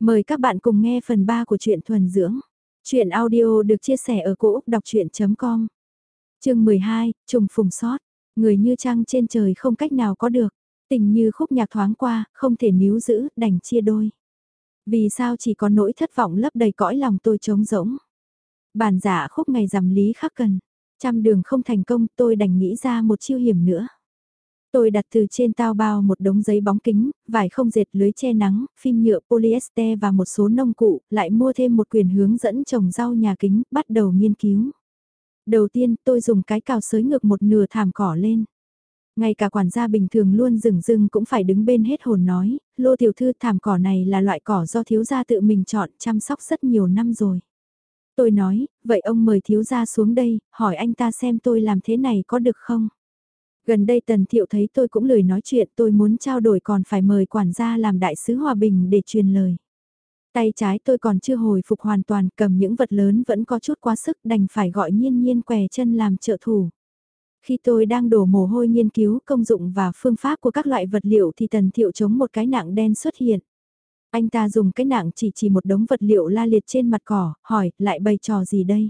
Mời các bạn cùng nghe phần 3 của truyện thuần dưỡng. Chuyện audio được chia sẻ ở cỗ đọc chuyện.com Trường 12, trùng phùng sót. Người như trăng trên trời không cách nào có được. Tình như khúc nhạc thoáng qua, không thể níu giữ, đành chia đôi. Vì sao chỉ có nỗi thất vọng lấp đầy cõi lòng tôi trống rỗng. Bản giả khúc ngày rằm lý khắc cần. Trăm đường không thành công tôi đành nghĩ ra một chiêu hiểm nữa. Tôi đặt từ trên tao bao một đống giấy bóng kính, vải không dệt lưới che nắng, phim nhựa polyester và một số nông cụ, lại mua thêm một quyển hướng dẫn trồng rau nhà kính, bắt đầu nghiên cứu. Đầu tiên tôi dùng cái cào sới ngược một nửa thảm cỏ lên. Ngay cả quản gia bình thường luôn rừng rưng cũng phải đứng bên hết hồn nói, lô tiểu thư thảm cỏ này là loại cỏ do thiếu gia tự mình chọn chăm sóc rất nhiều năm rồi. Tôi nói, vậy ông mời thiếu gia xuống đây, hỏi anh ta xem tôi làm thế này có được không? Gần đây Tần Thiệu thấy tôi cũng lười nói chuyện tôi muốn trao đổi còn phải mời quản gia làm đại sứ hòa bình để truyền lời. Tay trái tôi còn chưa hồi phục hoàn toàn cầm những vật lớn vẫn có chút quá sức đành phải gọi nhiên nhiên què chân làm trợ thủ. Khi tôi đang đổ mồ hôi nghiên cứu công dụng và phương pháp của các loại vật liệu thì Tần Thiệu chống một cái nạng đen xuất hiện. Anh ta dùng cái nạng chỉ chỉ một đống vật liệu la liệt trên mặt cỏ, hỏi lại bày trò gì đây?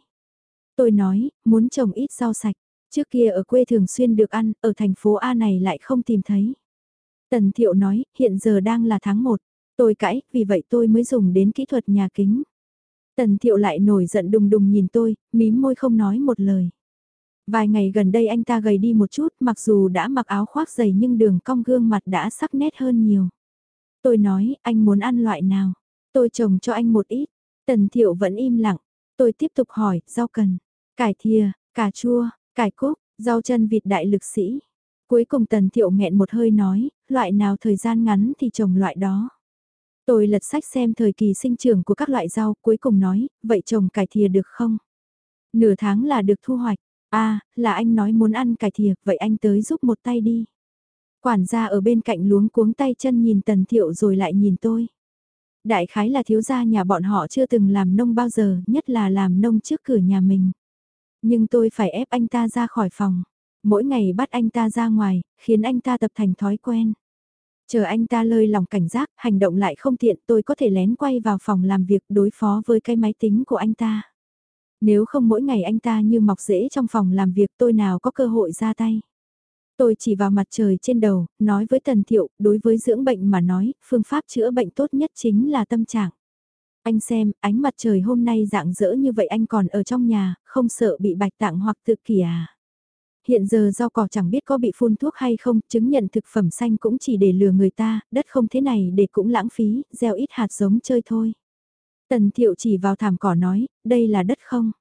Tôi nói, muốn trồng ít rau sạch. Trước kia ở quê thường xuyên được ăn, ở thành phố A này lại không tìm thấy. Tần Thiệu nói, hiện giờ đang là tháng 1. Tôi cãi, vì vậy tôi mới dùng đến kỹ thuật nhà kính. Tần Thiệu lại nổi giận đùng đùng nhìn tôi, mím môi không nói một lời. Vài ngày gần đây anh ta gầy đi một chút, mặc dù đã mặc áo khoác dày nhưng đường cong gương mặt đã sắc nét hơn nhiều. Tôi nói, anh muốn ăn loại nào? Tôi trồng cho anh một ít. Tần Thiệu vẫn im lặng. Tôi tiếp tục hỏi, rau cần, cải thìa, cà chua, Cải cúc, rau chân vịt đại lực sĩ. Cuối cùng tần thiệu nghẹn một hơi nói, loại nào thời gian ngắn thì trồng loại đó. Tôi lật sách xem thời kỳ sinh trưởng của các loại rau, cuối cùng nói, vậy trồng cải thìa được không? Nửa tháng là được thu hoạch. À, là anh nói muốn ăn cải thìa, vậy anh tới giúp một tay đi. Quản gia ở bên cạnh luống cuống tay chân nhìn tần thiệu rồi lại nhìn tôi. Đại khái là thiếu gia nhà bọn họ chưa từng làm nông bao giờ, nhất là làm nông trước cửa nhà mình. Nhưng tôi phải ép anh ta ra khỏi phòng. Mỗi ngày bắt anh ta ra ngoài, khiến anh ta tập thành thói quen. Chờ anh ta lơi lòng cảnh giác, hành động lại không tiện tôi có thể lén quay vào phòng làm việc đối phó với cái máy tính của anh ta. Nếu không mỗi ngày anh ta như mọc rễ trong phòng làm việc tôi nào có cơ hội ra tay. Tôi chỉ vào mặt trời trên đầu, nói với Tần Thiệu, đối với dưỡng bệnh mà nói, phương pháp chữa bệnh tốt nhất chính là tâm trạng. Anh xem, ánh mặt trời hôm nay dạng dỡ như vậy anh còn ở trong nhà, không sợ bị bạch tạng hoặc tự kỷ à. Hiện giờ rau cỏ chẳng biết có bị phun thuốc hay không, chứng nhận thực phẩm xanh cũng chỉ để lừa người ta, đất không thế này để cũng lãng phí, gieo ít hạt giống chơi thôi. Tần thiệu chỉ vào thảm cỏ nói, đây là đất không?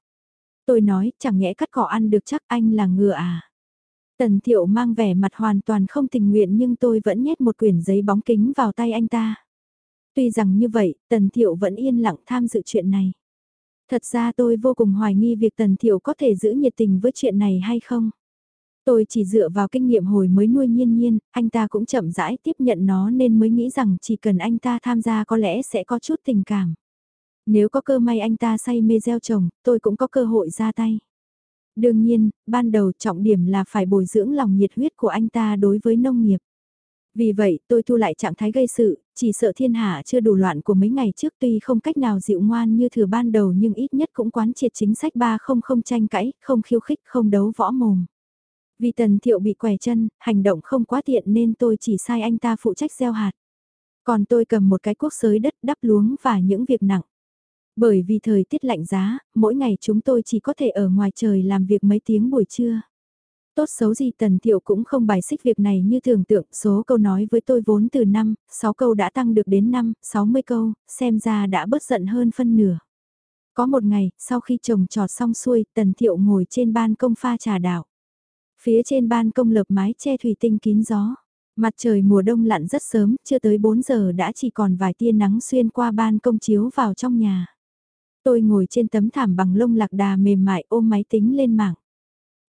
Tôi nói, chẳng nhẽ cắt cỏ ăn được chắc anh là ngựa à? Tần thiệu mang vẻ mặt hoàn toàn không tình nguyện nhưng tôi vẫn nhét một quyển giấy bóng kính vào tay anh ta. Tuy rằng như vậy, Tần Thiệu vẫn yên lặng tham dự chuyện này. Thật ra tôi vô cùng hoài nghi việc Tần Thiệu có thể giữ nhiệt tình với chuyện này hay không. Tôi chỉ dựa vào kinh nghiệm hồi mới nuôi nhiên nhiên, anh ta cũng chậm rãi tiếp nhận nó nên mới nghĩ rằng chỉ cần anh ta tham gia có lẽ sẽ có chút tình cảm. Nếu có cơ may anh ta say mê gieo trồng, tôi cũng có cơ hội ra tay. Đương nhiên, ban đầu trọng điểm là phải bồi dưỡng lòng nhiệt huyết của anh ta đối với nông nghiệp. Vì vậy, tôi thu lại trạng thái gây sự, chỉ sợ thiên hạ chưa đủ loạn của mấy ngày trước tuy không cách nào dịu ngoan như thừa ban đầu nhưng ít nhất cũng quán triệt chính sách ba không không tranh cãi, không khiêu khích, không đấu võ mồm. Vì tần thiệu bị què chân, hành động không quá tiện nên tôi chỉ sai anh ta phụ trách gieo hạt. Còn tôi cầm một cái cuốc sới đất đắp luống và những việc nặng. Bởi vì thời tiết lạnh giá, mỗi ngày chúng tôi chỉ có thể ở ngoài trời làm việc mấy tiếng buổi trưa. Tốt xấu gì Tần Thiệu cũng không bài xích việc này như tưởng tượng, số câu nói với tôi vốn từ 5, 6 câu đã tăng được đến 5, 60 câu, xem ra đã bớt giận hơn phân nửa. Có một ngày, sau khi trồng trọt xong xuôi, Tần Thiệu ngồi trên ban công pha trà đảo. Phía trên ban công lợp mái che thủy tinh kín gió. Mặt trời mùa đông lặn rất sớm, chưa tới 4 giờ đã chỉ còn vài tia nắng xuyên qua ban công chiếu vào trong nhà. Tôi ngồi trên tấm thảm bằng lông lạc đà mềm mại ôm máy tính lên mạng.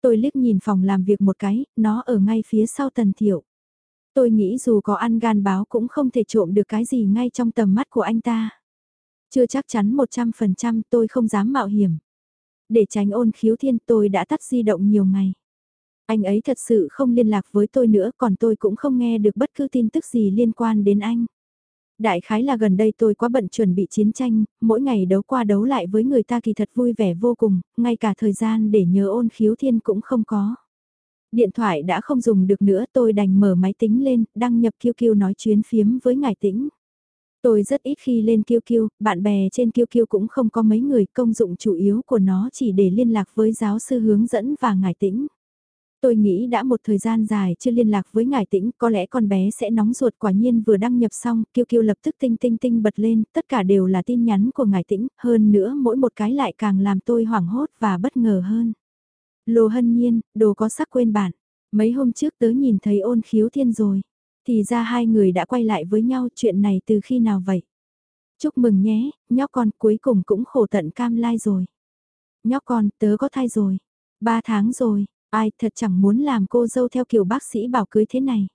Tôi liếc nhìn phòng làm việc một cái, nó ở ngay phía sau tần thiệu. Tôi nghĩ dù có ăn gan báo cũng không thể trộm được cái gì ngay trong tầm mắt của anh ta. Chưa chắc chắn 100% tôi không dám mạo hiểm. Để tránh ôn khiếu thiên tôi đã tắt di động nhiều ngày. Anh ấy thật sự không liên lạc với tôi nữa còn tôi cũng không nghe được bất cứ tin tức gì liên quan đến anh. Đại khái là gần đây tôi quá bận chuẩn bị chiến tranh, mỗi ngày đấu qua đấu lại với người ta kỳ thật vui vẻ vô cùng, ngay cả thời gian để nhớ ôn khiếu thiên cũng không có. Điện thoại đã không dùng được nữa tôi đành mở máy tính lên, đăng nhập QQ nói chuyến phiếm với ngài tĩnh. Tôi rất ít khi lên QQ, bạn bè trên QQ cũng không có mấy người, công dụng chủ yếu của nó chỉ để liên lạc với giáo sư hướng dẫn và ngài tĩnh. Tôi nghĩ đã một thời gian dài chưa liên lạc với ngài tĩnh, có lẽ con bé sẽ nóng ruột quả nhiên vừa đăng nhập xong, kiêu kiêu lập tức tinh tinh tinh bật lên, tất cả đều là tin nhắn của ngài tĩnh, hơn nữa mỗi một cái lại càng làm tôi hoảng hốt và bất ngờ hơn. Lô hân nhiên, đồ có sắc quên bản, mấy hôm trước tớ nhìn thấy ôn khiếu thiên rồi, thì ra hai người đã quay lại với nhau chuyện này từ khi nào vậy? Chúc mừng nhé, nhóc con cuối cùng cũng khổ tận cam lai rồi. Nhóc con, tớ có thai rồi. Ba tháng rồi, Ai thật chẳng muốn làm cô dâu theo kiểu bác sĩ bảo cưới thế này.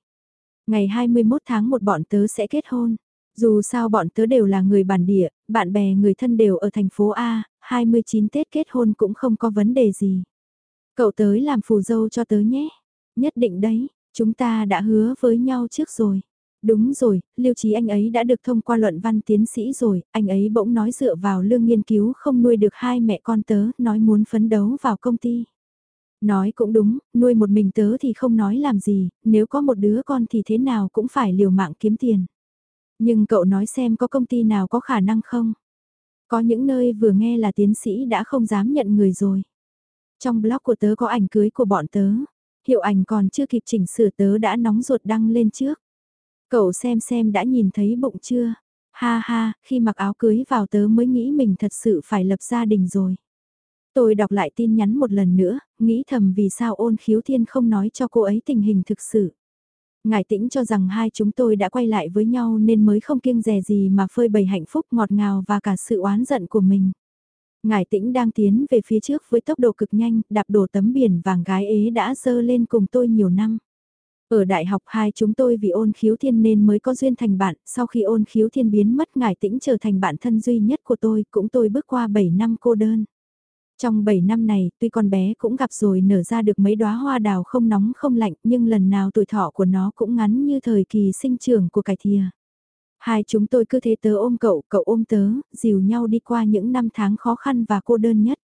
Ngày 21 tháng một bọn tớ sẽ kết hôn. Dù sao bọn tớ đều là người bản địa, bạn bè người thân đều ở thành phố A, 29 Tết kết hôn cũng không có vấn đề gì. Cậu tới làm phù dâu cho tớ nhé. Nhất định đấy, chúng ta đã hứa với nhau trước rồi. Đúng rồi, Lưu Trí anh ấy đã được thông qua luận văn tiến sĩ rồi, anh ấy bỗng nói dựa vào lương nghiên cứu không nuôi được hai mẹ con tớ, nói muốn phấn đấu vào công ty. Nói cũng đúng, nuôi một mình tớ thì không nói làm gì, nếu có một đứa con thì thế nào cũng phải liều mạng kiếm tiền. Nhưng cậu nói xem có công ty nào có khả năng không? Có những nơi vừa nghe là tiến sĩ đã không dám nhận người rồi. Trong blog của tớ có ảnh cưới của bọn tớ. Hiệu ảnh còn chưa kịp chỉnh sửa tớ đã nóng ruột đăng lên trước. Cậu xem xem đã nhìn thấy bụng chưa? Ha ha, khi mặc áo cưới vào tớ mới nghĩ mình thật sự phải lập gia đình rồi. Tôi đọc lại tin nhắn một lần nữa, nghĩ thầm vì sao ôn khiếu thiên không nói cho cô ấy tình hình thực sự. Ngài tĩnh cho rằng hai chúng tôi đã quay lại với nhau nên mới không kiêng rè gì mà phơi bày hạnh phúc ngọt ngào và cả sự oán giận của mình. Ngài tĩnh đang tiến về phía trước với tốc độ cực nhanh, đạp đổ tấm biển vàng gái ế đã dơ lên cùng tôi nhiều năm. Ở đại học hai chúng tôi vì ôn khiếu thiên nên mới có duyên thành bạn, sau khi ôn khiếu thiên biến mất ngài tĩnh trở thành bạn thân duy nhất của tôi, cũng tôi bước qua 7 năm cô đơn. Trong 7 năm này, tuy con bé cũng gặp rồi nở ra được mấy đóa hoa đào không nóng không lạnh, nhưng lần nào tuổi thọ của nó cũng ngắn như thời kỳ sinh trưởng của cải thìa. Hai chúng tôi cứ thế tớ ôm cậu, cậu ôm tớ, dìu nhau đi qua những năm tháng khó khăn và cô đơn nhất.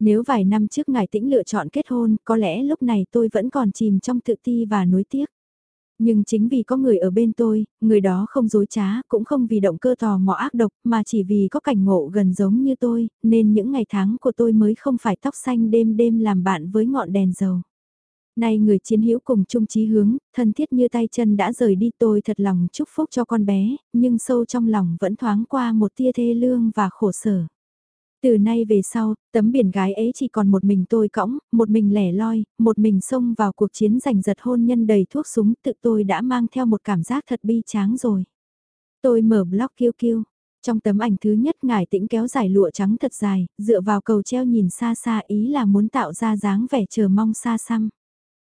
Nếu vài năm trước ngài tĩnh lựa chọn kết hôn, có lẽ lúc này tôi vẫn còn chìm trong tự ti và nuối tiếc. Nhưng chính vì có người ở bên tôi, người đó không dối trá, cũng không vì động cơ tò mò ác độc, mà chỉ vì có cảnh ngộ gần giống như tôi, nên những ngày tháng của tôi mới không phải tóc xanh đêm đêm làm bạn với ngọn đèn dầu. Nay người chiến hữu cùng chung chí hướng, thân thiết như tay chân đã rời đi tôi thật lòng chúc phúc cho con bé, nhưng sâu trong lòng vẫn thoáng qua một tia thê lương và khổ sở. Từ nay về sau, tấm biển gái ấy chỉ còn một mình tôi cõng, một mình lẻ loi, một mình xông vào cuộc chiến giành giật hôn nhân đầy thuốc súng tự tôi đã mang theo một cảm giác thật bi tráng rồi. Tôi mở blog kiêu kiêu. Trong tấm ảnh thứ nhất ngải tĩnh kéo dài lụa trắng thật dài, dựa vào cầu treo nhìn xa xa ý là muốn tạo ra dáng vẻ chờ mong xa xăm.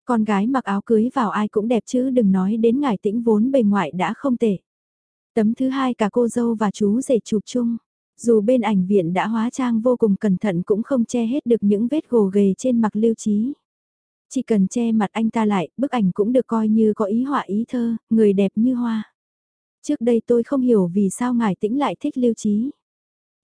Con gái mặc áo cưới vào ai cũng đẹp chứ đừng nói đến ngải tĩnh vốn bề ngoại đã không tệ. Tấm thứ hai cả cô dâu và chú rể chụp chung. Dù bên ảnh viện đã hóa trang vô cùng cẩn thận cũng không che hết được những vết gồ ghề trên mặt lưu trí. Chỉ cần che mặt anh ta lại, bức ảnh cũng được coi như có ý họa ý thơ, người đẹp như hoa. Trước đây tôi không hiểu vì sao ngài tĩnh lại thích lưu trí.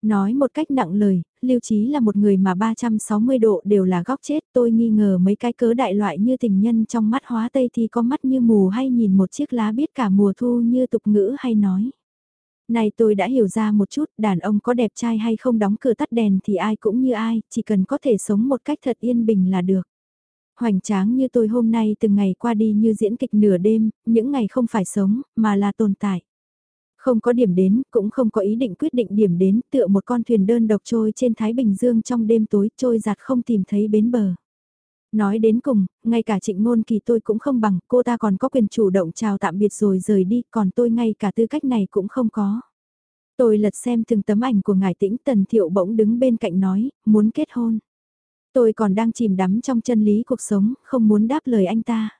Nói một cách nặng lời, lưu trí là một người mà 360 độ đều là góc chết tôi nghi ngờ mấy cái cớ đại loại như tình nhân trong mắt hóa tây thì có mắt như mù hay nhìn một chiếc lá biết cả mùa thu như tục ngữ hay nói. Này tôi đã hiểu ra một chút, đàn ông có đẹp trai hay không đóng cửa tắt đèn thì ai cũng như ai, chỉ cần có thể sống một cách thật yên bình là được. Hoành tráng như tôi hôm nay từng ngày qua đi như diễn kịch nửa đêm, những ngày không phải sống, mà là tồn tại. Không có điểm đến, cũng không có ý định quyết định điểm đến, tựa một con thuyền đơn độc trôi trên Thái Bình Dương trong đêm tối, trôi giạt không tìm thấy bến bờ. Nói đến cùng, ngay cả trịnh ngôn kỳ tôi cũng không bằng, cô ta còn có quyền chủ động chào tạm biệt rồi rời đi, còn tôi ngay cả tư cách này cũng không có. Tôi lật xem từng tấm ảnh của ngài tĩnh tần thiệu bỗng đứng bên cạnh nói, muốn kết hôn. Tôi còn đang chìm đắm trong chân lý cuộc sống, không muốn đáp lời anh ta.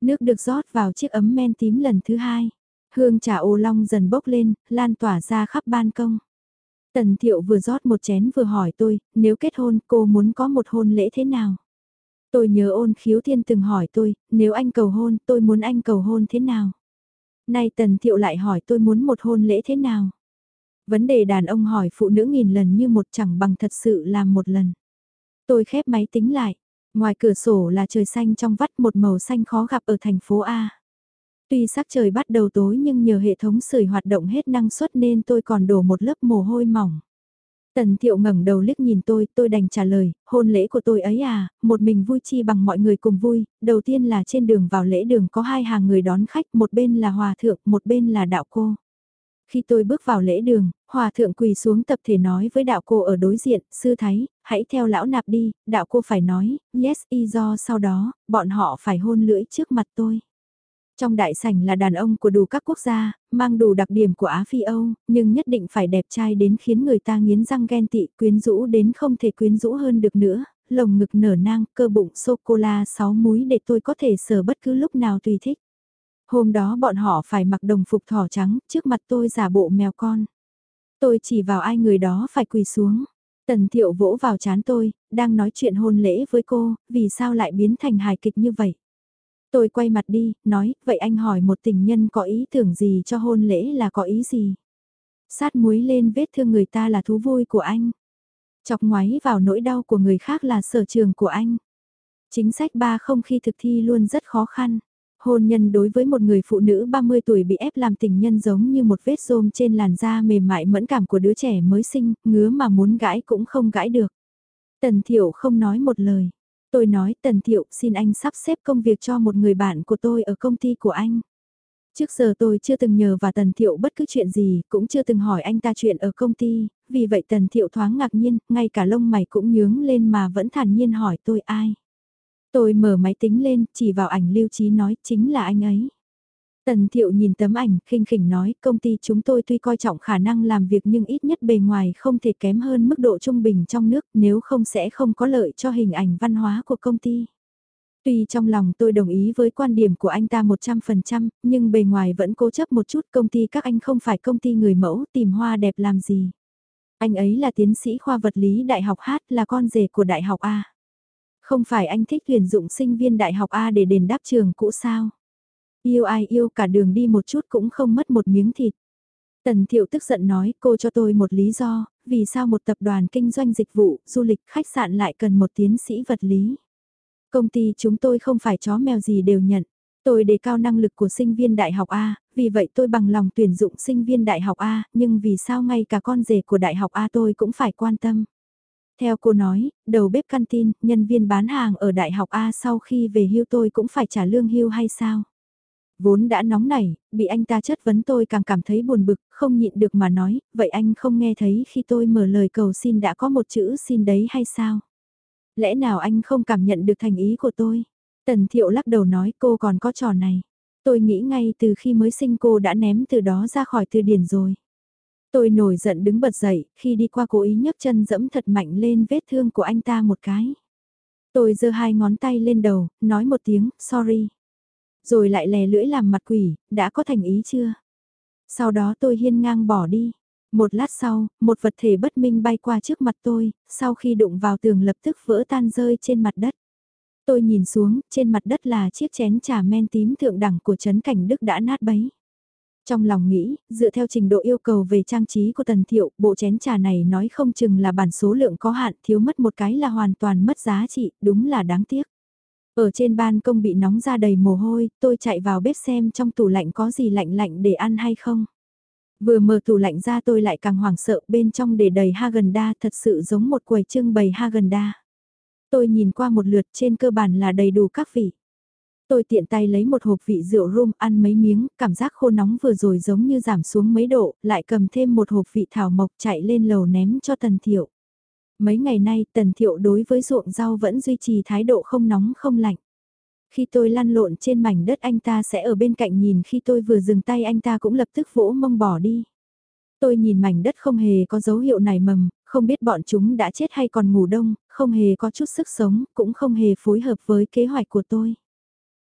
Nước được rót vào chiếc ấm men tím lần thứ hai. Hương trà ô long dần bốc lên, lan tỏa ra khắp ban công. Tần thiệu vừa rót một chén vừa hỏi tôi, nếu kết hôn cô muốn có một hôn lễ thế nào? Tôi nhớ ôn khiếu thiên từng hỏi tôi, nếu anh cầu hôn, tôi muốn anh cầu hôn thế nào? Nay Tần Thiệu lại hỏi tôi muốn một hôn lễ thế nào? Vấn đề đàn ông hỏi phụ nữ nghìn lần như một chẳng bằng thật sự làm một lần. Tôi khép máy tính lại. Ngoài cửa sổ là trời xanh trong vắt một màu xanh khó gặp ở thành phố A. Tuy sắc trời bắt đầu tối nhưng nhờ hệ thống sưởi hoạt động hết năng suất nên tôi còn đổ một lớp mồ hôi mỏng. Tần thiệu ngẩng đầu liếc nhìn tôi, tôi đành trả lời, hôn lễ của tôi ấy à, một mình vui chi bằng mọi người cùng vui, đầu tiên là trên đường vào lễ đường có hai hàng người đón khách, một bên là hòa thượng, một bên là đạo cô. Khi tôi bước vào lễ đường, hòa thượng quỳ xuống tập thể nói với đạo cô ở đối diện, sư thái, hãy theo lão nạp đi, đạo cô phải nói, yes y do sau đó, bọn họ phải hôn lưỡi trước mặt tôi. Trong đại sảnh là đàn ông của đủ các quốc gia, mang đủ đặc điểm của Á Phi Âu, nhưng nhất định phải đẹp trai đến khiến người ta nghiến răng ghen tị quyến rũ đến không thể quyến rũ hơn được nữa, lồng ngực nở nang, cơ bụng sô-cô-la sáu múi để tôi có thể sờ bất cứ lúc nào tùy thích. Hôm đó bọn họ phải mặc đồng phục thỏ trắng, trước mặt tôi giả bộ mèo con. Tôi chỉ vào ai người đó phải quỳ xuống. Tần thiệu vỗ vào chán tôi, đang nói chuyện hôn lễ với cô, vì sao lại biến thành hài kịch như vậy? Tôi quay mặt đi, nói, vậy anh hỏi một tình nhân có ý tưởng gì cho hôn lễ là có ý gì? Sát muối lên vết thương người ta là thú vui của anh. Chọc ngoáy vào nỗi đau của người khác là sở trường của anh. Chính sách ba không khi thực thi luôn rất khó khăn. Hôn nhân đối với một người phụ nữ 30 tuổi bị ép làm tình nhân giống như một vết rôm trên làn da mềm mại mẫn cảm của đứa trẻ mới sinh, ngứa mà muốn gãi cũng không gãi được. Tần Thiệu không nói một lời. Tôi nói Tần Thiệu xin anh sắp xếp công việc cho một người bạn của tôi ở công ty của anh. Trước giờ tôi chưa từng nhờ và Tần Thiệu bất cứ chuyện gì, cũng chưa từng hỏi anh ta chuyện ở công ty, vì vậy Tần Thiệu thoáng ngạc nhiên, ngay cả lông mày cũng nhướng lên mà vẫn thản nhiên hỏi tôi ai. Tôi mở máy tính lên, chỉ vào ảnh lưu trí nói chính là anh ấy. Tần Thiệu nhìn tấm ảnh, khinh khỉnh nói, công ty chúng tôi tuy coi trọng khả năng làm việc nhưng ít nhất bề ngoài không thể kém hơn mức độ trung bình trong nước, nếu không sẽ không có lợi cho hình ảnh văn hóa của công ty. Tuy trong lòng tôi đồng ý với quan điểm của anh ta 100%, nhưng bề ngoài vẫn cố chấp một chút công ty các anh không phải công ty người mẫu tìm hoa đẹp làm gì. Anh ấy là tiến sĩ khoa vật lý Đại học H là con rể của Đại học A. Không phải anh thích tuyển dụng sinh viên Đại học A để đền đáp trường cũ sao? Yêu ai yêu cả đường đi một chút cũng không mất một miếng thịt. Tần Thiệu tức giận nói cô cho tôi một lý do, vì sao một tập đoàn kinh doanh dịch vụ, du lịch, khách sạn lại cần một tiến sĩ vật lý. Công ty chúng tôi không phải chó mèo gì đều nhận. Tôi đề cao năng lực của sinh viên đại học A, vì vậy tôi bằng lòng tuyển dụng sinh viên đại học A, nhưng vì sao ngay cả con rể của đại học A tôi cũng phải quan tâm. Theo cô nói, đầu bếp canteen, nhân viên bán hàng ở đại học A sau khi về hưu tôi cũng phải trả lương hưu hay sao? Vốn đã nóng nảy, bị anh ta chất vấn tôi càng cảm thấy buồn bực, không nhịn được mà nói, vậy anh không nghe thấy khi tôi mở lời cầu xin đã có một chữ xin đấy hay sao? Lẽ nào anh không cảm nhận được thành ý của tôi? Tần Thiệu lắc đầu nói cô còn có trò này. Tôi nghĩ ngay từ khi mới sinh cô đã ném từ đó ra khỏi từ điển rồi. Tôi nổi giận đứng bật dậy, khi đi qua cố ý nhấc chân dẫm thật mạnh lên vết thương của anh ta một cái. Tôi giơ hai ngón tay lên đầu, nói một tiếng, sorry. Rồi lại lè lưỡi làm mặt quỷ, đã có thành ý chưa? Sau đó tôi hiên ngang bỏ đi. Một lát sau, một vật thể bất minh bay qua trước mặt tôi, sau khi đụng vào tường lập tức vỡ tan rơi trên mặt đất. Tôi nhìn xuống, trên mặt đất là chiếc chén trà men tím thượng đẳng của Trấn Cảnh Đức đã nát bấy. Trong lòng nghĩ, dựa theo trình độ yêu cầu về trang trí của Tần Thiệu, bộ chén trà này nói không chừng là bản số lượng có hạn, thiếu mất một cái là hoàn toàn mất giá trị, đúng là đáng tiếc. Ở trên ban công bị nóng ra đầy mồ hôi, tôi chạy vào bếp xem trong tủ lạnh có gì lạnh lạnh để ăn hay không. Vừa mở tủ lạnh ra tôi lại càng hoảng sợ bên trong để đầy haagen da thật sự giống một quầy trưng bày haagen da. Tôi nhìn qua một lượt trên cơ bản là đầy đủ các vị. Tôi tiện tay lấy một hộp vị rượu rum ăn mấy miếng, cảm giác khô nóng vừa rồi giống như giảm xuống mấy độ, lại cầm thêm một hộp vị thảo mộc chạy lên lầu ném cho Tần Thiệu. Mấy ngày nay Tần Thiệu đối với ruộng rau vẫn duy trì thái độ không nóng không lạnh. Khi tôi lăn lộn trên mảnh đất anh ta sẽ ở bên cạnh nhìn khi tôi vừa dừng tay anh ta cũng lập tức vỗ mông bỏ đi. Tôi nhìn mảnh đất không hề có dấu hiệu nảy mầm, không biết bọn chúng đã chết hay còn ngủ đông, không hề có chút sức sống, cũng không hề phối hợp với kế hoạch của tôi.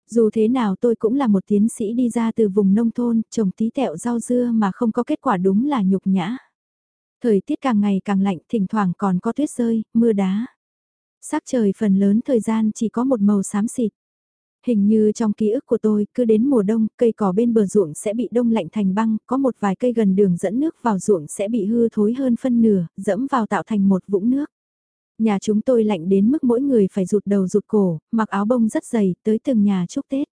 Dù thế nào tôi cũng là một tiến sĩ đi ra từ vùng nông thôn, trồng tí tẹo rau dưa mà không có kết quả đúng là nhục nhã. Thời tiết càng ngày càng lạnh, thỉnh thoảng còn có tuyết rơi, mưa đá. Sắc trời phần lớn thời gian chỉ có một màu xám xịt. Hình như trong ký ức của tôi, cứ đến mùa đông, cây cỏ bên bờ ruộng sẽ bị đông lạnh thành băng, có một vài cây gần đường dẫn nước vào ruộng sẽ bị hư thối hơn phân nửa, dẫm vào tạo thành một vũng nước. Nhà chúng tôi lạnh đến mức mỗi người phải rụt đầu rụt cổ, mặc áo bông rất dày, tới từng nhà chúc Tết.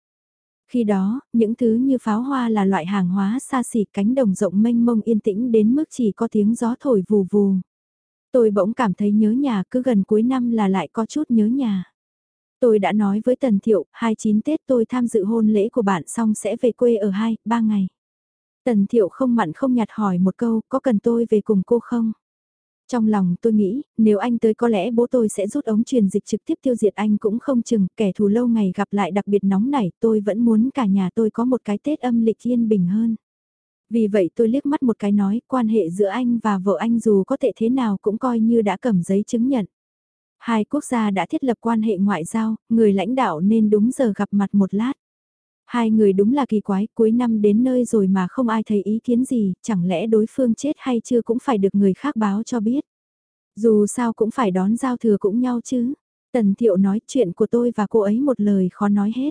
Khi đó, những thứ như pháo hoa là loại hàng hóa xa xỉ cánh đồng rộng mênh mông yên tĩnh đến mức chỉ có tiếng gió thổi vù vù. Tôi bỗng cảm thấy nhớ nhà cứ gần cuối năm là lại có chút nhớ nhà. Tôi đã nói với Tần Thiệu, 29 Tết tôi tham dự hôn lễ của bạn xong sẽ về quê ở 2, 3 ngày. Tần Thiệu không mặn không nhạt hỏi một câu, có cần tôi về cùng cô không? Trong lòng tôi nghĩ, nếu anh tới có lẽ bố tôi sẽ rút ống truyền dịch trực tiếp tiêu diệt anh cũng không chừng, kẻ thù lâu ngày gặp lại đặc biệt nóng nảy, tôi vẫn muốn cả nhà tôi có một cái Tết âm lịch yên bình hơn. Vì vậy tôi liếc mắt một cái nói, quan hệ giữa anh và vợ anh dù có tệ thế nào cũng coi như đã cầm giấy chứng nhận. Hai quốc gia đã thiết lập quan hệ ngoại giao, người lãnh đạo nên đúng giờ gặp mặt một lát. Hai người đúng là kỳ quái, cuối năm đến nơi rồi mà không ai thấy ý kiến gì, chẳng lẽ đối phương chết hay chưa cũng phải được người khác báo cho biết. Dù sao cũng phải đón giao thừa cũng nhau chứ. Tần Thiệu nói chuyện của tôi và cô ấy một lời khó nói hết.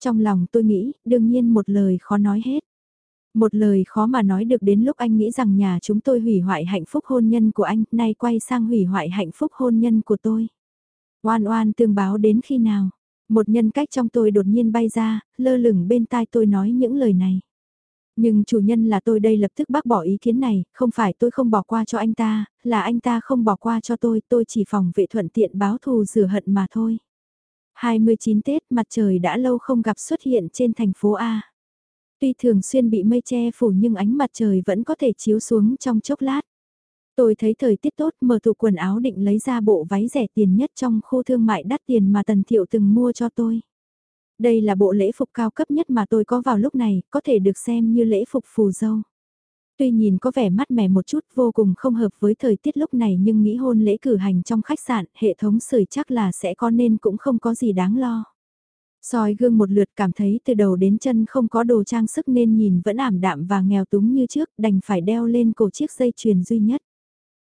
Trong lòng tôi nghĩ, đương nhiên một lời khó nói hết. Một lời khó mà nói được đến lúc anh nghĩ rằng nhà chúng tôi hủy hoại hạnh phúc hôn nhân của anh, nay quay sang hủy hoại hạnh phúc hôn nhân của tôi. Oan oan tương báo đến khi nào? Một nhân cách trong tôi đột nhiên bay ra, lơ lửng bên tai tôi nói những lời này. Nhưng chủ nhân là tôi đây lập tức bác bỏ ý kiến này, không phải tôi không bỏ qua cho anh ta, là anh ta không bỏ qua cho tôi, tôi chỉ phòng vệ thuận tiện báo thù rửa hận mà thôi. 29 Tết mặt trời đã lâu không gặp xuất hiện trên thành phố A. Tuy thường xuyên bị mây che phủ nhưng ánh mặt trời vẫn có thể chiếu xuống trong chốc lát. Tôi thấy thời tiết tốt mở tủ quần áo định lấy ra bộ váy rẻ tiền nhất trong khu thương mại đắt tiền mà Tần Thiệu từng mua cho tôi. Đây là bộ lễ phục cao cấp nhất mà tôi có vào lúc này, có thể được xem như lễ phục phù dâu. Tuy nhìn có vẻ mát mẻ một chút vô cùng không hợp với thời tiết lúc này nhưng nghĩ hôn lễ cử hành trong khách sạn, hệ thống sưởi chắc là sẽ có nên cũng không có gì đáng lo. soi gương một lượt cảm thấy từ đầu đến chân không có đồ trang sức nên nhìn vẫn ảm đạm và nghèo túng như trước, đành phải đeo lên cổ chiếc dây chuyền duy nhất.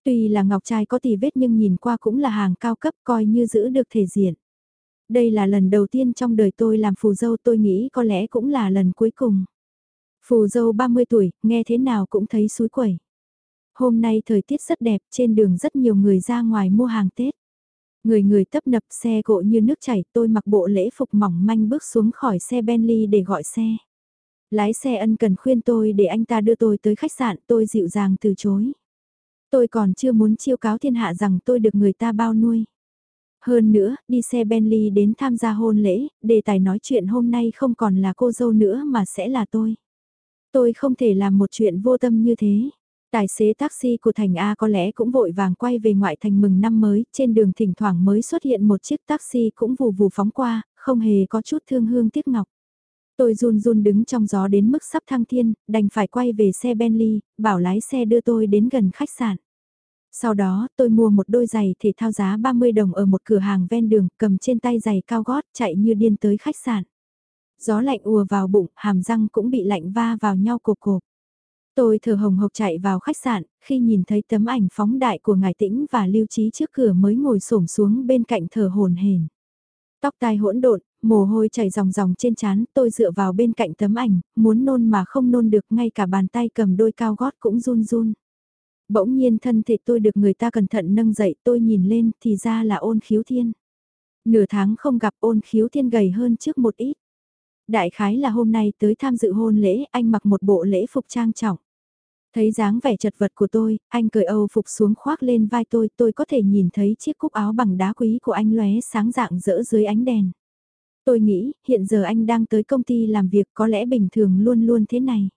Tuy là ngọc trai có tì vết nhưng nhìn qua cũng là hàng cao cấp coi như giữ được thể diện. Đây là lần đầu tiên trong đời tôi làm phù dâu tôi nghĩ có lẽ cũng là lần cuối cùng. Phù dâu 30 tuổi, nghe thế nào cũng thấy suối quẩy. Hôm nay thời tiết rất đẹp, trên đường rất nhiều người ra ngoài mua hàng Tết. Người người tấp nập xe cộ như nước chảy, tôi mặc bộ lễ phục mỏng manh bước xuống khỏi xe Bentley để gọi xe. Lái xe ân cần khuyên tôi để anh ta đưa tôi tới khách sạn, tôi dịu dàng từ chối. Tôi còn chưa muốn chiêu cáo thiên hạ rằng tôi được người ta bao nuôi. Hơn nữa, đi xe Bentley đến tham gia hôn lễ, đề tài nói chuyện hôm nay không còn là cô dâu nữa mà sẽ là tôi. Tôi không thể làm một chuyện vô tâm như thế. Tài xế taxi của thành A có lẽ cũng vội vàng quay về ngoại thành mừng năm mới, trên đường thỉnh thoảng mới xuất hiện một chiếc taxi cũng vù vù phóng qua, không hề có chút thương hương tiếc ngọc. Tôi run run đứng trong gió đến mức sắp thăng thiên, đành phải quay về xe Bentley, bảo lái xe đưa tôi đến gần khách sạn. Sau đó, tôi mua một đôi giày thể thao giá 30 đồng ở một cửa hàng ven đường, cầm trên tay giày cao gót, chạy như điên tới khách sạn. Gió lạnh ùa vào bụng, hàm răng cũng bị lạnh va vào nhau cộp cộp. Tôi thở hồng hộc chạy vào khách sạn, khi nhìn thấy tấm ảnh phóng đại của ngài tĩnh và lưu trí trước cửa mới ngồi xổm xuống bên cạnh thở hồn hển. Tóc tai hỗn độn, mồ hôi chảy ròng ròng trên trán, tôi dựa vào bên cạnh tấm ảnh, muốn nôn mà không nôn được, ngay cả bàn tay cầm đôi cao gót cũng run run. Bỗng nhiên thân thể tôi được người ta cẩn thận nâng dậy tôi nhìn lên thì ra là ôn khiếu thiên. Nửa tháng không gặp ôn khiếu thiên gầy hơn trước một ít. Đại khái là hôm nay tới tham dự hôn lễ anh mặc một bộ lễ phục trang trọng. Thấy dáng vẻ chật vật của tôi, anh cởi âu phục xuống khoác lên vai tôi, tôi có thể nhìn thấy chiếc cúc áo bằng đá quý của anh lóe sáng dạng rỡ dưới ánh đèn. Tôi nghĩ, hiện giờ anh đang tới công ty làm việc có lẽ bình thường luôn luôn thế này.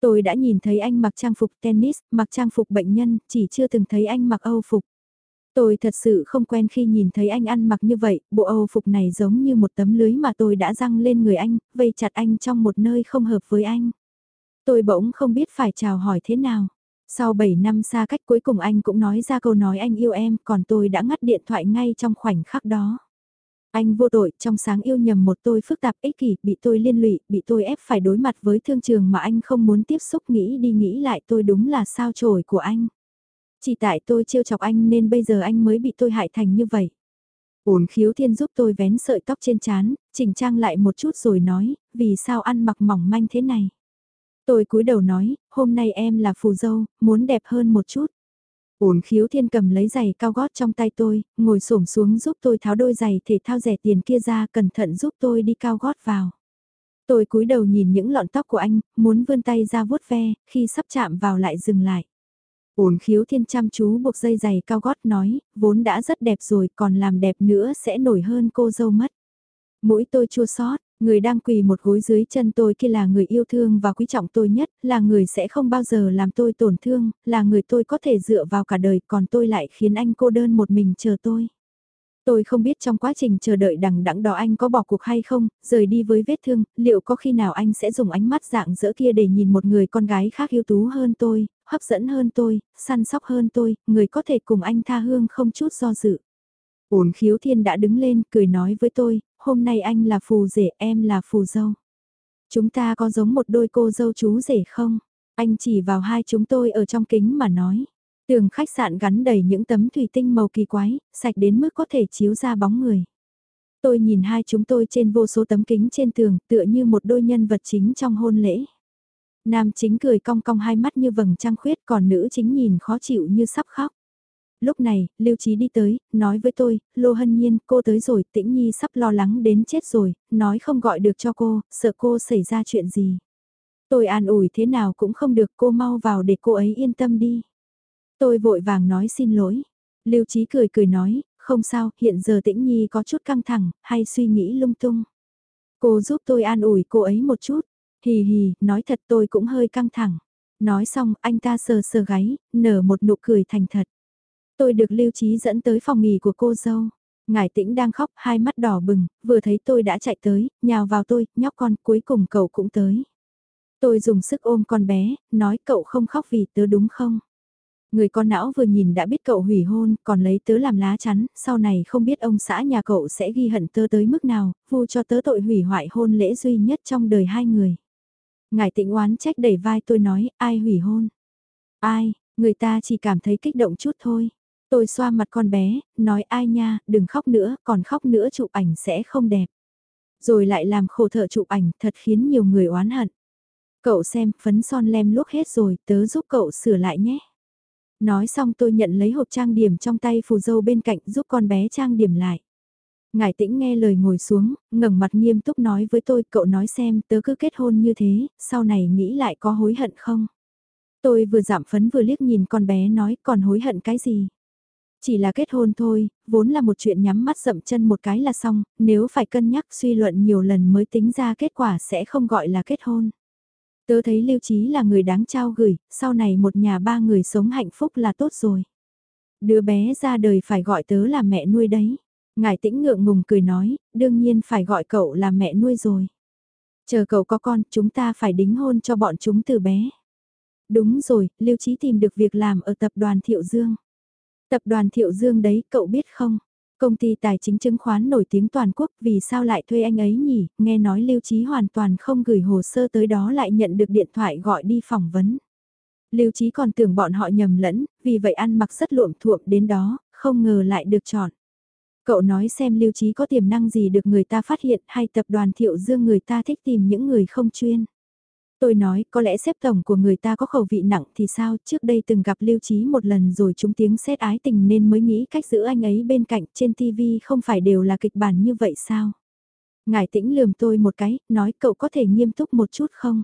Tôi đã nhìn thấy anh mặc trang phục tennis, mặc trang phục bệnh nhân, chỉ chưa từng thấy anh mặc Âu phục. Tôi thật sự không quen khi nhìn thấy anh ăn mặc như vậy, bộ Âu phục này giống như một tấm lưới mà tôi đã răng lên người anh, vây chặt anh trong một nơi không hợp với anh. Tôi bỗng không biết phải chào hỏi thế nào. Sau 7 năm xa cách cuối cùng anh cũng nói ra câu nói anh yêu em, còn tôi đã ngắt điện thoại ngay trong khoảnh khắc đó. Anh vô tội, trong sáng yêu nhầm một tôi phức tạp ích kỷ, bị tôi liên lụy, bị tôi ép phải đối mặt với thương trường mà anh không muốn tiếp xúc nghĩ đi nghĩ lại tôi đúng là sao trổi của anh. Chỉ tại tôi trêu chọc anh nên bây giờ anh mới bị tôi hại thành như vậy. Ổn khiếu thiên giúp tôi vén sợi tóc trên chán, chỉnh trang lại một chút rồi nói, vì sao ăn mặc mỏng manh thế này. Tôi cúi đầu nói, hôm nay em là phù dâu, muốn đẹp hơn một chút. Ổn khiếu thiên cầm lấy giày cao gót trong tay tôi, ngồi xổm xuống giúp tôi tháo đôi giày thể thao rẻ tiền kia ra cẩn thận giúp tôi đi cao gót vào. Tôi cúi đầu nhìn những lọn tóc của anh, muốn vươn tay ra vuốt ve, khi sắp chạm vào lại dừng lại. Ổn khiếu thiên chăm chú buộc dây giày cao gót nói, vốn đã rất đẹp rồi còn làm đẹp nữa sẽ nổi hơn cô dâu mất. Mũi tôi chua xót người đang quỳ một gối dưới chân tôi kia là người yêu thương và quý trọng tôi nhất, là người sẽ không bao giờ làm tôi tổn thương, là người tôi có thể dựa vào cả đời còn tôi lại khiến anh cô đơn một mình chờ tôi. Tôi không biết trong quá trình chờ đợi đằng đẵng đó anh có bỏ cuộc hay không, rời đi với vết thương, liệu có khi nào anh sẽ dùng ánh mắt dạng dỡ kia để nhìn một người con gái khác yêu tú hơn tôi, hấp dẫn hơn tôi, săn sóc hơn tôi, người có thể cùng anh tha hương không chút do dự. Ổn khiếu thiên đã đứng lên, cười nói với tôi, hôm nay anh là phù rể, em là phù dâu. Chúng ta có giống một đôi cô dâu chú rể không? Anh chỉ vào hai chúng tôi ở trong kính mà nói. Tường khách sạn gắn đầy những tấm thủy tinh màu kỳ quái, sạch đến mức có thể chiếu ra bóng người. Tôi nhìn hai chúng tôi trên vô số tấm kính trên tường tựa như một đôi nhân vật chính trong hôn lễ. Nam chính cười cong cong hai mắt như vầng trăng khuyết còn nữ chính nhìn khó chịu như sắp khóc. Lúc này, Lưu Trí đi tới, nói với tôi, Lô Hân Nhiên, cô tới rồi, Tĩnh Nhi sắp lo lắng đến chết rồi, nói không gọi được cho cô, sợ cô xảy ra chuyện gì. Tôi an ủi thế nào cũng không được cô mau vào để cô ấy yên tâm đi. Tôi vội vàng nói xin lỗi. Lưu Trí cười cười nói, không sao, hiện giờ Tĩnh Nhi có chút căng thẳng, hay suy nghĩ lung tung. Cô giúp tôi an ủi cô ấy một chút. Hì hì, nói thật tôi cũng hơi căng thẳng. Nói xong, anh ta sờ sờ gáy, nở một nụ cười thành thật. Tôi được lưu trí dẫn tới phòng nghỉ của cô dâu. Ngải tĩnh đang khóc, hai mắt đỏ bừng, vừa thấy tôi đã chạy tới, nhào vào tôi, nhóc con, cuối cùng cậu cũng tới. Tôi dùng sức ôm con bé, nói cậu không khóc vì tớ đúng không? Người con não vừa nhìn đã biết cậu hủy hôn, còn lấy tớ làm lá chắn, sau này không biết ông xã nhà cậu sẽ ghi hận tớ tới mức nào, vu cho tớ tội hủy hoại hôn lễ duy nhất trong đời hai người. Ngài tịnh oán trách đẩy vai tôi nói, ai hủy hôn? Ai, người ta chỉ cảm thấy kích động chút thôi. Tôi xoa mặt con bé, nói ai nha, đừng khóc nữa, còn khóc nữa chụp ảnh sẽ không đẹp. Rồi lại làm khổ thợ chụp ảnh, thật khiến nhiều người oán hận. Cậu xem, phấn son lem luốc hết rồi, tớ giúp cậu sửa lại nhé. Nói xong tôi nhận lấy hộp trang điểm trong tay phù dâu bên cạnh giúp con bé trang điểm lại. Ngài tĩnh nghe lời ngồi xuống, ngẩng mặt nghiêm túc nói với tôi cậu nói xem tớ cứ kết hôn như thế, sau này nghĩ lại có hối hận không? Tôi vừa giảm phấn vừa liếc nhìn con bé nói còn hối hận cái gì? Chỉ là kết hôn thôi, vốn là một chuyện nhắm mắt dậm chân một cái là xong, nếu phải cân nhắc suy luận nhiều lần mới tính ra kết quả sẽ không gọi là kết hôn. Tớ thấy Lưu Trí là người đáng trao gửi, sau này một nhà ba người sống hạnh phúc là tốt rồi. Đứa bé ra đời phải gọi tớ là mẹ nuôi đấy. Ngài tĩnh ngượng ngùng cười nói, đương nhiên phải gọi cậu là mẹ nuôi rồi. Chờ cậu có con, chúng ta phải đính hôn cho bọn chúng từ bé. Đúng rồi, Lưu Trí tìm được việc làm ở tập đoàn Thiệu Dương. Tập đoàn Thiệu Dương đấy, cậu biết không? Công ty tài chính chứng khoán nổi tiếng toàn quốc vì sao lại thuê anh ấy nhỉ? Nghe nói Lưu Trí hoàn toàn không gửi hồ sơ tới đó lại nhận được điện thoại gọi đi phỏng vấn. Lưu Trí còn tưởng bọn họ nhầm lẫn, vì vậy ăn mặc rất luộm thuộm đến đó, không ngờ lại được chọn. Cậu nói xem Lưu Trí có tiềm năng gì được người ta phát hiện hay tập đoàn Thiệu Dương người ta thích tìm những người không chuyên. Tôi nói có lẽ xếp tổng của người ta có khẩu vị nặng thì sao trước đây từng gặp lưu trí một lần rồi chúng tiếng xét ái tình nên mới nghĩ cách giữ anh ấy bên cạnh trên TV không phải đều là kịch bản như vậy sao. Ngài tĩnh lườm tôi một cái, nói cậu có thể nghiêm túc một chút không?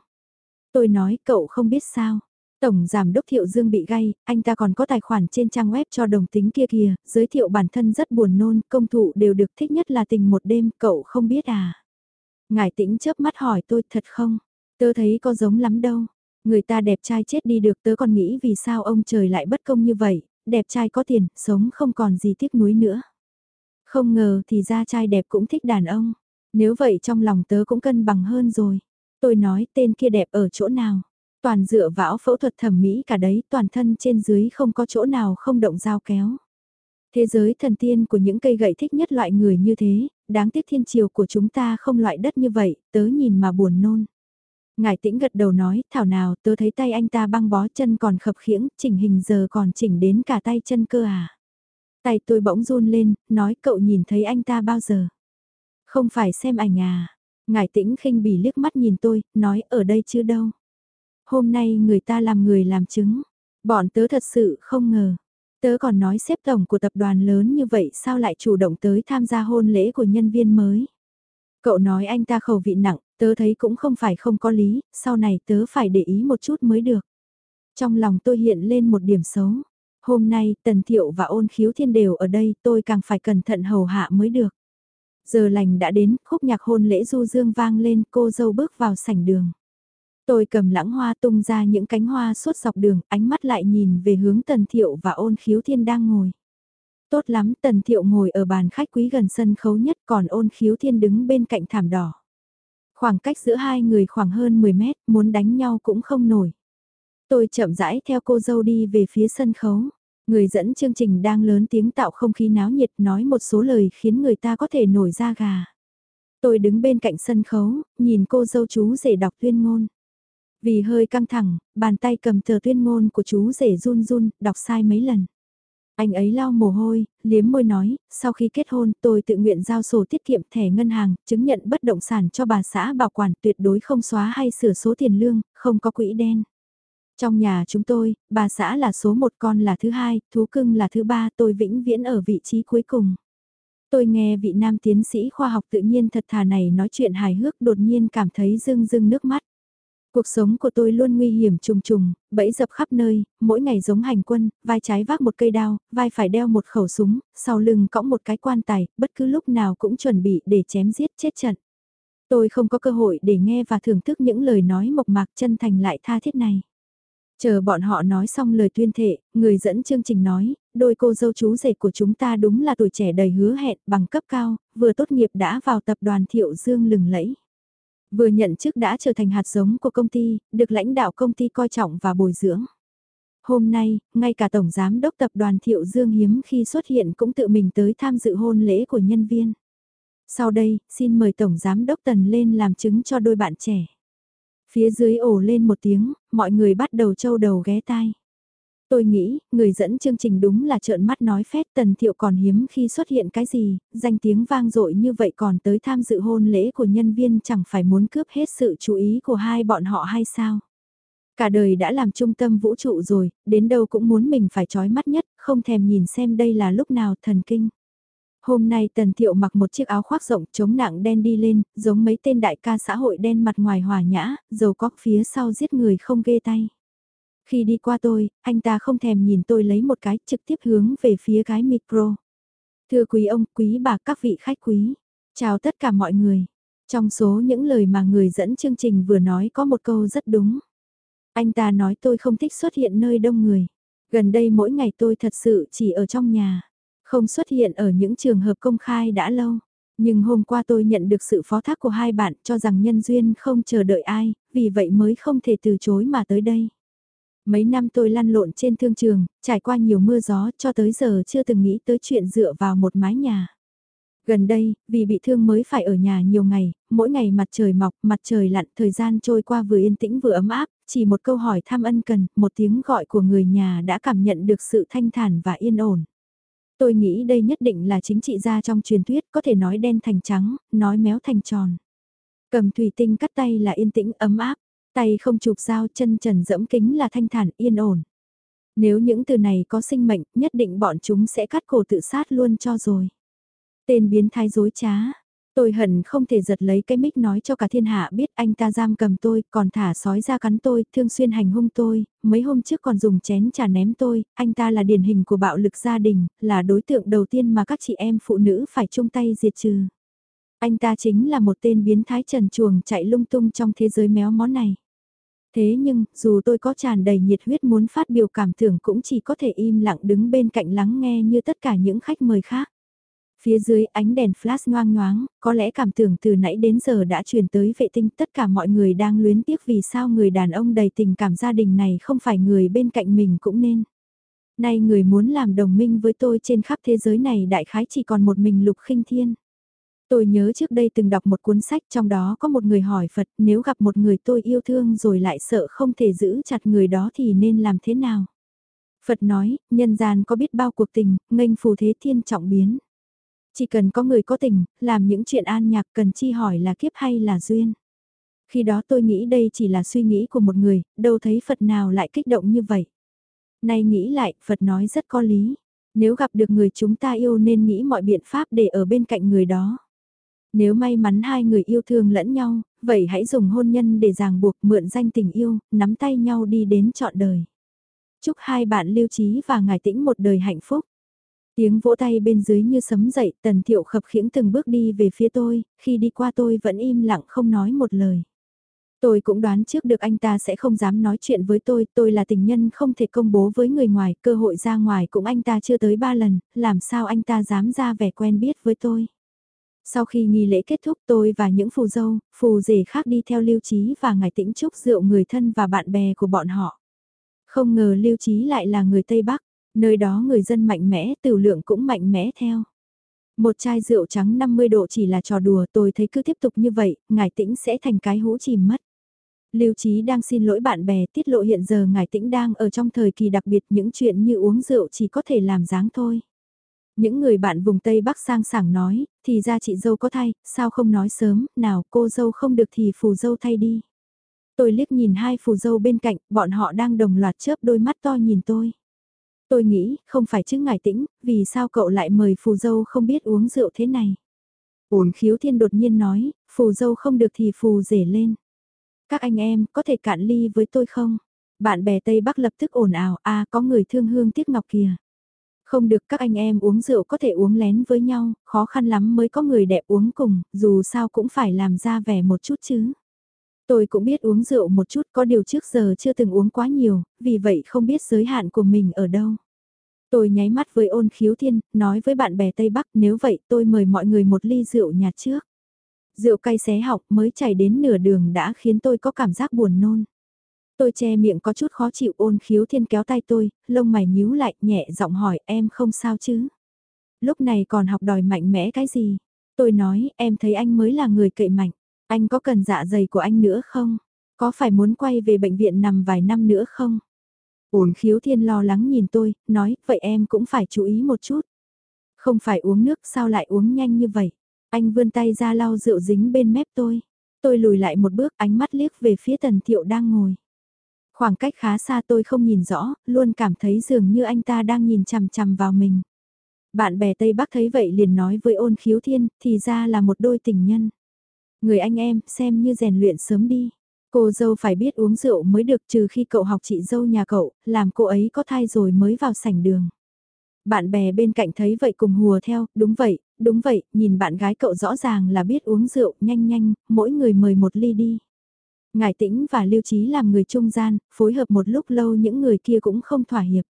Tôi nói cậu không biết sao. Tổng Giám Đốc Thiệu Dương bị gay, anh ta còn có tài khoản trên trang web cho đồng tính kia kìa, giới thiệu bản thân rất buồn nôn, công thụ đều được thích nhất là tình một đêm, cậu không biết à? Ngài tĩnh chớp mắt hỏi tôi thật không? Tớ thấy có giống lắm đâu. Người ta đẹp trai chết đi được tớ còn nghĩ vì sao ông trời lại bất công như vậy, đẹp trai có tiền, sống không còn gì tiếc nuối nữa. Không ngờ thì ra trai đẹp cũng thích đàn ông. Nếu vậy trong lòng tớ cũng cân bằng hơn rồi. Tôi nói tên kia đẹp ở chỗ nào. Toàn dựa vào phẫu thuật thẩm mỹ cả đấy, toàn thân trên dưới không có chỗ nào không động dao kéo. Thế giới thần tiên của những cây gậy thích nhất loại người như thế, đáng tiếc thiên triều của chúng ta không loại đất như vậy, tớ nhìn mà buồn nôn. Ngài tĩnh gật đầu nói, thảo nào tớ thấy tay anh ta băng bó chân còn khập khiễng, chỉnh hình giờ còn chỉnh đến cả tay chân cơ à. Tay tôi bỗng run lên, nói cậu nhìn thấy anh ta bao giờ. Không phải xem ảnh à. Ngải tĩnh khinh bỉ liếc mắt nhìn tôi, nói ở đây chứ đâu. Hôm nay người ta làm người làm chứng. Bọn tớ thật sự không ngờ. Tớ còn nói xếp tổng của tập đoàn lớn như vậy sao lại chủ động tới tham gia hôn lễ của nhân viên mới. Cậu nói anh ta khẩu vị nặng, tớ thấy cũng không phải không có lý, sau này tớ phải để ý một chút mới được. Trong lòng tôi hiện lên một điểm xấu. Hôm nay Tần Thiệu và ôn khiếu thiên đều ở đây tôi càng phải cẩn thận hầu hạ mới được. Giờ lành đã đến, khúc nhạc hôn lễ du dương vang lên cô dâu bước vào sảnh đường. Tôi cầm lãng hoa tung ra những cánh hoa suốt dọc đường, ánh mắt lại nhìn về hướng Tần Thiệu và ôn khiếu thiên đang ngồi. Tốt lắm, Tần Thiệu ngồi ở bàn khách quý gần sân khấu nhất còn ôn khiếu thiên đứng bên cạnh thảm đỏ. Khoảng cách giữa hai người khoảng hơn 10 mét, muốn đánh nhau cũng không nổi. Tôi chậm rãi theo cô dâu đi về phía sân khấu. Người dẫn chương trình đang lớn tiếng tạo không khí náo nhiệt nói một số lời khiến người ta có thể nổi da gà. Tôi đứng bên cạnh sân khấu, nhìn cô dâu chú rể đọc tuyên ngôn. Vì hơi căng thẳng, bàn tay cầm tờ tuyên ngôn của chú rể run run, đọc sai mấy lần. Anh ấy lau mồ hôi, liếm môi nói, sau khi kết hôn tôi tự nguyện giao sổ tiết kiệm thẻ ngân hàng, chứng nhận bất động sản cho bà xã bảo quản tuyệt đối không xóa hay sửa số tiền lương, không có quỹ đen. Trong nhà chúng tôi, bà xã là số một con là thứ hai, thú cưng là thứ ba, tôi vĩnh viễn ở vị trí cuối cùng. Tôi nghe vị nam tiến sĩ khoa học tự nhiên thật thà này nói chuyện hài hước đột nhiên cảm thấy rưng rưng nước mắt. Cuộc sống của tôi luôn nguy hiểm trùng trùng, bẫy dập khắp nơi, mỗi ngày giống hành quân, vai trái vác một cây đao, vai phải đeo một khẩu súng, sau lưng cõng một cái quan tài, bất cứ lúc nào cũng chuẩn bị để chém giết chết trận. Tôi không có cơ hội để nghe và thưởng thức những lời nói mộc mạc chân thành lại tha thiết này. Chờ bọn họ nói xong lời tuyên thệ, người dẫn chương trình nói, đôi cô dâu chú rể của chúng ta đúng là tuổi trẻ đầy hứa hẹn, bằng cấp cao, vừa tốt nghiệp đã vào tập đoàn Thiệu Dương lừng lẫy. Vừa nhận chức đã trở thành hạt giống của công ty, được lãnh đạo công ty coi trọng và bồi dưỡng. Hôm nay, ngay cả Tổng Giám đốc Tập đoàn Thiệu Dương hiếm khi xuất hiện cũng tự mình tới tham dự hôn lễ của nhân viên. Sau đây, xin mời Tổng Giám đốc Tần lên làm chứng cho đôi bạn trẻ. Phía dưới ổ lên một tiếng, mọi người bắt đầu trâu đầu ghé tai. Tôi nghĩ, người dẫn chương trình đúng là trợn mắt nói phét tần thiệu còn hiếm khi xuất hiện cái gì, danh tiếng vang dội như vậy còn tới tham dự hôn lễ của nhân viên chẳng phải muốn cướp hết sự chú ý của hai bọn họ hay sao. Cả đời đã làm trung tâm vũ trụ rồi, đến đâu cũng muốn mình phải trói mắt nhất, không thèm nhìn xem đây là lúc nào thần kinh. Hôm nay Tần Thiệu mặc một chiếc áo khoác rộng chống nặng đen đi lên, giống mấy tên đại ca xã hội đen mặt ngoài hòa nhã, dầu cóc phía sau giết người không ghê tay. Khi đi qua tôi, anh ta không thèm nhìn tôi lấy một cái trực tiếp hướng về phía cái micro. Thưa quý ông, quý bà các vị khách quý. Chào tất cả mọi người. Trong số những lời mà người dẫn chương trình vừa nói có một câu rất đúng. Anh ta nói tôi không thích xuất hiện nơi đông người. Gần đây mỗi ngày tôi thật sự chỉ ở trong nhà. Không xuất hiện ở những trường hợp công khai đã lâu. Nhưng hôm qua tôi nhận được sự phó thác của hai bạn cho rằng nhân duyên không chờ đợi ai, vì vậy mới không thể từ chối mà tới đây. Mấy năm tôi lăn lộn trên thương trường, trải qua nhiều mưa gió cho tới giờ chưa từng nghĩ tới chuyện dựa vào một mái nhà. Gần đây, vì bị thương mới phải ở nhà nhiều ngày, mỗi ngày mặt trời mọc, mặt trời lặn, thời gian trôi qua vừa yên tĩnh vừa ấm áp, chỉ một câu hỏi thăm ân cần, một tiếng gọi của người nhà đã cảm nhận được sự thanh thản và yên ổn. Tôi nghĩ đây nhất định là chính trị gia trong truyền thuyết có thể nói đen thành trắng, nói méo thành tròn. Cầm thủy tinh cắt tay là yên tĩnh ấm áp, tay không chụp dao chân trần dẫm kính là thanh thản yên ổn. Nếu những từ này có sinh mệnh, nhất định bọn chúng sẽ cắt cổ tự sát luôn cho rồi. Tên biến thái dối trá, Tôi hận không thể giật lấy cái mic nói cho cả thiên hạ biết anh ta giam cầm tôi, còn thả sói ra cắn tôi, thương xuyên hành hung tôi, mấy hôm trước còn dùng chén trà ném tôi, anh ta là điển hình của bạo lực gia đình, là đối tượng đầu tiên mà các chị em phụ nữ phải chung tay diệt trừ. Anh ta chính là một tên biến thái trần chuồng chạy lung tung trong thế giới méo mó này. Thế nhưng, dù tôi có tràn đầy nhiệt huyết muốn phát biểu cảm tưởng cũng chỉ có thể im lặng đứng bên cạnh lắng nghe như tất cả những khách mời khác. Phía dưới ánh đèn flash ngoang ngoáng, có lẽ cảm tưởng từ nãy đến giờ đã truyền tới vệ tinh tất cả mọi người đang luyến tiếc vì sao người đàn ông đầy tình cảm gia đình này không phải người bên cạnh mình cũng nên. Nay người muốn làm đồng minh với tôi trên khắp thế giới này đại khái chỉ còn một mình lục khinh thiên. Tôi nhớ trước đây từng đọc một cuốn sách trong đó có một người hỏi Phật nếu gặp một người tôi yêu thương rồi lại sợ không thể giữ chặt người đó thì nên làm thế nào? Phật nói, nhân gian có biết bao cuộc tình, nghênh phù thế thiên trọng biến. Chỉ cần có người có tình, làm những chuyện an nhạc cần chi hỏi là kiếp hay là duyên. Khi đó tôi nghĩ đây chỉ là suy nghĩ của một người, đâu thấy Phật nào lại kích động như vậy. Nay nghĩ lại, Phật nói rất có lý. Nếu gặp được người chúng ta yêu nên nghĩ mọi biện pháp để ở bên cạnh người đó. Nếu may mắn hai người yêu thương lẫn nhau, vậy hãy dùng hôn nhân để ràng buộc mượn danh tình yêu, nắm tay nhau đi đến trọn đời. Chúc hai bạn lưu trí và ngài tĩnh một đời hạnh phúc. Tiếng vỗ tay bên dưới như sấm dậy, tần thiệu khập khiễng từng bước đi về phía tôi, khi đi qua tôi vẫn im lặng không nói một lời. Tôi cũng đoán trước được anh ta sẽ không dám nói chuyện với tôi, tôi là tình nhân không thể công bố với người ngoài, cơ hội ra ngoài cũng anh ta chưa tới ba lần, làm sao anh ta dám ra vẻ quen biết với tôi. Sau khi nghi lễ kết thúc tôi và những phù dâu, phù rể khác đi theo lưu trí và ngài tĩnh trúc rượu người thân và bạn bè của bọn họ. Không ngờ lưu trí lại là người Tây Bắc, nơi đó người dân mạnh mẽ, tiểu lượng cũng mạnh mẽ theo. Một chai rượu trắng 50 độ chỉ là trò đùa tôi thấy cứ tiếp tục như vậy, ngài tĩnh sẽ thành cái hũ chìm mất. Lưu Chí đang xin lỗi bạn bè tiết lộ hiện giờ ngài tĩnh đang ở trong thời kỳ đặc biệt những chuyện như uống rượu chỉ có thể làm dáng thôi. Những người bạn vùng Tây Bắc sang sảng nói, thì ra chị dâu có thay, sao không nói sớm, nào cô dâu không được thì phù dâu thay đi. Tôi liếc nhìn hai phù dâu bên cạnh, bọn họ đang đồng loạt chớp đôi mắt to nhìn tôi. Tôi nghĩ, không phải chứ ngài tĩnh, vì sao cậu lại mời phù dâu không biết uống rượu thế này. Ổn khiếu thiên đột nhiên nói, phù dâu không được thì phù rể lên. Các anh em, có thể cạn ly với tôi không? Bạn bè Tây Bắc lập tức ồn ào, a có người thương hương tiếc ngọc kìa. Không được các anh em uống rượu có thể uống lén với nhau, khó khăn lắm mới có người đẹp uống cùng, dù sao cũng phải làm ra vẻ một chút chứ. Tôi cũng biết uống rượu một chút có điều trước giờ chưa từng uống quá nhiều, vì vậy không biết giới hạn của mình ở đâu. Tôi nháy mắt với ôn khiếu thiên, nói với bạn bè Tây Bắc nếu vậy tôi mời mọi người một ly rượu nhạt trước. Rượu cay xé học mới chảy đến nửa đường đã khiến tôi có cảm giác buồn nôn. Tôi che miệng có chút khó chịu ôn khiếu thiên kéo tay tôi, lông mày nhíu lại nhẹ giọng hỏi em không sao chứ. Lúc này còn học đòi mạnh mẽ cái gì? Tôi nói em thấy anh mới là người cậy mạnh. Anh có cần dạ dày của anh nữa không? Có phải muốn quay về bệnh viện nằm vài năm nữa không? Ôn khiếu thiên lo lắng nhìn tôi, nói, vậy em cũng phải chú ý một chút. Không phải uống nước sao lại uống nhanh như vậy? Anh vươn tay ra lau rượu dính bên mép tôi. Tôi lùi lại một bước ánh mắt liếc về phía tần thiệu đang ngồi. Khoảng cách khá xa tôi không nhìn rõ, luôn cảm thấy dường như anh ta đang nhìn chằm chằm vào mình. Bạn bè Tây Bắc thấy vậy liền nói với ôn khiếu thiên, thì ra là một đôi tình nhân. Người anh em, xem như rèn luyện sớm đi. Cô dâu phải biết uống rượu mới được trừ khi cậu học chị dâu nhà cậu, làm cô ấy có thai rồi mới vào sảnh đường. Bạn bè bên cạnh thấy vậy cùng hùa theo, đúng vậy, đúng vậy, nhìn bạn gái cậu rõ ràng là biết uống rượu, nhanh nhanh, mỗi người mời một ly đi. Ngải tĩnh và lưu trí làm người trung gian, phối hợp một lúc lâu những người kia cũng không thỏa hiệp.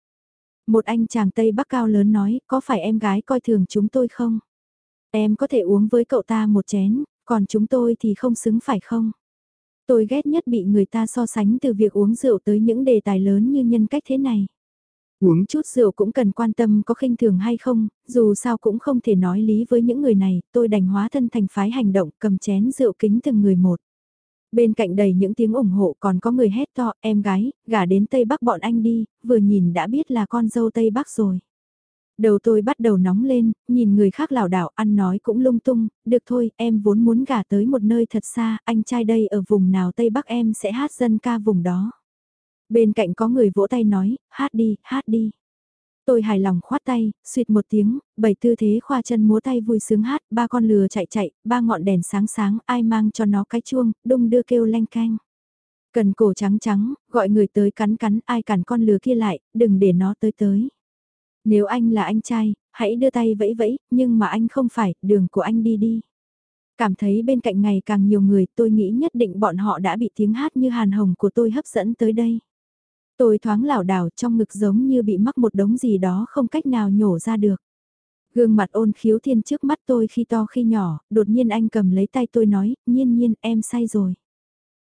Một anh chàng Tây Bắc cao lớn nói, có phải em gái coi thường chúng tôi không? Em có thể uống với cậu ta một chén, còn chúng tôi thì không xứng phải không? Tôi ghét nhất bị người ta so sánh từ việc uống rượu tới những đề tài lớn như nhân cách thế này. Uống chút rượu cũng cần quan tâm có khinh thường hay không, dù sao cũng không thể nói lý với những người này, tôi đành hóa thân thành phái hành động cầm chén rượu kính từng người một. Bên cạnh đầy những tiếng ủng hộ còn có người hét to, em gái, gả đến Tây Bắc bọn anh đi, vừa nhìn đã biết là con dâu Tây Bắc rồi. Đầu tôi bắt đầu nóng lên, nhìn người khác lảo đảo ăn nói cũng lung tung, được thôi, em vốn muốn gả tới một nơi thật xa, anh trai đây ở vùng nào Tây Bắc em sẽ hát dân ca vùng đó. Bên cạnh có người vỗ tay nói, hát đi, hát đi. Tôi hài lòng khoát tay, suyệt một tiếng, bảy tư thế khoa chân múa tay vui sướng hát, ba con lừa chạy chạy, ba ngọn đèn sáng sáng, ai mang cho nó cái chuông, đung đưa kêu lanh canh. Cần cổ trắng trắng, gọi người tới cắn cắn, ai cản con lừa kia lại, đừng để nó tới tới. Nếu anh là anh trai, hãy đưa tay vẫy vẫy, nhưng mà anh không phải, đường của anh đi đi. Cảm thấy bên cạnh ngày càng nhiều người, tôi nghĩ nhất định bọn họ đã bị tiếng hát như hàn hồng của tôi hấp dẫn tới đây. Tôi thoáng lảo đảo trong ngực giống như bị mắc một đống gì đó không cách nào nhổ ra được. Gương mặt ôn khiếu thiên trước mắt tôi khi to khi nhỏ, đột nhiên anh cầm lấy tay tôi nói, nhiên nhiên em say rồi.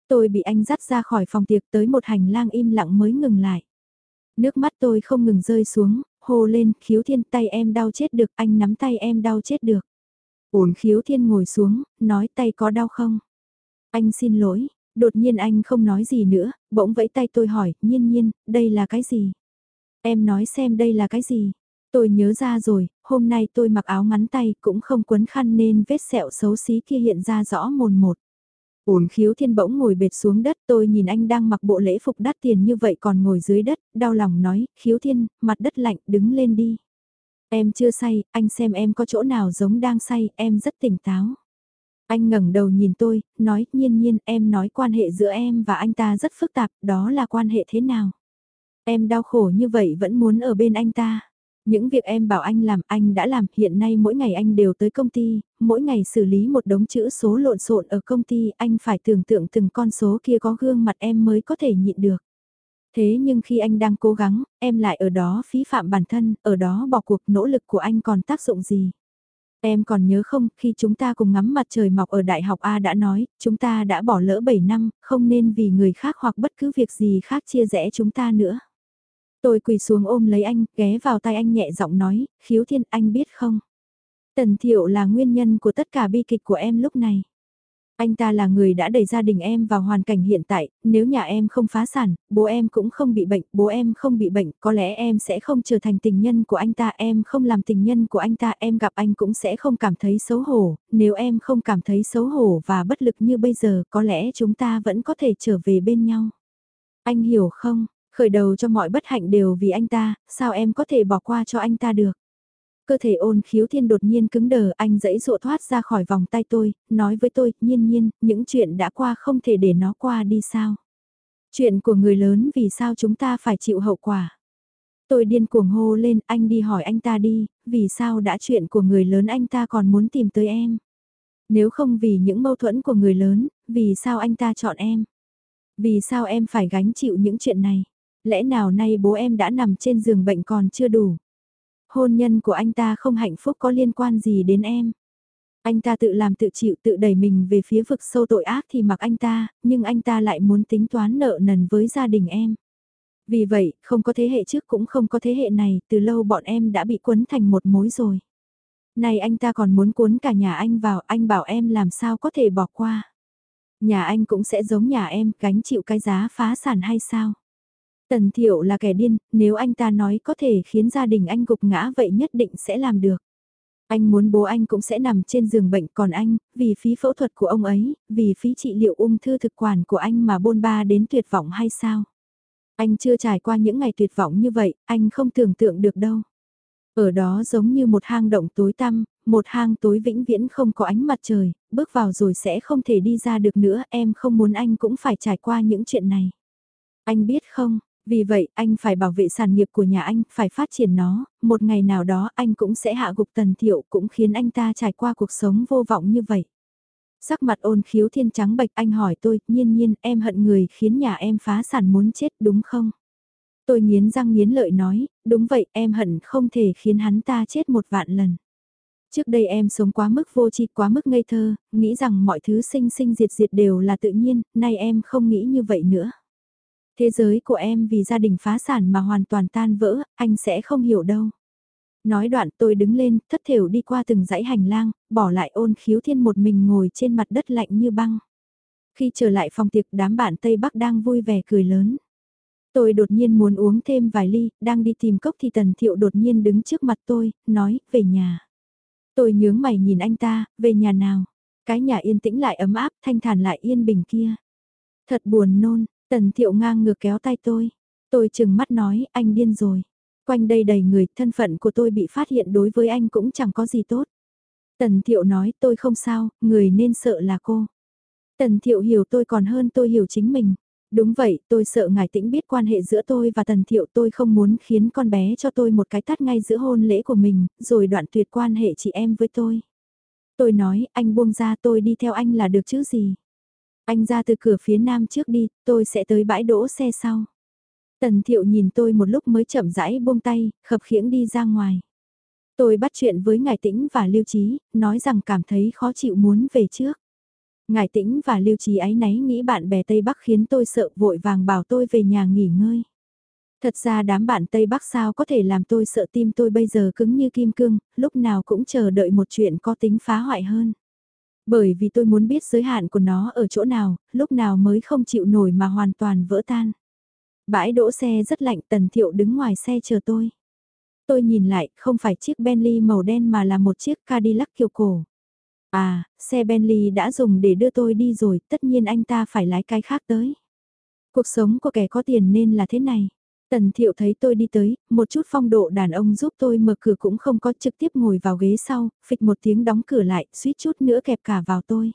Tôi bị anh dắt ra khỏi phòng tiệc tới một hành lang im lặng mới ngừng lại. Nước mắt tôi không ngừng rơi xuống, hô lên, khiếu thiên tay em đau chết được, anh nắm tay em đau chết được. Ôn khiếu thiên ngồi xuống, nói tay có đau không? Anh xin lỗi, Đột nhiên anh không nói gì nữa, bỗng vẫy tay tôi hỏi, nhiên nhiên, đây là cái gì? Em nói xem đây là cái gì? Tôi nhớ ra rồi, hôm nay tôi mặc áo ngắn tay cũng không quấn khăn nên vết sẹo xấu xí kia hiện ra rõ mồn một. Ổn khiếu thiên bỗng ngồi bệt xuống đất tôi nhìn anh đang mặc bộ lễ phục đắt tiền như vậy còn ngồi dưới đất, đau lòng nói, khiếu thiên, mặt đất lạnh, đứng lên đi. Em chưa say, anh xem em có chỗ nào giống đang say, em rất tỉnh táo. Anh ngẩng đầu nhìn tôi, nói, nhiên nhiên, em nói quan hệ giữa em và anh ta rất phức tạp, đó là quan hệ thế nào? Em đau khổ như vậy vẫn muốn ở bên anh ta. Những việc em bảo anh làm anh đã làm, hiện nay mỗi ngày anh đều tới công ty, mỗi ngày xử lý một đống chữ số lộn xộn ở công ty, anh phải tưởng tượng từng con số kia có gương mặt em mới có thể nhịn được. Thế nhưng khi anh đang cố gắng, em lại ở đó phí phạm bản thân, ở đó bỏ cuộc nỗ lực của anh còn tác dụng gì? Em còn nhớ không, khi chúng ta cùng ngắm mặt trời mọc ở Đại học A đã nói, chúng ta đã bỏ lỡ 7 năm, không nên vì người khác hoặc bất cứ việc gì khác chia rẽ chúng ta nữa. Tôi quỳ xuống ôm lấy anh, ghé vào tay anh nhẹ giọng nói, khiếu thiên anh biết không? Tần thiệu là nguyên nhân của tất cả bi kịch của em lúc này. Anh ta là người đã đẩy gia đình em vào hoàn cảnh hiện tại, nếu nhà em không phá sản, bố em cũng không bị bệnh, bố em không bị bệnh, có lẽ em sẽ không trở thành tình nhân của anh ta, em không làm tình nhân của anh ta, em gặp anh cũng sẽ không cảm thấy xấu hổ, nếu em không cảm thấy xấu hổ và bất lực như bây giờ, có lẽ chúng ta vẫn có thể trở về bên nhau. Anh hiểu không, khởi đầu cho mọi bất hạnh đều vì anh ta, sao em có thể bỏ qua cho anh ta được? Cơ thể ôn khiếu thiên đột nhiên cứng đờ, anh dãy dụa thoát ra khỏi vòng tay tôi, nói với tôi, nhiên nhiên, những chuyện đã qua không thể để nó qua đi sao. Chuyện của người lớn vì sao chúng ta phải chịu hậu quả. Tôi điên cuồng hô lên, anh đi hỏi anh ta đi, vì sao đã chuyện của người lớn anh ta còn muốn tìm tới em. Nếu không vì những mâu thuẫn của người lớn, vì sao anh ta chọn em? Vì sao em phải gánh chịu những chuyện này? Lẽ nào nay bố em đã nằm trên giường bệnh còn chưa đủ? Hôn nhân của anh ta không hạnh phúc có liên quan gì đến em. Anh ta tự làm tự chịu tự đẩy mình về phía vực sâu tội ác thì mặc anh ta, nhưng anh ta lại muốn tính toán nợ nần với gia đình em. Vì vậy, không có thế hệ trước cũng không có thế hệ này, từ lâu bọn em đã bị quấn thành một mối rồi. Này anh ta còn muốn cuốn cả nhà anh vào, anh bảo em làm sao có thể bỏ qua. Nhà anh cũng sẽ giống nhà em, gánh chịu cái giá phá sản hay sao? Tần Thiệu là kẻ điên, nếu anh ta nói có thể khiến gia đình anh gục ngã vậy nhất định sẽ làm được. Anh muốn bố anh cũng sẽ nằm trên giường bệnh còn anh, vì phí phẫu thuật của ông ấy, vì phí trị liệu ung thư thực quản của anh mà bôn ba đến tuyệt vọng hay sao? Anh chưa trải qua những ngày tuyệt vọng như vậy, anh không tưởng tượng được đâu. Ở đó giống như một hang động tối tăm, một hang tối vĩnh viễn không có ánh mặt trời, bước vào rồi sẽ không thể đi ra được nữa, em không muốn anh cũng phải trải qua những chuyện này. Anh biết không, vì vậy, anh phải bảo vệ sản nghiệp của nhà anh, phải phát triển nó, một ngày nào đó anh cũng sẽ hạ gục tần thiệu cũng khiến anh ta trải qua cuộc sống vô vọng như vậy. Sắc mặt ôn khiếu thiên trắng bạch anh hỏi tôi, nhiên nhiên em hận người khiến nhà em phá sản muốn chết đúng không? Tôi nghiến răng nghiến lợi nói, đúng vậy em hận không thể khiến hắn ta chết một vạn lần. Trước đây em sống quá mức vô tri quá mức ngây thơ, nghĩ rằng mọi thứ sinh sinh diệt diệt đều là tự nhiên, nay em không nghĩ như vậy nữa. Thế giới của em vì gia đình phá sản mà hoàn toàn tan vỡ, anh sẽ không hiểu đâu. Nói đoạn tôi đứng lên, thất thểu đi qua từng dãy hành lang, bỏ lại ôn khiếu thiên một mình ngồi trên mặt đất lạnh như băng. Khi trở lại phòng tiệc đám bạn Tây Bắc đang vui vẻ cười lớn. Tôi đột nhiên muốn uống thêm vài ly, đang đi tìm cốc thì Tần Thiệu đột nhiên đứng trước mặt tôi, nói, về nhà. Tôi nhướng mày nhìn anh ta, về nhà nào? Cái nhà yên tĩnh lại ấm áp, thanh thản lại yên bình kia. Thật buồn nôn, Tần thiệu ngang ngược kéo tay tôi. Tôi chừng mắt nói, anh điên rồi. Quanh đây đầy người, thân phận của tôi bị phát hiện đối với anh cũng chẳng có gì tốt. Tần thiệu nói, tôi không sao, người nên sợ là cô. Tần thiệu hiểu tôi còn hơn tôi hiểu chính mình. Đúng vậy, tôi sợ ngài tĩnh biết quan hệ giữa tôi và tần thiệu tôi không muốn khiến con bé cho tôi một cái tắt ngay giữa hôn lễ của mình, rồi đoạn tuyệt quan hệ chị em với tôi. Tôi nói, anh buông ra tôi đi theo anh là được chứ gì. Anh ra từ cửa phía nam trước đi, tôi sẽ tới bãi đỗ xe sau. Tần thiệu nhìn tôi một lúc mới chậm rãi buông tay, khập khiễng đi ra ngoài. Tôi bắt chuyện với Ngài Tĩnh và Lưu Trí, nói rằng cảm thấy khó chịu muốn về trước. Ngài Tĩnh và Lưu Trí ấy náy nghĩ bạn bè Tây Bắc khiến tôi sợ vội vàng bảo tôi về nhà nghỉ ngơi. Thật ra đám bạn Tây Bắc sao có thể làm tôi sợ tim tôi bây giờ cứng như kim cương, lúc nào cũng chờ đợi một chuyện có tính phá hoại hơn. Bởi vì tôi muốn biết giới hạn của nó ở chỗ nào, lúc nào mới không chịu nổi mà hoàn toàn vỡ tan. Bãi đỗ xe rất lạnh tần thiệu đứng ngoài xe chờ tôi. Tôi nhìn lại, không phải chiếc Bentley màu đen mà là một chiếc Cadillac kiểu cổ. À, xe Bentley đã dùng để đưa tôi đi rồi, tất nhiên anh ta phải lái cái khác tới. Cuộc sống của kẻ có tiền nên là thế này. Tần thiệu thấy tôi đi tới, một chút phong độ đàn ông giúp tôi mở cửa cũng không có trực tiếp ngồi vào ghế sau, phịch một tiếng đóng cửa lại, suýt chút nữa kẹp cả vào tôi.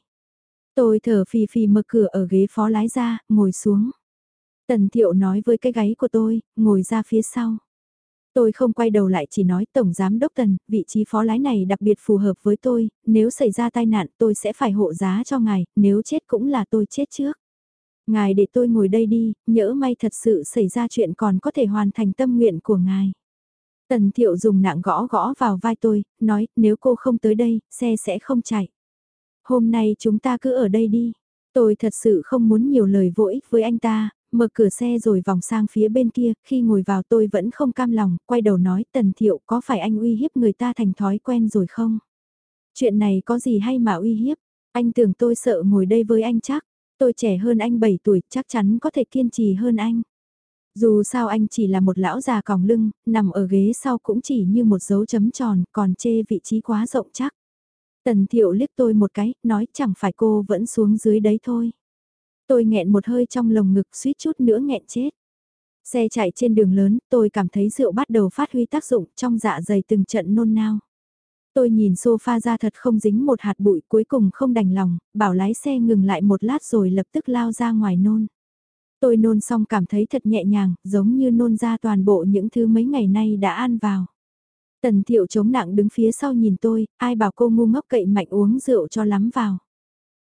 Tôi thở phì phì mở cửa ở ghế phó lái ra, ngồi xuống. Tần thiệu nói với cái gáy của tôi, ngồi ra phía sau. Tôi không quay đầu lại chỉ nói Tổng Giám Đốc Tần, vị trí phó lái này đặc biệt phù hợp với tôi, nếu xảy ra tai nạn tôi sẽ phải hộ giá cho ngài, nếu chết cũng là tôi chết trước. Ngài để tôi ngồi đây đi, nhỡ may thật sự xảy ra chuyện còn có thể hoàn thành tâm nguyện của ngài. Tần Thiệu dùng nặng gõ gõ vào vai tôi, nói nếu cô không tới đây, xe sẽ không chạy. Hôm nay chúng ta cứ ở đây đi. Tôi thật sự không muốn nhiều lời vô ích với anh ta, mở cửa xe rồi vòng sang phía bên kia, khi ngồi vào tôi vẫn không cam lòng, quay đầu nói Tần Thiệu có phải anh uy hiếp người ta thành thói quen rồi không? Chuyện này có gì hay mà uy hiếp? Anh tưởng tôi sợ ngồi đây với anh chắc, tôi trẻ hơn anh 7 tuổi chắc chắn có thể kiên trì hơn anh. Dù sao anh chỉ là một lão già còng lưng, nằm ở ghế sau cũng chỉ như một dấu chấm tròn, còn chê vị trí quá rộng chắc. Tần thiệu liếc tôi một cái, nói chẳng phải cô vẫn xuống dưới đấy thôi. Tôi nghẹn một hơi trong lồng ngực suýt chút nữa nghẹn chết. Xe chạy trên đường lớn, tôi cảm thấy rượu bắt đầu phát huy tác dụng trong dạ dày từng trận nôn nao. Tôi nhìn sofa ra thật không dính một hạt bụi cuối cùng không đành lòng, bảo lái xe ngừng lại một lát rồi lập tức lao ra ngoài nôn. Tôi nôn xong cảm thấy thật nhẹ nhàng, giống như nôn ra toàn bộ những thứ mấy ngày nay đã ăn vào. Tần thiệu chống nặng đứng phía sau nhìn tôi, ai bảo cô ngu ngốc cậy mạnh uống rượu cho lắm vào.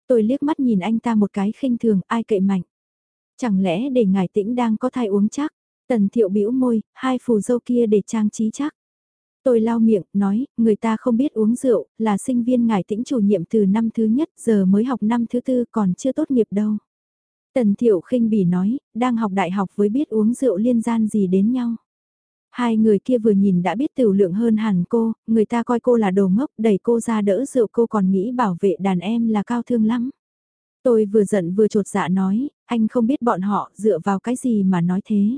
Tôi liếc mắt nhìn anh ta một cái khinh thường, ai cậy mạnh. Chẳng lẽ để ngài tĩnh đang có thai uống chắc? Tần thiệu bĩu môi, hai phù dâu kia để trang trí chắc. Tôi lau miệng, nói, người ta không biết uống rượu, là sinh viên ngài tĩnh chủ nhiệm từ năm thứ nhất, giờ mới học năm thứ tư còn chưa tốt nghiệp đâu. Tần thiệu khinh bỉ nói, đang học đại học với biết uống rượu liên gian gì đến nhau. Hai người kia vừa nhìn đã biết tiểu lượng hơn hẳn cô, người ta coi cô là đồ ngốc đẩy cô ra đỡ rượu cô còn nghĩ bảo vệ đàn em là cao thương lắm. Tôi vừa giận vừa trột dạ nói, anh không biết bọn họ dựa vào cái gì mà nói thế.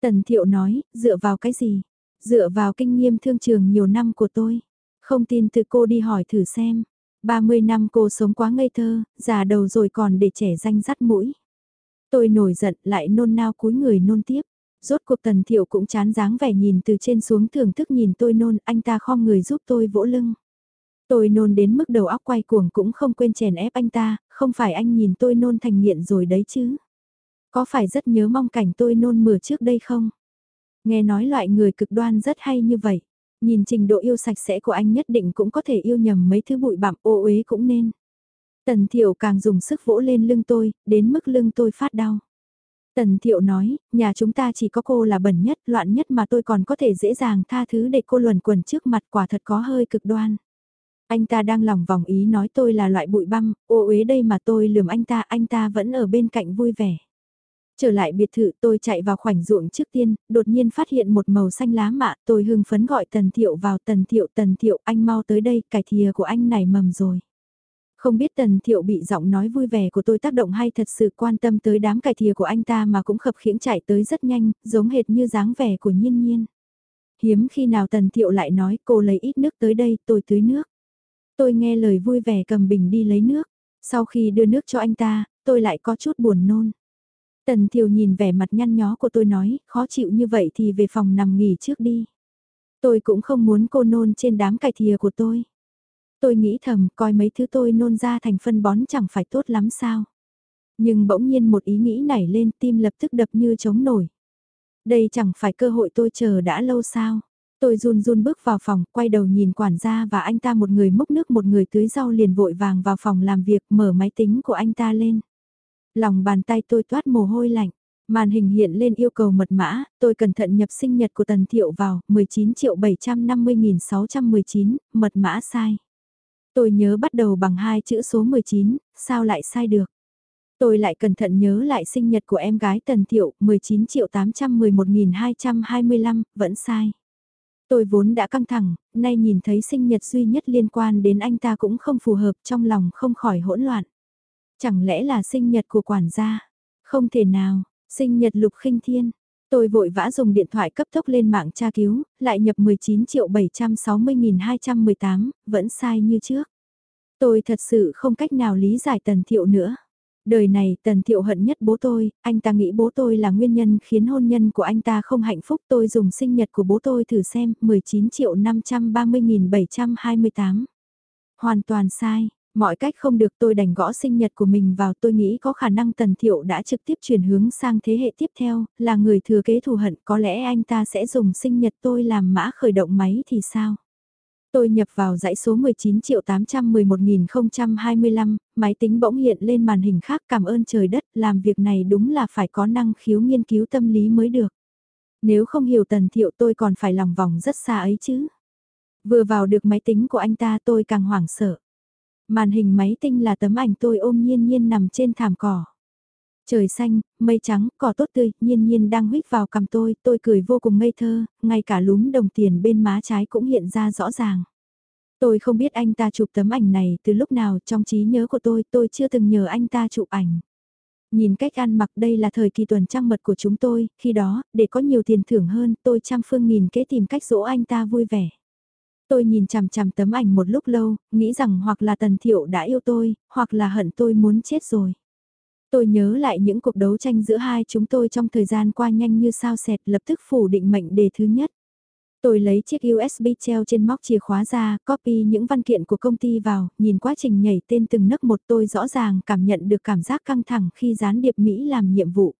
Tần thiệu nói, dựa vào cái gì? Dựa vào kinh nghiệm thương trường nhiều năm của tôi. Không tin tự cô đi hỏi thử xem. 30 năm cô sống quá ngây thơ, già đầu rồi còn để trẻ danh dắt mũi. Tôi nổi giận lại nôn nao cúi người nôn tiếp. Rốt cuộc tần thiệu cũng chán dáng vẻ nhìn từ trên xuống thưởng thức nhìn tôi nôn, anh ta khom người giúp tôi vỗ lưng. Tôi nôn đến mức đầu óc quay cuồng cũng không quên chèn ép anh ta, không phải anh nhìn tôi nôn thành nghiện rồi đấy chứ. Có phải rất nhớ mong cảnh tôi nôn mửa trước đây không? Nghe nói loại người cực đoan rất hay như vậy. Nhìn trình độ yêu sạch sẽ của anh nhất định cũng có thể yêu nhầm mấy thứ bụi bặm ô uế cũng nên. Tần thiệu càng dùng sức vỗ lên lưng tôi, đến mức lưng tôi phát đau. Tần Thiệu nói, nhà chúng ta chỉ có cô là bẩn nhất, loạn nhất mà tôi còn có thể dễ dàng tha thứ để cô luẩn quẩn trước mặt quả thật có hơi cực đoan. Anh ta đang lòng vòng ý nói tôi là loại bụi băm, ô uế đây mà tôi lườm anh ta, anh ta vẫn ở bên cạnh vui vẻ. Trở lại biệt thự tôi chạy vào khoảnh ruộng trước tiên, đột nhiên phát hiện một màu xanh lá mạ, tôi hưng phấn gọi Tần Thiệu vào Tần Thiệu Tần Thiệu anh mau tới đây, cải thìa của anh này mầm rồi. Không biết Tần Thiệu bị giọng nói vui vẻ của tôi tác động hay thật sự quan tâm tới đám cải thìa của anh ta mà cũng khập khiễng chạy tới rất nhanh, giống hệt như dáng vẻ của nhiên nhiên. Hiếm khi nào Tần Thiệu lại nói cô lấy ít nước tới đây, tôi tưới nước. Tôi nghe lời vui vẻ cầm bình đi lấy nước. Sau khi đưa nước cho anh ta, tôi lại có chút buồn nôn. Tần Thiều nhìn vẻ mặt nhăn nhó của tôi nói, khó chịu như vậy thì về phòng nằm nghỉ trước đi. Tôi cũng không muốn cô nôn trên đám cải thìa của tôi. Tôi nghĩ thầm coi mấy thứ tôi nôn ra thành phân bón chẳng phải tốt lắm sao. Nhưng bỗng nhiên một ý nghĩ nảy lên tim lập tức đập như chống nổi. Đây chẳng phải cơ hội tôi chờ đã lâu sao. Tôi run run bước vào phòng, quay đầu nhìn quản gia và anh ta một người múc nước một người tưới rau liền vội vàng vào phòng làm việc mở máy tính của anh ta lên. Lòng bàn tay tôi toát mồ hôi lạnh. Màn hình hiện lên yêu cầu mật mã, tôi cẩn thận nhập sinh nhật của Tần Thiệu vào, 19 triệu 750.619, mật mã sai. Tôi nhớ bắt đầu bằng hai chữ số 19, sao lại sai được? Tôi lại cẩn thận nhớ lại sinh nhật của em gái Tần Thiệu, 19 triệu 811.225, vẫn sai. Tôi vốn đã căng thẳng, nay nhìn thấy sinh nhật duy nhất liên quan đến anh ta cũng không phù hợp trong lòng không khỏi hỗn loạn. Chẳng lẽ là sinh nhật của quản gia? Không thể nào, sinh nhật lục khinh thiên. Tôi vội vã dùng điện thoại cấp tốc lên mạng tra cứu, lại nhập 19 triệu 760.218, vẫn sai như trước. Tôi thật sự không cách nào lý giải Tần Thiệu nữa. Đời này Tần Thiệu hận nhất bố tôi, anh ta nghĩ bố tôi là nguyên nhân khiến hôn nhân của anh ta không hạnh phúc. Tôi dùng sinh nhật của bố tôi thử xem, 19 triệu 530.728. Hoàn toàn sai, mọi cách không được tôi đành gõ sinh nhật của mình vào tôi nghĩ có khả năng Tần Thiệu đã trực tiếp chuyển hướng sang thế hệ tiếp theo, là người thừa kế thù hận có lẽ anh ta sẽ dùng sinh nhật tôi làm mã khởi động máy thì sao? Tôi nhập vào dãy số 19 triệu 811.025, máy tính bỗng hiện lên màn hình khác cảm ơn trời đất, làm việc này đúng là phải có năng khiếu nghiên cứu tâm lý mới được. Nếu không hiểu tần thiệu tôi còn phải lòng vòng rất xa ấy chứ. Vừa vào được máy tính của anh ta tôi càng hoảng sợ. Màn hình máy tinh là tấm ảnh tôi ôm nhiên nhiên nằm trên thảm cỏ. Trời xanh, mây trắng, cỏ tốt tươi, nhiên nhiên đang huyết vào cầm tôi, tôi cười vô cùng ngây thơ, ngay cả lúm đồng tiền bên má trái cũng hiện ra rõ ràng. Tôi không biết anh ta chụp tấm ảnh này từ lúc nào trong trí nhớ của tôi, tôi chưa từng nhờ anh ta chụp ảnh. Nhìn cách ăn mặc đây là thời kỳ tuần trăng mật của chúng tôi, khi đó, để có nhiều tiền thưởng hơn, tôi trăm phương nghìn kế tìm cách dỗ anh ta vui vẻ. Tôi nhìn chằm chằm tấm ảnh một lúc lâu, nghĩ rằng hoặc là Tần Thiệu đã yêu tôi, hoặc là hận tôi muốn chết rồi. Tôi nhớ lại những cuộc đấu tranh giữa hai chúng tôi trong thời gian qua nhanh như sao xẹt lập tức phủ định mệnh đề thứ nhất. Tôi lấy chiếc USB treo trên móc chìa khóa ra, copy những văn kiện của công ty vào, nhìn quá trình nhảy tên từng nấc một tôi rõ ràng cảm nhận được cảm giác căng thẳng khi gián điệp Mỹ làm nhiệm vụ.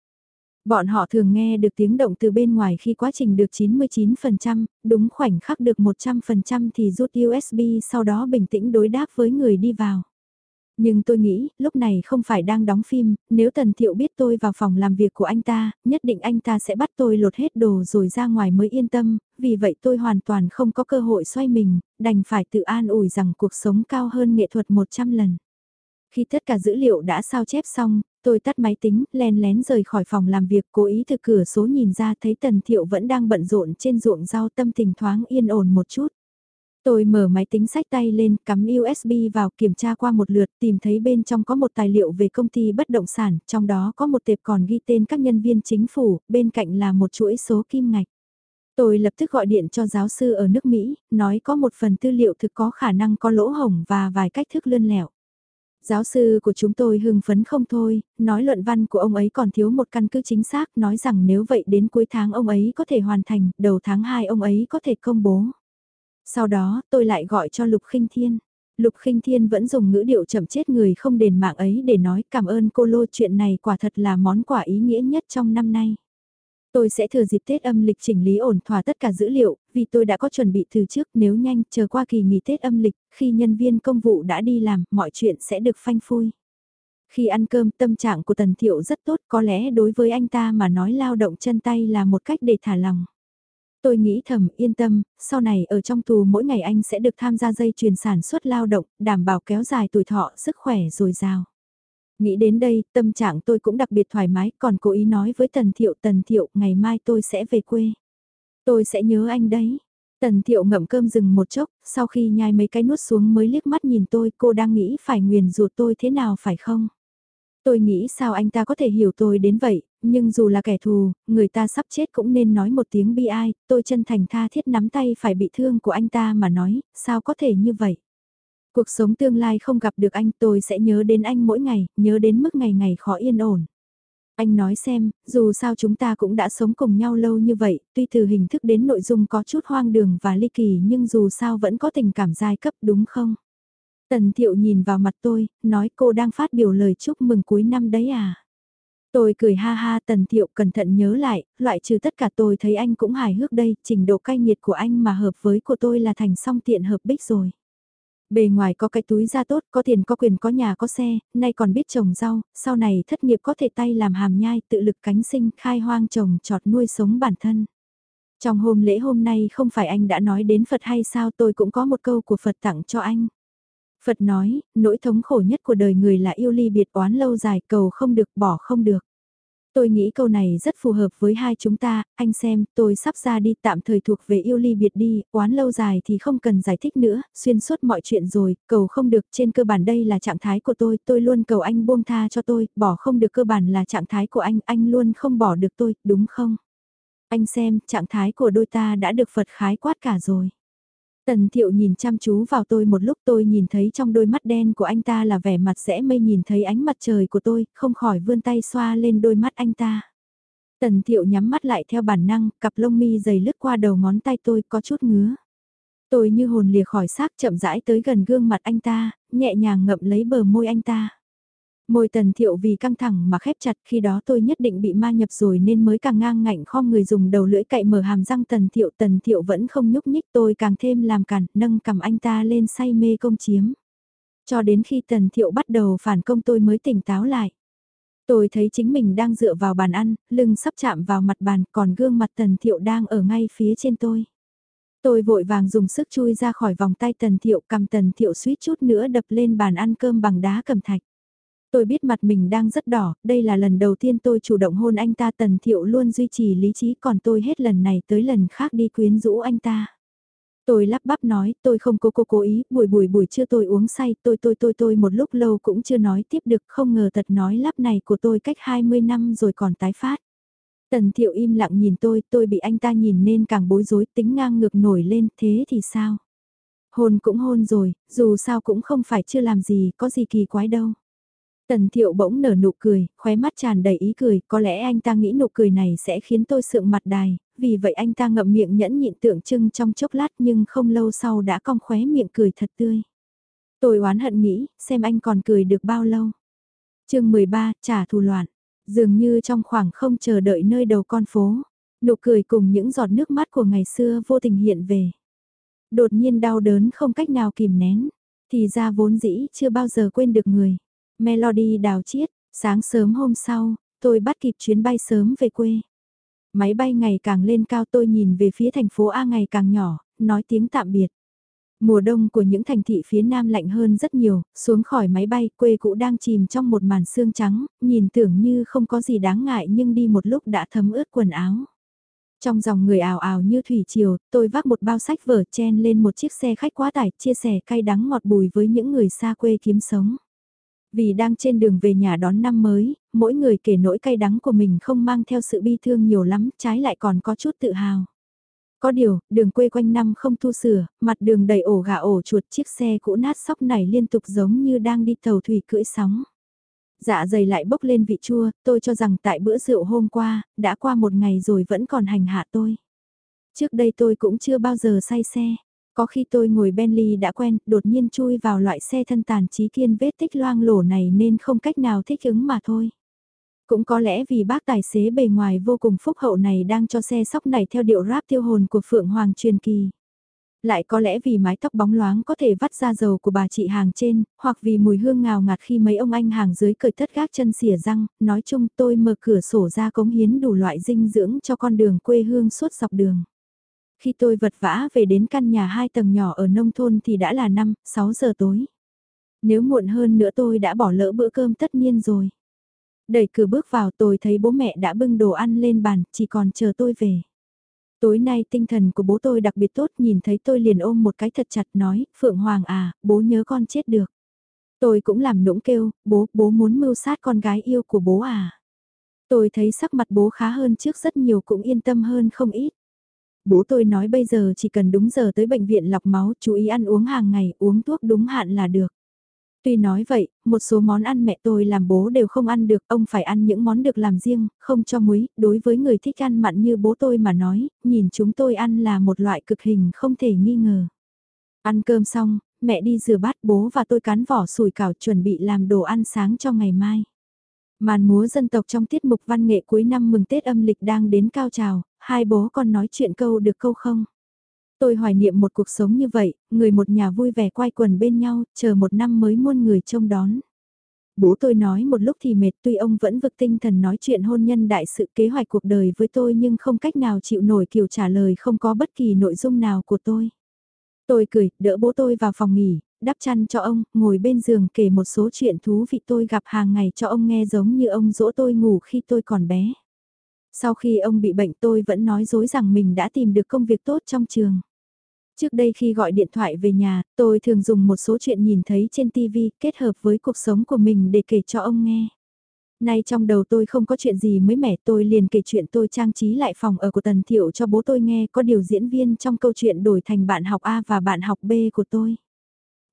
Bọn họ thường nghe được tiếng động từ bên ngoài khi quá trình được 99%, đúng khoảnh khắc được 100% thì rút USB sau đó bình tĩnh đối đáp với người đi vào. Nhưng tôi nghĩ, lúc này không phải đang đóng phim, nếu Tần Thiệu biết tôi vào phòng làm việc của anh ta, nhất định anh ta sẽ bắt tôi lột hết đồ rồi ra ngoài mới yên tâm, vì vậy tôi hoàn toàn không có cơ hội xoay mình, đành phải tự an ủi rằng cuộc sống cao hơn nghệ thuật 100 lần. Khi tất cả dữ liệu đã sao chép xong, tôi tắt máy tính, len lén rời khỏi phòng làm việc, cố ý từ cửa số nhìn ra thấy Tần Thiệu vẫn đang bận rộn trên ruộng rau tâm tình thoáng yên ổn một chút. Tôi mở máy tính sách tay lên, cắm USB vào kiểm tra qua một lượt, tìm thấy bên trong có một tài liệu về công ty bất động sản, trong đó có một tệp còn ghi tên các nhân viên chính phủ, bên cạnh là một chuỗi số kim ngạch. Tôi lập tức gọi điện cho giáo sư ở nước Mỹ, nói có một phần tư liệu thực có khả năng có lỗ hổng và vài cách thức lươn lẹo. Giáo sư của chúng tôi hưng phấn không thôi, nói luận văn của ông ấy còn thiếu một căn cứ chính xác, nói rằng nếu vậy đến cuối tháng ông ấy có thể hoàn thành, đầu tháng 2 ông ấy có thể công bố. Sau đó, tôi lại gọi cho Lục Khinh Thiên. Lục Khinh Thiên vẫn dùng ngữ điệu chậm chết người không đền mạng ấy để nói cảm ơn cô Lô chuyện này quả thật là món quà ý nghĩa nhất trong năm nay. Tôi sẽ thừa dịp Tết âm lịch chỉnh lý ổn thỏa tất cả dữ liệu, vì tôi đã có chuẩn bị từ trước nếu nhanh chờ qua kỳ nghỉ Tết âm lịch, khi nhân viên công vụ đã đi làm, mọi chuyện sẽ được phanh phui. Khi ăn cơm tâm trạng của Tần Thiệu rất tốt có lẽ đối với anh ta mà nói lao động chân tay là một cách để thả lòng. Tôi nghĩ thầm yên tâm, sau này ở trong tù mỗi ngày anh sẽ được tham gia dây chuyền sản xuất lao động, đảm bảo kéo dài tuổi thọ, sức khỏe dồi dào. Nghĩ đến đây, tâm trạng tôi cũng đặc biệt thoải mái, còn cố ý nói với Tần Thiệu, Tần Thiệu, ngày mai tôi sẽ về quê. Tôi sẽ nhớ anh đấy. Tần Thiệu ngậm cơm dừng một chốc, sau khi nhai mấy cái nuốt xuống mới liếc mắt nhìn tôi, cô đang nghĩ phải nguyền rủa tôi thế nào phải không? Tôi nghĩ sao anh ta có thể hiểu tôi đến vậy, nhưng dù là kẻ thù, người ta sắp chết cũng nên nói một tiếng bi ai, tôi chân thành tha thiết nắm tay phải bị thương của anh ta mà nói, sao có thể như vậy. Cuộc sống tương lai không gặp được anh tôi sẽ nhớ đến anh mỗi ngày, nhớ đến mức ngày ngày khó yên ổn. Anh nói xem, dù sao chúng ta cũng đã sống cùng nhau lâu như vậy, tuy từ hình thức đến nội dung có chút hoang đường và ly kỳ nhưng dù sao vẫn có tình cảm giai cấp đúng không? Tần Thiệu nhìn vào mặt tôi, nói cô đang phát biểu lời chúc mừng cuối năm đấy à? Tôi cười ha ha Tần Thiệu cẩn thận nhớ lại, loại trừ tất cả tôi thấy anh cũng hài hước đây, trình độ cay nghiệt của anh mà hợp với của tôi là thành song tiện hợp bích rồi. Bề ngoài có cái túi da tốt, có tiền có quyền có nhà có xe, nay còn biết trồng rau, sau này thất nghiệp có thể tay làm hàm nhai, tự lực cánh sinh, khai hoang trồng trọt nuôi sống bản thân. Trong hôm lễ hôm nay không phải anh đã nói đến Phật hay sao tôi cũng có một câu của Phật tặng cho anh. Phật nói, nỗi thống khổ nhất của đời người là yêu ly biệt oán lâu dài cầu không được bỏ không được. Tôi nghĩ câu này rất phù hợp với hai chúng ta, anh xem, tôi sắp ra đi tạm thời thuộc về yêu ly biệt đi, oán lâu dài thì không cần giải thích nữa, xuyên suốt mọi chuyện rồi, cầu không được, trên cơ bản đây là trạng thái của tôi, tôi luôn cầu anh buông tha cho tôi, bỏ không được cơ bản là trạng thái của anh, anh luôn không bỏ được tôi, đúng không? Anh xem, trạng thái của đôi ta đã được Phật khái quát cả rồi. Tần thiệu nhìn chăm chú vào tôi một lúc tôi nhìn thấy trong đôi mắt đen của anh ta là vẻ mặt rẽ mây nhìn thấy ánh mặt trời của tôi, không khỏi vươn tay xoa lên đôi mắt anh ta. Tần thiệu nhắm mắt lại theo bản năng, cặp lông mi dày lướt qua đầu ngón tay tôi có chút ngứa. Tôi như hồn lìa khỏi xác chậm rãi tới gần gương mặt anh ta, nhẹ nhàng ngậm lấy bờ môi anh ta. Môi tần thiệu vì căng thẳng mà khép chặt khi đó tôi nhất định bị ma nhập rồi nên mới càng ngang ngạnh kho người dùng đầu lưỡi cậy mở hàm răng tần thiệu tần thiệu vẫn không nhúc nhích tôi càng thêm làm cản nâng cầm anh ta lên say mê công chiếm. Cho đến khi tần thiệu bắt đầu phản công tôi mới tỉnh táo lại. Tôi thấy chính mình đang dựa vào bàn ăn, lưng sắp chạm vào mặt bàn còn gương mặt tần thiệu đang ở ngay phía trên tôi. Tôi vội vàng dùng sức chui ra khỏi vòng tay tần thiệu cầm tần thiệu suýt chút nữa đập lên bàn ăn cơm bằng đá cầm thạch. Tôi biết mặt mình đang rất đỏ, đây là lần đầu tiên tôi chủ động hôn anh ta tần thiệu luôn duy trì lý trí còn tôi hết lần này tới lần khác đi quyến rũ anh ta. Tôi lắp bắp nói, tôi không cố cố cố ý, buổi buổi buổi trưa tôi uống say, tôi tôi tôi tôi một lúc lâu cũng chưa nói tiếp được, không ngờ tật nói lắp này của tôi cách 20 năm rồi còn tái phát. Tần thiệu im lặng nhìn tôi, tôi bị anh ta nhìn nên càng bối rối, tính ngang ngược nổi lên, thế thì sao? Hôn cũng hôn rồi, dù sao cũng không phải chưa làm gì, có gì kỳ quái đâu. Tần thiệu bỗng nở nụ cười, khóe mắt tràn đầy ý cười, có lẽ anh ta nghĩ nụ cười này sẽ khiến tôi sượng mặt đài, vì vậy anh ta ngậm miệng nhẫn nhịn tượng trưng trong chốc lát nhưng không lâu sau đã cong khóe miệng cười thật tươi. Tôi oán hận nghĩ, xem anh còn cười được bao lâu. chương 13, trả thù loạn. Dường như trong khoảng không chờ đợi nơi đầu con phố, nụ cười cùng những giọt nước mắt của ngày xưa vô tình hiện về. Đột nhiên đau đớn không cách nào kìm nén, thì ra vốn dĩ chưa bao giờ quên được người. Melody đào chiết, sáng sớm hôm sau, tôi bắt kịp chuyến bay sớm về quê. Máy bay ngày càng lên cao tôi nhìn về phía thành phố A ngày càng nhỏ, nói tiếng tạm biệt. Mùa đông của những thành thị phía nam lạnh hơn rất nhiều, xuống khỏi máy bay quê cũ đang chìm trong một màn sương trắng, nhìn tưởng như không có gì đáng ngại nhưng đi một lúc đã thấm ướt quần áo. Trong dòng người ảo ảo như thủy triều, tôi vác một bao sách vở chen lên một chiếc xe khách quá tải, chia sẻ cay đắng ngọt bùi với những người xa quê kiếm sống. Vì đang trên đường về nhà đón năm mới, mỗi người kể nỗi cay đắng của mình không mang theo sự bi thương nhiều lắm, trái lại còn có chút tự hào. Có điều, đường quê quanh năm không thu sửa, mặt đường đầy ổ gà ổ chuột chiếc xe cũ nát sóc này liên tục giống như đang đi tàu thủy cưỡi sóng. Dạ dày lại bốc lên vị chua, tôi cho rằng tại bữa rượu hôm qua, đã qua một ngày rồi vẫn còn hành hạ tôi. Trước đây tôi cũng chưa bao giờ say xe. Có khi tôi ngồi Bentley đã quen, đột nhiên chui vào loại xe thân tàn trí kiên vết tích loang lổ này nên không cách nào thích ứng mà thôi. Cũng có lẽ vì bác tài xế bề ngoài vô cùng phúc hậu này đang cho xe sóc này theo điệu rap tiêu hồn của Phượng Hoàng truyền kỳ. Lại có lẽ vì mái tóc bóng loáng có thể vắt ra dầu của bà chị hàng trên, hoặc vì mùi hương ngào ngạt khi mấy ông anh hàng dưới cởi tất gác chân xỉa răng, nói chung tôi mở cửa sổ ra cống hiến đủ loại dinh dưỡng cho con đường quê hương suốt dọc đường. Khi tôi vật vã về đến căn nhà hai tầng nhỏ ở nông thôn thì đã là 5, 6 giờ tối. Nếu muộn hơn nữa tôi đã bỏ lỡ bữa cơm tất nhiên rồi. Đẩy cửa bước vào tôi thấy bố mẹ đã bưng đồ ăn lên bàn, chỉ còn chờ tôi về. Tối nay tinh thần của bố tôi đặc biệt tốt nhìn thấy tôi liền ôm một cái thật chặt nói, Phượng Hoàng à, bố nhớ con chết được. Tôi cũng làm nũng kêu, bố, bố muốn mưu sát con gái yêu của bố à. Tôi thấy sắc mặt bố khá hơn trước rất nhiều cũng yên tâm hơn không ít. Bố tôi nói bây giờ chỉ cần đúng giờ tới bệnh viện lọc máu, chú ý ăn uống hàng ngày, uống thuốc đúng hạn là được. Tuy nói vậy, một số món ăn mẹ tôi làm bố đều không ăn được, ông phải ăn những món được làm riêng, không cho muối, đối với người thích ăn mặn như bố tôi mà nói, nhìn chúng tôi ăn là một loại cực hình không thể nghi ngờ. Ăn cơm xong, mẹ đi rửa bát bố và tôi cán vỏ sủi cảo chuẩn bị làm đồ ăn sáng cho ngày mai. Màn múa dân tộc trong tiết mục văn nghệ cuối năm mừng Tết âm lịch đang đến cao trào, hai bố con nói chuyện câu được câu không? Tôi hoài niệm một cuộc sống như vậy, người một nhà vui vẻ quay quần bên nhau, chờ một năm mới muôn người trông đón. Bố tôi nói một lúc thì mệt tuy ông vẫn vực tinh thần nói chuyện hôn nhân đại sự kế hoạch cuộc đời với tôi nhưng không cách nào chịu nổi kiểu trả lời không có bất kỳ nội dung nào của tôi. Tôi cười, đỡ bố tôi vào phòng nghỉ, đắp chăn cho ông, ngồi bên giường kể một số chuyện thú vị tôi gặp hàng ngày cho ông nghe giống như ông dỗ tôi ngủ khi tôi còn bé. Sau khi ông bị bệnh tôi vẫn nói dối rằng mình đã tìm được công việc tốt trong trường. Trước đây khi gọi điện thoại về nhà, tôi thường dùng một số chuyện nhìn thấy trên TV kết hợp với cuộc sống của mình để kể cho ông nghe. Nay trong đầu tôi không có chuyện gì mới mẻ tôi liền kể chuyện tôi trang trí lại phòng ở của Tần Thiệu cho bố tôi nghe có điều diễn viên trong câu chuyện đổi thành bạn học A và bạn học B của tôi.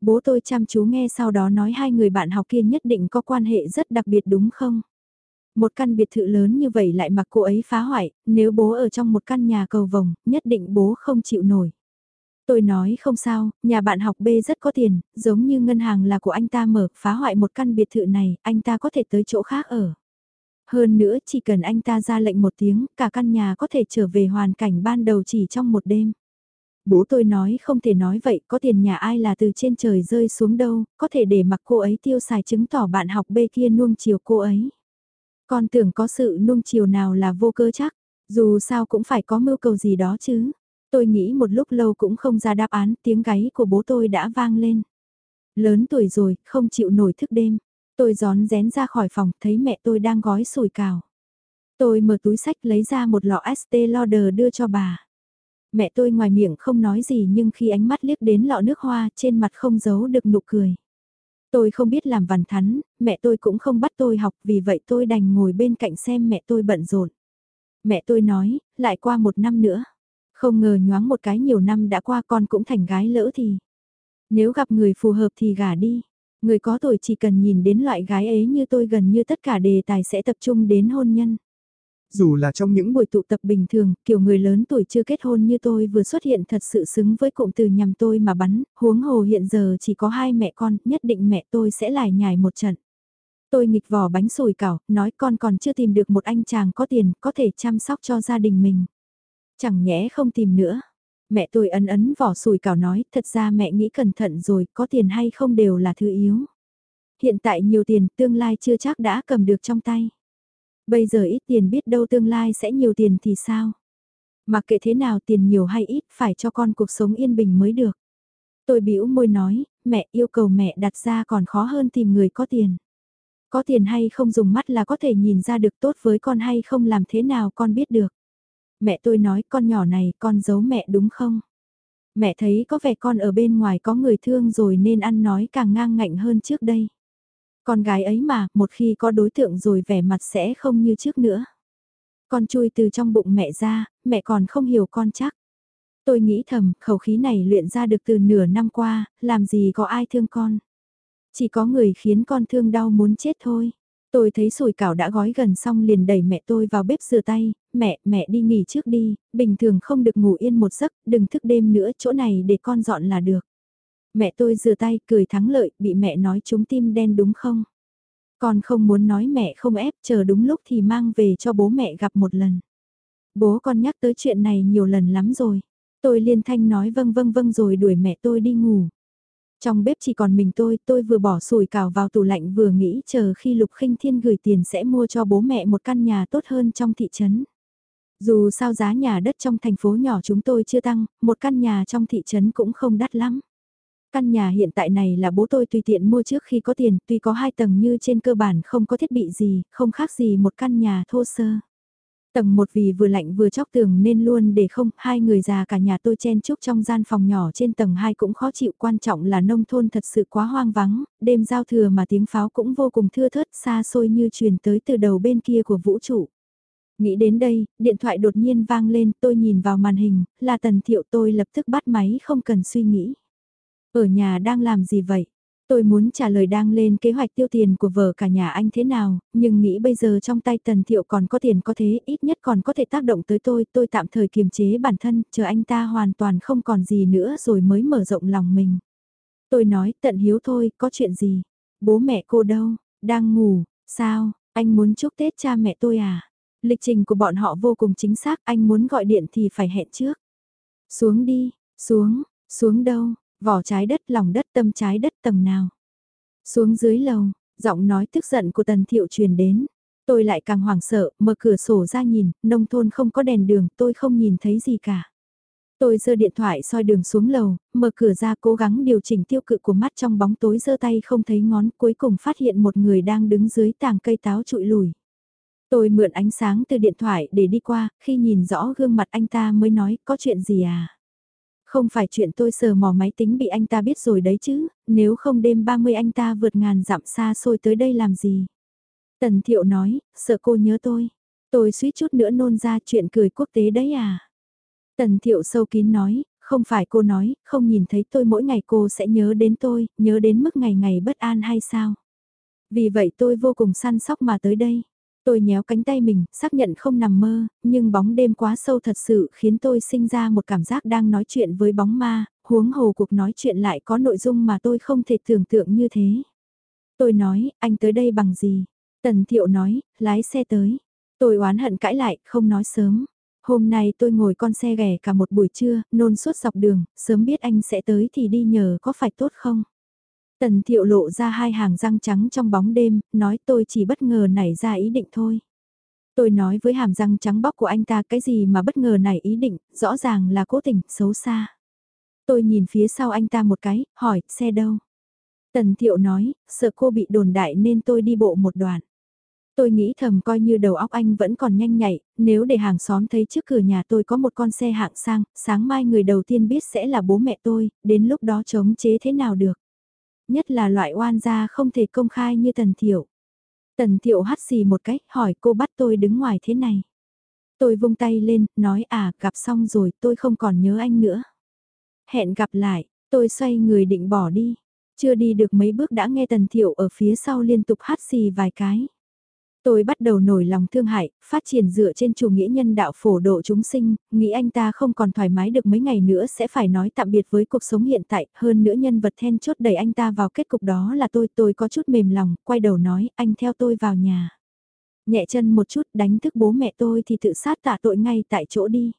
Bố tôi chăm chú nghe sau đó nói hai người bạn học kia nhất định có quan hệ rất đặc biệt đúng không? Một căn biệt thự lớn như vậy lại mặc cô ấy phá hoại, nếu bố ở trong một căn nhà cầu vồng, nhất định bố không chịu nổi. Tôi nói không sao, nhà bạn học B rất có tiền, giống như ngân hàng là của anh ta mở, phá hoại một căn biệt thự này, anh ta có thể tới chỗ khác ở. Hơn nữa chỉ cần anh ta ra lệnh một tiếng, cả căn nhà có thể trở về hoàn cảnh ban đầu chỉ trong một đêm. Bố tôi nói không thể nói vậy, có tiền nhà ai là từ trên trời rơi xuống đâu, có thể để mặc cô ấy tiêu xài chứng tỏ bạn học B kia nuông chiều cô ấy. Con tưởng có sự nung chiều nào là vô cơ chắc, dù sao cũng phải có mưu cầu gì đó chứ. Tôi nghĩ một lúc lâu cũng không ra đáp án, tiếng gáy của bố tôi đã vang lên. Lớn tuổi rồi, không chịu nổi thức đêm. Tôi gión rén ra khỏi phòng, thấy mẹ tôi đang gói sủi cào. Tôi mở túi sách lấy ra một lọ Estée Lauder đưa cho bà. Mẹ tôi ngoài miệng không nói gì nhưng khi ánh mắt liếc đến lọ nước hoa trên mặt không giấu được nụ cười. Tôi không biết làm vằn thắn, mẹ tôi cũng không bắt tôi học vì vậy tôi đành ngồi bên cạnh xem mẹ tôi bận rộn. Mẹ tôi nói, lại qua một năm nữa. Không ngờ nhoáng một cái nhiều năm đã qua con cũng thành gái lỡ thì. Nếu gặp người phù hợp thì gả đi. Người có tuổi chỉ cần nhìn đến loại gái ấy như tôi gần như tất cả đề tài sẽ tập trung đến hôn nhân. Dù là trong những buổi tụ tập bình thường, kiểu người lớn tuổi chưa kết hôn như tôi vừa xuất hiện thật sự xứng với cụm từ nhằm tôi mà bắn, huống hồ hiện giờ chỉ có hai mẹ con, nhất định mẹ tôi sẽ lại nhài một trận. Tôi nghịch vỏ bánh sùi cảo, nói con còn chưa tìm được một anh chàng có tiền, có thể chăm sóc cho gia đình mình. Chẳng nhẽ không tìm nữa. Mẹ tôi ấn ấn vỏ sùi cảo nói, thật ra mẹ nghĩ cẩn thận rồi, có tiền hay không đều là thứ yếu. Hiện tại nhiều tiền, tương lai chưa chắc đã cầm được trong tay. Bây giờ ít tiền biết đâu tương lai sẽ nhiều tiền thì sao? Mặc kệ thế nào tiền nhiều hay ít phải cho con cuộc sống yên bình mới được. Tôi bĩu môi nói, mẹ yêu cầu mẹ đặt ra còn khó hơn tìm người có tiền. Có tiền hay không dùng mắt là có thể nhìn ra được tốt với con hay không làm thế nào con biết được. Mẹ tôi nói con nhỏ này con giấu mẹ đúng không? Mẹ thấy có vẻ con ở bên ngoài có người thương rồi nên ăn nói càng ngang ngạnh hơn trước đây. Con gái ấy mà, một khi có đối tượng rồi vẻ mặt sẽ không như trước nữa. Con chui từ trong bụng mẹ ra, mẹ còn không hiểu con chắc. Tôi nghĩ thầm, khẩu khí này luyện ra được từ nửa năm qua, làm gì có ai thương con. Chỉ có người khiến con thương đau muốn chết thôi. Tôi thấy sủi cảo đã gói gần xong liền đẩy mẹ tôi vào bếp rửa tay, mẹ, mẹ đi nghỉ trước đi, bình thường không được ngủ yên một giấc, đừng thức đêm nữa, chỗ này để con dọn là được. Mẹ tôi rửa tay cười thắng lợi, bị mẹ nói trúng tim đen đúng không? Con không muốn nói mẹ không ép, chờ đúng lúc thì mang về cho bố mẹ gặp một lần. Bố con nhắc tới chuyện này nhiều lần lắm rồi. Tôi liên thanh nói vâng vâng vâng rồi đuổi mẹ tôi đi ngủ. Trong bếp chỉ còn mình tôi, tôi vừa bỏ sủi cảo vào tủ lạnh vừa nghĩ chờ khi Lục khinh Thiên gửi tiền sẽ mua cho bố mẹ một căn nhà tốt hơn trong thị trấn. Dù sao giá nhà đất trong thành phố nhỏ chúng tôi chưa tăng, một căn nhà trong thị trấn cũng không đắt lắm. Căn nhà hiện tại này là bố tôi tùy tiện mua trước khi có tiền, tuy có hai tầng như trên cơ bản không có thiết bị gì, không khác gì một căn nhà thô sơ. Tầng một vì vừa lạnh vừa chóc tường nên luôn để không, hai người già cả nhà tôi chen chúc trong gian phòng nhỏ trên tầng 2 cũng khó chịu quan trọng là nông thôn thật sự quá hoang vắng, đêm giao thừa mà tiếng pháo cũng vô cùng thưa thớt xa xôi như truyền tới từ đầu bên kia của vũ trụ. Nghĩ đến đây, điện thoại đột nhiên vang lên, tôi nhìn vào màn hình, là tần thiệu tôi lập tức bắt máy không cần suy nghĩ. Ở nhà đang làm gì vậy? Tôi muốn trả lời đang lên kế hoạch tiêu tiền của vợ cả nhà anh thế nào, nhưng nghĩ bây giờ trong tay Tần Thiệu còn có tiền có thế, ít nhất còn có thể tác động tới tôi, tôi tạm thời kiềm chế bản thân, chờ anh ta hoàn toàn không còn gì nữa rồi mới mở rộng lòng mình. Tôi nói tận hiếu thôi, có chuyện gì? Bố mẹ cô đâu? Đang ngủ, sao? Anh muốn chúc Tết cha mẹ tôi à? Lịch trình của bọn họ vô cùng chính xác, anh muốn gọi điện thì phải hẹn trước. Xuống đi, xuống, xuống đâu, Vỏ trái đất lòng đất tâm trái đất tầng nào. Xuống dưới lầu, giọng nói tức giận của tần thiệu truyền đến. Tôi lại càng hoảng sợ, mở cửa sổ ra nhìn, nông thôn không có đèn đường, tôi không nhìn thấy gì cả. Tôi giơ điện thoại soi đường xuống lầu, mở cửa ra cố gắng điều chỉnh tiêu cự của mắt trong bóng tối giơ tay không thấy ngón, cuối cùng phát hiện một người đang đứng dưới tàng cây táo trụi lùi. Tôi mượn ánh sáng từ điện thoại để đi qua, khi nhìn rõ gương mặt anh ta mới nói, có chuyện gì à? Không phải chuyện tôi sờ mò máy tính bị anh ta biết rồi đấy chứ, nếu không đêm 30 anh ta vượt ngàn dặm xa xôi tới đây làm gì. Tần Thiệu nói, sợ cô nhớ tôi. Tôi suýt chút nữa nôn ra chuyện cười quốc tế đấy à. Tần Thiệu sâu kín nói, không phải cô nói, không nhìn thấy tôi mỗi ngày cô sẽ nhớ đến tôi, nhớ đến mức ngày ngày bất an hay sao. Vì vậy tôi vô cùng săn sóc mà tới đây. Tôi nhéo cánh tay mình, xác nhận không nằm mơ, nhưng bóng đêm quá sâu thật sự khiến tôi sinh ra một cảm giác đang nói chuyện với bóng ma, huống hồ cuộc nói chuyện lại có nội dung mà tôi không thể tưởng tượng như thế. Tôi nói, anh tới đây bằng gì? Tần Thiệu nói, lái xe tới. Tôi oán hận cãi lại, không nói sớm. Hôm nay tôi ngồi con xe ghẻ cả một buổi trưa, nôn suốt dọc đường, sớm biết anh sẽ tới thì đi nhờ có phải tốt không? Tần thiệu lộ ra hai hàng răng trắng trong bóng đêm, nói tôi chỉ bất ngờ nảy ra ý định thôi. Tôi nói với hàm răng trắng bóc của anh ta cái gì mà bất ngờ nảy ý định, rõ ràng là cố tình, xấu xa. Tôi nhìn phía sau anh ta một cái, hỏi, xe đâu? Tần thiệu nói, sợ cô bị đồn đại nên tôi đi bộ một đoạn. Tôi nghĩ thầm coi như đầu óc anh vẫn còn nhanh nhạy, nếu để hàng xóm thấy trước cửa nhà tôi có một con xe hạng sang, sáng mai người đầu tiên biết sẽ là bố mẹ tôi, đến lúc đó chống chế thế nào được. Nhất là loại oan gia không thể công khai như Tần Thiệu. Tần Thiệu hắt xì một cách, hỏi cô bắt tôi đứng ngoài thế này. Tôi vung tay lên, nói à, gặp xong rồi, tôi không còn nhớ anh nữa. Hẹn gặp lại, tôi xoay người định bỏ đi. Chưa đi được mấy bước đã nghe Tần Thiệu ở phía sau liên tục hắt xì vài cái. Tôi bắt đầu nổi lòng thương hại, phát triển dựa trên chủ nghĩa nhân đạo phổ độ chúng sinh, nghĩ anh ta không còn thoải mái được mấy ngày nữa sẽ phải nói tạm biệt với cuộc sống hiện tại, hơn nữa nhân vật then chốt đẩy anh ta vào kết cục đó là tôi, tôi có chút mềm lòng, quay đầu nói, anh theo tôi vào nhà. Nhẹ chân một chút đánh thức bố mẹ tôi thì tự sát tạ tội ngay tại chỗ đi.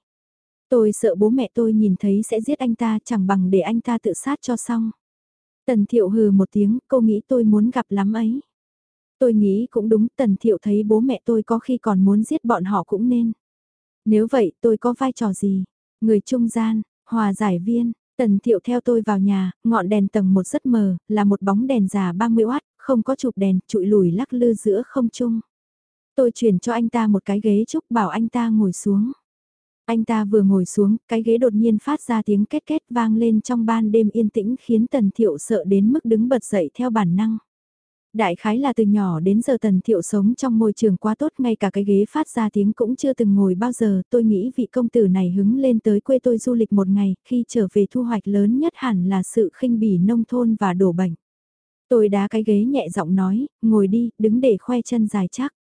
Tôi sợ bố mẹ tôi nhìn thấy sẽ giết anh ta chẳng bằng để anh ta tự sát cho xong. Tần thiệu hừ một tiếng, cô nghĩ tôi muốn gặp lắm ấy. Tôi nghĩ cũng đúng, Tần Thiệu thấy bố mẹ tôi có khi còn muốn giết bọn họ cũng nên. Nếu vậy tôi có vai trò gì? Người trung gian, hòa giải viên, Tần Thiệu theo tôi vào nhà, ngọn đèn tầng một rất mờ, là một bóng đèn già 30W, không có chụp đèn, trụi lùi lắc lư giữa không trung. Tôi chuyển cho anh ta một cái ghế trúc bảo anh ta ngồi xuống. Anh ta vừa ngồi xuống, cái ghế đột nhiên phát ra tiếng két két vang lên trong ban đêm yên tĩnh khiến Tần Thiệu sợ đến mức đứng bật dậy theo bản năng. Đại khái là từ nhỏ đến giờ tần thiệu sống trong môi trường quá tốt ngay cả cái ghế phát ra tiếng cũng chưa từng ngồi bao giờ tôi nghĩ vị công tử này hứng lên tới quê tôi du lịch một ngày khi trở về thu hoạch lớn nhất hẳn là sự khinh bỉ nông thôn và đổ bệnh. Tôi đá cái ghế nhẹ giọng nói, ngồi đi, đứng để khoe chân dài chắc.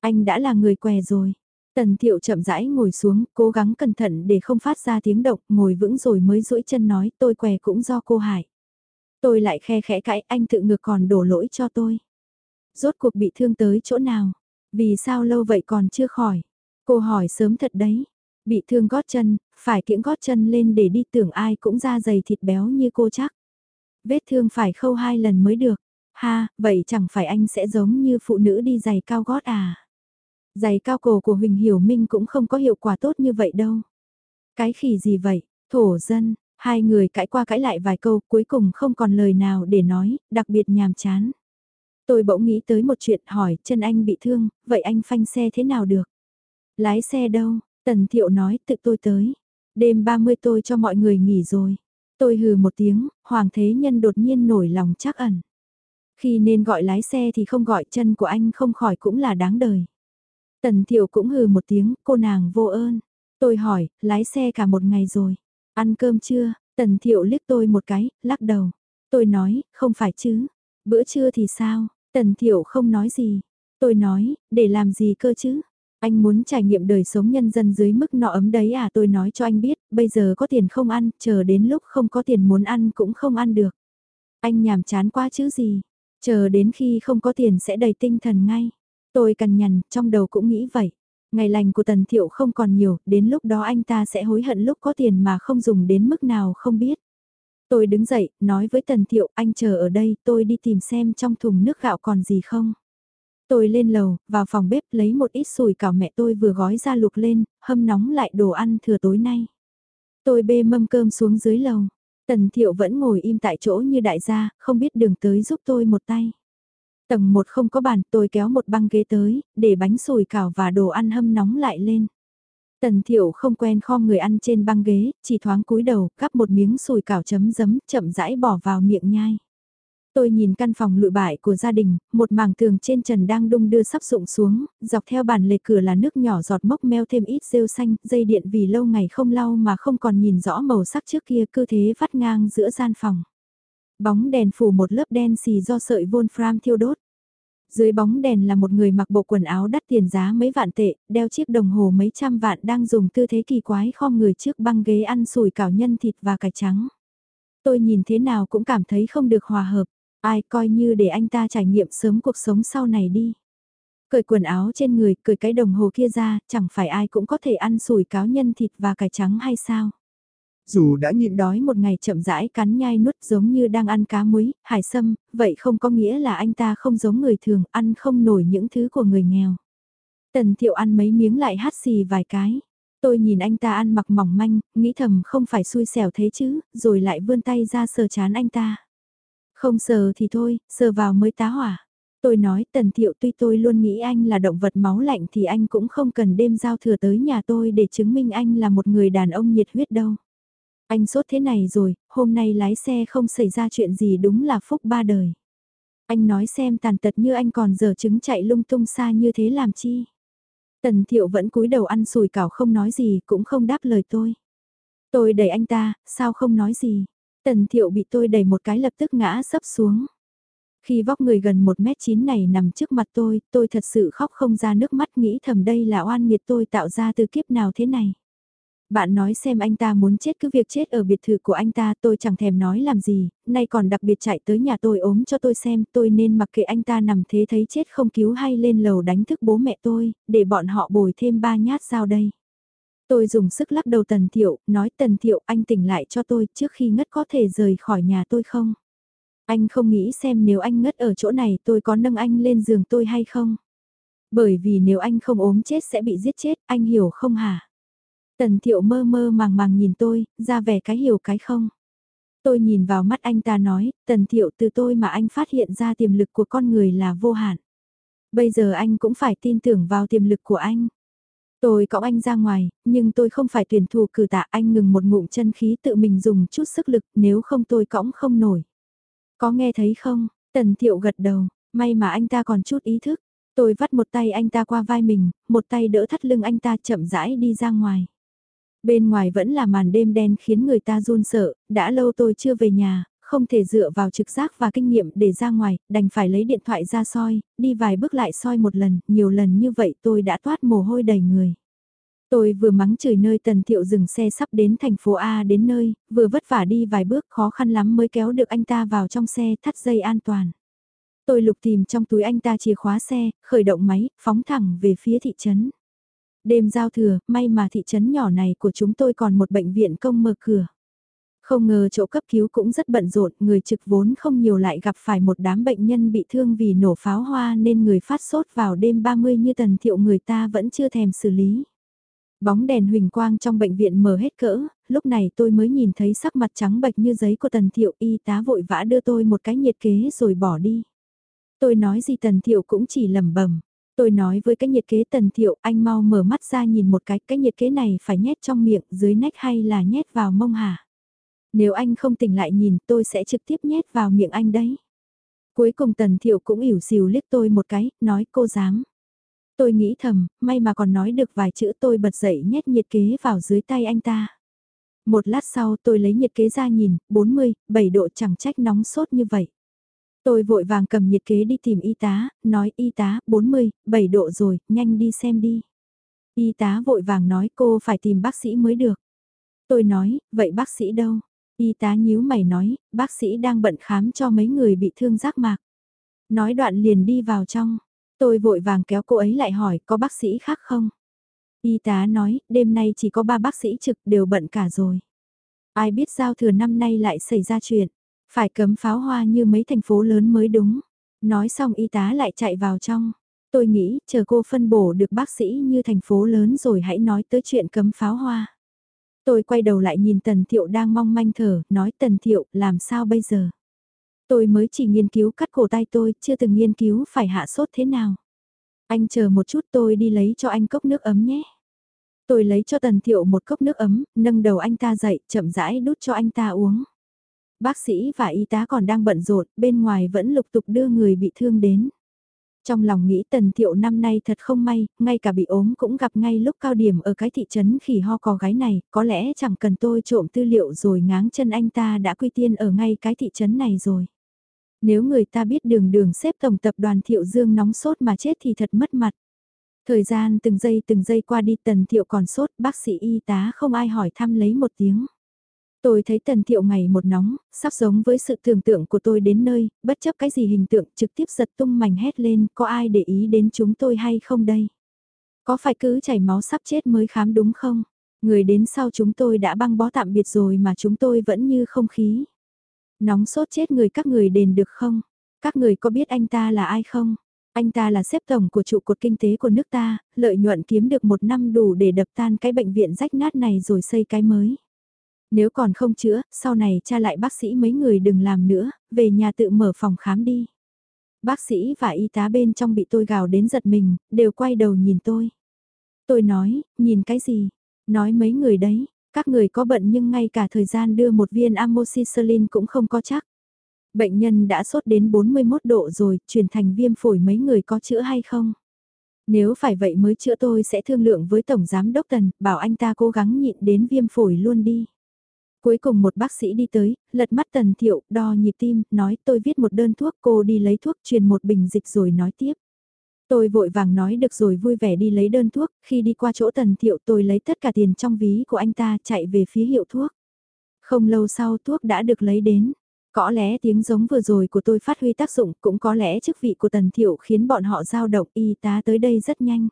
Anh đã là người què rồi. Tần thiệu chậm rãi ngồi xuống, cố gắng cẩn thận để không phát ra tiếng động, ngồi vững rồi mới duỗi chân nói tôi què cũng do cô hại. Tôi lại khe khẽ cãi anh tự ngược còn đổ lỗi cho tôi. Rốt cuộc bị thương tới chỗ nào? Vì sao lâu vậy còn chưa khỏi? Cô hỏi sớm thật đấy. Bị thương gót chân, phải kiễng gót chân lên để đi tưởng ai cũng ra dày thịt béo như cô chắc. Vết thương phải khâu hai lần mới được. Ha, vậy chẳng phải anh sẽ giống như phụ nữ đi giày cao gót à? Giày cao cổ của Huỳnh Hiểu Minh cũng không có hiệu quả tốt như vậy đâu. Cái khỉ gì vậy? Thổ dân, Hai người cãi qua cãi lại vài câu cuối cùng không còn lời nào để nói, đặc biệt nhàm chán. Tôi bỗng nghĩ tới một chuyện hỏi chân anh bị thương, vậy anh phanh xe thế nào được? Lái xe đâu? Tần Thiệu nói tự tôi tới. Đêm 30 tôi cho mọi người nghỉ rồi. Tôi hừ một tiếng, Hoàng Thế Nhân đột nhiên nổi lòng chắc ẩn. Khi nên gọi lái xe thì không gọi chân của anh không khỏi cũng là đáng đời. Tần Thiệu cũng hừ một tiếng, cô nàng vô ơn. Tôi hỏi, lái xe cả một ngày rồi. Ăn cơm chưa? Tần thiệu liếc tôi một cái, lắc đầu. Tôi nói, không phải chứ. Bữa trưa thì sao? Tần thiệu không nói gì. Tôi nói, để làm gì cơ chứ? Anh muốn trải nghiệm đời sống nhân dân dưới mức nọ ấm đấy à tôi nói cho anh biết, bây giờ có tiền không ăn, chờ đến lúc không có tiền muốn ăn cũng không ăn được. Anh nhàm chán quá chứ gì, chờ đến khi không có tiền sẽ đầy tinh thần ngay. Tôi cằn nhằn, trong đầu cũng nghĩ vậy. Ngày lành của Tần Thiệu không còn nhiều, đến lúc đó anh ta sẽ hối hận lúc có tiền mà không dùng đến mức nào không biết. Tôi đứng dậy, nói với Tần Thiệu, anh chờ ở đây, tôi đi tìm xem trong thùng nước gạo còn gì không. Tôi lên lầu, vào phòng bếp lấy một ít sùi cảo mẹ tôi vừa gói ra luộc lên, hâm nóng lại đồ ăn thừa tối nay. Tôi bê mâm cơm xuống dưới lầu. Tần Thiệu vẫn ngồi im tại chỗ như đại gia, không biết đường tới giúp tôi một tay. Tầng 1 không có bàn, tôi kéo một băng ghế tới, để bánh sùi cảo và đồ ăn hâm nóng lại lên. Tần thiệu không quen kho người ăn trên băng ghế, chỉ thoáng cúi đầu, cắp một miếng sùi cảo chấm giấm, chậm rãi bỏ vào miệng nhai. Tôi nhìn căn phòng lụi bại của gia đình, một mảng tường trên trần đang đung đưa sắp rụng xuống, dọc theo bàn lề cửa là nước nhỏ giọt mốc meo thêm ít rêu xanh, dây điện vì lâu ngày không lau mà không còn nhìn rõ màu sắc trước kia cứ thế vắt ngang giữa gian phòng. Bóng đèn phủ một lớp đen xì do sợi Wolfram thiêu đốt. Dưới bóng đèn là một người mặc bộ quần áo đắt tiền giá mấy vạn tệ, đeo chiếc đồng hồ mấy trăm vạn đang dùng tư thế kỳ quái khom người trước băng ghế ăn sủi cảo nhân thịt và cải trắng. Tôi nhìn thế nào cũng cảm thấy không được hòa hợp, ai coi như để anh ta trải nghiệm sớm cuộc sống sau này đi. Cởi quần áo trên người, cởi cái đồng hồ kia ra, chẳng phải ai cũng có thể ăn sủi cáo nhân thịt và cải trắng hay sao? Dù đã nhịn đói một ngày chậm rãi cắn nhai nuốt giống như đang ăn cá muối, hải sâm, vậy không có nghĩa là anh ta không giống người thường, ăn không nổi những thứ của người nghèo. Tần thiệu ăn mấy miếng lại hát xì vài cái. Tôi nhìn anh ta ăn mặc mỏng manh, nghĩ thầm không phải xui xẻo thế chứ, rồi lại vươn tay ra sờ chán anh ta. Không sờ thì thôi, sờ vào mới tá hỏa. Tôi nói tần thiệu tuy tôi luôn nghĩ anh là động vật máu lạnh thì anh cũng không cần đêm giao thừa tới nhà tôi để chứng minh anh là một người đàn ông nhiệt huyết đâu. Anh sốt thế này rồi, hôm nay lái xe không xảy ra chuyện gì đúng là phúc ba đời. Anh nói xem tàn tật như anh còn giờ chứng chạy lung tung xa như thế làm chi. Tần thiệu vẫn cúi đầu ăn sùi cảo không nói gì cũng không đáp lời tôi. Tôi đẩy anh ta, sao không nói gì. Tần thiệu bị tôi đẩy một cái lập tức ngã sấp xuống. Khi vóc người gần 1m9 này nằm trước mặt tôi, tôi thật sự khóc không ra nước mắt nghĩ thầm đây là oan nghiệt tôi tạo ra từ kiếp nào thế này. Bạn nói xem anh ta muốn chết cứ việc chết ở biệt thự của anh ta tôi chẳng thèm nói làm gì, nay còn đặc biệt chạy tới nhà tôi ốm cho tôi xem tôi nên mặc kệ anh ta nằm thế thấy chết không cứu hay lên lầu đánh thức bố mẹ tôi, để bọn họ bồi thêm ba nhát sao đây. Tôi dùng sức lắc đầu Tần Thiệu, nói Tần Thiệu anh tỉnh lại cho tôi trước khi ngất có thể rời khỏi nhà tôi không? Anh không nghĩ xem nếu anh ngất ở chỗ này tôi có nâng anh lên giường tôi hay không? Bởi vì nếu anh không ốm chết sẽ bị giết chết, anh hiểu không hả? Tần thiệu mơ mơ màng màng nhìn tôi, ra vẻ cái hiểu cái không. Tôi nhìn vào mắt anh ta nói, tần thiệu từ tôi mà anh phát hiện ra tiềm lực của con người là vô hạn. Bây giờ anh cũng phải tin tưởng vào tiềm lực của anh. Tôi cõng anh ra ngoài, nhưng tôi không phải tuyển thủ cử tạ anh ngừng một ngụm chân khí tự mình dùng chút sức lực nếu không tôi cõng không nổi. Có nghe thấy không? Tần thiệu gật đầu, may mà anh ta còn chút ý thức. Tôi vắt một tay anh ta qua vai mình, một tay đỡ thắt lưng anh ta chậm rãi đi ra ngoài. Bên ngoài vẫn là màn đêm đen khiến người ta run sợ, đã lâu tôi chưa về nhà, không thể dựa vào trực giác và kinh nghiệm để ra ngoài, đành phải lấy điện thoại ra soi, đi vài bước lại soi một lần, nhiều lần như vậy tôi đã toát mồ hôi đầy người. Tôi vừa mắng chửi nơi tần thiệu dừng xe sắp đến thành phố A đến nơi, vừa vất vả đi vài bước khó khăn lắm mới kéo được anh ta vào trong xe thắt dây an toàn. Tôi lục tìm trong túi anh ta chìa khóa xe, khởi động máy, phóng thẳng về phía thị trấn. Đêm giao thừa, may mà thị trấn nhỏ này của chúng tôi còn một bệnh viện công mở cửa. Không ngờ chỗ cấp cứu cũng rất bận rộn, người trực vốn không nhiều lại gặp phải một đám bệnh nhân bị thương vì nổ pháo hoa nên người phát sốt vào đêm 30 như tần thiệu người ta vẫn chưa thèm xử lý. Bóng đèn huỳnh quang trong bệnh viện mở hết cỡ, lúc này tôi mới nhìn thấy sắc mặt trắng bệch như giấy của tần thiệu y tá vội vã đưa tôi một cái nhiệt kế rồi bỏ đi. Tôi nói gì tần thiệu cũng chỉ lẩm bẩm Tôi nói với cái nhiệt kế tần thiệu, anh mau mở mắt ra nhìn một cái, cái nhiệt kế này phải nhét trong miệng, dưới nách hay là nhét vào mông hả? Nếu anh không tỉnh lại nhìn, tôi sẽ trực tiếp nhét vào miệng anh đấy. Cuối cùng tần thiệu cũng ỉu xìu liếc tôi một cái, nói cô dám. Tôi nghĩ thầm, may mà còn nói được vài chữ tôi bật dậy nhét nhiệt kế vào dưới tay anh ta. Một lát sau tôi lấy nhiệt kế ra nhìn, 40, 7 độ chẳng trách nóng sốt như vậy. Tôi vội vàng cầm nhiệt kế đi tìm y tá, nói y tá, 40, 7 độ rồi, nhanh đi xem đi. Y tá vội vàng nói cô phải tìm bác sĩ mới được. Tôi nói, vậy bác sĩ đâu? Y tá nhíu mày nói, bác sĩ đang bận khám cho mấy người bị thương giác mạc. Nói đoạn liền đi vào trong. Tôi vội vàng kéo cô ấy lại hỏi có bác sĩ khác không? Y tá nói, đêm nay chỉ có ba bác sĩ trực đều bận cả rồi. Ai biết giao thừa năm nay lại xảy ra chuyện. Phải cấm pháo hoa như mấy thành phố lớn mới đúng. Nói xong y tá lại chạy vào trong. Tôi nghĩ chờ cô phân bổ được bác sĩ như thành phố lớn rồi hãy nói tới chuyện cấm pháo hoa. Tôi quay đầu lại nhìn Tần Thiệu đang mong manh thở, nói Tần Thiệu làm sao bây giờ. Tôi mới chỉ nghiên cứu cắt cổ tay tôi, chưa từng nghiên cứu phải hạ sốt thế nào. Anh chờ một chút tôi đi lấy cho anh cốc nước ấm nhé. Tôi lấy cho Tần Thiệu một cốc nước ấm, nâng đầu anh ta dậy, chậm rãi đút cho anh ta uống. Bác sĩ và y tá còn đang bận rộn, bên ngoài vẫn lục tục đưa người bị thương đến. Trong lòng nghĩ tần thiệu năm nay thật không may, ngay cả bị ốm cũng gặp ngay lúc cao điểm ở cái thị trấn khỉ ho cò gái này, có lẽ chẳng cần tôi trộm tư liệu rồi ngáng chân anh ta đã quy tiên ở ngay cái thị trấn này rồi. Nếu người ta biết đường đường xếp tổng tập đoàn thiệu dương nóng sốt mà chết thì thật mất mặt. Thời gian từng giây từng giây qua đi tần thiệu còn sốt, bác sĩ y tá không ai hỏi thăm lấy một tiếng. Tôi thấy tần thiệu ngày một nóng, sắp giống với sự tưởng tượng của tôi đến nơi, bất chấp cái gì hình tượng trực tiếp giật tung mảnh hét lên, có ai để ý đến chúng tôi hay không đây? Có phải cứ chảy máu sắp chết mới khám đúng không? Người đến sau chúng tôi đã băng bó tạm biệt rồi mà chúng tôi vẫn như không khí. Nóng sốt chết người các người đền được không? Các người có biết anh ta là ai không? Anh ta là xếp tổng của trụ cột kinh tế của nước ta, lợi nhuận kiếm được một năm đủ để đập tan cái bệnh viện rách nát này rồi xây cái mới. Nếu còn không chữa, sau này cha lại bác sĩ mấy người đừng làm nữa, về nhà tự mở phòng khám đi. Bác sĩ và y tá bên trong bị tôi gào đến giật mình, đều quay đầu nhìn tôi. Tôi nói, nhìn cái gì? Nói mấy người đấy, các người có bận nhưng ngay cả thời gian đưa một viên amoxicillin cũng không có chắc. Bệnh nhân đã sốt đến 41 độ rồi, chuyển thành viêm phổi mấy người có chữa hay không? Nếu phải vậy mới chữa tôi sẽ thương lượng với Tổng Giám Đốc Tần, bảo anh ta cố gắng nhịn đến viêm phổi luôn đi. Cuối cùng một bác sĩ đi tới, lật mắt Tần Thiệu, đo nhịp tim, nói tôi viết một đơn thuốc cô đi lấy thuốc truyền một bình dịch rồi nói tiếp. Tôi vội vàng nói được rồi vui vẻ đi lấy đơn thuốc, khi đi qua chỗ Tần Thiệu tôi lấy tất cả tiền trong ví của anh ta chạy về phía hiệu thuốc. Không lâu sau thuốc đã được lấy đến. Có lẽ tiếng giống vừa rồi của tôi phát huy tác dụng, cũng có lẽ chức vị của Tần Thiệu khiến bọn họ dao động y tá tới đây rất nhanh.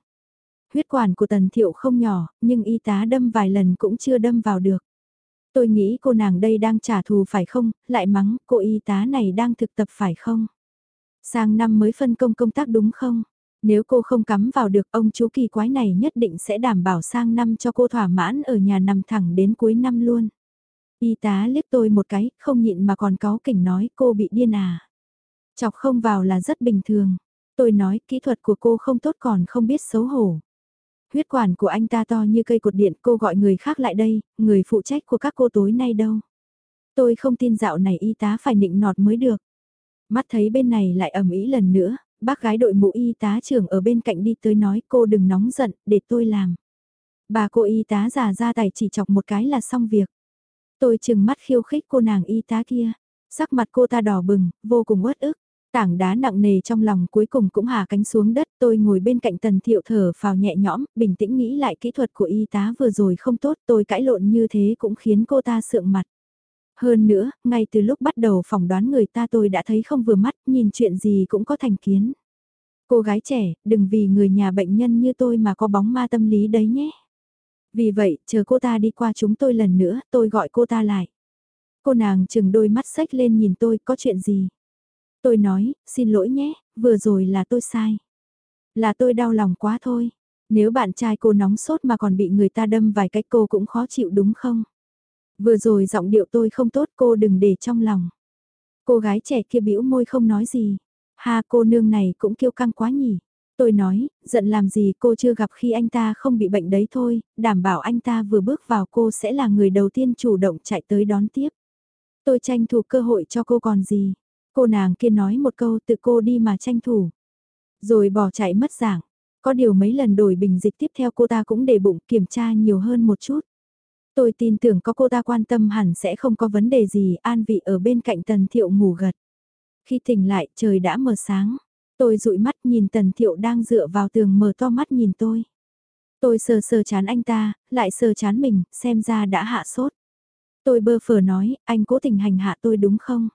Huyết quản của Tần Thiệu không nhỏ, nhưng y tá đâm vài lần cũng chưa đâm vào được. Tôi nghĩ cô nàng đây đang trả thù phải không, lại mắng cô y tá này đang thực tập phải không? Sang năm mới phân công công tác đúng không? Nếu cô không cắm vào được ông chú kỳ quái này nhất định sẽ đảm bảo sang năm cho cô thỏa mãn ở nhà nằm thẳng đến cuối năm luôn. Y tá liếc tôi một cái, không nhịn mà còn có kỉnh nói cô bị điên à. Chọc không vào là rất bình thường. Tôi nói kỹ thuật của cô không tốt còn không biết xấu hổ. Huyết quản của anh ta to như cây cột điện cô gọi người khác lại đây, người phụ trách của các cô tối nay đâu. Tôi không tin dạo này y tá phải nịnh nọt mới được. Mắt thấy bên này lại ầm ĩ lần nữa, bác gái đội mũ y tá trưởng ở bên cạnh đi tới nói cô đừng nóng giận, để tôi làm. Bà cô y tá già ra tài chỉ chọc một cái là xong việc. Tôi chừng mắt khiêu khích cô nàng y tá kia, sắc mặt cô ta đỏ bừng, vô cùng uất ức. Tảng đá nặng nề trong lòng cuối cùng cũng hạ cánh xuống đất, tôi ngồi bên cạnh tần thiệu thở phào nhẹ nhõm, bình tĩnh nghĩ lại kỹ thuật của y tá vừa rồi không tốt, tôi cãi lộn như thế cũng khiến cô ta sượng mặt. Hơn nữa, ngay từ lúc bắt đầu phỏng đoán người ta tôi đã thấy không vừa mắt, nhìn chuyện gì cũng có thành kiến. Cô gái trẻ, đừng vì người nhà bệnh nhân như tôi mà có bóng ma tâm lý đấy nhé. Vì vậy, chờ cô ta đi qua chúng tôi lần nữa, tôi gọi cô ta lại. Cô nàng chừng đôi mắt sách lên nhìn tôi, có chuyện gì? Tôi nói, xin lỗi nhé, vừa rồi là tôi sai. Là tôi đau lòng quá thôi. Nếu bạn trai cô nóng sốt mà còn bị người ta đâm vài cái cô cũng khó chịu đúng không? Vừa rồi giọng điệu tôi không tốt cô đừng để trong lòng. Cô gái trẻ kia bĩu môi không nói gì. Ha cô nương này cũng kiêu căng quá nhỉ. Tôi nói, giận làm gì cô chưa gặp khi anh ta không bị bệnh đấy thôi, đảm bảo anh ta vừa bước vào cô sẽ là người đầu tiên chủ động chạy tới đón tiếp. Tôi tranh thủ cơ hội cho cô còn gì. Cô nàng kia nói một câu tự cô đi mà tranh thủ. Rồi bỏ chạy mất dạng. Có điều mấy lần đổi bình dịch tiếp theo cô ta cũng để bụng kiểm tra nhiều hơn một chút. Tôi tin tưởng có cô ta quan tâm hẳn sẽ không có vấn đề gì an vị ở bên cạnh tần thiệu ngủ gật. Khi tỉnh lại trời đã mờ sáng. Tôi dụi mắt nhìn tần thiệu đang dựa vào tường mở to mắt nhìn tôi. Tôi sờ sờ chán anh ta, lại sờ chán mình, xem ra đã hạ sốt. Tôi bơ phờ nói, anh cố tình hành hạ tôi đúng không?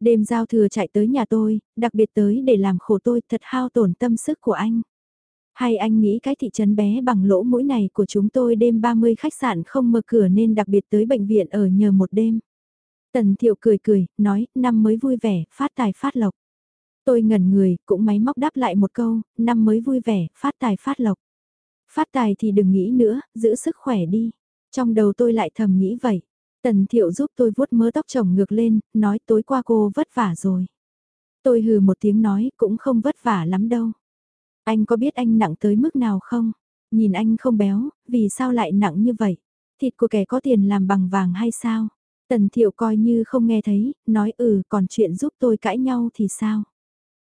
Đêm giao thừa chạy tới nhà tôi, đặc biệt tới để làm khổ tôi thật hao tổn tâm sức của anh. Hay anh nghĩ cái thị trấn bé bằng lỗ mũi này của chúng tôi đêm 30 khách sạn không mở cửa nên đặc biệt tới bệnh viện ở nhờ một đêm. Tần thiệu cười cười, nói, năm mới vui vẻ, phát tài phát lộc. Tôi ngẩn người, cũng máy móc đáp lại một câu, năm mới vui vẻ, phát tài phát lộc. Phát tài thì đừng nghĩ nữa, giữ sức khỏe đi. Trong đầu tôi lại thầm nghĩ vậy. Tần thiệu giúp tôi vuốt mớ tóc chồng ngược lên, nói tối qua cô vất vả rồi. Tôi hừ một tiếng nói cũng không vất vả lắm đâu. Anh có biết anh nặng tới mức nào không? Nhìn anh không béo, vì sao lại nặng như vậy? Thịt của kẻ có tiền làm bằng vàng hay sao? Tần thiệu coi như không nghe thấy, nói ừ còn chuyện giúp tôi cãi nhau thì sao?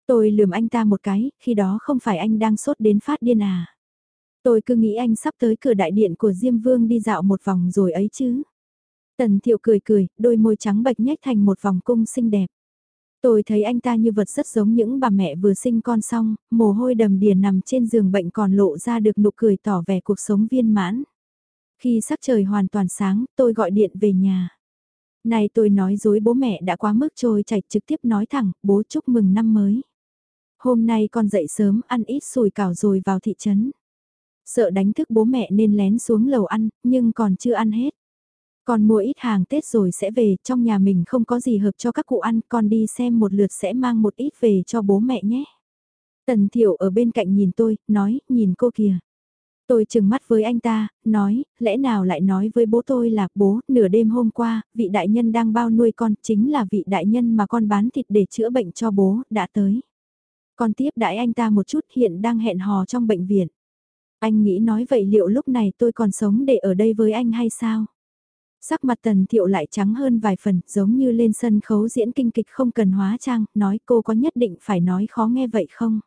Tôi lườm anh ta một cái, khi đó không phải anh đang sốt đến phát điên à? Tôi cứ nghĩ anh sắp tới cửa đại điện của Diêm Vương đi dạo một vòng rồi ấy chứ. Tần thiệu cười cười, đôi môi trắng bạch nhếch thành một vòng cung xinh đẹp. Tôi thấy anh ta như vật rất giống những bà mẹ vừa sinh con xong, mồ hôi đầm đìa nằm trên giường bệnh còn lộ ra được nụ cười tỏ vẻ cuộc sống viên mãn. Khi sắc trời hoàn toàn sáng, tôi gọi điện về nhà. Này tôi nói dối bố mẹ đã quá mức trôi chảy trực tiếp nói thẳng, bố chúc mừng năm mới. Hôm nay con dậy sớm ăn ít sùi cảo rồi vào thị trấn. Sợ đánh thức bố mẹ nên lén xuống lầu ăn, nhưng còn chưa ăn hết. Con mua ít hàng Tết rồi sẽ về, trong nhà mình không có gì hợp cho các cụ ăn, con đi xem một lượt sẽ mang một ít về cho bố mẹ nhé. Tần Thiệu ở bên cạnh nhìn tôi, nói, nhìn cô kìa. Tôi chừng mắt với anh ta, nói, lẽ nào lại nói với bố tôi là bố, nửa đêm hôm qua, vị đại nhân đang bao nuôi con, chính là vị đại nhân mà con bán thịt để chữa bệnh cho bố, đã tới. Con tiếp đãi anh ta một chút hiện đang hẹn hò trong bệnh viện. Anh nghĩ nói vậy liệu lúc này tôi còn sống để ở đây với anh hay sao? Sắc mặt tần thiệu lại trắng hơn vài phần, giống như lên sân khấu diễn kinh kịch không cần hóa trang, nói cô có nhất định phải nói khó nghe vậy không?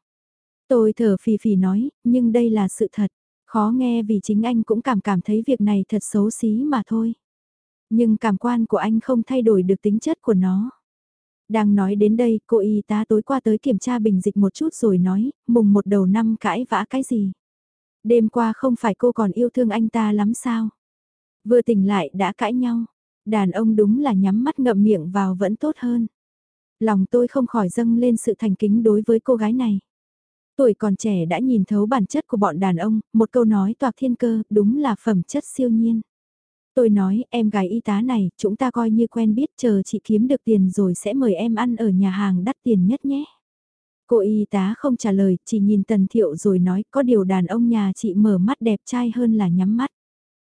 Tôi thở phì phì nói, nhưng đây là sự thật. Khó nghe vì chính anh cũng cảm cảm thấy việc này thật xấu xí mà thôi. Nhưng cảm quan của anh không thay đổi được tính chất của nó. Đang nói đến đây, cô y tá tối qua tới kiểm tra bình dịch một chút rồi nói, mùng một đầu năm cãi vã cái gì. Đêm qua không phải cô còn yêu thương anh ta lắm sao? Vừa tỉnh lại đã cãi nhau. Đàn ông đúng là nhắm mắt ngậm miệng vào vẫn tốt hơn. Lòng tôi không khỏi dâng lên sự thành kính đối với cô gái này. Tuổi còn trẻ đã nhìn thấu bản chất của bọn đàn ông, một câu nói toạc thiên cơ, đúng là phẩm chất siêu nhiên. Tôi nói, em gái y tá này, chúng ta coi như quen biết chờ chị kiếm được tiền rồi sẽ mời em ăn ở nhà hàng đắt tiền nhất nhé. Cô y tá không trả lời, chỉ nhìn tần thiệu rồi nói có điều đàn ông nhà chị mở mắt đẹp trai hơn là nhắm mắt.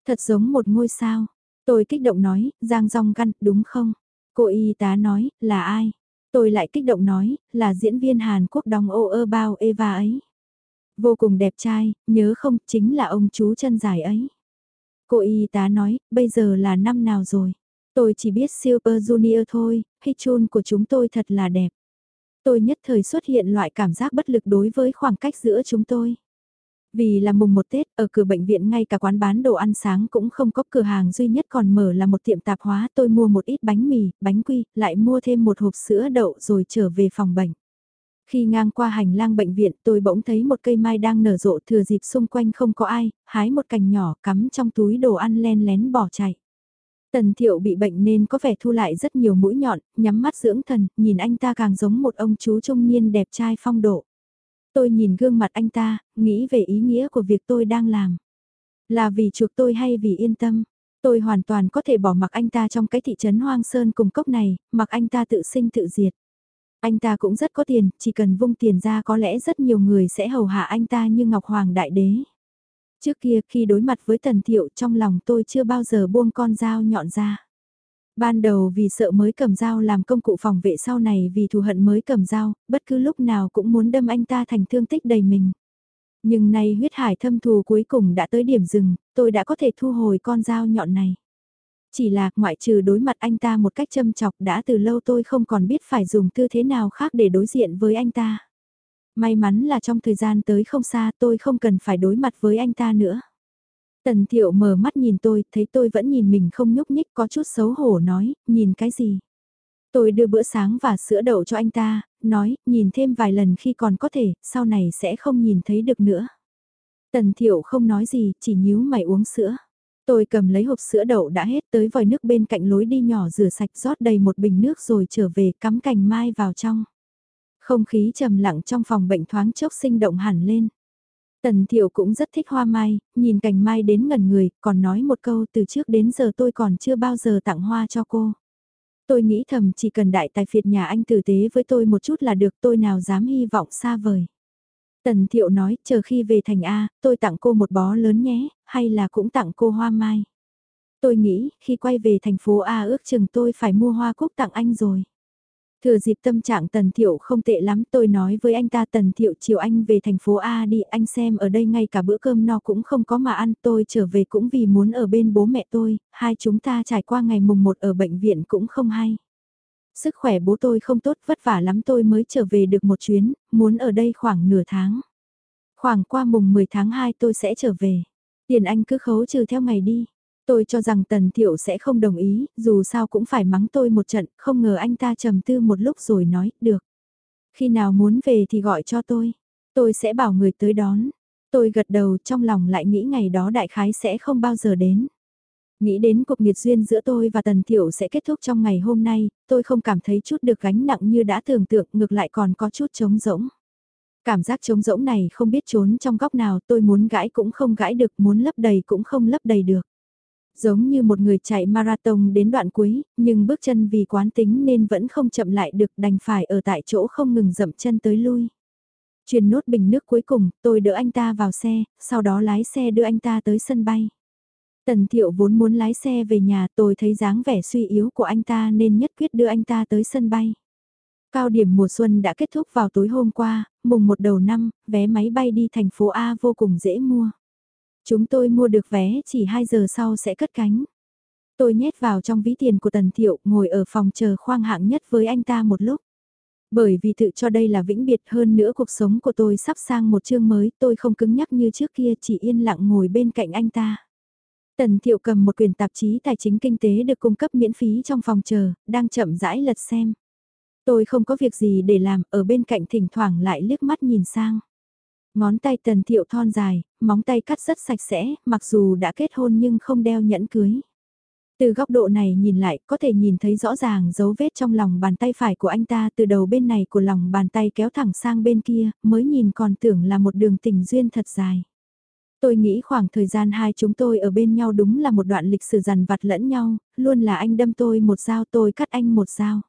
Thật giống một ngôi sao. Tôi kích động nói, Giang Rong Căn, đúng không? Cô y tá nói, là ai? Tôi lại kích động nói, là diễn viên Hàn Quốc đóng ô ơ bao Eva ấy. Vô cùng đẹp trai, nhớ không, chính là ông chú chân dài ấy. Cô y tá nói, bây giờ là năm nào rồi? Tôi chỉ biết Super Junior thôi, Hichun của chúng tôi thật là đẹp. Tôi nhất thời xuất hiện loại cảm giác bất lực đối với khoảng cách giữa chúng tôi. Vì là mùng một Tết, ở cửa bệnh viện ngay cả quán bán đồ ăn sáng cũng không có cửa hàng duy nhất còn mở là một tiệm tạp hóa. Tôi mua một ít bánh mì, bánh quy, lại mua thêm một hộp sữa đậu rồi trở về phòng bệnh. Khi ngang qua hành lang bệnh viện tôi bỗng thấy một cây mai đang nở rộ thừa dịp xung quanh không có ai, hái một cành nhỏ cắm trong túi đồ ăn len lén bỏ chạy. Tần thiệu bị bệnh nên có vẻ thu lại rất nhiều mũi nhọn, nhắm mắt dưỡng thần, nhìn anh ta càng giống một ông chú trung niên đẹp trai phong độ. Tôi nhìn gương mặt anh ta, nghĩ về ý nghĩa của việc tôi đang làm. Là vì chuộc tôi hay vì yên tâm. Tôi hoàn toàn có thể bỏ mặc anh ta trong cái thị trấn hoang sơn cùng cốc này, mặc anh ta tự sinh tự diệt. Anh ta cũng rất có tiền, chỉ cần vung tiền ra có lẽ rất nhiều người sẽ hầu hạ anh ta như Ngọc Hoàng Đại Đế. Trước kia khi đối mặt với Tần Thiệu trong lòng tôi chưa bao giờ buông con dao nhọn ra. Ban đầu vì sợ mới cầm dao làm công cụ phòng vệ sau này vì thù hận mới cầm dao, bất cứ lúc nào cũng muốn đâm anh ta thành thương tích đầy mình. Nhưng nay huyết hải thâm thù cuối cùng đã tới điểm dừng, tôi đã có thể thu hồi con dao nhọn này. Chỉ là ngoại trừ đối mặt anh ta một cách châm chọc đã từ lâu tôi không còn biết phải dùng tư thế nào khác để đối diện với anh ta. May mắn là trong thời gian tới không xa tôi không cần phải đối mặt với anh ta nữa. Tần thiệu mở mắt nhìn tôi, thấy tôi vẫn nhìn mình không nhúc nhích có chút xấu hổ nói, nhìn cái gì. Tôi đưa bữa sáng và sữa đậu cho anh ta, nói, nhìn thêm vài lần khi còn có thể, sau này sẽ không nhìn thấy được nữa. Tần thiệu không nói gì, chỉ nhíu mày uống sữa. Tôi cầm lấy hộp sữa đậu đã hết tới vòi nước bên cạnh lối đi nhỏ rửa sạch rót đầy một bình nước rồi trở về cắm cành mai vào trong. Không khí trầm lặng trong phòng bệnh thoáng chốc sinh động hẳn lên. Tần Thiệu cũng rất thích hoa mai, nhìn cành mai đến ngẩn người, còn nói một câu từ trước đến giờ tôi còn chưa bao giờ tặng hoa cho cô. Tôi nghĩ thầm chỉ cần đại tài phiệt nhà anh tử tế với tôi một chút là được tôi nào dám hy vọng xa vời. Tần Thiệu nói, chờ khi về thành A, tôi tặng cô một bó lớn nhé, hay là cũng tặng cô hoa mai. Tôi nghĩ, khi quay về thành phố A ước chừng tôi phải mua hoa cúc tặng anh rồi. Thừa dịp tâm trạng Tần Thiệu không tệ lắm tôi nói với anh ta Tần Thiệu chiều anh về thành phố A đi anh xem ở đây ngay cả bữa cơm no cũng không có mà ăn tôi trở về cũng vì muốn ở bên bố mẹ tôi, hai chúng ta trải qua ngày mùng 1 ở bệnh viện cũng không hay. Sức khỏe bố tôi không tốt vất vả lắm tôi mới trở về được một chuyến, muốn ở đây khoảng nửa tháng. Khoảng qua mùng 10 tháng 2 tôi sẽ trở về. Tiền anh cứ khấu trừ theo ngày đi. Tôi cho rằng Tần Thiệu sẽ không đồng ý, dù sao cũng phải mắng tôi một trận, không ngờ anh ta trầm tư một lúc rồi nói, được. Khi nào muốn về thì gọi cho tôi, tôi sẽ bảo người tới đón. Tôi gật đầu trong lòng lại nghĩ ngày đó đại khái sẽ không bao giờ đến. Nghĩ đến cuộc nghiệt duyên giữa tôi và Tần Thiệu sẽ kết thúc trong ngày hôm nay, tôi không cảm thấy chút được gánh nặng như đã tưởng tượng, ngược lại còn có chút trống rỗng. Cảm giác trống rỗng này không biết trốn trong góc nào tôi muốn gãi cũng không gãi được, muốn lấp đầy cũng không lấp đầy được. Giống như một người chạy marathon đến đoạn cuối, nhưng bước chân vì quán tính nên vẫn không chậm lại được đành phải ở tại chỗ không ngừng dậm chân tới lui. Truyền nốt bình nước cuối cùng, tôi đỡ anh ta vào xe, sau đó lái xe đưa anh ta tới sân bay. Tần Thiệu vốn muốn lái xe về nhà tôi thấy dáng vẻ suy yếu của anh ta nên nhất quyết đưa anh ta tới sân bay. Cao điểm mùa xuân đã kết thúc vào tối hôm qua, mùng một đầu năm, vé máy bay đi thành phố A vô cùng dễ mua. Chúng tôi mua được vé chỉ 2 giờ sau sẽ cất cánh. Tôi nhét vào trong ví tiền của Tần Thiệu ngồi ở phòng chờ khoang hạng nhất với anh ta một lúc. Bởi vì tự cho đây là vĩnh biệt hơn nữa cuộc sống của tôi sắp sang một chương mới tôi không cứng nhắc như trước kia chỉ yên lặng ngồi bên cạnh anh ta. Tần Thiệu cầm một quyển tạp chí tài chính kinh tế được cung cấp miễn phí trong phòng chờ, đang chậm rãi lật xem. Tôi không có việc gì để làm, ở bên cạnh thỉnh thoảng lại liếc mắt nhìn sang. Ngón tay tần thiệu thon dài, móng tay cắt rất sạch sẽ, mặc dù đã kết hôn nhưng không đeo nhẫn cưới. Từ góc độ này nhìn lại, có thể nhìn thấy rõ ràng dấu vết trong lòng bàn tay phải của anh ta từ đầu bên này của lòng bàn tay kéo thẳng sang bên kia, mới nhìn còn tưởng là một đường tình duyên thật dài. Tôi nghĩ khoảng thời gian hai chúng tôi ở bên nhau đúng là một đoạn lịch sử dằn vặt lẫn nhau, luôn là anh đâm tôi một dao tôi cắt anh một dao.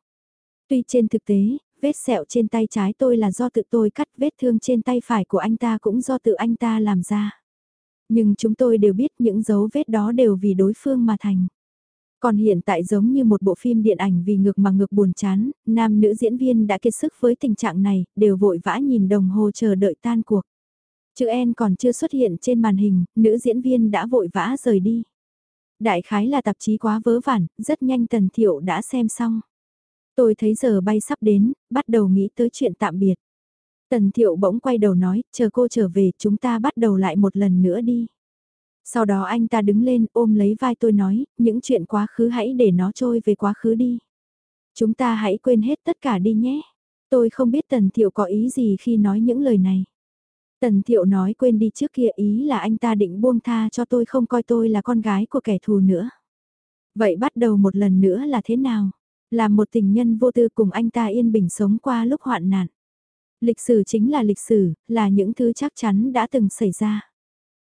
Tuy trên thực tế, vết sẹo trên tay trái tôi là do tự tôi cắt vết thương trên tay phải của anh ta cũng do tự anh ta làm ra. Nhưng chúng tôi đều biết những dấu vết đó đều vì đối phương mà thành. Còn hiện tại giống như một bộ phim điện ảnh vì ngược mà ngược buồn chán, nam nữ diễn viên đã kiệt sức với tình trạng này, đều vội vã nhìn đồng hồ chờ đợi tan cuộc. Chữ N còn chưa xuất hiện trên màn hình, nữ diễn viên đã vội vã rời đi. Đại khái là tạp chí quá vớ vẩn, rất nhanh Tần Thiệu đã xem xong. Tôi thấy giờ bay sắp đến, bắt đầu nghĩ tới chuyện tạm biệt. Tần Thiệu bỗng quay đầu nói, chờ cô trở về chúng ta bắt đầu lại một lần nữa đi. Sau đó anh ta đứng lên ôm lấy vai tôi nói, những chuyện quá khứ hãy để nó trôi về quá khứ đi. Chúng ta hãy quên hết tất cả đi nhé. Tôi không biết Tần Thiệu có ý gì khi nói những lời này. Tần Thiệu nói quên đi trước kia ý là anh ta định buông tha cho tôi không coi tôi là con gái của kẻ thù nữa. Vậy bắt đầu một lần nữa là thế nào? Là một tình nhân vô tư cùng anh ta yên bình sống qua lúc hoạn nạn. Lịch sử chính là lịch sử, là những thứ chắc chắn đã từng xảy ra.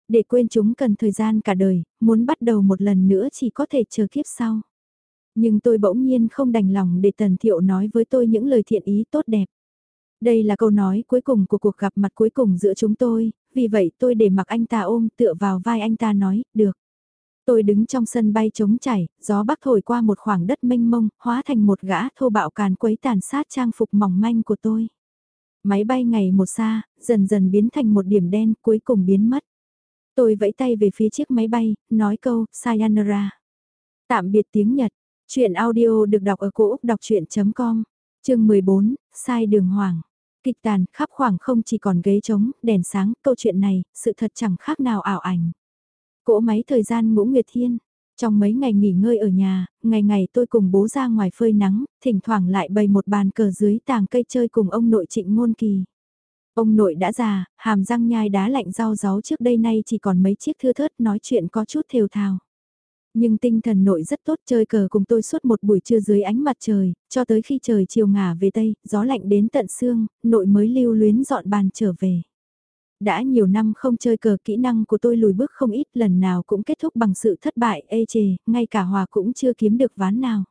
Để quên chúng cần thời gian cả đời, muốn bắt đầu một lần nữa chỉ có thể chờ kiếp sau. Nhưng tôi bỗng nhiên không đành lòng để Tần Thiệu nói với tôi những lời thiện ý tốt đẹp. Đây là câu nói cuối cùng của cuộc gặp mặt cuối cùng giữa chúng tôi, vì vậy tôi để mặc anh ta ôm tựa vào vai anh ta nói, được. Tôi đứng trong sân bay trống chảy, gió bắc thổi qua một khoảng đất mênh mông, hóa thành một gã thô bạo càn quấy tàn sát trang phục mỏng manh của tôi. Máy bay ngày một xa, dần dần biến thành một điểm đen cuối cùng biến mất. Tôi vẫy tay về phía chiếc máy bay, nói câu, Sayonara. Tạm biệt tiếng Nhật, chuyện audio được đọc ở cổ Úc đọc chuyện.com, chương 14, sai đường hoàng. Kịch tàn, khắp khoảng không chỉ còn ghế trống, đèn sáng, câu chuyện này, sự thật chẳng khác nào ảo ảnh. Cỗ máy thời gian ngũ nguyệt thiên. Trong mấy ngày nghỉ ngơi ở nhà, ngày ngày tôi cùng bố ra ngoài phơi nắng, thỉnh thoảng lại bày một bàn cờ dưới tàng cây chơi cùng ông nội trịnh ngôn kỳ. Ông nội đã già, hàm răng nhai đá lạnh rau ráu trước đây nay chỉ còn mấy chiếc thưa thớt nói chuyện có chút thều thào. Nhưng tinh thần nội rất tốt chơi cờ cùng tôi suốt một buổi trưa dưới ánh mặt trời, cho tới khi trời chiều ngả về Tây, gió lạnh đến tận xương, nội mới lưu luyến dọn bàn trở về. Đã nhiều năm không chơi cờ kỹ năng của tôi lùi bước không ít lần nào cũng kết thúc bằng sự thất bại ê chề, ngay cả hòa cũng chưa kiếm được ván nào.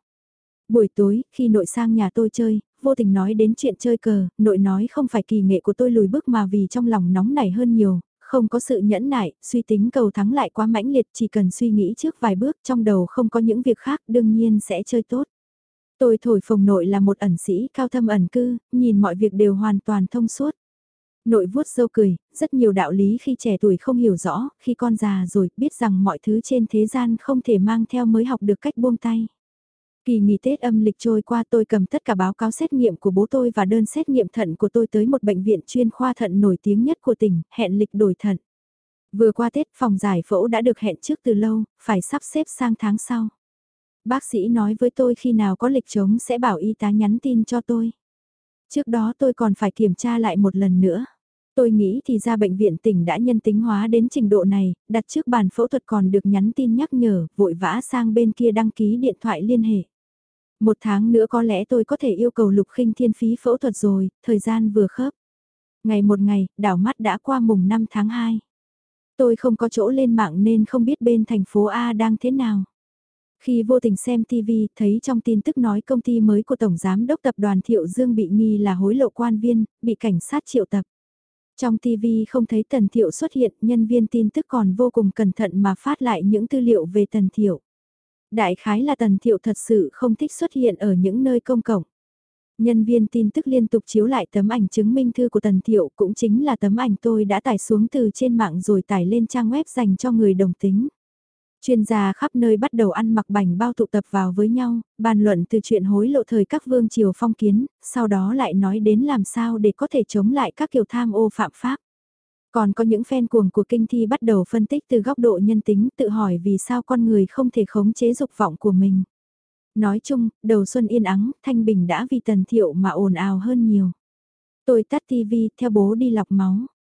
Buổi tối, khi nội sang nhà tôi chơi, vô tình nói đến chuyện chơi cờ, nội nói không phải kỳ nghệ của tôi lùi bước mà vì trong lòng nóng nảy hơn nhiều, không có sự nhẫn nại, suy tính cầu thắng lại quá mãnh liệt chỉ cần suy nghĩ trước vài bước trong đầu không có những việc khác đương nhiên sẽ chơi tốt. Tôi thổi phồng nội là một ẩn sĩ cao thâm ẩn cư, nhìn mọi việc đều hoàn toàn thông suốt. Nội vuốt dâu cười, rất nhiều đạo lý khi trẻ tuổi không hiểu rõ, khi con già rồi biết rằng mọi thứ trên thế gian không thể mang theo mới học được cách buông tay. Kỳ nghỉ Tết âm lịch trôi qua tôi cầm tất cả báo cáo xét nghiệm của bố tôi và đơn xét nghiệm thận của tôi tới một bệnh viện chuyên khoa thận nổi tiếng nhất của tỉnh, hẹn lịch đổi thận. Vừa qua Tết phòng giải phẫu đã được hẹn trước từ lâu, phải sắp xếp sang tháng sau. Bác sĩ nói với tôi khi nào có lịch trống sẽ bảo y tá nhắn tin cho tôi. Trước đó tôi còn phải kiểm tra lại một lần nữa. Tôi nghĩ thì ra bệnh viện tỉnh đã nhân tính hóa đến trình độ này, đặt trước bàn phẫu thuật còn được nhắn tin nhắc nhở, vội vã sang bên kia đăng ký điện thoại liên hệ. Một tháng nữa có lẽ tôi có thể yêu cầu lục khinh thiên phí phẫu thuật rồi, thời gian vừa khớp. Ngày một ngày, đảo mắt đã qua mùng 5 tháng 2. Tôi không có chỗ lên mạng nên không biết bên thành phố A đang thế nào. Khi vô tình xem TV, thấy trong tin tức nói công ty mới của Tổng Giám đốc Tập đoàn Thiệu Dương bị nghi là hối lộ quan viên, bị cảnh sát triệu tập. Trong TV không thấy Tần Thiệu xuất hiện, nhân viên tin tức còn vô cùng cẩn thận mà phát lại những tư liệu về Tần Thiệu. Đại khái là Tần Thiệu thật sự không thích xuất hiện ở những nơi công cộng. Nhân viên tin tức liên tục chiếu lại tấm ảnh chứng minh thư của Tần Thiệu cũng chính là tấm ảnh tôi đã tải xuống từ trên mạng rồi tải lên trang web dành cho người đồng tính. Chuyên gia khắp nơi bắt đầu ăn mặc bảnh bao tụ tập vào với nhau, bàn luận từ chuyện hối lộ thời các vương triều phong kiến, sau đó lại nói đến làm sao để có thể chống lại các kiểu tham ô phạm pháp. Còn có những fan cuồng của kinh thi bắt đầu phân tích từ góc độ nhân tính tự hỏi vì sao con người không thể khống chế dục vọng của mình. Nói chung, đầu xuân yên ắng, Thanh Bình đã vì tần thiệu mà ồn ào hơn nhiều. Tôi tắt TV theo bố đi lọc máu.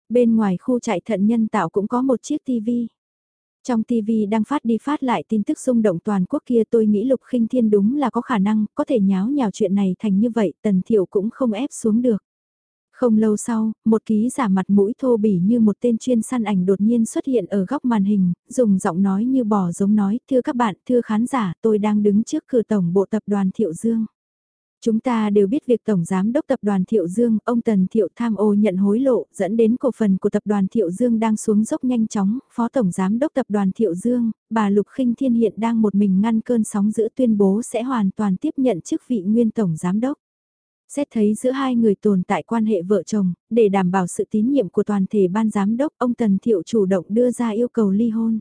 Bên ngoài khu chạy thận nhân tạo cũng có một chiếc TV. Trong TV đang phát đi phát lại tin tức xung động toàn quốc kia tôi nghĩ Lục khinh Thiên đúng là có khả năng, có thể nháo nhào chuyện này thành như vậy, Tần Thiệu cũng không ép xuống được. Không lâu sau, một ký giả mặt mũi thô bỉ như một tên chuyên săn ảnh đột nhiên xuất hiện ở góc màn hình, dùng giọng nói như bò giống nói, thưa các bạn, thưa khán giả, tôi đang đứng trước cửa tổng bộ tập đoàn Thiệu Dương. Chúng ta đều biết việc Tổng Giám đốc Tập đoàn Thiệu Dương, ông Tần Thiệu tham ô nhận hối lộ, dẫn đến cổ phần của Tập đoàn Thiệu Dương đang xuống dốc nhanh chóng, Phó Tổng Giám đốc Tập đoàn Thiệu Dương, bà Lục khinh Thiên hiện đang một mình ngăn cơn sóng giữa tuyên bố sẽ hoàn toàn tiếp nhận chức vị nguyên Tổng Giám đốc. Xét thấy giữa hai người tồn tại quan hệ vợ chồng, để đảm bảo sự tín nhiệm của toàn thể ban giám đốc, ông Tần Thiệu chủ động đưa ra yêu cầu ly hôn.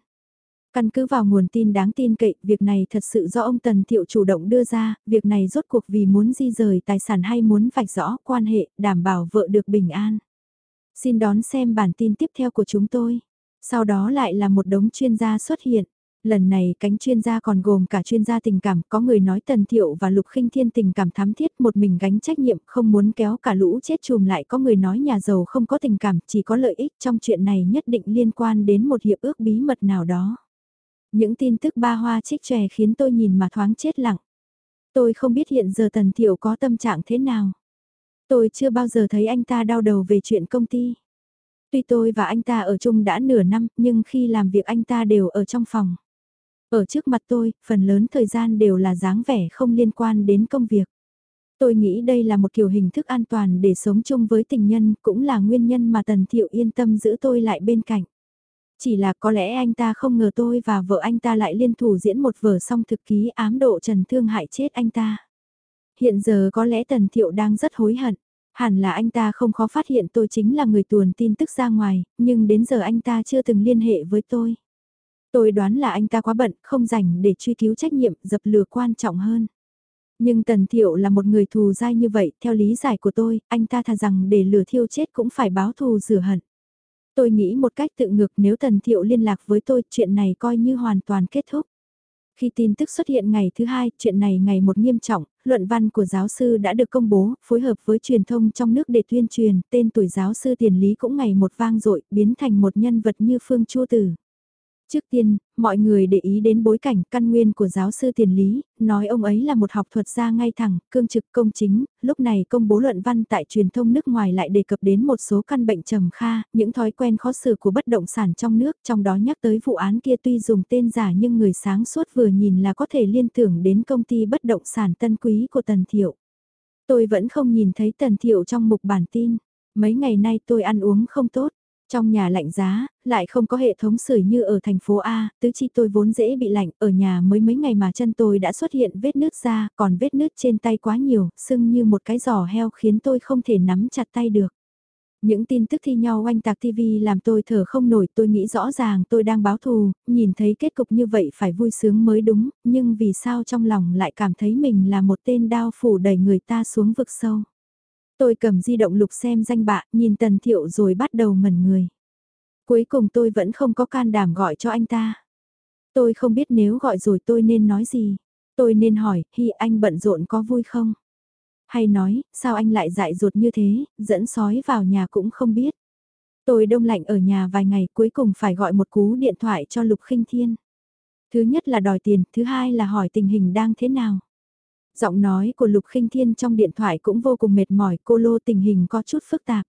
Căn cứ vào nguồn tin đáng tin cậy, việc này thật sự do ông Tần Thiệu chủ động đưa ra, việc này rốt cuộc vì muốn di rời tài sản hay muốn vạch rõ quan hệ, đảm bảo vợ được bình an. Xin đón xem bản tin tiếp theo của chúng tôi. Sau đó lại là một đống chuyên gia xuất hiện. Lần này cánh chuyên gia còn gồm cả chuyên gia tình cảm, có người nói Tần Thiệu và Lục khinh Thiên tình cảm thám thiết một mình gánh trách nhiệm không muốn kéo cả lũ chết chùm lại có người nói nhà giàu không có tình cảm chỉ có lợi ích trong chuyện này nhất định liên quan đến một hiệp ước bí mật nào đó. Những tin tức ba hoa trích trè khiến tôi nhìn mà thoáng chết lặng. Tôi không biết hiện giờ Tần Thiệu có tâm trạng thế nào. Tôi chưa bao giờ thấy anh ta đau đầu về chuyện công ty. Tuy tôi và anh ta ở chung đã nửa năm, nhưng khi làm việc anh ta đều ở trong phòng. Ở trước mặt tôi, phần lớn thời gian đều là dáng vẻ không liên quan đến công việc. Tôi nghĩ đây là một kiểu hình thức an toàn để sống chung với tình nhân, cũng là nguyên nhân mà Tần Thiệu yên tâm giữ tôi lại bên cạnh. Chỉ là có lẽ anh ta không ngờ tôi và vợ anh ta lại liên thủ diễn một vở song thực ký ám độ trần thương hại chết anh ta. Hiện giờ có lẽ Tần Thiệu đang rất hối hận. Hẳn là anh ta không khó phát hiện tôi chính là người tuồn tin tức ra ngoài, nhưng đến giờ anh ta chưa từng liên hệ với tôi. Tôi đoán là anh ta quá bận, không rảnh để truy cứu trách nhiệm, dập lửa quan trọng hơn. Nhưng Tần Thiệu là một người thù dai như vậy, theo lý giải của tôi, anh ta thà rằng để lửa thiêu chết cũng phải báo thù rửa hận. Tôi nghĩ một cách tự ngược nếu Tần Thiệu liên lạc với tôi, chuyện này coi như hoàn toàn kết thúc. Khi tin tức xuất hiện ngày thứ hai, chuyện này ngày một nghiêm trọng, luận văn của giáo sư đã được công bố, phối hợp với truyền thông trong nước để tuyên truyền, tên tuổi giáo sư tiền lý cũng ngày một vang dội, biến thành một nhân vật như Phương Chu Tử. Trước tiên, mọi người để ý đến bối cảnh căn nguyên của giáo sư tiền lý, nói ông ấy là một học thuật gia ngay thẳng, cương trực công chính, lúc này công bố luận văn tại truyền thông nước ngoài lại đề cập đến một số căn bệnh trầm kha, những thói quen khó xử của bất động sản trong nước, trong đó nhắc tới vụ án kia tuy dùng tên giả nhưng người sáng suốt vừa nhìn là có thể liên tưởng đến công ty bất động sản tân quý của Tần Thiệu. Tôi vẫn không nhìn thấy Tần Thiệu trong mục bản tin, mấy ngày nay tôi ăn uống không tốt, trong nhà lạnh giá, lại không có hệ thống sưởi như ở thành phố A, tứ chi tôi vốn dễ bị lạnh, ở nhà mới mấy ngày mà chân tôi đã xuất hiện vết nứt ra, còn vết nứt trên tay quá nhiều, sưng như một cái giò heo khiến tôi không thể nắm chặt tay được. Những tin tức thi nhau oanh tạc TV làm tôi thở không nổi, tôi nghĩ rõ ràng tôi đang báo thù, nhìn thấy kết cục như vậy phải vui sướng mới đúng, nhưng vì sao trong lòng lại cảm thấy mình là một tên đao phủ đẩy người ta xuống vực sâu. Tôi cầm di động lục xem danh bạ, nhìn Tần Thiệu rồi bắt đầu ngẩn người. Cuối cùng tôi vẫn không có can đảm gọi cho anh ta. Tôi không biết nếu gọi rồi tôi nên nói gì. Tôi nên hỏi, Hi anh bận rộn có vui không? Hay nói, sao anh lại dại dột như thế, dẫn sói vào nhà cũng không biết. Tôi đông lạnh ở nhà vài ngày cuối cùng phải gọi một cú điện thoại cho Lục khinh Thiên. Thứ nhất là đòi tiền, thứ hai là hỏi tình hình đang thế nào. Giọng nói của Lục khinh Thiên trong điện thoại cũng vô cùng mệt mỏi, cô lô tình hình có chút phức tạp.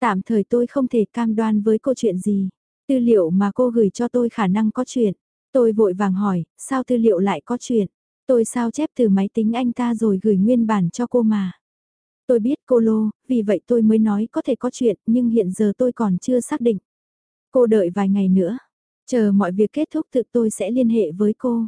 Tạm thời tôi không thể cam đoan với cô chuyện gì. Tư liệu mà cô gửi cho tôi khả năng có chuyện. Tôi vội vàng hỏi, sao tư liệu lại có chuyện? Tôi sao chép từ máy tính anh ta rồi gửi nguyên bản cho cô mà. Tôi biết cô Lô, vì vậy tôi mới nói có thể có chuyện, nhưng hiện giờ tôi còn chưa xác định. Cô đợi vài ngày nữa, chờ mọi việc kết thúc tự tôi sẽ liên hệ với cô.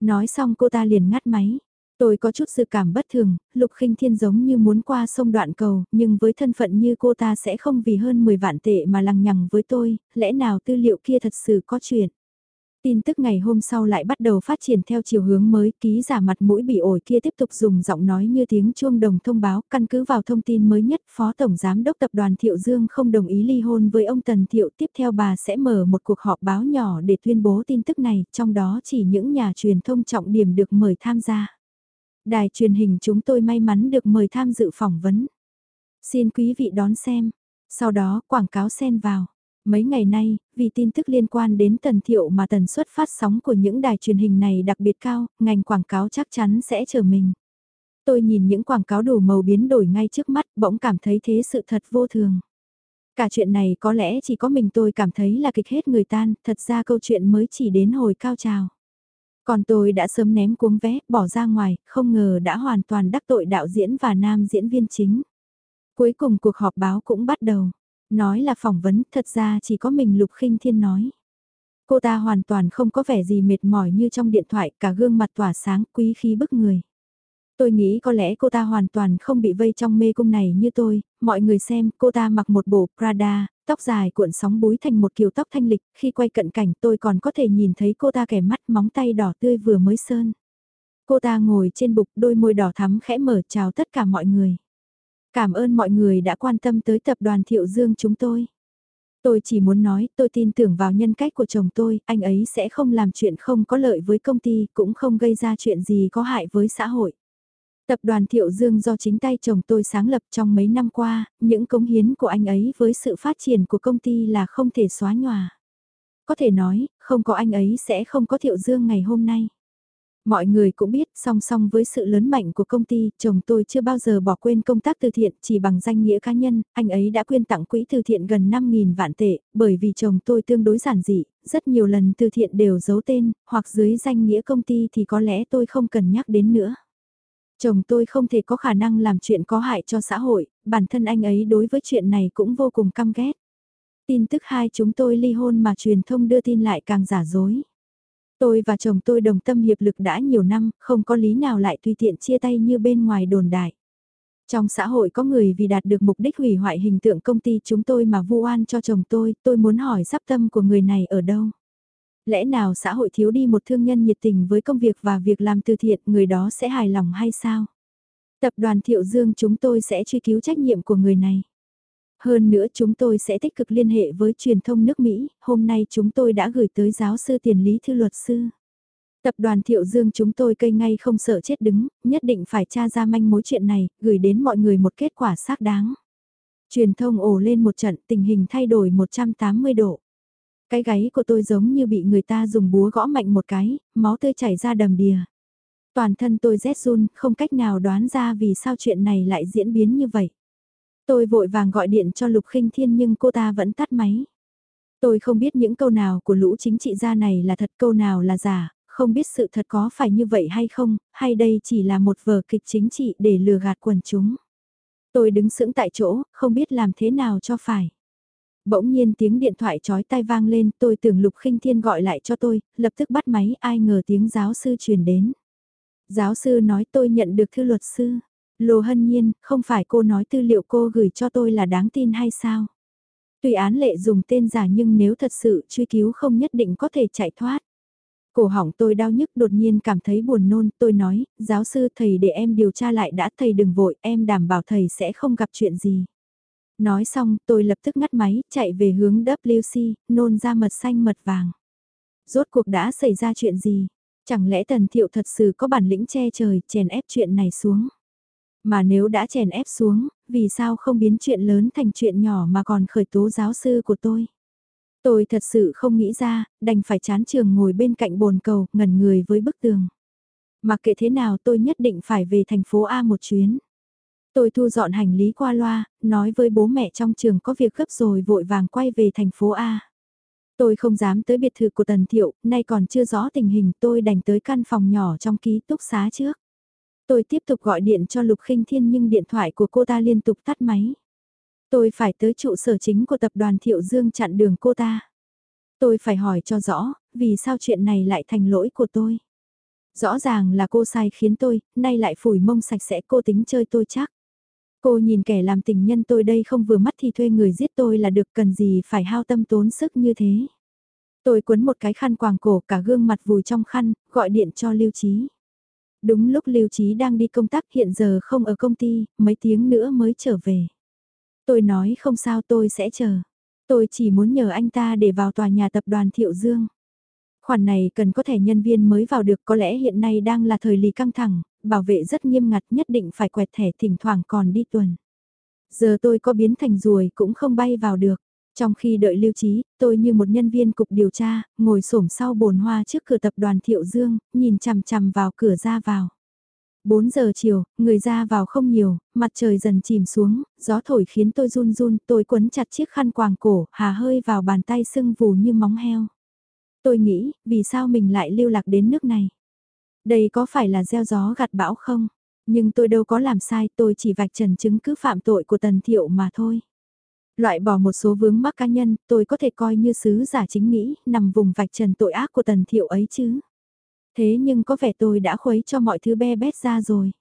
Nói xong cô ta liền ngắt máy. Tôi có chút sự cảm bất thường, Lục khinh Thiên giống như muốn qua sông đoạn cầu, nhưng với thân phận như cô ta sẽ không vì hơn 10 vạn tệ mà lằng nhằng với tôi, lẽ nào tư liệu kia thật sự có chuyện. Tin tức ngày hôm sau lại bắt đầu phát triển theo chiều hướng mới, ký giả mặt mũi bị ổi kia tiếp tục dùng giọng nói như tiếng chuông đồng thông báo, căn cứ vào thông tin mới nhất, Phó Tổng Giám đốc Tập đoàn Thiệu Dương không đồng ý ly hôn với ông Tần Thiệu, tiếp theo bà sẽ mở một cuộc họp báo nhỏ để tuyên bố tin tức này, trong đó chỉ những nhà truyền thông trọng điểm được mời tham gia. Đài truyền hình chúng tôi may mắn được mời tham dự phỏng vấn. Xin quý vị đón xem. Sau đó quảng cáo xen vào. Mấy ngày nay, vì tin tức liên quan đến tần thiệu mà tần suất phát sóng của những đài truyền hình này đặc biệt cao, ngành quảng cáo chắc chắn sẽ chờ mình. Tôi nhìn những quảng cáo đủ màu biến đổi ngay trước mắt, bỗng cảm thấy thế sự thật vô thường. Cả chuyện này có lẽ chỉ có mình tôi cảm thấy là kịch hết người tan, thật ra câu chuyện mới chỉ đến hồi cao trào. Còn tôi đã sớm ném cuống vé, bỏ ra ngoài, không ngờ đã hoàn toàn đắc tội đạo diễn và nam diễn viên chính. Cuối cùng cuộc họp báo cũng bắt đầu. Nói là phỏng vấn, thật ra chỉ có mình Lục khinh Thiên nói. Cô ta hoàn toàn không có vẻ gì mệt mỏi như trong điện thoại, cả gương mặt tỏa sáng, quý khí bức người. Tôi nghĩ có lẽ cô ta hoàn toàn không bị vây trong mê cung này như tôi, mọi người xem cô ta mặc một bộ Prada, tóc dài cuộn sóng búi thành một kiểu tóc thanh lịch, khi quay cận cảnh tôi còn có thể nhìn thấy cô ta kẻ mắt móng tay đỏ tươi vừa mới sơn. Cô ta ngồi trên bục đôi môi đỏ thắm khẽ mở chào tất cả mọi người. Cảm ơn mọi người đã quan tâm tới tập đoàn Thiệu Dương chúng tôi. Tôi chỉ muốn nói, tôi tin tưởng vào nhân cách của chồng tôi, anh ấy sẽ không làm chuyện không có lợi với công ty, cũng không gây ra chuyện gì có hại với xã hội. Tập đoàn Thiệu Dương do chính tay chồng tôi sáng lập trong mấy năm qua, những cống hiến của anh ấy với sự phát triển của công ty là không thể xóa nhòa. Có thể nói, không có anh ấy sẽ không có Thiệu Dương ngày hôm nay. Mọi người cũng biết, song song với sự lớn mạnh của công ty, chồng tôi chưa bao giờ bỏ quên công tác từ thiện chỉ bằng danh nghĩa cá nhân, anh ấy đã quyên tặng quỹ từ thiện gần 5.000 vạn tệ, bởi vì chồng tôi tương đối giản dị, rất nhiều lần từ thiện đều giấu tên, hoặc dưới danh nghĩa công ty thì có lẽ tôi không cần nhắc đến nữa. Chồng tôi không thể có khả năng làm chuyện có hại cho xã hội, bản thân anh ấy đối với chuyện này cũng vô cùng căm ghét. Tin tức hai chúng tôi ly hôn mà truyền thông đưa tin lại càng giả dối. Tôi và chồng tôi đồng tâm hiệp lực đã nhiều năm, không có lý nào lại tùy tiện chia tay như bên ngoài đồn đại. Trong xã hội có người vì đạt được mục đích hủy hoại hình tượng công ty chúng tôi mà vu oan cho chồng tôi, tôi muốn hỏi sắp tâm của người này ở đâu. Lẽ nào xã hội thiếu đi một thương nhân nhiệt tình với công việc và việc làm từ thiện người đó sẽ hài lòng hay sao? Tập đoàn Thiệu Dương chúng tôi sẽ truy cứu trách nhiệm của người này. Hơn nữa chúng tôi sẽ tích cực liên hệ với truyền thông nước Mỹ, hôm nay chúng tôi đã gửi tới giáo sư tiền lý thư luật sư. Tập đoàn Thiệu Dương chúng tôi cây ngay không sợ chết đứng, nhất định phải tra ra manh mối chuyện này, gửi đến mọi người một kết quả xác đáng. Truyền thông ồ lên một trận tình hình thay đổi 180 độ. Cái gáy của tôi giống như bị người ta dùng búa gõ mạnh một cái, máu tươi chảy ra đầm đìa. Toàn thân tôi rét run, không cách nào đoán ra vì sao chuyện này lại diễn biến như vậy. Tôi vội vàng gọi điện cho Lục khinh Thiên nhưng cô ta vẫn tắt máy. Tôi không biết những câu nào của lũ chính trị gia này là thật câu nào là giả, không biết sự thật có phải như vậy hay không, hay đây chỉ là một vở kịch chính trị để lừa gạt quần chúng. Tôi đứng sững tại chỗ, không biết làm thế nào cho phải. Bỗng nhiên tiếng điện thoại chói tai vang lên, tôi tưởng Lục Khinh Thiên gọi lại cho tôi, lập tức bắt máy, ai ngờ tiếng giáo sư truyền đến. Giáo sư nói tôi nhận được thư luật sư. Lô Hân Nhiên, không phải cô nói tư liệu cô gửi cho tôi là đáng tin hay sao? tùy án lệ dùng tên giả nhưng nếu thật sự truy cứu không nhất định có thể chạy thoát. Cổ họng tôi đau nhức đột nhiên cảm thấy buồn nôn, tôi nói, giáo sư thầy để em điều tra lại đã thầy đừng vội, em đảm bảo thầy sẽ không gặp chuyện gì. Nói xong, tôi lập tức ngắt máy, chạy về hướng WC, nôn ra mật xanh mật vàng. Rốt cuộc đã xảy ra chuyện gì? Chẳng lẽ Tần Thiệu thật sự có bản lĩnh che trời, chèn ép chuyện này xuống? Mà nếu đã chèn ép xuống, vì sao không biến chuyện lớn thành chuyện nhỏ mà còn khởi tố giáo sư của tôi? Tôi thật sự không nghĩ ra, đành phải chán trường ngồi bên cạnh bồn cầu, ngẩn người với bức tường. Mặc kệ thế nào tôi nhất định phải về thành phố A một chuyến. Tôi thu dọn hành lý qua loa, nói với bố mẹ trong trường có việc gấp rồi vội vàng quay về thành phố A. Tôi không dám tới biệt thự của Tần Thiệu, nay còn chưa rõ tình hình tôi đành tới căn phòng nhỏ trong ký túc xá trước. Tôi tiếp tục gọi điện cho Lục Khinh Thiên nhưng điện thoại của cô ta liên tục tắt máy. Tôi phải tới trụ sở chính của tập đoàn Thiệu Dương chặn đường cô ta. Tôi phải hỏi cho rõ, vì sao chuyện này lại thành lỗi của tôi. Rõ ràng là cô sai khiến tôi, nay lại phủi mông sạch sẽ cô tính chơi tôi chắc. Cô nhìn kẻ làm tình nhân tôi đây không vừa mắt thì thuê người giết tôi là được cần gì phải hao tâm tốn sức như thế. Tôi quấn một cái khăn quàng cổ cả gương mặt vùi trong khăn, gọi điện cho Lưu Trí. Đúng lúc Lưu Trí đang đi công tác hiện giờ không ở công ty, mấy tiếng nữa mới trở về. Tôi nói không sao tôi sẽ chờ. Tôi chỉ muốn nhờ anh ta để vào tòa nhà tập đoàn Thiệu Dương. Khoản này cần có thẻ nhân viên mới vào được có lẽ hiện nay đang là thời lì căng thẳng, bảo vệ rất nghiêm ngặt nhất định phải quẹt thẻ thỉnh thoảng còn đi tuần. Giờ tôi có biến thành ruồi cũng không bay vào được. Trong khi đợi lưu trí, tôi như một nhân viên cục điều tra, ngồi xổm sau bồn hoa trước cửa tập đoàn Thiệu Dương, nhìn chằm chằm vào cửa ra vào. 4 giờ chiều, người ra vào không nhiều, mặt trời dần chìm xuống, gió thổi khiến tôi run run, tôi quấn chặt chiếc khăn quàng cổ, hà hơi vào bàn tay sưng vù như móng heo. Tôi nghĩ, vì sao mình lại lưu lạc đến nước này? Đây có phải là gieo gió gặt bão không? Nhưng tôi đâu có làm sai, tôi chỉ vạch trần chứng cứ phạm tội của Tần Thiệu mà thôi. Loại bỏ một số vướng mắc cá nhân, tôi có thể coi như sứ giả chính nghĩ, nằm vùng vạch trần tội ác của Tần Thiệu ấy chứ. Thế nhưng có vẻ tôi đã khuấy cho mọi thứ be bét ra rồi.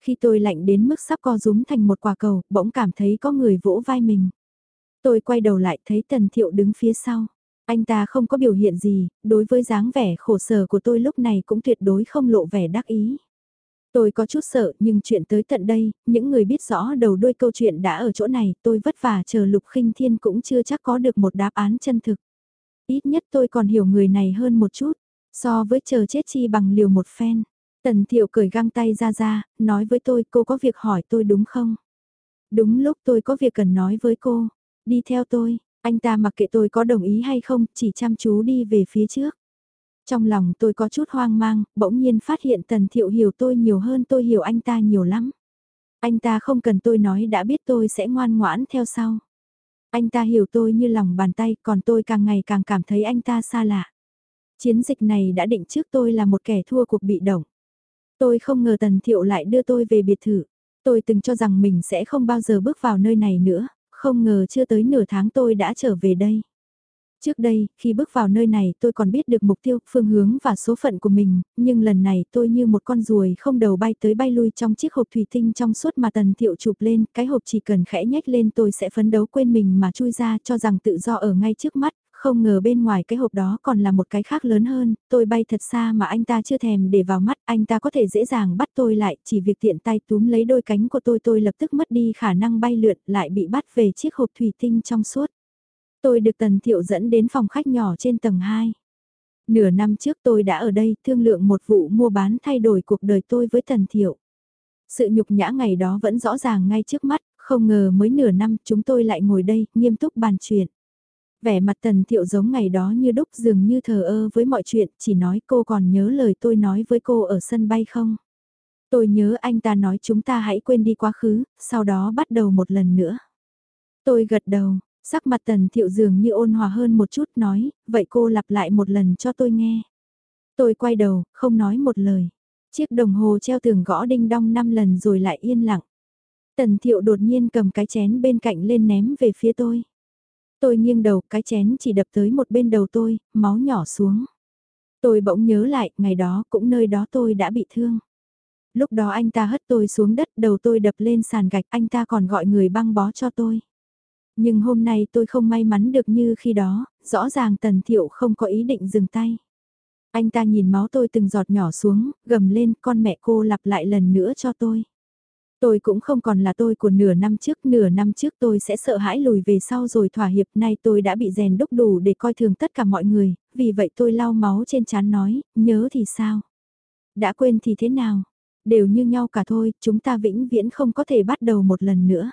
Khi tôi lạnh đến mức sắp co rúm thành một quả cầu, bỗng cảm thấy có người vỗ vai mình. Tôi quay đầu lại thấy Tần Thiệu đứng phía sau. Anh ta không có biểu hiện gì, đối với dáng vẻ khổ sở của tôi lúc này cũng tuyệt đối không lộ vẻ đắc ý. Tôi có chút sợ nhưng chuyện tới tận đây, những người biết rõ đầu đuôi câu chuyện đã ở chỗ này, tôi vất vả chờ Lục khinh Thiên cũng chưa chắc có được một đáp án chân thực. Ít nhất tôi còn hiểu người này hơn một chút, so với chờ chết chi bằng liều một phen. Tần Thiệu cởi găng tay ra ra, nói với tôi cô có việc hỏi tôi đúng không? Đúng lúc tôi có việc cần nói với cô, đi theo tôi, anh ta mặc kệ tôi có đồng ý hay không, chỉ chăm chú đi về phía trước. Trong lòng tôi có chút hoang mang, bỗng nhiên phát hiện Tần Thiệu hiểu tôi nhiều hơn tôi hiểu anh ta nhiều lắm. Anh ta không cần tôi nói đã biết tôi sẽ ngoan ngoãn theo sau. Anh ta hiểu tôi như lòng bàn tay, còn tôi càng ngày càng cảm thấy anh ta xa lạ. Chiến dịch này đã định trước tôi là một kẻ thua cuộc bị động. Tôi không ngờ Tần Thiệu lại đưa tôi về biệt thự. Tôi từng cho rằng mình sẽ không bao giờ bước vào nơi này nữa, không ngờ chưa tới nửa tháng tôi đã trở về đây. Trước đây, khi bước vào nơi này tôi còn biết được mục tiêu, phương hướng và số phận của mình, nhưng lần này tôi như một con ruồi không đầu bay tới bay lui trong chiếc hộp thủy tinh trong suốt mà tần thiệu chụp lên, cái hộp chỉ cần khẽ nhách lên tôi sẽ phấn đấu quên mình mà chui ra cho rằng tự do ở ngay trước mắt, không ngờ bên ngoài cái hộp đó còn là một cái khác lớn hơn, tôi bay thật xa mà anh ta chưa thèm để vào mắt, anh ta có thể dễ dàng bắt tôi lại, chỉ việc tiện tay túm lấy đôi cánh của tôi tôi lập tức mất đi khả năng bay lượn lại bị bắt về chiếc hộp thủy tinh trong suốt. Tôi được Tần Thiệu dẫn đến phòng khách nhỏ trên tầng 2. Nửa năm trước tôi đã ở đây thương lượng một vụ mua bán thay đổi cuộc đời tôi với Tần Thiệu. Sự nhục nhã ngày đó vẫn rõ ràng ngay trước mắt, không ngờ mới nửa năm chúng tôi lại ngồi đây, nghiêm túc bàn chuyện. Vẻ mặt Tần Thiệu giống ngày đó như đúc dường như thờ ơ với mọi chuyện, chỉ nói cô còn nhớ lời tôi nói với cô ở sân bay không? Tôi nhớ anh ta nói chúng ta hãy quên đi quá khứ, sau đó bắt đầu một lần nữa. Tôi gật đầu, Sắc mặt tần thiệu dường như ôn hòa hơn một chút nói, vậy cô lặp lại một lần cho tôi nghe. Tôi quay đầu, không nói một lời. Chiếc đồng hồ treo tường gõ đinh đong 5 lần rồi lại yên lặng. Tần thiệu đột nhiên cầm cái chén bên cạnh lên ném về phía tôi. Tôi nghiêng đầu, cái chén chỉ đập tới một bên đầu tôi, máu nhỏ xuống. Tôi bỗng nhớ lại, ngày đó cũng nơi đó tôi đã bị thương. Lúc đó anh ta hất tôi xuống đất, đầu tôi đập lên sàn gạch, anh ta còn gọi người băng bó cho tôi. Nhưng hôm nay tôi không may mắn được như khi đó, rõ ràng Tần Thiệu không có ý định dừng tay. Anh ta nhìn máu tôi từng giọt nhỏ xuống, gầm lên con mẹ cô lặp lại lần nữa cho tôi. Tôi cũng không còn là tôi của nửa năm trước, nửa năm trước tôi sẽ sợ hãi lùi về sau rồi thỏa hiệp, nay tôi đã bị rèn đúc đủ để coi thường tất cả mọi người, vì vậy tôi lau máu trên chán nói, nhớ thì sao? Đã quên thì thế nào? Đều như nhau cả thôi, chúng ta vĩnh viễn không có thể bắt đầu một lần nữa.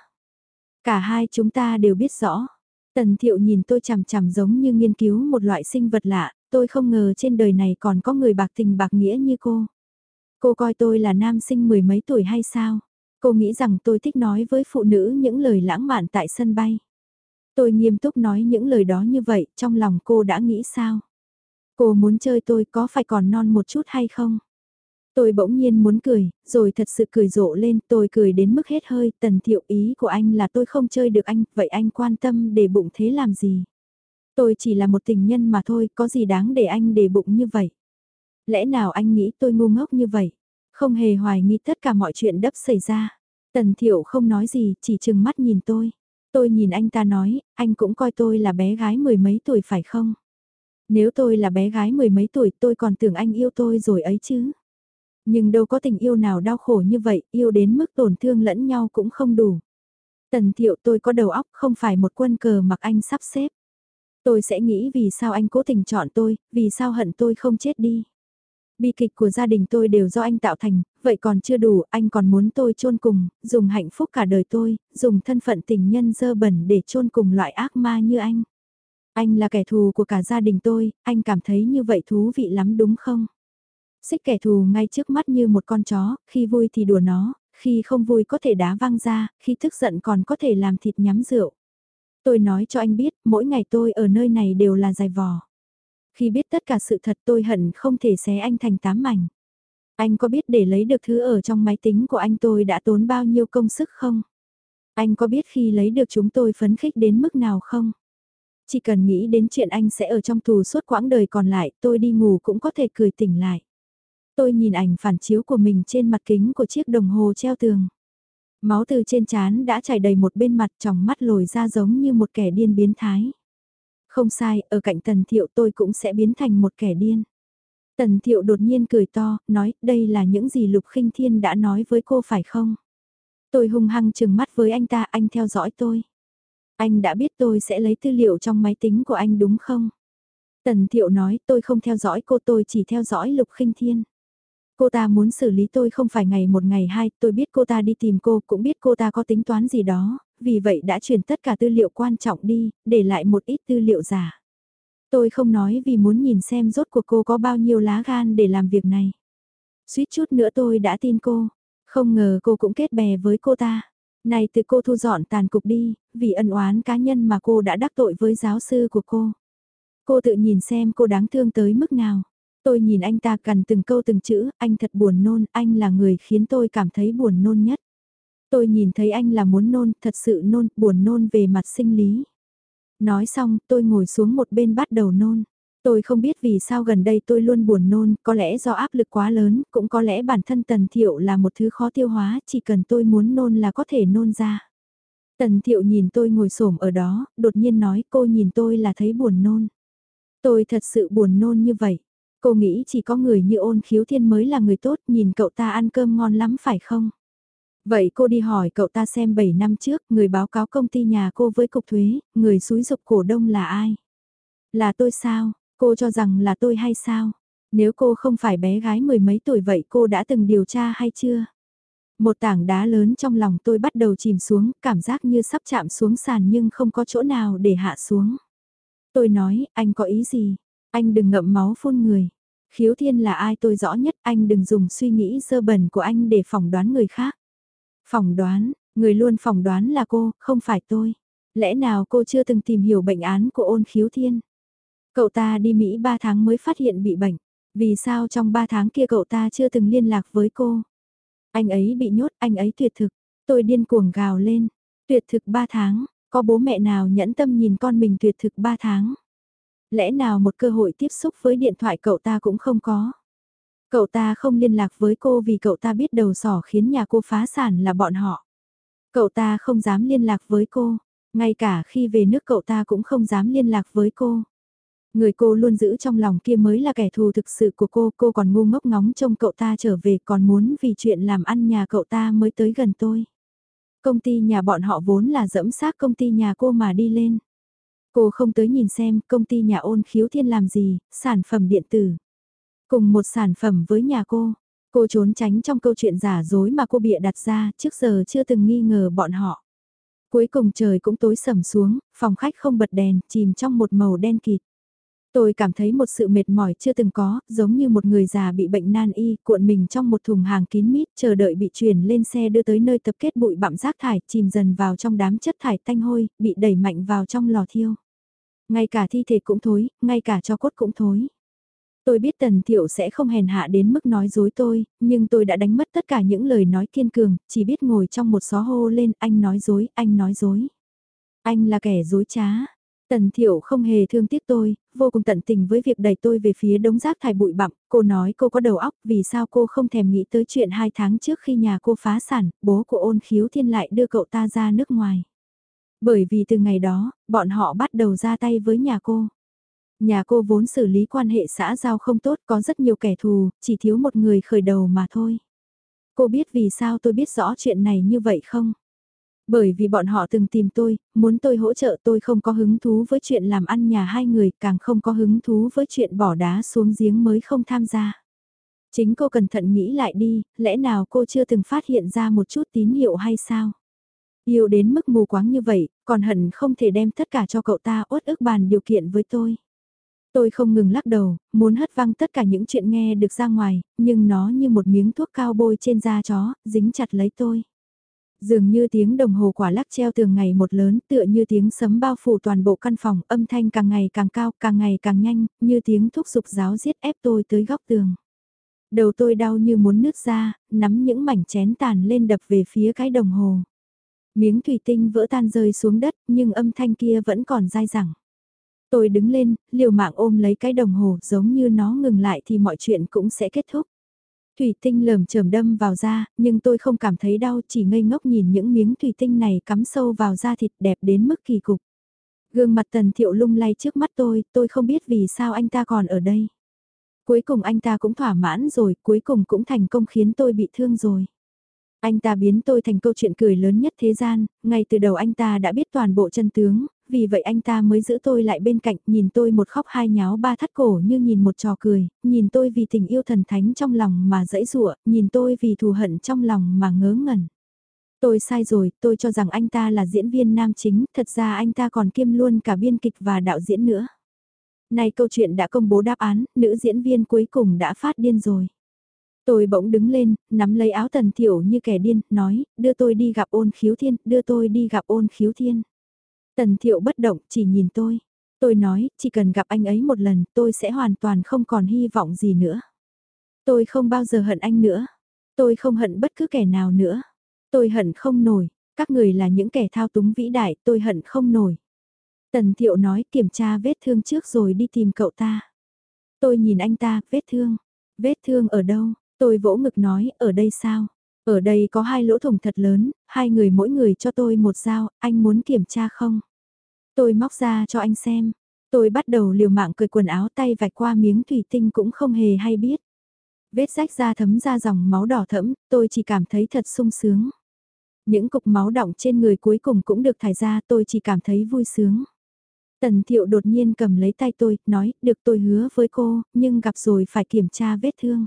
Cả hai chúng ta đều biết rõ. Tần thiệu nhìn tôi chằm chằm giống như nghiên cứu một loại sinh vật lạ, tôi không ngờ trên đời này còn có người bạc tình bạc nghĩa như cô. Cô coi tôi là nam sinh mười mấy tuổi hay sao? Cô nghĩ rằng tôi thích nói với phụ nữ những lời lãng mạn tại sân bay. Tôi nghiêm túc nói những lời đó như vậy, trong lòng cô đã nghĩ sao? Cô muốn chơi tôi có phải còn non một chút hay không? Tôi bỗng nhiên muốn cười, rồi thật sự cười rộ lên, tôi cười đến mức hết hơi, tần thiệu ý của anh là tôi không chơi được anh, vậy anh quan tâm để bụng thế làm gì? Tôi chỉ là một tình nhân mà thôi, có gì đáng để anh để bụng như vậy? Lẽ nào anh nghĩ tôi ngu ngốc như vậy? Không hề hoài nghi tất cả mọi chuyện đắp xảy ra. Tần thiệu không nói gì, chỉ chừng mắt nhìn tôi. Tôi nhìn anh ta nói, anh cũng coi tôi là bé gái mười mấy tuổi phải không? Nếu tôi là bé gái mười mấy tuổi tôi còn tưởng anh yêu tôi rồi ấy chứ. Nhưng đâu có tình yêu nào đau khổ như vậy, yêu đến mức tổn thương lẫn nhau cũng không đủ. Tần thiệu tôi có đầu óc không phải một quân cờ mặc anh sắp xếp. Tôi sẽ nghĩ vì sao anh cố tình chọn tôi, vì sao hận tôi không chết đi. Bi kịch của gia đình tôi đều do anh tạo thành, vậy còn chưa đủ, anh còn muốn tôi chôn cùng, dùng hạnh phúc cả đời tôi, dùng thân phận tình nhân dơ bẩn để chôn cùng loại ác ma như anh. Anh là kẻ thù của cả gia đình tôi, anh cảm thấy như vậy thú vị lắm đúng không? Xích kẻ thù ngay trước mắt như một con chó, khi vui thì đùa nó, khi không vui có thể đá văng ra, khi tức giận còn có thể làm thịt nhắm rượu. Tôi nói cho anh biết, mỗi ngày tôi ở nơi này đều là dài vò. Khi biết tất cả sự thật tôi hận không thể xé anh thành tám mảnh. Anh có biết để lấy được thứ ở trong máy tính của anh tôi đã tốn bao nhiêu công sức không? Anh có biết khi lấy được chúng tôi phấn khích đến mức nào không? Chỉ cần nghĩ đến chuyện anh sẽ ở trong tù suốt quãng đời còn lại, tôi đi ngủ cũng có thể cười tỉnh lại. Tôi nhìn ảnh phản chiếu của mình trên mặt kính của chiếc đồng hồ treo tường. Máu từ trên trán đã chảy đầy một bên mặt tròng mắt lồi ra giống như một kẻ điên biến thái. Không sai, ở cạnh Tần Thiệu tôi cũng sẽ biến thành một kẻ điên. Tần Thiệu đột nhiên cười to, nói, đây là những gì Lục khinh Thiên đã nói với cô phải không? Tôi hung hăng chừng mắt với anh ta, anh theo dõi tôi. Anh đã biết tôi sẽ lấy tư liệu trong máy tính của anh đúng không? Tần Thiệu nói, tôi không theo dõi cô tôi chỉ theo dõi Lục khinh Thiên. Cô ta muốn xử lý tôi không phải ngày một ngày hai, tôi biết cô ta đi tìm cô, cũng biết cô ta có tính toán gì đó, vì vậy đã chuyển tất cả tư liệu quan trọng đi, để lại một ít tư liệu giả. Tôi không nói vì muốn nhìn xem rốt cuộc cô có bao nhiêu lá gan để làm việc này. Suýt chút nữa tôi đã tin cô, không ngờ cô cũng kết bè với cô ta. Này từ cô thu dọn tàn cục đi, vì ân oán cá nhân mà cô đã đắc tội với giáo sư của cô. Cô tự nhìn xem cô đáng thương tới mức nào. Tôi nhìn anh ta cần từng câu từng chữ, anh thật buồn nôn, anh là người khiến tôi cảm thấy buồn nôn nhất. Tôi nhìn thấy anh là muốn nôn, thật sự nôn, buồn nôn về mặt sinh lý. Nói xong, tôi ngồi xuống một bên bắt đầu nôn. Tôi không biết vì sao gần đây tôi luôn buồn nôn, có lẽ do áp lực quá lớn, cũng có lẽ bản thân Tần Thiệu là một thứ khó tiêu hóa, chỉ cần tôi muốn nôn là có thể nôn ra. Tần Thiệu nhìn tôi ngồi xổm ở đó, đột nhiên nói cô nhìn tôi là thấy buồn nôn. Tôi thật sự buồn nôn như vậy. Cô nghĩ chỉ có người như ôn khiếu thiên mới là người tốt, nhìn cậu ta ăn cơm ngon lắm phải không? Vậy cô đi hỏi cậu ta xem 7 năm trước, người báo cáo công ty nhà cô với cục thuế, người xúi dục cổ đông là ai? Là tôi sao? Cô cho rằng là tôi hay sao? Nếu cô không phải bé gái mười mấy tuổi vậy cô đã từng điều tra hay chưa? Một tảng đá lớn trong lòng tôi bắt đầu chìm xuống, cảm giác như sắp chạm xuống sàn nhưng không có chỗ nào để hạ xuống. Tôi nói, anh có ý gì? Anh đừng ngậm máu phun người. Khiếu thiên là ai tôi rõ nhất, anh đừng dùng suy nghĩ sơ bẩn của anh để phỏng đoán người khác. Phỏng đoán, người luôn phỏng đoán là cô, không phải tôi. Lẽ nào cô chưa từng tìm hiểu bệnh án của ôn khiếu thiên? Cậu ta đi Mỹ 3 tháng mới phát hiện bị bệnh. Vì sao trong 3 tháng kia cậu ta chưa từng liên lạc với cô? Anh ấy bị nhốt, anh ấy tuyệt thực. Tôi điên cuồng gào lên. Tuyệt thực 3 tháng, Có bố mẹ nào nhẫn tâm nhìn con mình tuyệt thực 3 tháng. Lẽ nào một cơ hội tiếp xúc với điện thoại cậu ta cũng không có. Cậu ta không liên lạc với cô vì cậu ta biết đầu sỏ khiến nhà cô phá sản là bọn họ. Cậu ta không dám liên lạc với cô, ngay cả khi về nước cậu ta cũng không dám liên lạc với cô. Người cô luôn giữ trong lòng kia mới là kẻ thù thực sự của cô, cô còn ngu ngốc ngóng trông cậu ta trở về còn muốn vì chuyện làm ăn nhà cậu ta mới tới gần tôi. Công ty nhà bọn họ vốn là dẫm xác công ty nhà cô mà đi lên. Cô không tới nhìn xem công ty nhà ôn khiếu thiên làm gì, sản phẩm điện tử. Cùng một sản phẩm với nhà cô, cô trốn tránh trong câu chuyện giả dối mà cô bịa đặt ra trước giờ chưa từng nghi ngờ bọn họ. Cuối cùng trời cũng tối sầm xuống, phòng khách không bật đèn, chìm trong một màu đen kịt. Tôi cảm thấy một sự mệt mỏi chưa từng có, giống như một người già bị bệnh nan y, cuộn mình trong một thùng hàng kín mít, chờ đợi bị chuyển lên xe đưa tới nơi tập kết bụi bặm rác thải, chìm dần vào trong đám chất thải tanh hôi, bị đẩy mạnh vào trong lò thiêu. Ngay cả thi thể cũng thối, ngay cả cho cốt cũng thối. Tôi biết Tần Thiệu sẽ không hèn hạ đến mức nói dối tôi, nhưng tôi đã đánh mất tất cả những lời nói kiên cường, chỉ biết ngồi trong một xó hô lên anh nói dối, anh nói dối. Anh là kẻ dối trá, Tần Thiệu không hề thương tiếc tôi, vô cùng tận tình với việc đẩy tôi về phía đống rác thải bụi bặm, cô nói cô có đầu óc, vì sao cô không thèm nghĩ tới chuyện hai tháng trước khi nhà cô phá sản, bố của ôn khiếu thiên lại đưa cậu ta ra nước ngoài. Bởi vì từ ngày đó, bọn họ bắt đầu ra tay với nhà cô. Nhà cô vốn xử lý quan hệ xã giao không tốt, có rất nhiều kẻ thù, chỉ thiếu một người khởi đầu mà thôi. Cô biết vì sao tôi biết rõ chuyện này như vậy không? Bởi vì bọn họ từng tìm tôi, muốn tôi hỗ trợ tôi không có hứng thú với chuyện làm ăn nhà hai người, càng không có hứng thú với chuyện bỏ đá xuống giếng mới không tham gia. Chính cô cẩn thận nghĩ lại đi, lẽ nào cô chưa từng phát hiện ra một chút tín hiệu hay sao? Yêu đến mức mù quáng như vậy, còn hận không thể đem tất cả cho cậu ta uất ức bàn điều kiện với tôi. Tôi không ngừng lắc đầu, muốn hất văng tất cả những chuyện nghe được ra ngoài, nhưng nó như một miếng thuốc cao bôi trên da chó, dính chặt lấy tôi. Dường như tiếng đồng hồ quả lắc treo tường ngày một lớn tựa như tiếng sấm bao phủ toàn bộ căn phòng âm thanh càng ngày càng cao càng ngày càng nhanh như tiếng thúc giục giáo giết ép tôi tới góc tường. Đầu tôi đau như muốn nứt ra, nắm những mảnh chén tàn lên đập về phía cái đồng hồ. Miếng thủy tinh vỡ tan rơi xuống đất nhưng âm thanh kia vẫn còn dai dẳng. Tôi đứng lên, liều mạng ôm lấy cái đồng hồ giống như nó ngừng lại thì mọi chuyện cũng sẽ kết thúc. Thủy tinh lởm chởm đâm vào da, nhưng tôi không cảm thấy đau chỉ ngây ngốc nhìn những miếng thủy tinh này cắm sâu vào da thịt đẹp đến mức kỳ cục. Gương mặt tần thiệu lung lay trước mắt tôi, tôi không biết vì sao anh ta còn ở đây. Cuối cùng anh ta cũng thỏa mãn rồi, cuối cùng cũng thành công khiến tôi bị thương rồi. Anh ta biến tôi thành câu chuyện cười lớn nhất thế gian, ngay từ đầu anh ta đã biết toàn bộ chân tướng, vì vậy anh ta mới giữ tôi lại bên cạnh, nhìn tôi một khóc hai nháo ba thắt cổ như nhìn một trò cười, nhìn tôi vì tình yêu thần thánh trong lòng mà dẫy dụa, nhìn tôi vì thù hận trong lòng mà ngớ ngẩn. Tôi sai rồi, tôi cho rằng anh ta là diễn viên nam chính, thật ra anh ta còn kiêm luôn cả biên kịch và đạo diễn nữa. Nay câu chuyện đã công bố đáp án, nữ diễn viên cuối cùng đã phát điên rồi. Tôi bỗng đứng lên, nắm lấy áo tần thiểu như kẻ điên, nói, đưa tôi đi gặp ôn khiếu thiên, đưa tôi đi gặp ôn khiếu thiên. Tần thiệu bất động, chỉ nhìn tôi. Tôi nói, chỉ cần gặp anh ấy một lần, tôi sẽ hoàn toàn không còn hy vọng gì nữa. Tôi không bao giờ hận anh nữa. Tôi không hận bất cứ kẻ nào nữa. Tôi hận không nổi. Các người là những kẻ thao túng vĩ đại, tôi hận không nổi. Tần thiệu nói kiểm tra vết thương trước rồi đi tìm cậu ta. Tôi nhìn anh ta, vết thương. Vết thương ở đâu? Tôi vỗ ngực nói, ở đây sao? Ở đây có hai lỗ thủng thật lớn, hai người mỗi người cho tôi một dao, anh muốn kiểm tra không? Tôi móc ra cho anh xem. Tôi bắt đầu liều mạng cười quần áo tay vạch qua miếng thủy tinh cũng không hề hay biết. Vết rách ra thấm ra dòng máu đỏ thẫm, tôi chỉ cảm thấy thật sung sướng. Những cục máu đọng trên người cuối cùng cũng được thải ra tôi chỉ cảm thấy vui sướng. Tần thiệu đột nhiên cầm lấy tay tôi, nói, được tôi hứa với cô, nhưng gặp rồi phải kiểm tra vết thương.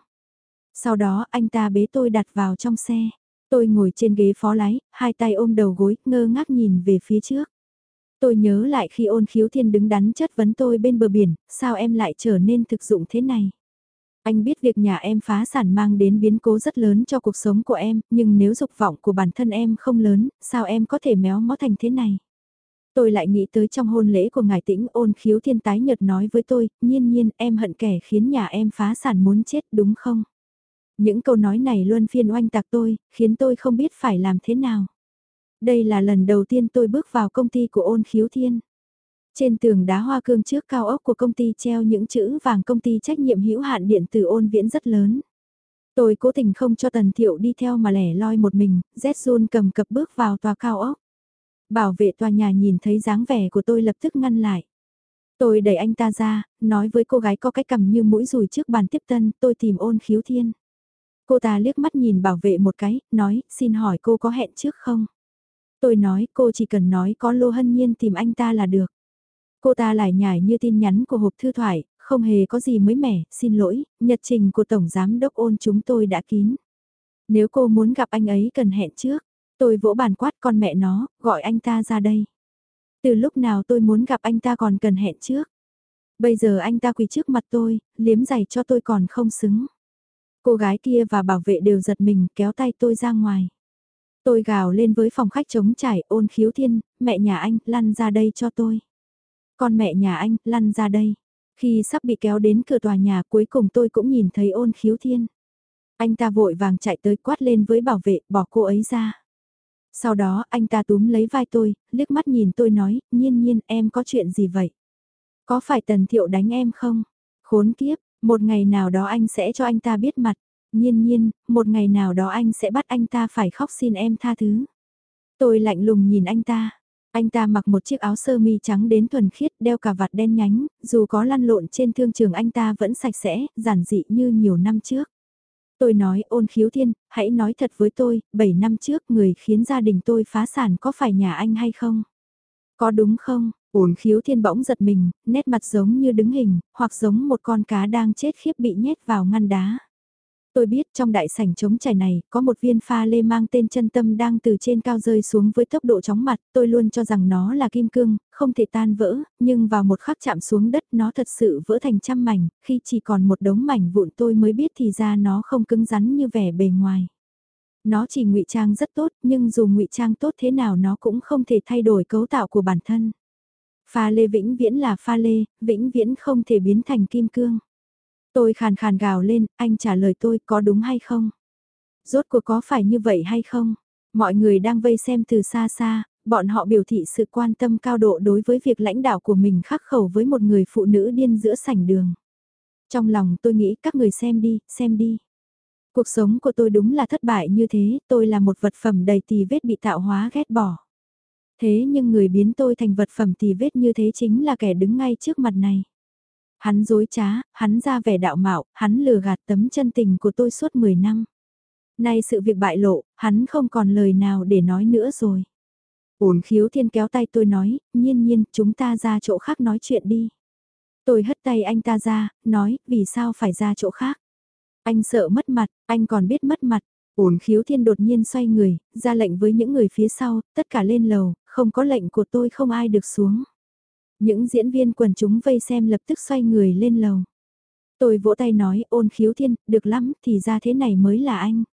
Sau đó anh ta bế tôi đặt vào trong xe. Tôi ngồi trên ghế phó lái, hai tay ôm đầu gối, ngơ ngác nhìn về phía trước. Tôi nhớ lại khi ôn khiếu thiên đứng đắn chất vấn tôi bên bờ biển, sao em lại trở nên thực dụng thế này? Anh biết việc nhà em phá sản mang đến biến cố rất lớn cho cuộc sống của em, nhưng nếu dục vọng của bản thân em không lớn, sao em có thể méo mó thành thế này? Tôi lại nghĩ tới trong hôn lễ của ngài tĩnh ôn khiếu thiên tái nhật nói với tôi, nhiên nhiên em hận kẻ khiến nhà em phá sản muốn chết đúng không? Những câu nói này luôn phiên oanh tạc tôi, khiến tôi không biết phải làm thế nào. Đây là lần đầu tiên tôi bước vào công ty của ôn khiếu thiên. Trên tường đá hoa cương trước cao ốc của công ty treo những chữ vàng công ty trách nhiệm hữu hạn điện tử ôn viễn rất lớn. Tôi cố tình không cho Tần Thiệu đi theo mà lẻ loi một mình, Zhun cầm cập bước vào tòa cao ốc. Bảo vệ tòa nhà nhìn thấy dáng vẻ của tôi lập tức ngăn lại. Tôi đẩy anh ta ra, nói với cô gái có cái cầm như mũi rùi trước bàn tiếp tân, tôi tìm ôn khiếu thiên. Cô ta liếc mắt nhìn bảo vệ một cái, nói, xin hỏi cô có hẹn trước không? Tôi nói, cô chỉ cần nói có Lô Hân Nhiên tìm anh ta là được. Cô ta lại nhải như tin nhắn của hộp thư thoại, không hề có gì mới mẻ, xin lỗi, nhật trình của Tổng Giám Đốc ôn chúng tôi đã kín. Nếu cô muốn gặp anh ấy cần hẹn trước, tôi vỗ bàn quát con mẹ nó, gọi anh ta ra đây. Từ lúc nào tôi muốn gặp anh ta còn cần hẹn trước. Bây giờ anh ta quỳ trước mặt tôi, liếm giày cho tôi còn không xứng. Cô gái kia và bảo vệ đều giật mình kéo tay tôi ra ngoài. Tôi gào lên với phòng khách trống trải ôn khiếu thiên, mẹ nhà anh, lăn ra đây cho tôi. Con mẹ nhà anh, lăn ra đây. Khi sắp bị kéo đến cửa tòa nhà cuối cùng tôi cũng nhìn thấy ôn khiếu thiên. Anh ta vội vàng chạy tới quát lên với bảo vệ, bỏ cô ấy ra. Sau đó anh ta túm lấy vai tôi, liếc mắt nhìn tôi nói, nhiên nhiên em có chuyện gì vậy? Có phải tần thiệu đánh em không? Khốn kiếp, một ngày nào đó anh sẽ cho anh ta biết mặt. Nhiên nhiên, một ngày nào đó anh sẽ bắt anh ta phải khóc xin em tha thứ. Tôi lạnh lùng nhìn anh ta. Anh ta mặc một chiếc áo sơ mi trắng đến thuần khiết đeo cà vạt đen nhánh, dù có lăn lộn trên thương trường anh ta vẫn sạch sẽ, giản dị như nhiều năm trước. Tôi nói ôn khiếu thiên, hãy nói thật với tôi, 7 năm trước người khiến gia đình tôi phá sản có phải nhà anh hay không? Có đúng không? Ôn khiếu thiên bỗng giật mình, nét mặt giống như đứng hình, hoặc giống một con cá đang chết khiếp bị nhét vào ngăn đá. Tôi biết trong đại sảnh trống trải này, có một viên pha lê mang tên chân tâm đang từ trên cao rơi xuống với tốc độ chóng mặt, tôi luôn cho rằng nó là kim cương, không thể tan vỡ, nhưng vào một khắc chạm xuống đất nó thật sự vỡ thành trăm mảnh, khi chỉ còn một đống mảnh vụn tôi mới biết thì ra nó không cứng rắn như vẻ bề ngoài. Nó chỉ ngụy trang rất tốt, nhưng dù ngụy trang tốt thế nào nó cũng không thể thay đổi cấu tạo của bản thân. Pha lê vĩnh viễn là pha lê, vĩnh viễn không thể biến thành kim cương. Tôi khàn khàn gào lên, anh trả lời tôi có đúng hay không? Rốt cuộc có phải như vậy hay không? Mọi người đang vây xem từ xa xa, bọn họ biểu thị sự quan tâm cao độ đối với việc lãnh đạo của mình khắc khẩu với một người phụ nữ điên giữa sảnh đường. Trong lòng tôi nghĩ các người xem đi, xem đi. Cuộc sống của tôi đúng là thất bại như thế, tôi là một vật phẩm đầy tì vết bị tạo hóa ghét bỏ. Thế nhưng người biến tôi thành vật phẩm tì vết như thế chính là kẻ đứng ngay trước mặt này. Hắn dối trá, hắn ra vẻ đạo mạo, hắn lừa gạt tấm chân tình của tôi suốt 10 năm. Nay sự việc bại lộ, hắn không còn lời nào để nói nữa rồi. Ổn khiếu thiên kéo tay tôi nói, nhiên nhiên, chúng ta ra chỗ khác nói chuyện đi. Tôi hất tay anh ta ra, nói, vì sao phải ra chỗ khác. Anh sợ mất mặt, anh còn biết mất mặt. Ổn khiếu thiên đột nhiên xoay người, ra lệnh với những người phía sau, tất cả lên lầu, không có lệnh của tôi không ai được xuống. Những diễn viên quần chúng vây xem lập tức xoay người lên lầu. Tôi vỗ tay nói ôn khiếu thiên, được lắm, thì ra thế này mới là anh.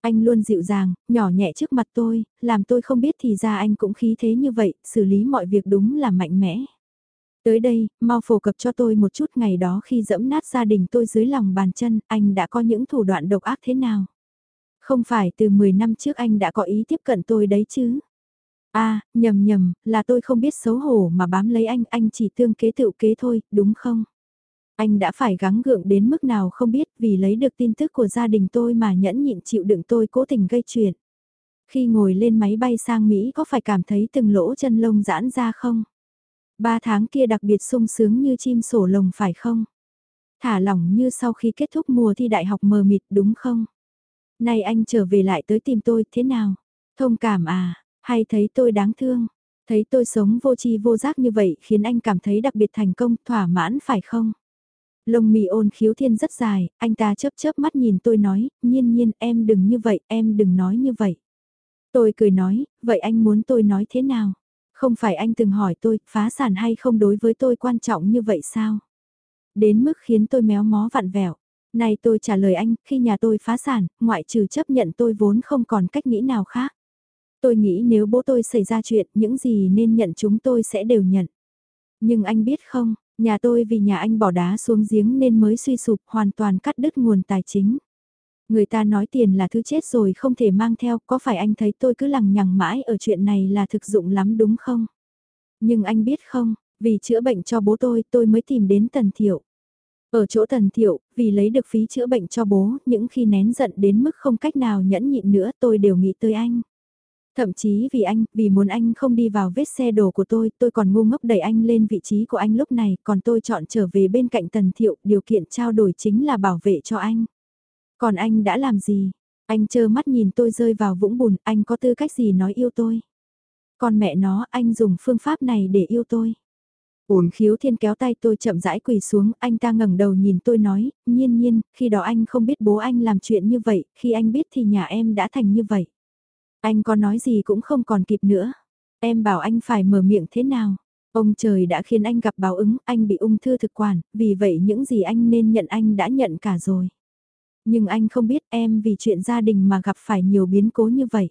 Anh luôn dịu dàng, nhỏ nhẹ trước mặt tôi, làm tôi không biết thì ra anh cũng khí thế như vậy, xử lý mọi việc đúng là mạnh mẽ. Tới đây, mau phổ cập cho tôi một chút ngày đó khi dẫm nát gia đình tôi dưới lòng bàn chân, anh đã có những thủ đoạn độc ác thế nào? Không phải từ 10 năm trước anh đã có ý tiếp cận tôi đấy chứ? A à, nhầm nhầm, là tôi không biết xấu hổ mà bám lấy anh, anh chỉ tương kế tựu kế thôi, đúng không? Anh đã phải gắng gượng đến mức nào không biết vì lấy được tin tức của gia đình tôi mà nhẫn nhịn chịu đựng tôi cố tình gây chuyện. Khi ngồi lên máy bay sang Mỹ có phải cảm thấy từng lỗ chân lông giãn ra không? Ba tháng kia đặc biệt sung sướng như chim sổ lồng phải không? Thả lỏng như sau khi kết thúc mùa thi đại học mờ mịt đúng không? Này anh trở về lại tới tìm tôi thế nào? Thông cảm à? Hay thấy tôi đáng thương, thấy tôi sống vô tri vô giác như vậy khiến anh cảm thấy đặc biệt thành công, thỏa mãn phải không? Lông mì ôn khiếu thiên rất dài, anh ta chớp chớp mắt nhìn tôi nói, nhiên nhiên em đừng như vậy, em đừng nói như vậy. Tôi cười nói, vậy anh muốn tôi nói thế nào? Không phải anh từng hỏi tôi, phá sản hay không đối với tôi quan trọng như vậy sao? Đến mức khiến tôi méo mó vặn vẹo. Này tôi trả lời anh, khi nhà tôi phá sản, ngoại trừ chấp nhận tôi vốn không còn cách nghĩ nào khác. Tôi nghĩ nếu bố tôi xảy ra chuyện, những gì nên nhận chúng tôi sẽ đều nhận. Nhưng anh biết không, nhà tôi vì nhà anh bỏ đá xuống giếng nên mới suy sụp hoàn toàn cắt đứt nguồn tài chính. Người ta nói tiền là thứ chết rồi không thể mang theo, có phải anh thấy tôi cứ lằng nhằng mãi ở chuyện này là thực dụng lắm đúng không? Nhưng anh biết không, vì chữa bệnh cho bố tôi, tôi mới tìm đến Tần Thiệu. Ở chỗ Tần Thiệu, vì lấy được phí chữa bệnh cho bố, những khi nén giận đến mức không cách nào nhẫn nhịn nữa tôi đều nghĩ tới anh. Thậm chí vì anh, vì muốn anh không đi vào vết xe đổ của tôi, tôi còn ngu ngốc đẩy anh lên vị trí của anh lúc này, còn tôi chọn trở về bên cạnh Tần Thiệu, điều kiện trao đổi chính là bảo vệ cho anh. Còn anh đã làm gì? Anh chơ mắt nhìn tôi rơi vào vũng bùn, anh có tư cách gì nói yêu tôi? Còn mẹ nó, anh dùng phương pháp này để yêu tôi. Ổn khiếu thiên kéo tay tôi chậm rãi quỳ xuống, anh ta ngẩng đầu nhìn tôi nói, nhiên nhiên, khi đó anh không biết bố anh làm chuyện như vậy, khi anh biết thì nhà em đã thành như vậy. Anh có nói gì cũng không còn kịp nữa. Em bảo anh phải mở miệng thế nào? Ông trời đã khiến anh gặp báo ứng, anh bị ung thư thực quản, vì vậy những gì anh nên nhận anh đã nhận cả rồi. Nhưng anh không biết em vì chuyện gia đình mà gặp phải nhiều biến cố như vậy.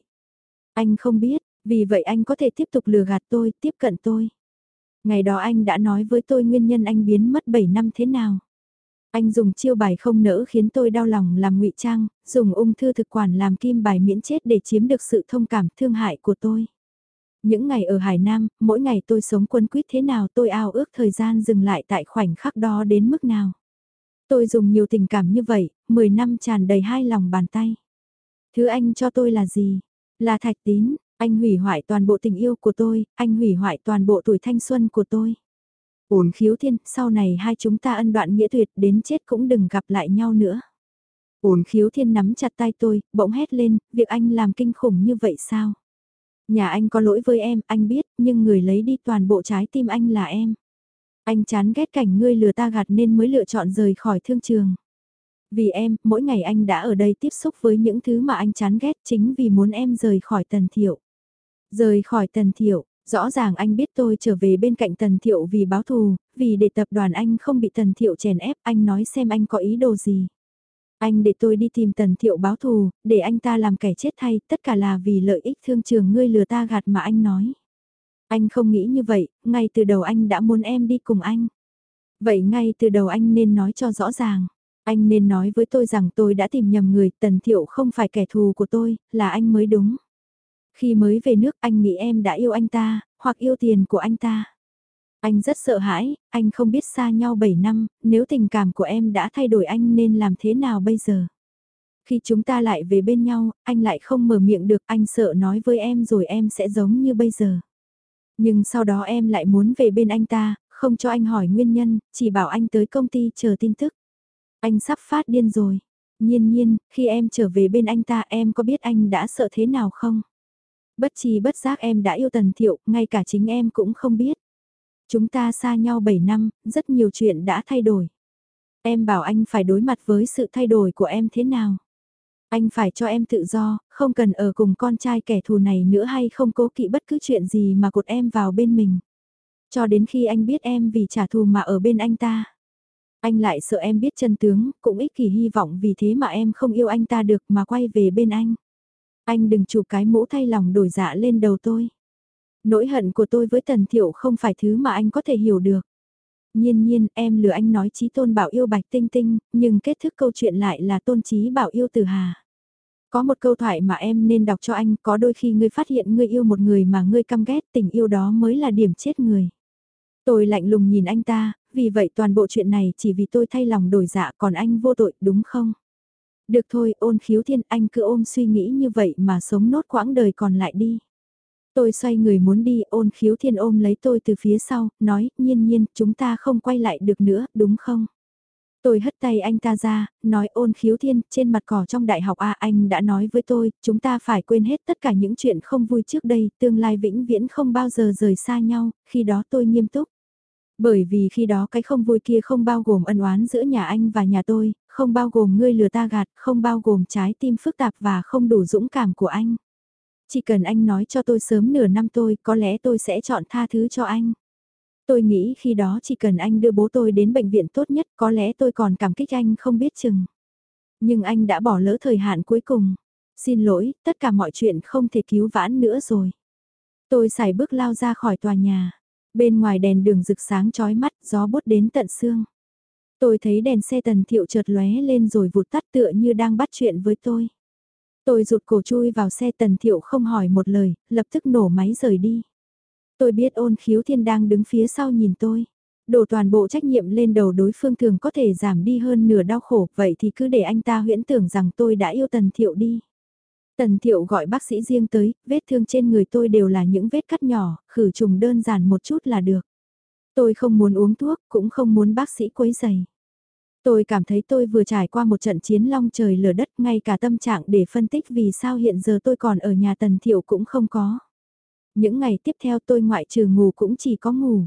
Anh không biết, vì vậy anh có thể tiếp tục lừa gạt tôi, tiếp cận tôi. Ngày đó anh đã nói với tôi nguyên nhân anh biến mất 7 năm thế nào. Anh dùng chiêu bài không nỡ khiến tôi đau lòng làm ngụy trang, dùng ung thư thực quản làm kim bài miễn chết để chiếm được sự thông cảm thương hại của tôi. Những ngày ở Hải Nam, mỗi ngày tôi sống quân quýt thế nào tôi ao ước thời gian dừng lại tại khoảnh khắc đó đến mức nào. Tôi dùng nhiều tình cảm như vậy, 10 năm tràn đầy hai lòng bàn tay. Thứ anh cho tôi là gì? Là thạch tín, anh hủy hoại toàn bộ tình yêu của tôi, anh hủy hoại toàn bộ tuổi thanh xuân của tôi. Uốn khiếu thiên, sau này hai chúng ta ân đoạn nghĩa tuyệt đến chết cũng đừng gặp lại nhau nữa. Uốn khiếu thiên nắm chặt tay tôi, bỗng hét lên, việc anh làm kinh khủng như vậy sao? Nhà anh có lỗi với em, anh biết, nhưng người lấy đi toàn bộ trái tim anh là em. Anh chán ghét cảnh ngươi lừa ta gạt nên mới lựa chọn rời khỏi thương trường. Vì em, mỗi ngày anh đã ở đây tiếp xúc với những thứ mà anh chán ghét chính vì muốn em rời khỏi tần thiệu. Rời khỏi tần thiệu, rõ ràng anh biết tôi trở về bên cạnh tần thiệu vì báo thù, vì để tập đoàn anh không bị tần thiệu chèn ép, anh nói xem anh có ý đồ gì. Anh để tôi đi tìm tần thiệu báo thù, để anh ta làm kẻ chết thay, tất cả là vì lợi ích thương trường ngươi lừa ta gạt mà anh nói. Anh không nghĩ như vậy, ngay từ đầu anh đã muốn em đi cùng anh. Vậy ngay từ đầu anh nên nói cho rõ ràng. Anh nên nói với tôi rằng tôi đã tìm nhầm người, Tần Thiệu không phải kẻ thù của tôi, là anh mới đúng. Khi mới về nước anh nghĩ em đã yêu anh ta, hoặc yêu tiền của anh ta. Anh rất sợ hãi, anh không biết xa nhau 7 năm, nếu tình cảm của em đã thay đổi anh nên làm thế nào bây giờ? Khi chúng ta lại về bên nhau, anh lại không mở miệng được, anh sợ nói với em rồi em sẽ giống như bây giờ. Nhưng sau đó em lại muốn về bên anh ta, không cho anh hỏi nguyên nhân, chỉ bảo anh tới công ty chờ tin tức. Anh sắp phát điên rồi. Nhiên nhiên, khi em trở về bên anh ta em có biết anh đã sợ thế nào không? Bất chi bất giác em đã yêu Tần Thiệu, ngay cả chính em cũng không biết. Chúng ta xa nhau 7 năm, rất nhiều chuyện đã thay đổi. Em bảo anh phải đối mặt với sự thay đổi của em thế nào? Anh phải cho em tự do, không cần ở cùng con trai kẻ thù này nữa hay không cố kỵ bất cứ chuyện gì mà cột em vào bên mình. Cho đến khi anh biết em vì trả thù mà ở bên anh ta. Anh lại sợ em biết chân tướng, cũng ích kỷ hy vọng vì thế mà em không yêu anh ta được mà quay về bên anh. Anh đừng chụp cái mũ thay lòng đổi dạ lên đầu tôi. Nỗi hận của tôi với Tần Thiệu không phải thứ mà anh có thể hiểu được. Nhiên nhiên, em lừa anh nói chí tôn bảo yêu bạch tinh tinh, nhưng kết thúc câu chuyện lại là tôn chí bảo yêu tử hà. Có một câu thoại mà em nên đọc cho anh, có đôi khi ngươi phát hiện ngươi yêu một người mà ngươi căm ghét, tình yêu đó mới là điểm chết người. Tôi lạnh lùng nhìn anh ta, vì vậy toàn bộ chuyện này chỉ vì tôi thay lòng đổi dạ còn anh vô tội đúng không? Được thôi, ôn khiếu thiên anh cứ ôm suy nghĩ như vậy mà sống nốt quãng đời còn lại đi. Tôi xoay người muốn đi ôn khiếu thiên ôm lấy tôi từ phía sau, nói, nhiên nhiên, chúng ta không quay lại được nữa, đúng không? Tôi hất tay anh ta ra, nói ôn khiếu thiên, trên mặt cỏ trong đại học A anh đã nói với tôi, chúng ta phải quên hết tất cả những chuyện không vui trước đây, tương lai vĩnh viễn không bao giờ rời xa nhau, khi đó tôi nghiêm túc. Bởi vì khi đó cái không vui kia không bao gồm ân oán giữa nhà anh và nhà tôi, không bao gồm ngươi lừa ta gạt, không bao gồm trái tim phức tạp và không đủ dũng cảm của anh. Chỉ cần anh nói cho tôi sớm nửa năm tôi, có lẽ tôi sẽ chọn tha thứ cho anh. Tôi nghĩ khi đó chỉ cần anh đưa bố tôi đến bệnh viện tốt nhất có lẽ tôi còn cảm kích anh không biết chừng. Nhưng anh đã bỏ lỡ thời hạn cuối cùng. Xin lỗi, tất cả mọi chuyện không thể cứu vãn nữa rồi. Tôi xài bước lao ra khỏi tòa nhà. Bên ngoài đèn đường rực sáng chói mắt, gió bút đến tận xương. Tôi thấy đèn xe tần thiệu chợt lóe lên rồi vụt tắt tựa như đang bắt chuyện với tôi. Tôi rụt cổ chui vào xe tần thiệu không hỏi một lời, lập tức nổ máy rời đi. Tôi biết ôn khiếu thiên đang đứng phía sau nhìn tôi. Đổ toàn bộ trách nhiệm lên đầu đối phương thường có thể giảm đi hơn nửa đau khổ, vậy thì cứ để anh ta huyễn tưởng rằng tôi đã yêu tần thiệu đi. Tần thiệu gọi bác sĩ riêng tới, vết thương trên người tôi đều là những vết cắt nhỏ, khử trùng đơn giản một chút là được. Tôi không muốn uống thuốc, cũng không muốn bác sĩ quấy giày. Tôi cảm thấy tôi vừa trải qua một trận chiến long trời lở đất ngay cả tâm trạng để phân tích vì sao hiện giờ tôi còn ở nhà tần thiệu cũng không có. Những ngày tiếp theo tôi ngoại trừ ngủ cũng chỉ có ngủ.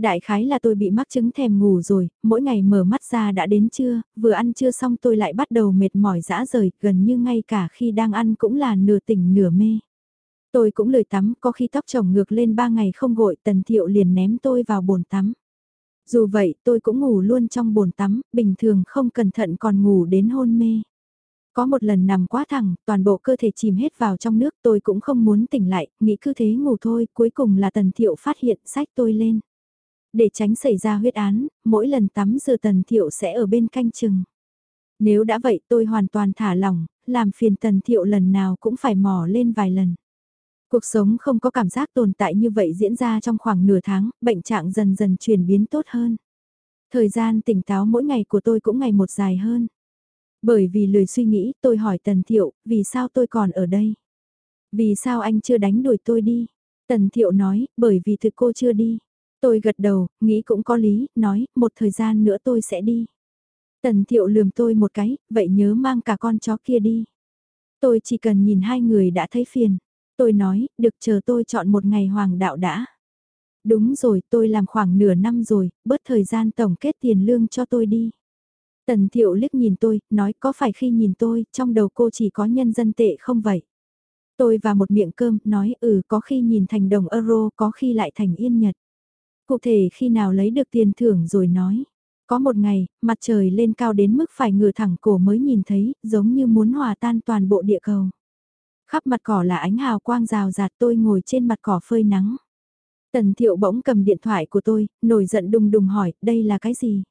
Đại khái là tôi bị mắc chứng thèm ngủ rồi, mỗi ngày mở mắt ra đã đến trưa, vừa ăn trưa xong tôi lại bắt đầu mệt mỏi dã rời, gần như ngay cả khi đang ăn cũng là nửa tỉnh nửa mê. Tôi cũng lười tắm, có khi tóc chồng ngược lên ba ngày không gội, tần thiệu liền ném tôi vào bồn tắm. Dù vậy, tôi cũng ngủ luôn trong bồn tắm, bình thường không cẩn thận còn ngủ đến hôn mê. Có một lần nằm quá thẳng, toàn bộ cơ thể chìm hết vào trong nước tôi cũng không muốn tỉnh lại, nghĩ cứ thế ngủ thôi, cuối cùng là tần thiệu phát hiện sách tôi lên. Để tránh xảy ra huyết án, mỗi lần tắm giờ tần thiệu sẽ ở bên canh chừng. Nếu đã vậy tôi hoàn toàn thả lỏng, làm phiền tần thiệu lần nào cũng phải mò lên vài lần. Cuộc sống không có cảm giác tồn tại như vậy diễn ra trong khoảng nửa tháng, bệnh trạng dần dần chuyển biến tốt hơn. Thời gian tỉnh táo mỗi ngày của tôi cũng ngày một dài hơn. Bởi vì lười suy nghĩ, tôi hỏi Tần Thiệu, vì sao tôi còn ở đây? Vì sao anh chưa đánh đuổi tôi đi? Tần Thiệu nói, bởi vì thực cô chưa đi. Tôi gật đầu, nghĩ cũng có lý, nói, một thời gian nữa tôi sẽ đi. Tần Thiệu lườm tôi một cái, vậy nhớ mang cả con chó kia đi. Tôi chỉ cần nhìn hai người đã thấy phiền. Tôi nói, được chờ tôi chọn một ngày hoàng đạo đã. Đúng rồi, tôi làm khoảng nửa năm rồi, bớt thời gian tổng kết tiền lương cho tôi đi. Tần thiệu liếc nhìn tôi, nói có phải khi nhìn tôi, trong đầu cô chỉ có nhân dân tệ không vậy? Tôi và một miệng cơm, nói ừ có khi nhìn thành đồng euro, có khi lại thành yên nhật. Cụ thể khi nào lấy được tiền thưởng rồi nói. Có một ngày, mặt trời lên cao đến mức phải ngửa thẳng cổ mới nhìn thấy, giống như muốn hòa tan toàn bộ địa cầu. Khắp mặt cỏ là ánh hào quang rào rạt tôi ngồi trên mặt cỏ phơi nắng. Tần thiệu bỗng cầm điện thoại của tôi, nổi giận đùng đùng hỏi, đây là cái gì?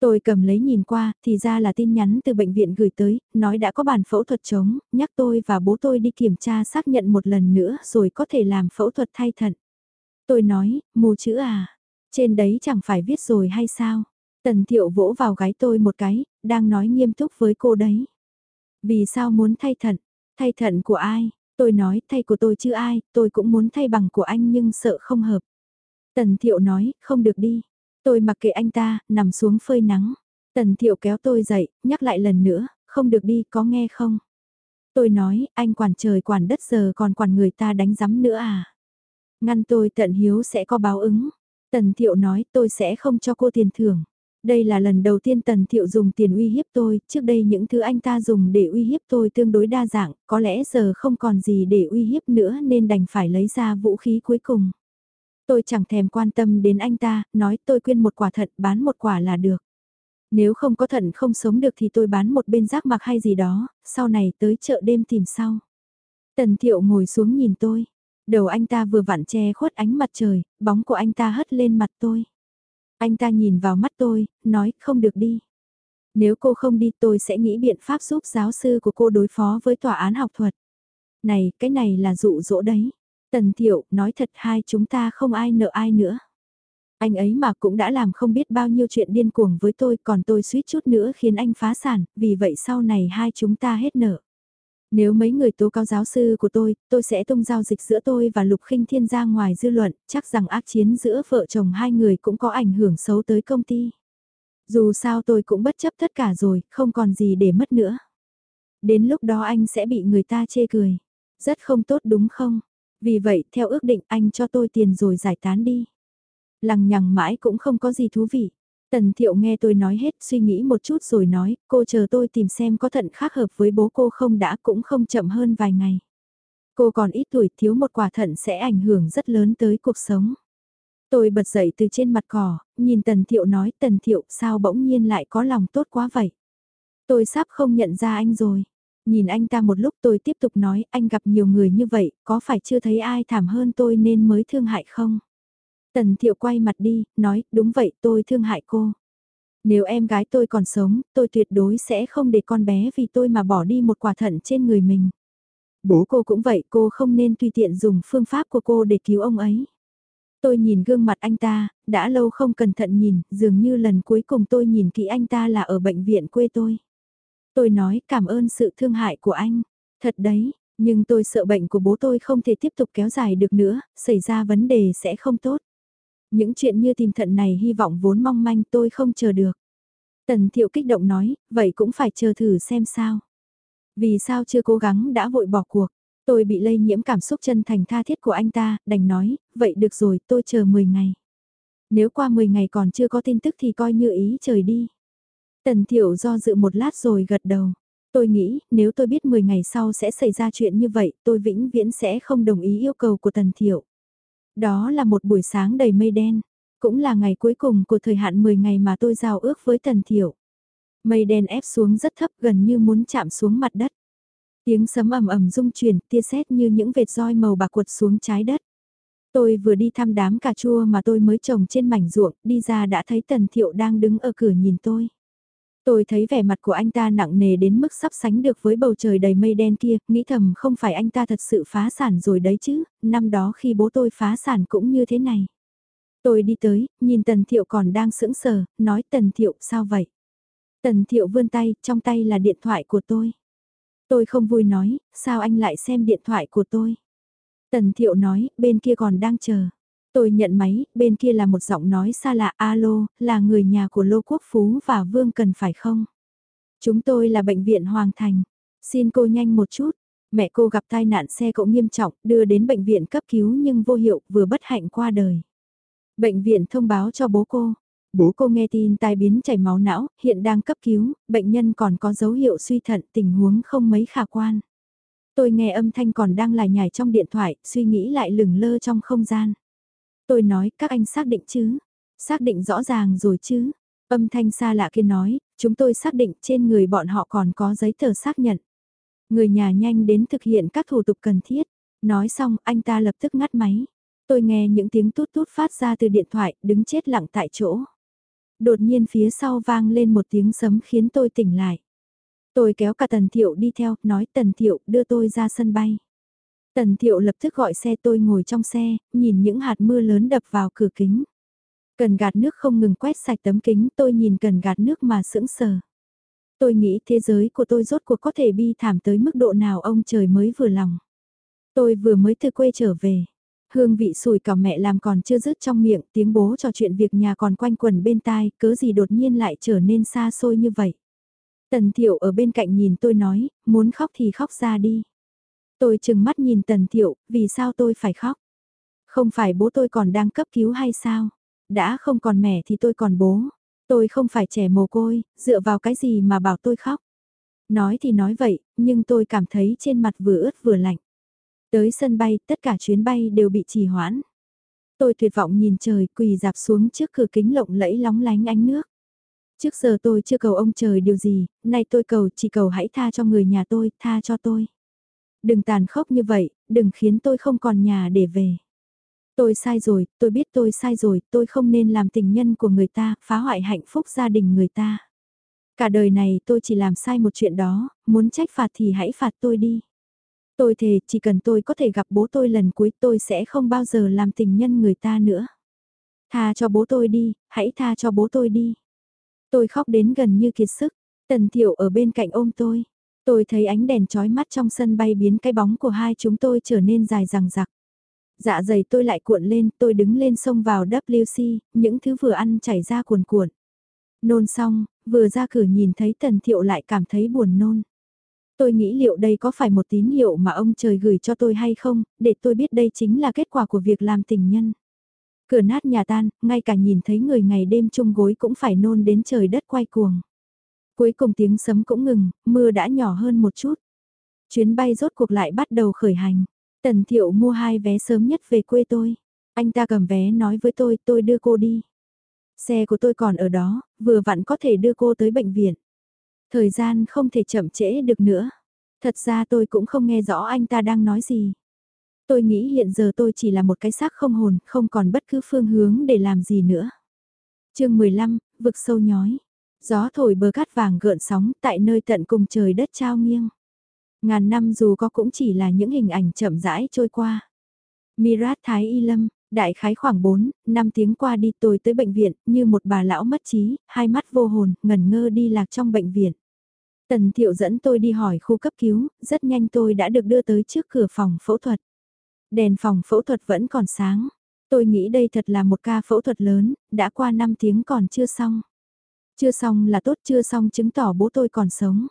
Tôi cầm lấy nhìn qua, thì ra là tin nhắn từ bệnh viện gửi tới, nói đã có bản phẫu thuật chống, nhắc tôi và bố tôi đi kiểm tra xác nhận một lần nữa rồi có thể làm phẫu thuật thay thận. Tôi nói, mù chữ à, trên đấy chẳng phải viết rồi hay sao? Tần thiệu vỗ vào gái tôi một cái, đang nói nghiêm túc với cô đấy. Vì sao muốn thay thận? Thay thận của ai? Tôi nói thay của tôi chứ ai, tôi cũng muốn thay bằng của anh nhưng sợ không hợp. Tần thiệu nói, không được đi. Tôi mặc kệ anh ta, nằm xuống phơi nắng. Tần thiệu kéo tôi dậy, nhắc lại lần nữa, không được đi, có nghe không? Tôi nói, anh quản trời quản đất giờ còn quản người ta đánh giấm nữa à? Ngăn tôi tận hiếu sẽ có báo ứng. Tần thiệu nói tôi sẽ không cho cô tiền thưởng. Đây là lần đầu tiên Tần Thiệu dùng tiền uy hiếp tôi, trước đây những thứ anh ta dùng để uy hiếp tôi tương đối đa dạng, có lẽ giờ không còn gì để uy hiếp nữa nên đành phải lấy ra vũ khí cuối cùng. Tôi chẳng thèm quan tâm đến anh ta, nói tôi quyên một quả thận bán một quả là được. Nếu không có thận không sống được thì tôi bán một bên rác mạc hay gì đó, sau này tới chợ đêm tìm sau. Tần Thiệu ngồi xuống nhìn tôi. Đầu anh ta vừa vặn che khuất ánh mặt trời, bóng của anh ta hất lên mặt tôi. Anh ta nhìn vào mắt tôi, nói không được đi. Nếu cô không đi tôi sẽ nghĩ biện pháp giúp giáo sư của cô đối phó với tòa án học thuật. Này, cái này là dụ dỗ đấy. Tần Thiệu, nói thật hai chúng ta không ai nợ ai nữa. Anh ấy mà cũng đã làm không biết bao nhiêu chuyện điên cuồng với tôi còn tôi suýt chút nữa khiến anh phá sản, vì vậy sau này hai chúng ta hết nợ. Nếu mấy người tố cáo giáo sư của tôi, tôi sẽ tung giao dịch giữa tôi và Lục khinh Thiên ra ngoài dư luận, chắc rằng ác chiến giữa vợ chồng hai người cũng có ảnh hưởng xấu tới công ty. Dù sao tôi cũng bất chấp tất cả rồi, không còn gì để mất nữa. Đến lúc đó anh sẽ bị người ta chê cười. Rất không tốt đúng không? Vì vậy, theo ước định anh cho tôi tiền rồi giải tán đi. Lằng nhằng mãi cũng không có gì thú vị. Tần Thiệu nghe tôi nói hết suy nghĩ một chút rồi nói, cô chờ tôi tìm xem có thận khác hợp với bố cô không đã cũng không chậm hơn vài ngày. Cô còn ít tuổi thiếu một quả thận sẽ ảnh hưởng rất lớn tới cuộc sống. Tôi bật dậy từ trên mặt cỏ, nhìn Tần Thiệu nói Tần Thiệu sao bỗng nhiên lại có lòng tốt quá vậy. Tôi sắp không nhận ra anh rồi. Nhìn anh ta một lúc tôi tiếp tục nói anh gặp nhiều người như vậy, có phải chưa thấy ai thảm hơn tôi nên mới thương hại không? Tần thiệu quay mặt đi, nói, đúng vậy tôi thương hại cô. Nếu em gái tôi còn sống, tôi tuyệt đối sẽ không để con bé vì tôi mà bỏ đi một quả thận trên người mình. Bố cô cũng vậy, cô không nên tùy tiện dùng phương pháp của cô để cứu ông ấy. Tôi nhìn gương mặt anh ta, đã lâu không cẩn thận nhìn, dường như lần cuối cùng tôi nhìn kỹ anh ta là ở bệnh viện quê tôi. Tôi nói cảm ơn sự thương hại của anh. Thật đấy, nhưng tôi sợ bệnh của bố tôi không thể tiếp tục kéo dài được nữa, xảy ra vấn đề sẽ không tốt. Những chuyện như tìm thận này hy vọng vốn mong manh tôi không chờ được. Tần thiệu kích động nói, vậy cũng phải chờ thử xem sao. Vì sao chưa cố gắng đã vội bỏ cuộc. Tôi bị lây nhiễm cảm xúc chân thành tha thiết của anh ta, đành nói, vậy được rồi, tôi chờ 10 ngày. Nếu qua 10 ngày còn chưa có tin tức thì coi như ý trời đi. Tần Thiệu do dự một lát rồi gật đầu. Tôi nghĩ, nếu tôi biết 10 ngày sau sẽ xảy ra chuyện như vậy, tôi vĩnh viễn sẽ không đồng ý yêu cầu của Tần Thiệu. Đó là một buổi sáng đầy mây đen, cũng là ngày cuối cùng của thời hạn 10 ngày mà tôi giao ước với Tần Thiệu. Mây đen ép xuống rất thấp gần như muốn chạm xuống mặt đất. Tiếng sấm ầm ầm rung chuyển, tia sét như những vệt roi màu bạc quật xuống trái đất. Tôi vừa đi thăm đám cà chua mà tôi mới trồng trên mảnh ruộng, đi ra đã thấy Tần Thiệu đang đứng ở cửa nhìn tôi. Tôi thấy vẻ mặt của anh ta nặng nề đến mức sắp sánh được với bầu trời đầy mây đen kia, nghĩ thầm không phải anh ta thật sự phá sản rồi đấy chứ, năm đó khi bố tôi phá sản cũng như thế này. Tôi đi tới, nhìn Tần Thiệu còn đang sững sờ, nói Tần Thiệu sao vậy? Tần Thiệu vươn tay, trong tay là điện thoại của tôi. Tôi không vui nói, sao anh lại xem điện thoại của tôi? Tần Thiệu nói, bên kia còn đang chờ. Tôi nhận máy, bên kia là một giọng nói xa lạ, alo, là người nhà của Lô Quốc Phú và Vương Cần phải không? Chúng tôi là bệnh viện Hoàng Thành. Xin cô nhanh một chút. Mẹ cô gặp tai nạn xe cộ nghiêm trọng, đưa đến bệnh viện cấp cứu nhưng vô hiệu, vừa bất hạnh qua đời. Bệnh viện thông báo cho bố cô. Bố cô nghe tin tai biến chảy máu não, hiện đang cấp cứu, bệnh nhân còn có dấu hiệu suy thận, tình huống không mấy khả quan. Tôi nghe âm thanh còn đang lải nhải trong điện thoại, suy nghĩ lại lửng lơ trong không gian. Tôi nói, các anh xác định chứ? Xác định rõ ràng rồi chứ? Âm thanh xa lạ kia nói, chúng tôi xác định trên người bọn họ còn có giấy tờ xác nhận. Người nhà nhanh đến thực hiện các thủ tục cần thiết. Nói xong, anh ta lập tức ngắt máy. Tôi nghe những tiếng tút tút phát ra từ điện thoại, đứng chết lặng tại chỗ. Đột nhiên phía sau vang lên một tiếng sấm khiến tôi tỉnh lại. Tôi kéo cả Tần Thiệu đi theo, nói Tần Thiệu đưa tôi ra sân bay. Tần Thiệu lập tức gọi xe tôi ngồi trong xe, nhìn những hạt mưa lớn đập vào cửa kính. Cần gạt nước không ngừng quét sạch tấm kính, tôi nhìn cần gạt nước mà sững sờ. Tôi nghĩ thế giới của tôi rốt cuộc có thể bi thảm tới mức độ nào ông trời mới vừa lòng. Tôi vừa mới từ quê trở về. Hương vị sủi cả mẹ làm còn chưa dứt trong miệng, tiếng bố trò chuyện việc nhà còn quanh quần bên tai, cớ gì đột nhiên lại trở nên xa xôi như vậy. Tần Thiệu ở bên cạnh nhìn tôi nói, muốn khóc thì khóc ra đi. Tôi chừng mắt nhìn Tần Thiệu, vì sao tôi phải khóc? Không phải bố tôi còn đang cấp cứu hay sao? Đã không còn mẹ thì tôi còn bố. Tôi không phải trẻ mồ côi, dựa vào cái gì mà bảo tôi khóc? Nói thì nói vậy, nhưng tôi cảm thấy trên mặt vừa ướt vừa lạnh. Tới sân bay, tất cả chuyến bay đều bị trì hoãn. Tôi tuyệt vọng nhìn trời quỳ dạp xuống trước cửa kính lộng lẫy lóng lánh ánh nước. Trước giờ tôi chưa cầu ông trời điều gì, nay tôi cầu chỉ cầu hãy tha cho người nhà tôi, tha cho tôi. Đừng tàn khốc như vậy, đừng khiến tôi không còn nhà để về. Tôi sai rồi, tôi biết tôi sai rồi, tôi không nên làm tình nhân của người ta, phá hoại hạnh phúc gia đình người ta. Cả đời này tôi chỉ làm sai một chuyện đó, muốn trách phạt thì hãy phạt tôi đi. Tôi thề chỉ cần tôi có thể gặp bố tôi lần cuối tôi sẽ không bao giờ làm tình nhân người ta nữa. Tha cho bố tôi đi, hãy tha cho bố tôi đi. Tôi khóc đến gần như kiệt sức, tần thiệu ở bên cạnh ôm tôi. Tôi thấy ánh đèn chói mắt trong sân bay biến cái bóng của hai chúng tôi trở nên dài rằng rặc. Dạ dày tôi lại cuộn lên, tôi đứng lên xông vào WC, những thứ vừa ăn chảy ra cuồn cuộn. Nôn xong, vừa ra cửa nhìn thấy tần thiệu lại cảm thấy buồn nôn. Tôi nghĩ liệu đây có phải một tín hiệu mà ông trời gửi cho tôi hay không, để tôi biết đây chính là kết quả của việc làm tình nhân. Cửa nát nhà tan, ngay cả nhìn thấy người ngày đêm chung gối cũng phải nôn đến trời đất quay cuồng. Cuối cùng tiếng sấm cũng ngừng, mưa đã nhỏ hơn một chút. Chuyến bay rốt cuộc lại bắt đầu khởi hành. Tần Thiệu mua hai vé sớm nhất về quê tôi. Anh ta cầm vé nói với tôi tôi đưa cô đi. Xe của tôi còn ở đó, vừa vặn có thể đưa cô tới bệnh viện. Thời gian không thể chậm trễ được nữa. Thật ra tôi cũng không nghe rõ anh ta đang nói gì. Tôi nghĩ hiện giờ tôi chỉ là một cái xác không hồn, không còn bất cứ phương hướng để làm gì nữa. chương 15, vực sâu nhói. Gió thổi bờ cát vàng gợn sóng tại nơi tận cùng trời đất trao nghiêng. Ngàn năm dù có cũng chỉ là những hình ảnh chậm rãi trôi qua. Mirat Thái Y Lâm, đại khái khoảng 4, 5 tiếng qua đi tôi tới bệnh viện, như một bà lão mất trí, hai mắt vô hồn, ngẩn ngơ đi lạc trong bệnh viện. Tần Thiệu dẫn tôi đi hỏi khu cấp cứu, rất nhanh tôi đã được đưa tới trước cửa phòng phẫu thuật. Đèn phòng phẫu thuật vẫn còn sáng. Tôi nghĩ đây thật là một ca phẫu thuật lớn, đã qua 5 tiếng còn chưa xong. Chưa xong là tốt chưa xong chứng tỏ bố tôi còn sống.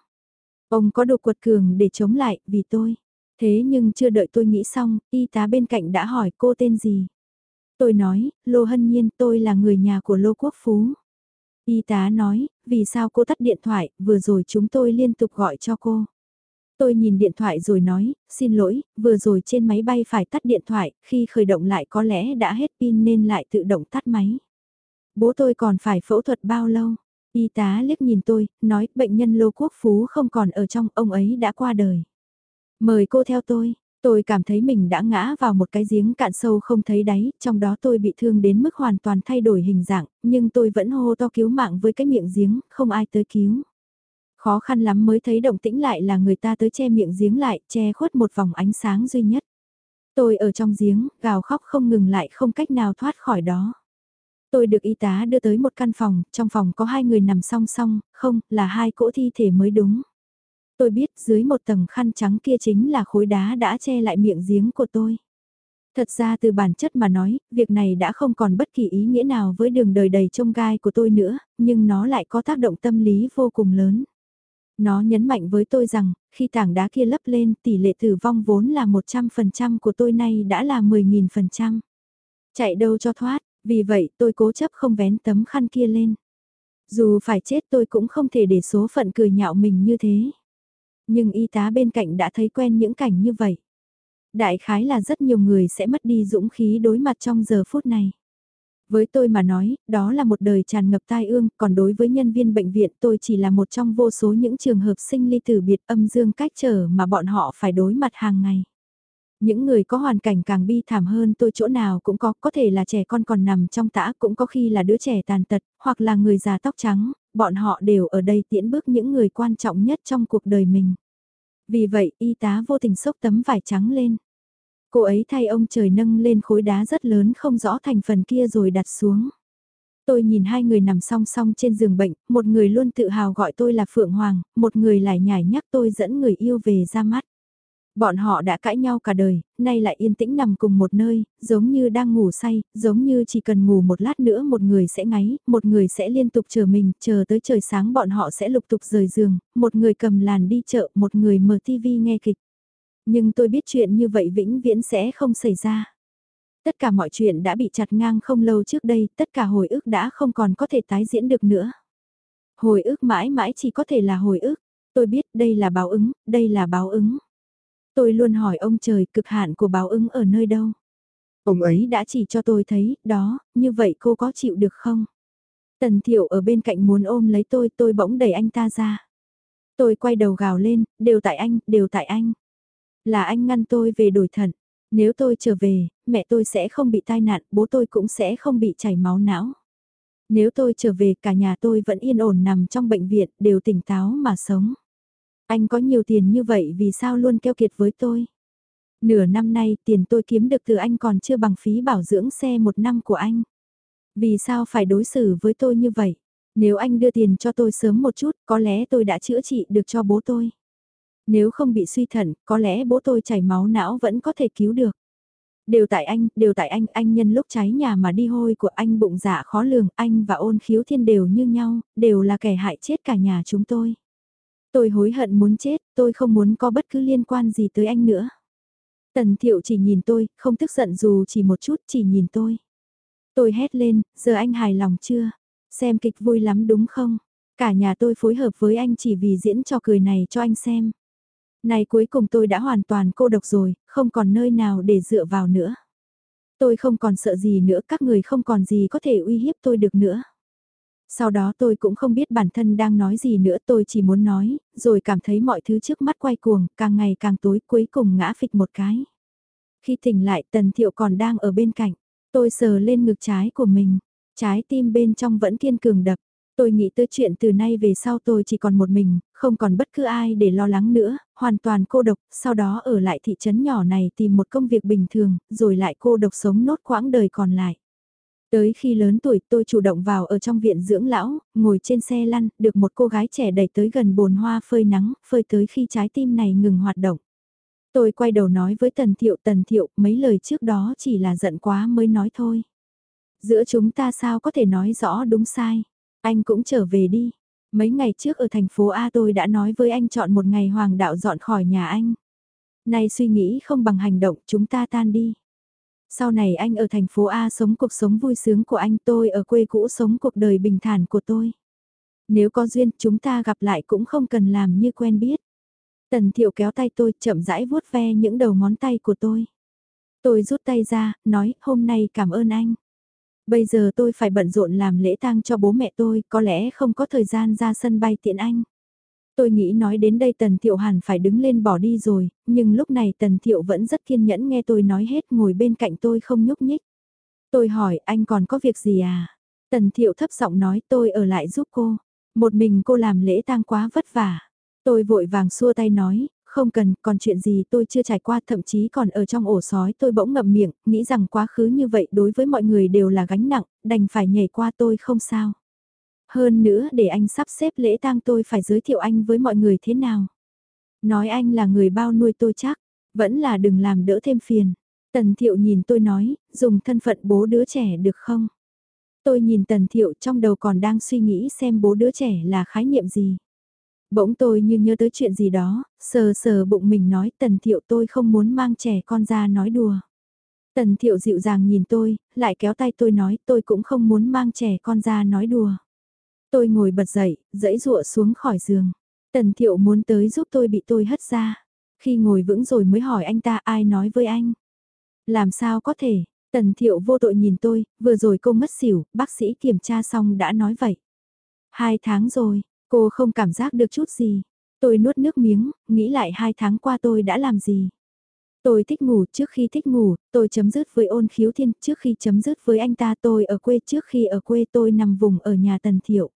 Ông có đồ quật cường để chống lại, vì tôi. Thế nhưng chưa đợi tôi nghĩ xong, y tá bên cạnh đã hỏi cô tên gì. Tôi nói, Lô Hân Nhiên tôi là người nhà của Lô Quốc Phú. Y tá nói, vì sao cô tắt điện thoại, vừa rồi chúng tôi liên tục gọi cho cô. Tôi nhìn điện thoại rồi nói, xin lỗi, vừa rồi trên máy bay phải tắt điện thoại, khi khởi động lại có lẽ đã hết pin nên lại tự động tắt máy. Bố tôi còn phải phẫu thuật bao lâu? Y tá liếc nhìn tôi, nói bệnh nhân Lô Quốc Phú không còn ở trong, ông ấy đã qua đời. Mời cô theo tôi, tôi cảm thấy mình đã ngã vào một cái giếng cạn sâu không thấy đáy, trong đó tôi bị thương đến mức hoàn toàn thay đổi hình dạng, nhưng tôi vẫn hô to cứu mạng với cái miệng giếng, không ai tới cứu. Khó khăn lắm mới thấy động tĩnh lại là người ta tới che miệng giếng lại, che khuất một vòng ánh sáng duy nhất. Tôi ở trong giếng, gào khóc không ngừng lại không cách nào thoát khỏi đó. Tôi được y tá đưa tới một căn phòng, trong phòng có hai người nằm song song, không, là hai cỗ thi thể mới đúng. Tôi biết dưới một tầng khăn trắng kia chính là khối đá đã che lại miệng giếng của tôi. Thật ra từ bản chất mà nói, việc này đã không còn bất kỳ ý nghĩa nào với đường đời đầy trông gai của tôi nữa, nhưng nó lại có tác động tâm lý vô cùng lớn. Nó nhấn mạnh với tôi rằng, khi tảng đá kia lấp lên tỷ lệ tử vong vốn là 100% của tôi nay đã là 10.000%. Chạy đâu cho thoát, vì vậy tôi cố chấp không vén tấm khăn kia lên. Dù phải chết tôi cũng không thể để số phận cười nhạo mình như thế. Nhưng y tá bên cạnh đã thấy quen những cảnh như vậy. Đại khái là rất nhiều người sẽ mất đi dũng khí đối mặt trong giờ phút này. Với tôi mà nói, đó là một đời tràn ngập tai ương, còn đối với nhân viên bệnh viện tôi chỉ là một trong vô số những trường hợp sinh ly tử biệt âm dương cách trở mà bọn họ phải đối mặt hàng ngày. Những người có hoàn cảnh càng bi thảm hơn tôi chỗ nào cũng có, có thể là trẻ con còn nằm trong tã, cũng có khi là đứa trẻ tàn tật, hoặc là người già tóc trắng, bọn họ đều ở đây tiễn bước những người quan trọng nhất trong cuộc đời mình. Vì vậy, y tá vô tình xốc tấm vải trắng lên. Cô ấy thay ông trời nâng lên khối đá rất lớn không rõ thành phần kia rồi đặt xuống. Tôi nhìn hai người nằm song song trên giường bệnh, một người luôn tự hào gọi tôi là Phượng Hoàng, một người lại nhảy nhắc tôi dẫn người yêu về ra mắt. Bọn họ đã cãi nhau cả đời, nay lại yên tĩnh nằm cùng một nơi, giống như đang ngủ say, giống như chỉ cần ngủ một lát nữa một người sẽ ngáy, một người sẽ liên tục chờ mình, chờ tới trời sáng bọn họ sẽ lục tục rời giường, một người cầm làn đi chợ, một người mở tivi nghe kịch. Nhưng tôi biết chuyện như vậy vĩnh viễn sẽ không xảy ra. Tất cả mọi chuyện đã bị chặt ngang không lâu trước đây, tất cả hồi ức đã không còn có thể tái diễn được nữa. Hồi ức mãi mãi chỉ có thể là hồi ức. Tôi biết đây là báo ứng, đây là báo ứng. Tôi luôn hỏi ông trời cực hạn của báo ứng ở nơi đâu. Ông ấy đã chỉ cho tôi thấy, đó, như vậy cô có chịu được không? Tần thiệu ở bên cạnh muốn ôm lấy tôi, tôi bỗng đẩy anh ta ra. Tôi quay đầu gào lên, đều tại anh, đều tại anh. Là anh ngăn tôi về đổi thận. Nếu tôi trở về, mẹ tôi sẽ không bị tai nạn, bố tôi cũng sẽ không bị chảy máu não. Nếu tôi trở về cả nhà tôi vẫn yên ổn nằm trong bệnh viện, đều tỉnh táo mà sống. Anh có nhiều tiền như vậy vì sao luôn keo kiệt với tôi? Nửa năm nay tiền tôi kiếm được từ anh còn chưa bằng phí bảo dưỡng xe một năm của anh. Vì sao phải đối xử với tôi như vậy? Nếu anh đưa tiền cho tôi sớm một chút, có lẽ tôi đã chữa trị được cho bố tôi. Nếu không bị suy thận, có lẽ bố tôi chảy máu não vẫn có thể cứu được. Đều tại anh, đều tại anh, anh nhân lúc cháy nhà mà đi hôi của anh bụng dạ khó lường, anh và ôn khiếu thiên đều như nhau, đều là kẻ hại chết cả nhà chúng tôi. Tôi hối hận muốn chết, tôi không muốn có bất cứ liên quan gì tới anh nữa. Tần thiệu chỉ nhìn tôi, không tức giận dù chỉ một chút, chỉ nhìn tôi. Tôi hét lên, giờ anh hài lòng chưa? Xem kịch vui lắm đúng không? Cả nhà tôi phối hợp với anh chỉ vì diễn trò cười này cho anh xem. Này cuối cùng tôi đã hoàn toàn cô độc rồi, không còn nơi nào để dựa vào nữa. Tôi không còn sợ gì nữa, các người không còn gì có thể uy hiếp tôi được nữa. Sau đó tôi cũng không biết bản thân đang nói gì nữa tôi chỉ muốn nói, rồi cảm thấy mọi thứ trước mắt quay cuồng, càng ngày càng tối cuối cùng ngã phịch một cái. Khi tỉnh lại tần thiệu còn đang ở bên cạnh, tôi sờ lên ngực trái của mình, trái tim bên trong vẫn kiên cường đập. Tôi nghĩ tới chuyện từ nay về sau tôi chỉ còn một mình, không còn bất cứ ai để lo lắng nữa, hoàn toàn cô độc, sau đó ở lại thị trấn nhỏ này tìm một công việc bình thường, rồi lại cô độc sống nốt quãng đời còn lại. Tới khi lớn tuổi tôi chủ động vào ở trong viện dưỡng lão, ngồi trên xe lăn, được một cô gái trẻ đẩy tới gần bồn hoa phơi nắng, phơi tới khi trái tim này ngừng hoạt động. Tôi quay đầu nói với Tần Thiệu Tần Thiệu mấy lời trước đó chỉ là giận quá mới nói thôi. Giữa chúng ta sao có thể nói rõ đúng sai. Anh cũng trở về đi. Mấy ngày trước ở thành phố A tôi đã nói với anh chọn một ngày hoàng đạo dọn khỏi nhà anh. Nay suy nghĩ không bằng hành động chúng ta tan đi. Sau này anh ở thành phố A sống cuộc sống vui sướng của anh tôi ở quê cũ sống cuộc đời bình thản của tôi. Nếu có duyên chúng ta gặp lại cũng không cần làm như quen biết. Tần thiệu kéo tay tôi chậm rãi vuốt ve những đầu ngón tay của tôi. Tôi rút tay ra, nói hôm nay cảm ơn anh. Bây giờ tôi phải bận rộn làm lễ tang cho bố mẹ tôi, có lẽ không có thời gian ra sân bay tiện anh. Tôi nghĩ nói đến đây Tần Thiệu hẳn phải đứng lên bỏ đi rồi, nhưng lúc này Tần Thiệu vẫn rất kiên nhẫn nghe tôi nói hết ngồi bên cạnh tôi không nhúc nhích. Tôi hỏi anh còn có việc gì à? Tần Thiệu thấp giọng nói tôi ở lại giúp cô. Một mình cô làm lễ tang quá vất vả. Tôi vội vàng xua tay nói, không cần, còn chuyện gì tôi chưa trải qua thậm chí còn ở trong ổ sói tôi bỗng ngậm miệng, nghĩ rằng quá khứ như vậy đối với mọi người đều là gánh nặng, đành phải nhảy qua tôi không sao. Hơn nữa để anh sắp xếp lễ tang tôi phải giới thiệu anh với mọi người thế nào. Nói anh là người bao nuôi tôi chắc, vẫn là đừng làm đỡ thêm phiền. Tần thiệu nhìn tôi nói, dùng thân phận bố đứa trẻ được không? Tôi nhìn tần thiệu trong đầu còn đang suy nghĩ xem bố đứa trẻ là khái niệm gì. Bỗng tôi như nhớ tới chuyện gì đó, sờ sờ bụng mình nói tần thiệu tôi không muốn mang trẻ con ra nói đùa. Tần thiệu dịu dàng nhìn tôi, lại kéo tay tôi nói tôi cũng không muốn mang trẻ con ra nói đùa. Tôi ngồi bật dậy, dẫy rụa xuống khỏi giường. Tần thiệu muốn tới giúp tôi bị tôi hất ra. Khi ngồi vững rồi mới hỏi anh ta ai nói với anh. Làm sao có thể, tần thiệu vô tội nhìn tôi, vừa rồi cô mất xỉu, bác sĩ kiểm tra xong đã nói vậy. Hai tháng rồi, Cô không cảm giác được chút gì. Tôi nuốt nước miếng, nghĩ lại hai tháng qua tôi đã làm gì. Tôi thích ngủ trước khi thích ngủ, tôi chấm dứt với ôn khiếu thiên trước khi chấm dứt với anh ta tôi ở quê trước khi ở quê tôi nằm vùng ở nhà tần thiệu.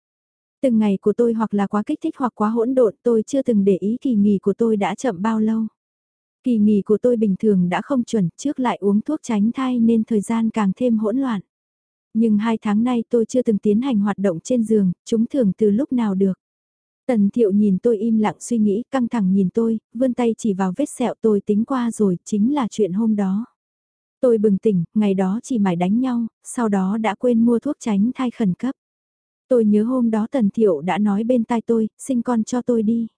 Từng ngày của tôi hoặc là quá kích thích hoặc quá hỗn độn tôi chưa từng để ý kỳ nghỉ của tôi đã chậm bao lâu. Kỳ nghỉ của tôi bình thường đã không chuẩn trước lại uống thuốc tránh thai nên thời gian càng thêm hỗn loạn. Nhưng hai tháng nay tôi chưa từng tiến hành hoạt động trên giường, chúng thường từ lúc nào được. Tần thiệu nhìn tôi im lặng suy nghĩ, căng thẳng nhìn tôi, vươn tay chỉ vào vết sẹo tôi tính qua rồi, chính là chuyện hôm đó. Tôi bừng tỉnh, ngày đó chỉ mải đánh nhau, sau đó đã quên mua thuốc tránh thai khẩn cấp. Tôi nhớ hôm đó Tần Thiệu đã nói bên tai tôi, sinh con cho tôi đi.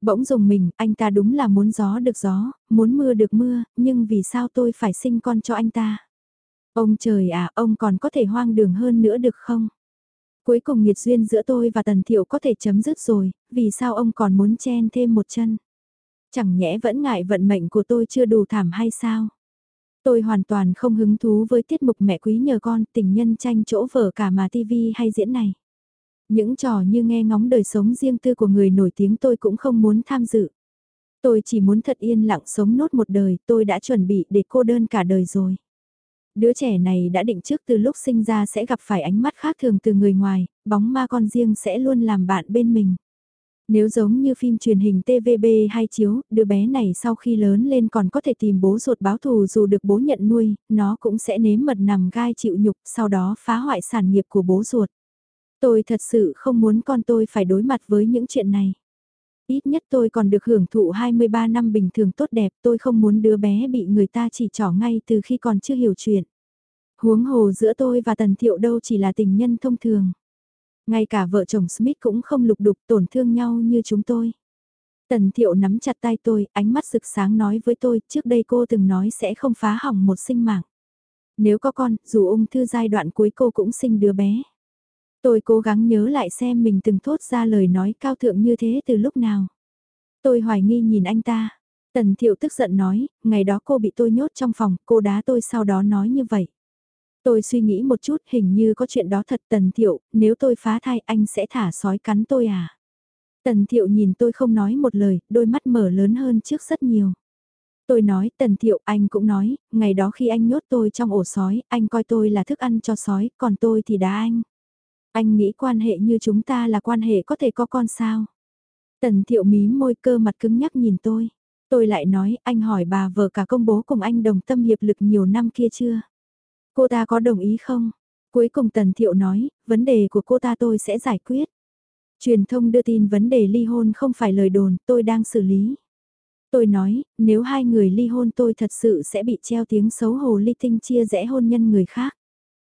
Bỗng dùng mình, anh ta đúng là muốn gió được gió, muốn mưa được mưa, nhưng vì sao tôi phải sinh con cho anh ta? Ông trời à, ông còn có thể hoang đường hơn nữa được không? Cuối cùng nghiệt duyên giữa tôi và Tần Thiệu có thể chấm dứt rồi, vì sao ông còn muốn chen thêm một chân? Chẳng nhẽ vẫn ngại vận mệnh của tôi chưa đủ thảm hay sao? Tôi hoàn toàn không hứng thú với tiết mục mẹ quý nhờ con tình nhân tranh chỗ vở cả mà TV hay diễn này. Những trò như nghe ngóng đời sống riêng tư của người nổi tiếng tôi cũng không muốn tham dự. Tôi chỉ muốn thật yên lặng sống nốt một đời, tôi đã chuẩn bị để cô đơn cả đời rồi đứa trẻ này đã định trước từ lúc sinh ra sẽ gặp phải ánh mắt khác thường từ người ngoài, bóng ma con riêng sẽ luôn làm bạn bên mình. Nếu giống như phim truyền hình TVB hay chiếu, đứa bé này sau khi lớn lên còn có thể tìm bố ruột báo thù dù được bố nhận nuôi, nó cũng sẽ nếm mật nằm gai chịu nhục, sau đó phá hoại sản nghiệp của bố ruột. Tôi thật sự không muốn con tôi phải đối mặt với những chuyện này. Ít nhất tôi còn được hưởng thụ 23 năm bình thường tốt đẹp, tôi không muốn đứa bé bị người ta chỉ trỏ ngay từ khi còn chưa hiểu chuyện. Huống hồ giữa tôi và Tần Thiệu đâu chỉ là tình nhân thông thường. Ngay cả vợ chồng Smith cũng không lục đục tổn thương nhau như chúng tôi. Tần Thiệu nắm chặt tay tôi, ánh mắt rực sáng nói với tôi, trước đây cô từng nói sẽ không phá hỏng một sinh mạng. Nếu có con, dù ung thư giai đoạn cuối cô cũng sinh đứa bé. Tôi cố gắng nhớ lại xem mình từng thốt ra lời nói cao thượng như thế từ lúc nào. Tôi hoài nghi nhìn anh ta. Tần Thiệu tức giận nói, ngày đó cô bị tôi nhốt trong phòng, cô đá tôi sau đó nói như vậy. Tôi suy nghĩ một chút hình như có chuyện đó thật Tần Thiệu, nếu tôi phá thai anh sẽ thả sói cắn tôi à? Tần Thiệu nhìn tôi không nói một lời, đôi mắt mở lớn hơn trước rất nhiều. Tôi nói, Tần Thiệu, anh cũng nói, ngày đó khi anh nhốt tôi trong ổ sói, anh coi tôi là thức ăn cho sói, còn tôi thì đá anh. Anh nghĩ quan hệ như chúng ta là quan hệ có thể có con sao? Tần thiệu mí môi cơ mặt cứng nhắc nhìn tôi. Tôi lại nói, anh hỏi bà vợ cả công bố cùng anh đồng tâm hiệp lực nhiều năm kia chưa? Cô ta có đồng ý không? Cuối cùng Tần Thiệu nói, vấn đề của cô ta tôi sẽ giải quyết. Truyền thông đưa tin vấn đề ly hôn không phải lời đồn, tôi đang xử lý. Tôi nói, nếu hai người ly hôn tôi thật sự sẽ bị treo tiếng xấu hổ ly tinh chia rẽ hôn nhân người khác.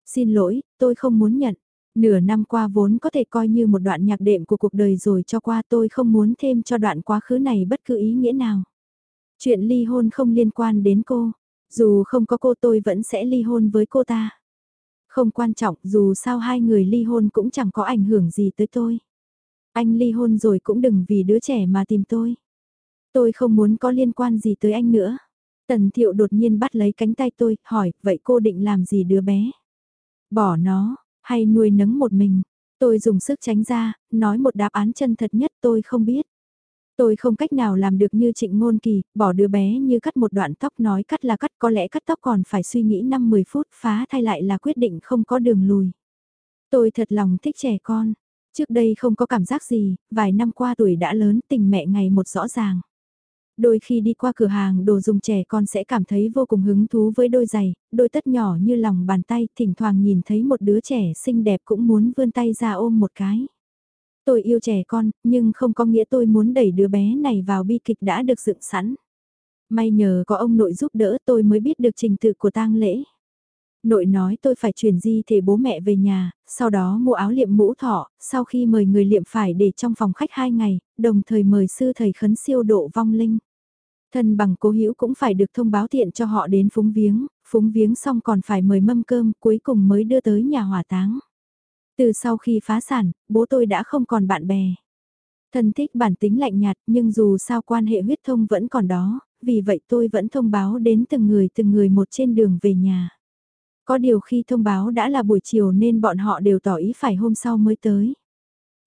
Xin lỗi, tôi không muốn nhận. Nửa năm qua vốn có thể coi như một đoạn nhạc đệm của cuộc đời rồi cho qua tôi không muốn thêm cho đoạn quá khứ này bất cứ ý nghĩa nào. Chuyện ly hôn không liên quan đến cô. Dù không có cô tôi vẫn sẽ ly hôn với cô ta. Không quan trọng dù sao hai người ly hôn cũng chẳng có ảnh hưởng gì tới tôi. Anh ly hôn rồi cũng đừng vì đứa trẻ mà tìm tôi. Tôi không muốn có liên quan gì tới anh nữa. Tần thiệu đột nhiên bắt lấy cánh tay tôi, hỏi, vậy cô định làm gì đứa bé? Bỏ nó, hay nuôi nấng một mình? Tôi dùng sức tránh ra, nói một đáp án chân thật nhất tôi không biết. Tôi không cách nào làm được như trịnh ngôn kỳ, bỏ đứa bé như cắt một đoạn tóc nói cắt là cắt có lẽ cắt tóc còn phải suy nghĩ 5-10 phút phá thay lại là quyết định không có đường lùi. Tôi thật lòng thích trẻ con, trước đây không có cảm giác gì, vài năm qua tuổi đã lớn tình mẹ ngày một rõ ràng. Đôi khi đi qua cửa hàng đồ dùng trẻ con sẽ cảm thấy vô cùng hứng thú với đôi giày, đôi tất nhỏ như lòng bàn tay, thỉnh thoảng nhìn thấy một đứa trẻ xinh đẹp cũng muốn vươn tay ra ôm một cái. Tôi yêu trẻ con, nhưng không có nghĩa tôi muốn đẩy đứa bé này vào bi kịch đã được dựng sẵn. May nhờ có ông nội giúp đỡ tôi mới biết được trình tự của tang lễ. Nội nói tôi phải chuyển di thể bố mẹ về nhà, sau đó mua áo liệm mũ thọ, sau khi mời người liệm phải để trong phòng khách 2 ngày, đồng thời mời sư thầy khấn siêu độ vong linh. Thân bằng cố hữu cũng phải được thông báo tiện cho họ đến phúng viếng, phúng viếng xong còn phải mời mâm cơm cuối cùng mới đưa tới nhà hỏa táng. Từ sau khi phá sản, bố tôi đã không còn bạn bè. Thân thích bản tính lạnh nhạt nhưng dù sao quan hệ huyết thông vẫn còn đó, vì vậy tôi vẫn thông báo đến từng người từng người một trên đường về nhà. Có điều khi thông báo đã là buổi chiều nên bọn họ đều tỏ ý phải hôm sau mới tới.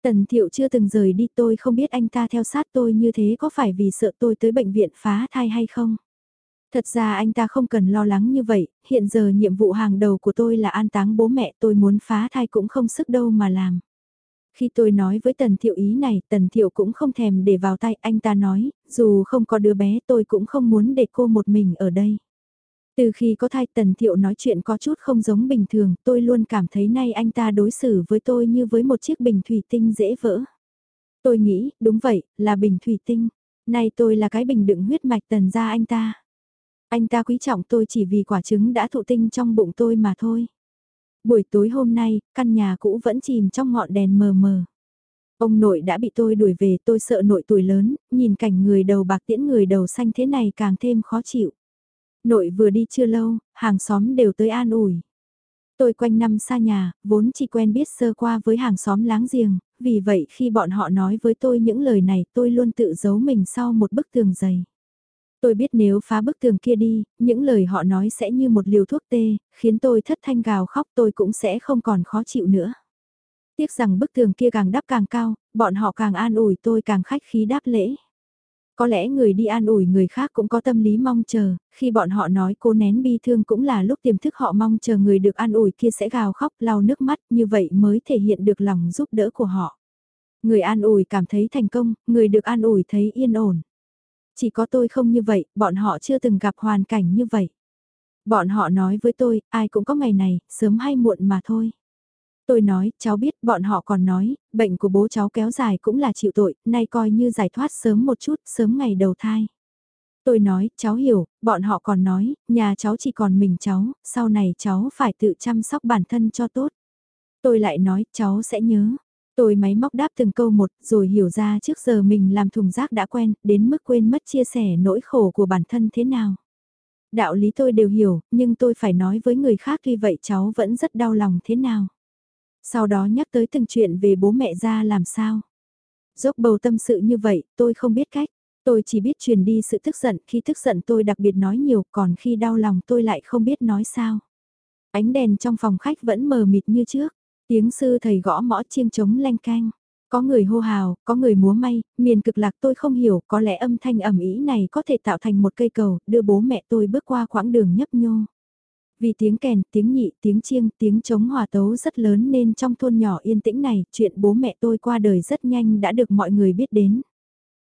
Tần thiệu chưa từng rời đi tôi không biết anh ta theo sát tôi như thế có phải vì sợ tôi tới bệnh viện phá thai hay không. Thật ra anh ta không cần lo lắng như vậy, hiện giờ nhiệm vụ hàng đầu của tôi là an táng bố mẹ tôi muốn phá thai cũng không sức đâu mà làm. Khi tôi nói với Tần Thiệu ý này, Tần Thiệu cũng không thèm để vào tay, anh ta nói, dù không có đứa bé tôi cũng không muốn để cô một mình ở đây. Từ khi có thai Tần Thiệu nói chuyện có chút không giống bình thường, tôi luôn cảm thấy nay anh ta đối xử với tôi như với một chiếc bình thủy tinh dễ vỡ. Tôi nghĩ, đúng vậy, là bình thủy tinh. Nay tôi là cái bình đựng huyết mạch tần ra anh ta. Anh ta quý trọng tôi chỉ vì quả trứng đã thụ tinh trong bụng tôi mà thôi. Buổi tối hôm nay, căn nhà cũ vẫn chìm trong ngọn đèn mờ mờ. Ông nội đã bị tôi đuổi về tôi sợ nội tuổi lớn, nhìn cảnh người đầu bạc tiễn người đầu xanh thế này càng thêm khó chịu. Nội vừa đi chưa lâu, hàng xóm đều tới an ủi. Tôi quanh năm xa nhà, vốn chỉ quen biết sơ qua với hàng xóm láng giềng, vì vậy khi bọn họ nói với tôi những lời này tôi luôn tự giấu mình sau một bức tường dày. Tôi biết nếu phá bức tường kia đi, những lời họ nói sẽ như một liều thuốc tê, khiến tôi thất thanh gào khóc tôi cũng sẽ không còn khó chịu nữa. Tiếc rằng bức tường kia càng đắp càng cao, bọn họ càng an ủi tôi càng khách khí đáp lễ. Có lẽ người đi an ủi người khác cũng có tâm lý mong chờ, khi bọn họ nói cô nén bi thương cũng là lúc tiềm thức họ mong chờ người được an ủi kia sẽ gào khóc lau nước mắt như vậy mới thể hiện được lòng giúp đỡ của họ. Người an ủi cảm thấy thành công, người được an ủi thấy yên ổn. Chỉ có tôi không như vậy, bọn họ chưa từng gặp hoàn cảnh như vậy. Bọn họ nói với tôi, ai cũng có ngày này, sớm hay muộn mà thôi. Tôi nói, cháu biết, bọn họ còn nói, bệnh của bố cháu kéo dài cũng là chịu tội, nay coi như giải thoát sớm một chút, sớm ngày đầu thai. Tôi nói, cháu hiểu, bọn họ còn nói, nhà cháu chỉ còn mình cháu, sau này cháu phải tự chăm sóc bản thân cho tốt. Tôi lại nói, cháu sẽ nhớ. Tôi máy móc đáp từng câu một, rồi hiểu ra trước giờ mình làm thùng rác đã quen, đến mức quên mất chia sẻ nỗi khổ của bản thân thế nào. Đạo lý tôi đều hiểu, nhưng tôi phải nói với người khác tuy vậy cháu vẫn rất đau lòng thế nào. Sau đó nhắc tới từng chuyện về bố mẹ ra làm sao. Dốc bầu tâm sự như vậy, tôi không biết cách. Tôi chỉ biết truyền đi sự tức giận, khi tức giận tôi đặc biệt nói nhiều, còn khi đau lòng tôi lại không biết nói sao. Ánh đèn trong phòng khách vẫn mờ mịt như trước, tiếng sư thầy gõ mõ chiêng trống lanh canh. Có người hô hào, có người múa may, miền cực lạc tôi không hiểu, có lẽ âm thanh ẩm ý này có thể tạo thành một cây cầu, đưa bố mẹ tôi bước qua quãng đường nhấp nhô. Vì tiếng kèn, tiếng nhị, tiếng chiêng, tiếng trống hòa tấu rất lớn nên trong thôn nhỏ yên tĩnh này, chuyện bố mẹ tôi qua đời rất nhanh đã được mọi người biết đến.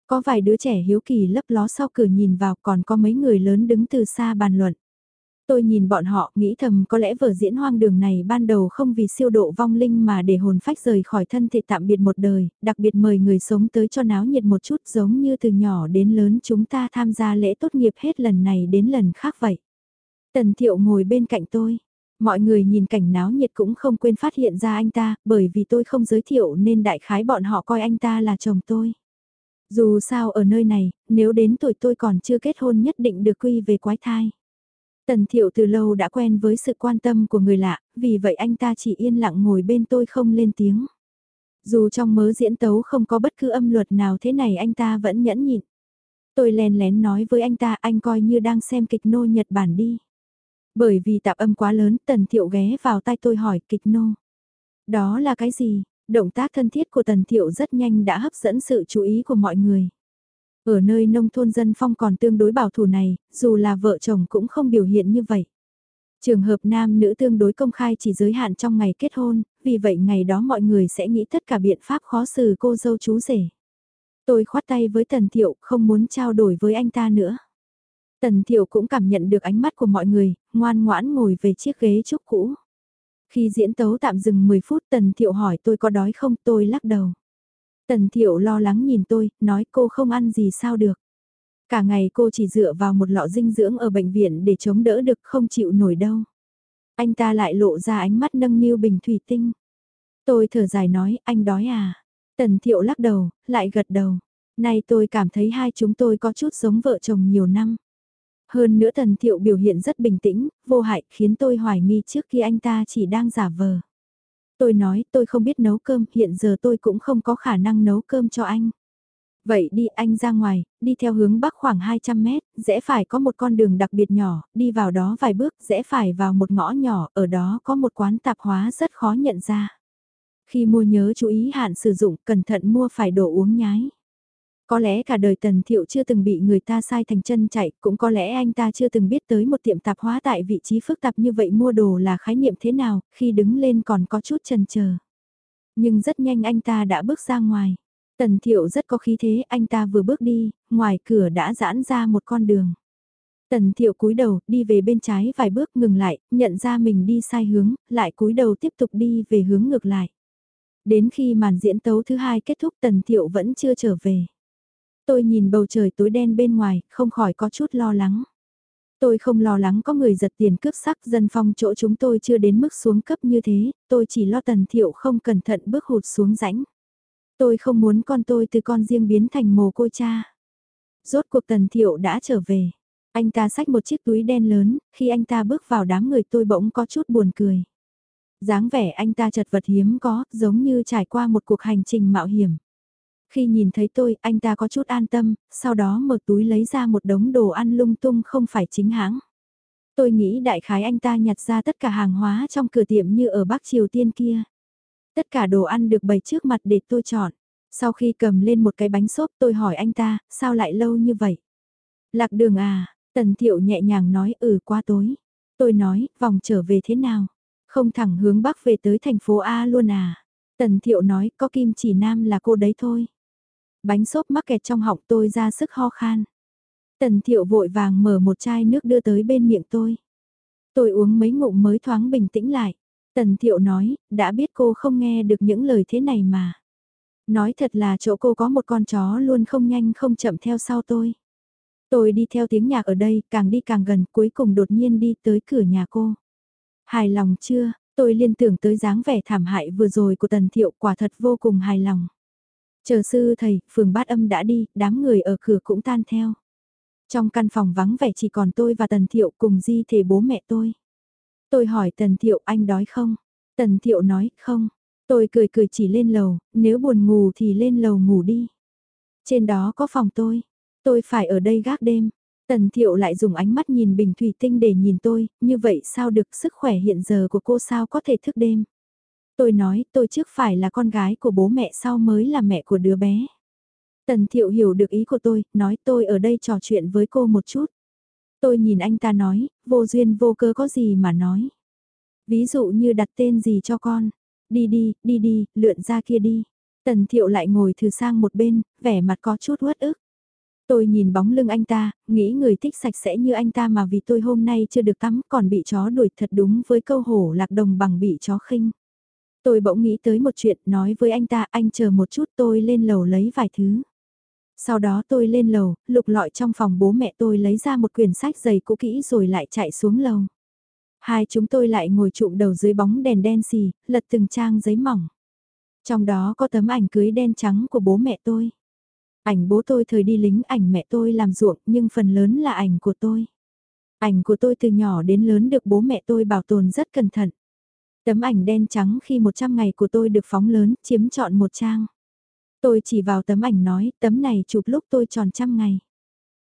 Có vài đứa trẻ hiếu kỳ lấp ló sau cửa nhìn vào còn có mấy người lớn đứng từ xa bàn luận. Tôi nhìn bọn họ nghĩ thầm có lẽ vở diễn hoang đường này ban đầu không vì siêu độ vong linh mà để hồn phách rời khỏi thân thể tạm biệt một đời, đặc biệt mời người sống tới cho náo nhiệt một chút giống như từ nhỏ đến lớn chúng ta tham gia lễ tốt nghiệp hết lần này đến lần khác vậy. Tần thiệu ngồi bên cạnh tôi. Mọi người nhìn cảnh náo nhiệt cũng không quên phát hiện ra anh ta, bởi vì tôi không giới thiệu nên đại khái bọn họ coi anh ta là chồng tôi. Dù sao ở nơi này, nếu đến tuổi tôi còn chưa kết hôn nhất định được quy về quái thai. Tần thiệu từ lâu đã quen với sự quan tâm của người lạ, vì vậy anh ta chỉ yên lặng ngồi bên tôi không lên tiếng. Dù trong mớ diễn tấu không có bất cứ âm luật nào thế này anh ta vẫn nhẫn nhịn. Tôi lén lén nói với anh ta anh coi như đang xem kịch nô Nhật Bản đi. Bởi vì tạp âm quá lớn tần thiệu ghé vào tai tôi hỏi kịch nô. Đó là cái gì? Động tác thân thiết của tần thiệu rất nhanh đã hấp dẫn sự chú ý của mọi người. Ở nơi nông thôn dân phong còn tương đối bảo thủ này, dù là vợ chồng cũng không biểu hiện như vậy. Trường hợp nam nữ tương đối công khai chỉ giới hạn trong ngày kết hôn, vì vậy ngày đó mọi người sẽ nghĩ tất cả biện pháp khó xử cô dâu chú rể. Tôi khoát tay với Tần Thiệu, không muốn trao đổi với anh ta nữa. Tần Thiệu cũng cảm nhận được ánh mắt của mọi người, ngoan ngoãn ngồi về chiếc ghế trúc cũ. Khi diễn tấu tạm dừng 10 phút Tần Thiệu hỏi tôi có đói không tôi lắc đầu. Tần Thiệu lo lắng nhìn tôi, nói cô không ăn gì sao được. Cả ngày cô chỉ dựa vào một lọ dinh dưỡng ở bệnh viện để chống đỡ được không chịu nổi đâu. Anh ta lại lộ ra ánh mắt nâng niu bình thủy tinh. Tôi thở dài nói, anh đói à? Tần Thiệu lắc đầu, lại gật đầu. Nay tôi cảm thấy hai chúng tôi có chút giống vợ chồng nhiều năm. Hơn nữa Tần Thiệu biểu hiện rất bình tĩnh, vô hại, khiến tôi hoài nghi trước khi anh ta chỉ đang giả vờ. Tôi nói tôi không biết nấu cơm, hiện giờ tôi cũng không có khả năng nấu cơm cho anh. Vậy đi anh ra ngoài, đi theo hướng bắc khoảng 200 mét, rẽ phải có một con đường đặc biệt nhỏ, đi vào đó vài bước, rẽ phải vào một ngõ nhỏ, ở đó có một quán tạp hóa rất khó nhận ra. Khi mua nhớ chú ý hạn sử dụng, cẩn thận mua phải đồ uống nhái. Có lẽ cả đời Tần Thiệu chưa từng bị người ta sai thành chân chạy, cũng có lẽ anh ta chưa từng biết tới một tiệm tạp hóa tại vị trí phức tạp như vậy mua đồ là khái niệm thế nào, khi đứng lên còn có chút chần chờ. Nhưng rất nhanh anh ta đã bước ra ngoài. Tần Thiệu rất có khí thế, anh ta vừa bước đi, ngoài cửa đã giãn ra một con đường. Tần Thiệu cúi đầu, đi về bên trái vài bước ngừng lại, nhận ra mình đi sai hướng, lại cúi đầu tiếp tục đi về hướng ngược lại. Đến khi màn diễn tấu thứ hai kết thúc Tần Thiệu vẫn chưa trở về. Tôi nhìn bầu trời tối đen bên ngoài, không khỏi có chút lo lắng. Tôi không lo lắng có người giật tiền cướp sắc dân phong chỗ chúng tôi chưa đến mức xuống cấp như thế, tôi chỉ lo tần thiệu không cẩn thận bước hụt xuống rãnh. Tôi không muốn con tôi từ con riêng biến thành mồ côi cha. Rốt cuộc tần thiệu đã trở về. Anh ta xách một chiếc túi đen lớn, khi anh ta bước vào đám người tôi bỗng có chút buồn cười. dáng vẻ anh ta chật vật hiếm có, giống như trải qua một cuộc hành trình mạo hiểm. Khi nhìn thấy tôi, anh ta có chút an tâm, sau đó mở túi lấy ra một đống đồ ăn lung tung không phải chính hãng. Tôi nghĩ đại khái anh ta nhặt ra tất cả hàng hóa trong cửa tiệm như ở Bắc Triều Tiên kia. Tất cả đồ ăn được bày trước mặt để tôi chọn. Sau khi cầm lên một cái bánh xốp tôi hỏi anh ta, sao lại lâu như vậy? Lạc đường à, Tần Thiệu nhẹ nhàng nói ừ qua tối. Tôi nói, vòng trở về thế nào? Không thẳng hướng Bắc về tới thành phố A luôn à? Tần Thiệu nói, có kim chỉ nam là cô đấy thôi. Bánh xốp mắc kẹt trong họng tôi ra sức ho khan. Tần thiệu vội vàng mở một chai nước đưa tới bên miệng tôi. Tôi uống mấy ngụm mới thoáng bình tĩnh lại. Tần thiệu nói, đã biết cô không nghe được những lời thế này mà. Nói thật là chỗ cô có một con chó luôn không nhanh không chậm theo sau tôi. Tôi đi theo tiếng nhạc ở đây, càng đi càng gần, cuối cùng đột nhiên đi tới cửa nhà cô. Hài lòng chưa, tôi liên tưởng tới dáng vẻ thảm hại vừa rồi của tần thiệu quả thật vô cùng hài lòng. Chờ sư thầy, phường bát âm đã đi, đám người ở cửa cũng tan theo. Trong căn phòng vắng vẻ chỉ còn tôi và Tần Thiệu cùng di thể bố mẹ tôi. Tôi hỏi Tần Thiệu anh đói không? Tần Thiệu nói không. Tôi cười cười chỉ lên lầu, nếu buồn ngủ thì lên lầu ngủ đi. Trên đó có phòng tôi. Tôi phải ở đây gác đêm. Tần Thiệu lại dùng ánh mắt nhìn bình thủy tinh để nhìn tôi, như vậy sao được sức khỏe hiện giờ của cô sao có thể thức đêm. Tôi nói tôi trước phải là con gái của bố mẹ sau mới là mẹ của đứa bé. Tần Thiệu hiểu được ý của tôi, nói tôi ở đây trò chuyện với cô một chút. Tôi nhìn anh ta nói, vô duyên vô cơ có gì mà nói. Ví dụ như đặt tên gì cho con. Đi đi, đi đi, lượn ra kia đi. Tần thiệu lại ngồi thử sang một bên, vẻ mặt có chút uất ức. Tôi nhìn bóng lưng anh ta, nghĩ người thích sạch sẽ như anh ta mà vì tôi hôm nay chưa được tắm còn bị chó đuổi thật đúng với câu hổ lạc đồng bằng bị chó khinh. Tôi bỗng nghĩ tới một chuyện nói với anh ta anh chờ một chút tôi lên lầu lấy vài thứ. Sau đó tôi lên lầu, lục lọi trong phòng bố mẹ tôi lấy ra một quyển sách dày cũ kỹ rồi lại chạy xuống lầu. Hai chúng tôi lại ngồi trụm đầu dưới bóng đèn đen xì, lật từng trang giấy mỏng. Trong đó có tấm ảnh cưới đen trắng của bố mẹ tôi. Ảnh bố tôi thời đi lính ảnh mẹ tôi làm ruộng nhưng phần lớn là ảnh của tôi. Ảnh của tôi từ nhỏ đến lớn được bố mẹ tôi bảo tồn rất cẩn thận. Tấm ảnh đen trắng khi 100 ngày của tôi được phóng lớn chiếm trọn một trang. Tôi chỉ vào tấm ảnh nói tấm này chụp lúc tôi tròn trăm ngày.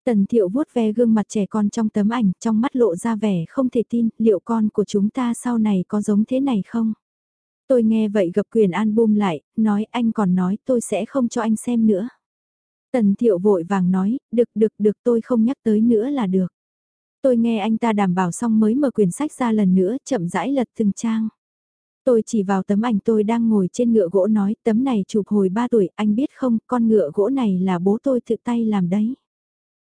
Tần thiệu vuốt ve gương mặt trẻ con trong tấm ảnh, trong mắt lộ ra vẻ không thể tin, liệu con của chúng ta sau này có giống thế này không? Tôi nghe vậy gập quyền album lại, nói anh còn nói tôi sẽ không cho anh xem nữa. Tần thiệu vội vàng nói, được được được tôi không nhắc tới nữa là được. Tôi nghe anh ta đảm bảo xong mới mở quyển sách ra lần nữa, chậm rãi lật từng trang. Tôi chỉ vào tấm ảnh tôi đang ngồi trên ngựa gỗ nói, tấm này chụp hồi 3 tuổi, anh biết không, con ngựa gỗ này là bố tôi tự tay làm đấy.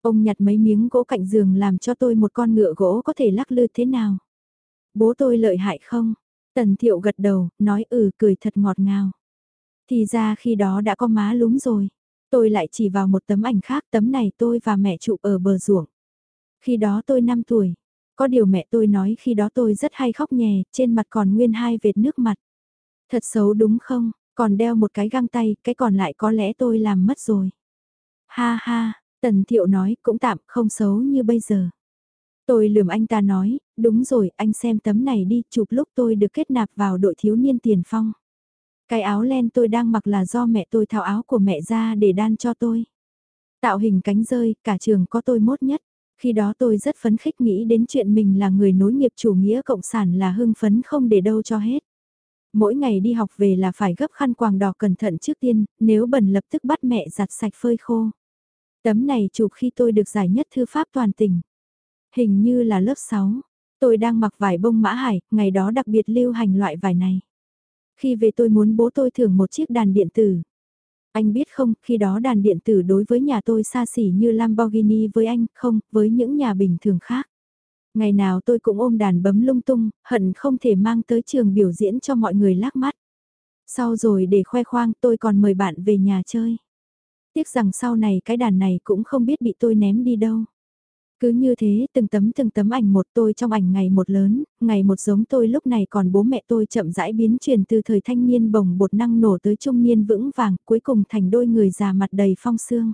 Ông nhặt mấy miếng gỗ cạnh giường làm cho tôi một con ngựa gỗ có thể lắc lư thế nào. Bố tôi lợi hại không? Tần thiệu gật đầu, nói ừ cười thật ngọt ngào. Thì ra khi đó đã có má lúm rồi. Tôi lại chỉ vào một tấm ảnh khác, tấm này tôi và mẹ chụp ở bờ ruộng. Khi đó tôi 5 tuổi. Có điều mẹ tôi nói khi đó tôi rất hay khóc nhè, trên mặt còn nguyên hai vệt nước mặt. Thật xấu đúng không, còn đeo một cái găng tay, cái còn lại có lẽ tôi làm mất rồi. Ha ha, Tần Thiệu nói cũng tạm không xấu như bây giờ. Tôi lườm anh ta nói, đúng rồi, anh xem tấm này đi, chụp lúc tôi được kết nạp vào đội thiếu niên tiền phong. Cái áo len tôi đang mặc là do mẹ tôi tháo áo của mẹ ra để đan cho tôi. Tạo hình cánh rơi, cả trường có tôi mốt nhất. Khi đó tôi rất phấn khích nghĩ đến chuyện mình là người nối nghiệp chủ nghĩa cộng sản là hưng phấn không để đâu cho hết. Mỗi ngày đi học về là phải gấp khăn quàng đỏ cẩn thận trước tiên, nếu bẩn lập tức bắt mẹ giặt sạch phơi khô. Tấm này chụp khi tôi được giải nhất thư pháp toàn tỉnh. Hình như là lớp 6. Tôi đang mặc vải bông mã hải, ngày đó đặc biệt lưu hành loại vải này. Khi về tôi muốn bố tôi thưởng một chiếc đàn điện tử. Anh biết không, khi đó đàn điện tử đối với nhà tôi xa xỉ như Lamborghini với anh, không, với những nhà bình thường khác. Ngày nào tôi cũng ôm đàn bấm lung tung, hận không thể mang tới trường biểu diễn cho mọi người lác mắt. Sau rồi để khoe khoang tôi còn mời bạn về nhà chơi. Tiếc rằng sau này cái đàn này cũng không biết bị tôi ném đi đâu. Cứ như thế, từng tấm từng tấm ảnh một tôi trong ảnh ngày một lớn, ngày một giống tôi lúc này còn bố mẹ tôi chậm rãi biến chuyển từ thời thanh niên bồng bột năng nổ tới trung niên vững vàng, cuối cùng thành đôi người già mặt đầy phong sương.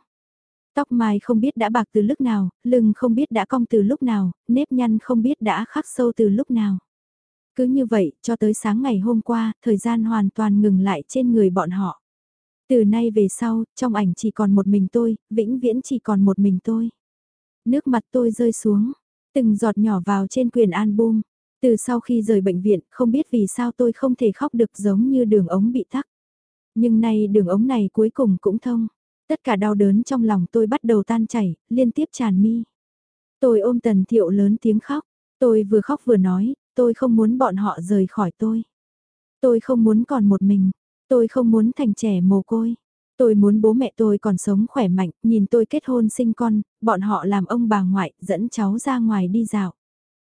Tóc mai không biết đã bạc từ lúc nào, lưng không biết đã cong từ lúc nào, nếp nhăn không biết đã khắc sâu từ lúc nào. Cứ như vậy, cho tới sáng ngày hôm qua, thời gian hoàn toàn ngừng lại trên người bọn họ. Từ nay về sau, trong ảnh chỉ còn một mình tôi, vĩnh viễn chỉ còn một mình tôi. Nước mặt tôi rơi xuống, từng giọt nhỏ vào trên quyền album. Từ sau khi rời bệnh viện, không biết vì sao tôi không thể khóc được giống như đường ống bị tắc. Nhưng nay đường ống này cuối cùng cũng thông. Tất cả đau đớn trong lòng tôi bắt đầu tan chảy, liên tiếp tràn mi. Tôi ôm tần thiệu lớn tiếng khóc. Tôi vừa khóc vừa nói, tôi không muốn bọn họ rời khỏi tôi. Tôi không muốn còn một mình. Tôi không muốn thành trẻ mồ côi. Tôi muốn bố mẹ tôi còn sống khỏe mạnh, nhìn tôi kết hôn sinh con, bọn họ làm ông bà ngoại, dẫn cháu ra ngoài đi dạo.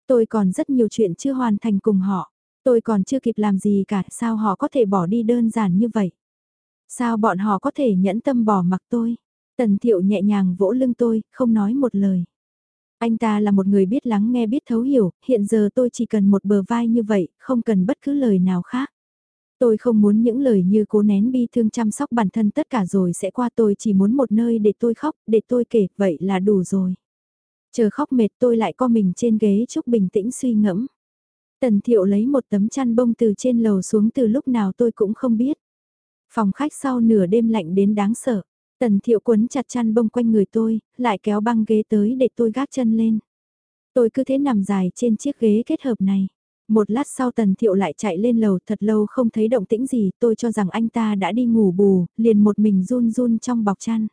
Tôi còn rất nhiều chuyện chưa hoàn thành cùng họ. Tôi còn chưa kịp làm gì cả, sao họ có thể bỏ đi đơn giản như vậy? Sao bọn họ có thể nhẫn tâm bỏ mặc tôi? Tần thiệu nhẹ nhàng vỗ lưng tôi, không nói một lời. Anh ta là một người biết lắng nghe biết thấu hiểu, hiện giờ tôi chỉ cần một bờ vai như vậy, không cần bất cứ lời nào khác. Tôi không muốn những lời như cố nén bi thương chăm sóc bản thân tất cả rồi sẽ qua tôi chỉ muốn một nơi để tôi khóc, để tôi kể, vậy là đủ rồi. Chờ khóc mệt tôi lại co mình trên ghế chúc bình tĩnh suy ngẫm. Tần thiệu lấy một tấm chăn bông từ trên lầu xuống từ lúc nào tôi cũng không biết. Phòng khách sau nửa đêm lạnh đến đáng sợ. Tần thiệu quấn chặt chăn bông quanh người tôi, lại kéo băng ghế tới để tôi gác chân lên. Tôi cứ thế nằm dài trên chiếc ghế kết hợp này. Một lát sau tần thiệu lại chạy lên lầu thật lâu không thấy động tĩnh gì, tôi cho rằng anh ta đã đi ngủ bù, liền một mình run run trong bọc chăn.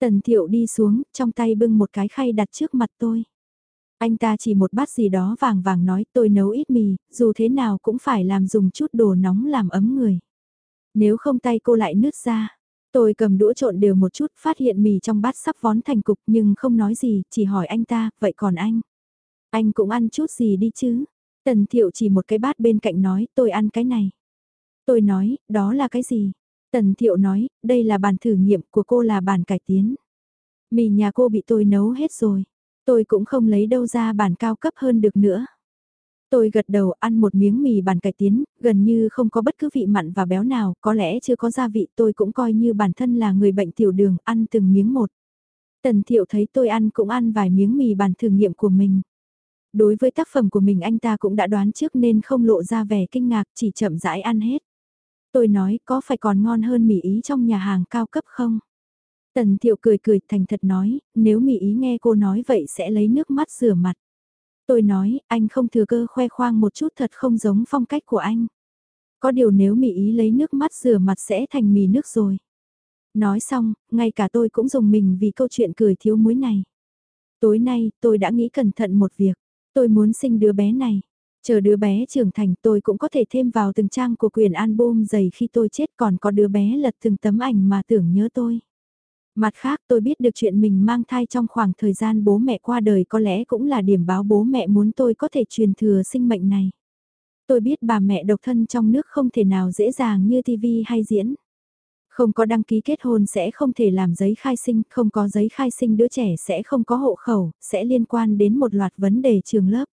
Tần thiệu đi xuống, trong tay bưng một cái khay đặt trước mặt tôi. Anh ta chỉ một bát gì đó vàng vàng nói tôi nấu ít mì, dù thế nào cũng phải làm dùng chút đồ nóng làm ấm người. Nếu không tay cô lại nứt ra. Tôi cầm đũa trộn đều một chút, phát hiện mì trong bát sắp vón thành cục nhưng không nói gì, chỉ hỏi anh ta, vậy còn anh? Anh cũng ăn chút gì đi chứ? Tần thiệu chỉ một cái bát bên cạnh nói, tôi ăn cái này. Tôi nói, đó là cái gì? Tần thiệu nói, đây là bàn thử nghiệm của cô là bàn cải tiến. Mì nhà cô bị tôi nấu hết rồi. Tôi cũng không lấy đâu ra bàn cao cấp hơn được nữa. Tôi gật đầu ăn một miếng mì bàn cải tiến, gần như không có bất cứ vị mặn và béo nào, có lẽ chưa có gia vị tôi cũng coi như bản thân là người bệnh tiểu đường, ăn từng miếng một. Tần thiệu thấy tôi ăn cũng ăn vài miếng mì bàn thử nghiệm của mình. Đối với tác phẩm của mình anh ta cũng đã đoán trước nên không lộ ra vẻ kinh ngạc chỉ chậm rãi ăn hết. Tôi nói có phải còn ngon hơn mì ý trong nhà hàng cao cấp không? Tần thiệu cười cười thành thật nói, nếu mì ý nghe cô nói vậy sẽ lấy nước mắt rửa mặt. Tôi nói, anh không thừa cơ khoe khoang một chút thật không giống phong cách của anh. Có điều nếu mì ý lấy nước mắt rửa mặt sẽ thành mì nước rồi. Nói xong, ngay cả tôi cũng dùng mình vì câu chuyện cười thiếu muối này. Tối nay, tôi đã nghĩ cẩn thận một việc. Tôi muốn sinh đứa bé này. Chờ đứa bé trưởng thành tôi cũng có thể thêm vào từng trang của quyền album dày khi tôi chết còn có đứa bé lật từng tấm ảnh mà tưởng nhớ tôi. Mặt khác tôi biết được chuyện mình mang thai trong khoảng thời gian bố mẹ qua đời có lẽ cũng là điểm báo bố mẹ muốn tôi có thể truyền thừa sinh mệnh này. Tôi biết bà mẹ độc thân trong nước không thể nào dễ dàng như TV hay diễn. Không có đăng ký kết hôn sẽ không thể làm giấy khai sinh, không có giấy khai sinh đứa trẻ sẽ không có hộ khẩu, sẽ liên quan đến một loạt vấn đề trường lớp.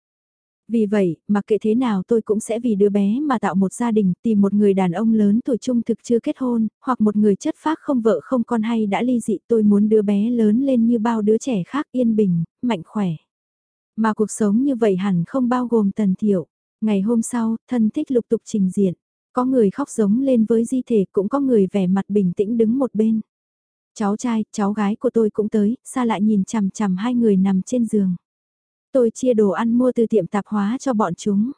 Vì vậy, mặc kệ thế nào tôi cũng sẽ vì đứa bé mà tạo một gia đình, tìm một người đàn ông lớn tuổi trung thực chưa kết hôn, hoặc một người chất phác không vợ không con hay đã ly dị tôi muốn đứa bé lớn lên như bao đứa trẻ khác yên bình, mạnh khỏe. Mà cuộc sống như vậy hẳn không bao gồm tần thiểu Ngày hôm sau, thân thích lục tục trình diện. Có người khóc giống lên với di thể cũng có người vẻ mặt bình tĩnh đứng một bên. Cháu trai, cháu gái của tôi cũng tới, xa lại nhìn chằm chằm hai người nằm trên giường. Tôi chia đồ ăn mua từ tiệm tạp hóa cho bọn chúng.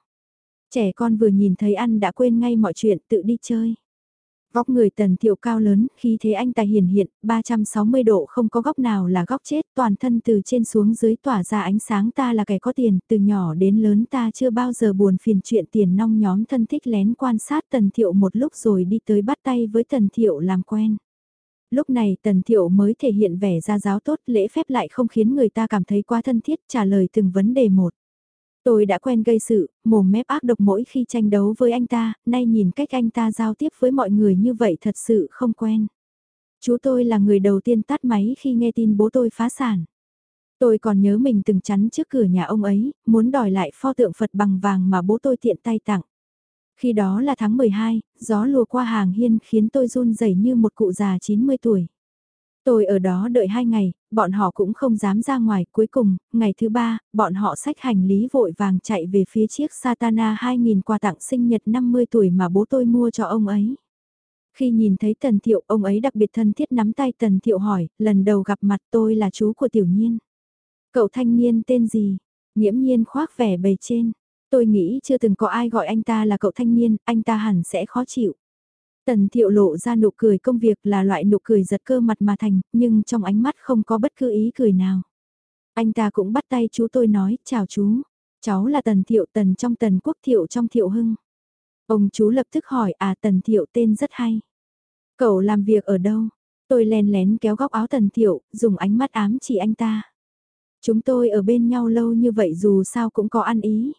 Trẻ con vừa nhìn thấy ăn đã quên ngay mọi chuyện tự đi chơi. Góc người tần thiệu cao lớn, khi thế anh ta hiển hiện, 360 độ không có góc nào là góc chết, toàn thân từ trên xuống dưới tỏa ra ánh sáng ta là kẻ có tiền, từ nhỏ đến lớn ta chưa bao giờ buồn phiền chuyện tiền nong nhóm thân thích lén quan sát tần thiệu một lúc rồi đi tới bắt tay với tần thiệu làm quen. Lúc này Tần Thiệu mới thể hiện vẻ ra giáo tốt lễ phép lại không khiến người ta cảm thấy quá thân thiết trả lời từng vấn đề một. Tôi đã quen gây sự, mồm mép ác độc mỗi khi tranh đấu với anh ta, nay nhìn cách anh ta giao tiếp với mọi người như vậy thật sự không quen. Chú tôi là người đầu tiên tắt máy khi nghe tin bố tôi phá sản. Tôi còn nhớ mình từng chắn trước cửa nhà ông ấy, muốn đòi lại pho tượng Phật bằng vàng mà bố tôi tiện tay tặng. Khi đó là tháng 12, gió lùa qua hàng hiên khiến tôi run rẩy như một cụ già 90 tuổi. Tôi ở đó đợi hai ngày, bọn họ cũng không dám ra ngoài. Cuối cùng, ngày thứ ba, bọn họ xách hành lý vội vàng chạy về phía chiếc Satana 2000 quà tặng sinh nhật 50 tuổi mà bố tôi mua cho ông ấy. Khi nhìn thấy Tần Thiệu, ông ấy đặc biệt thân thiết nắm tay Tần Thiệu hỏi, lần đầu gặp mặt tôi là chú của Tiểu Nhiên. Cậu thanh niên tên gì? Nhiễm nhiên khoác vẻ bề trên. Tôi nghĩ chưa từng có ai gọi anh ta là cậu thanh niên, anh ta hẳn sẽ khó chịu. Tần thiệu lộ ra nụ cười công việc là loại nụ cười giật cơ mặt mà thành, nhưng trong ánh mắt không có bất cứ ý cười nào. Anh ta cũng bắt tay chú tôi nói, chào chú, cháu là tần thiệu tần trong tần quốc thiệu trong thiệu hưng. Ông chú lập tức hỏi à tần thiệu tên rất hay. Cậu làm việc ở đâu? Tôi len lén kéo góc áo tần thiệu, dùng ánh mắt ám chỉ anh ta. Chúng tôi ở bên nhau lâu như vậy dù sao cũng có ăn ý.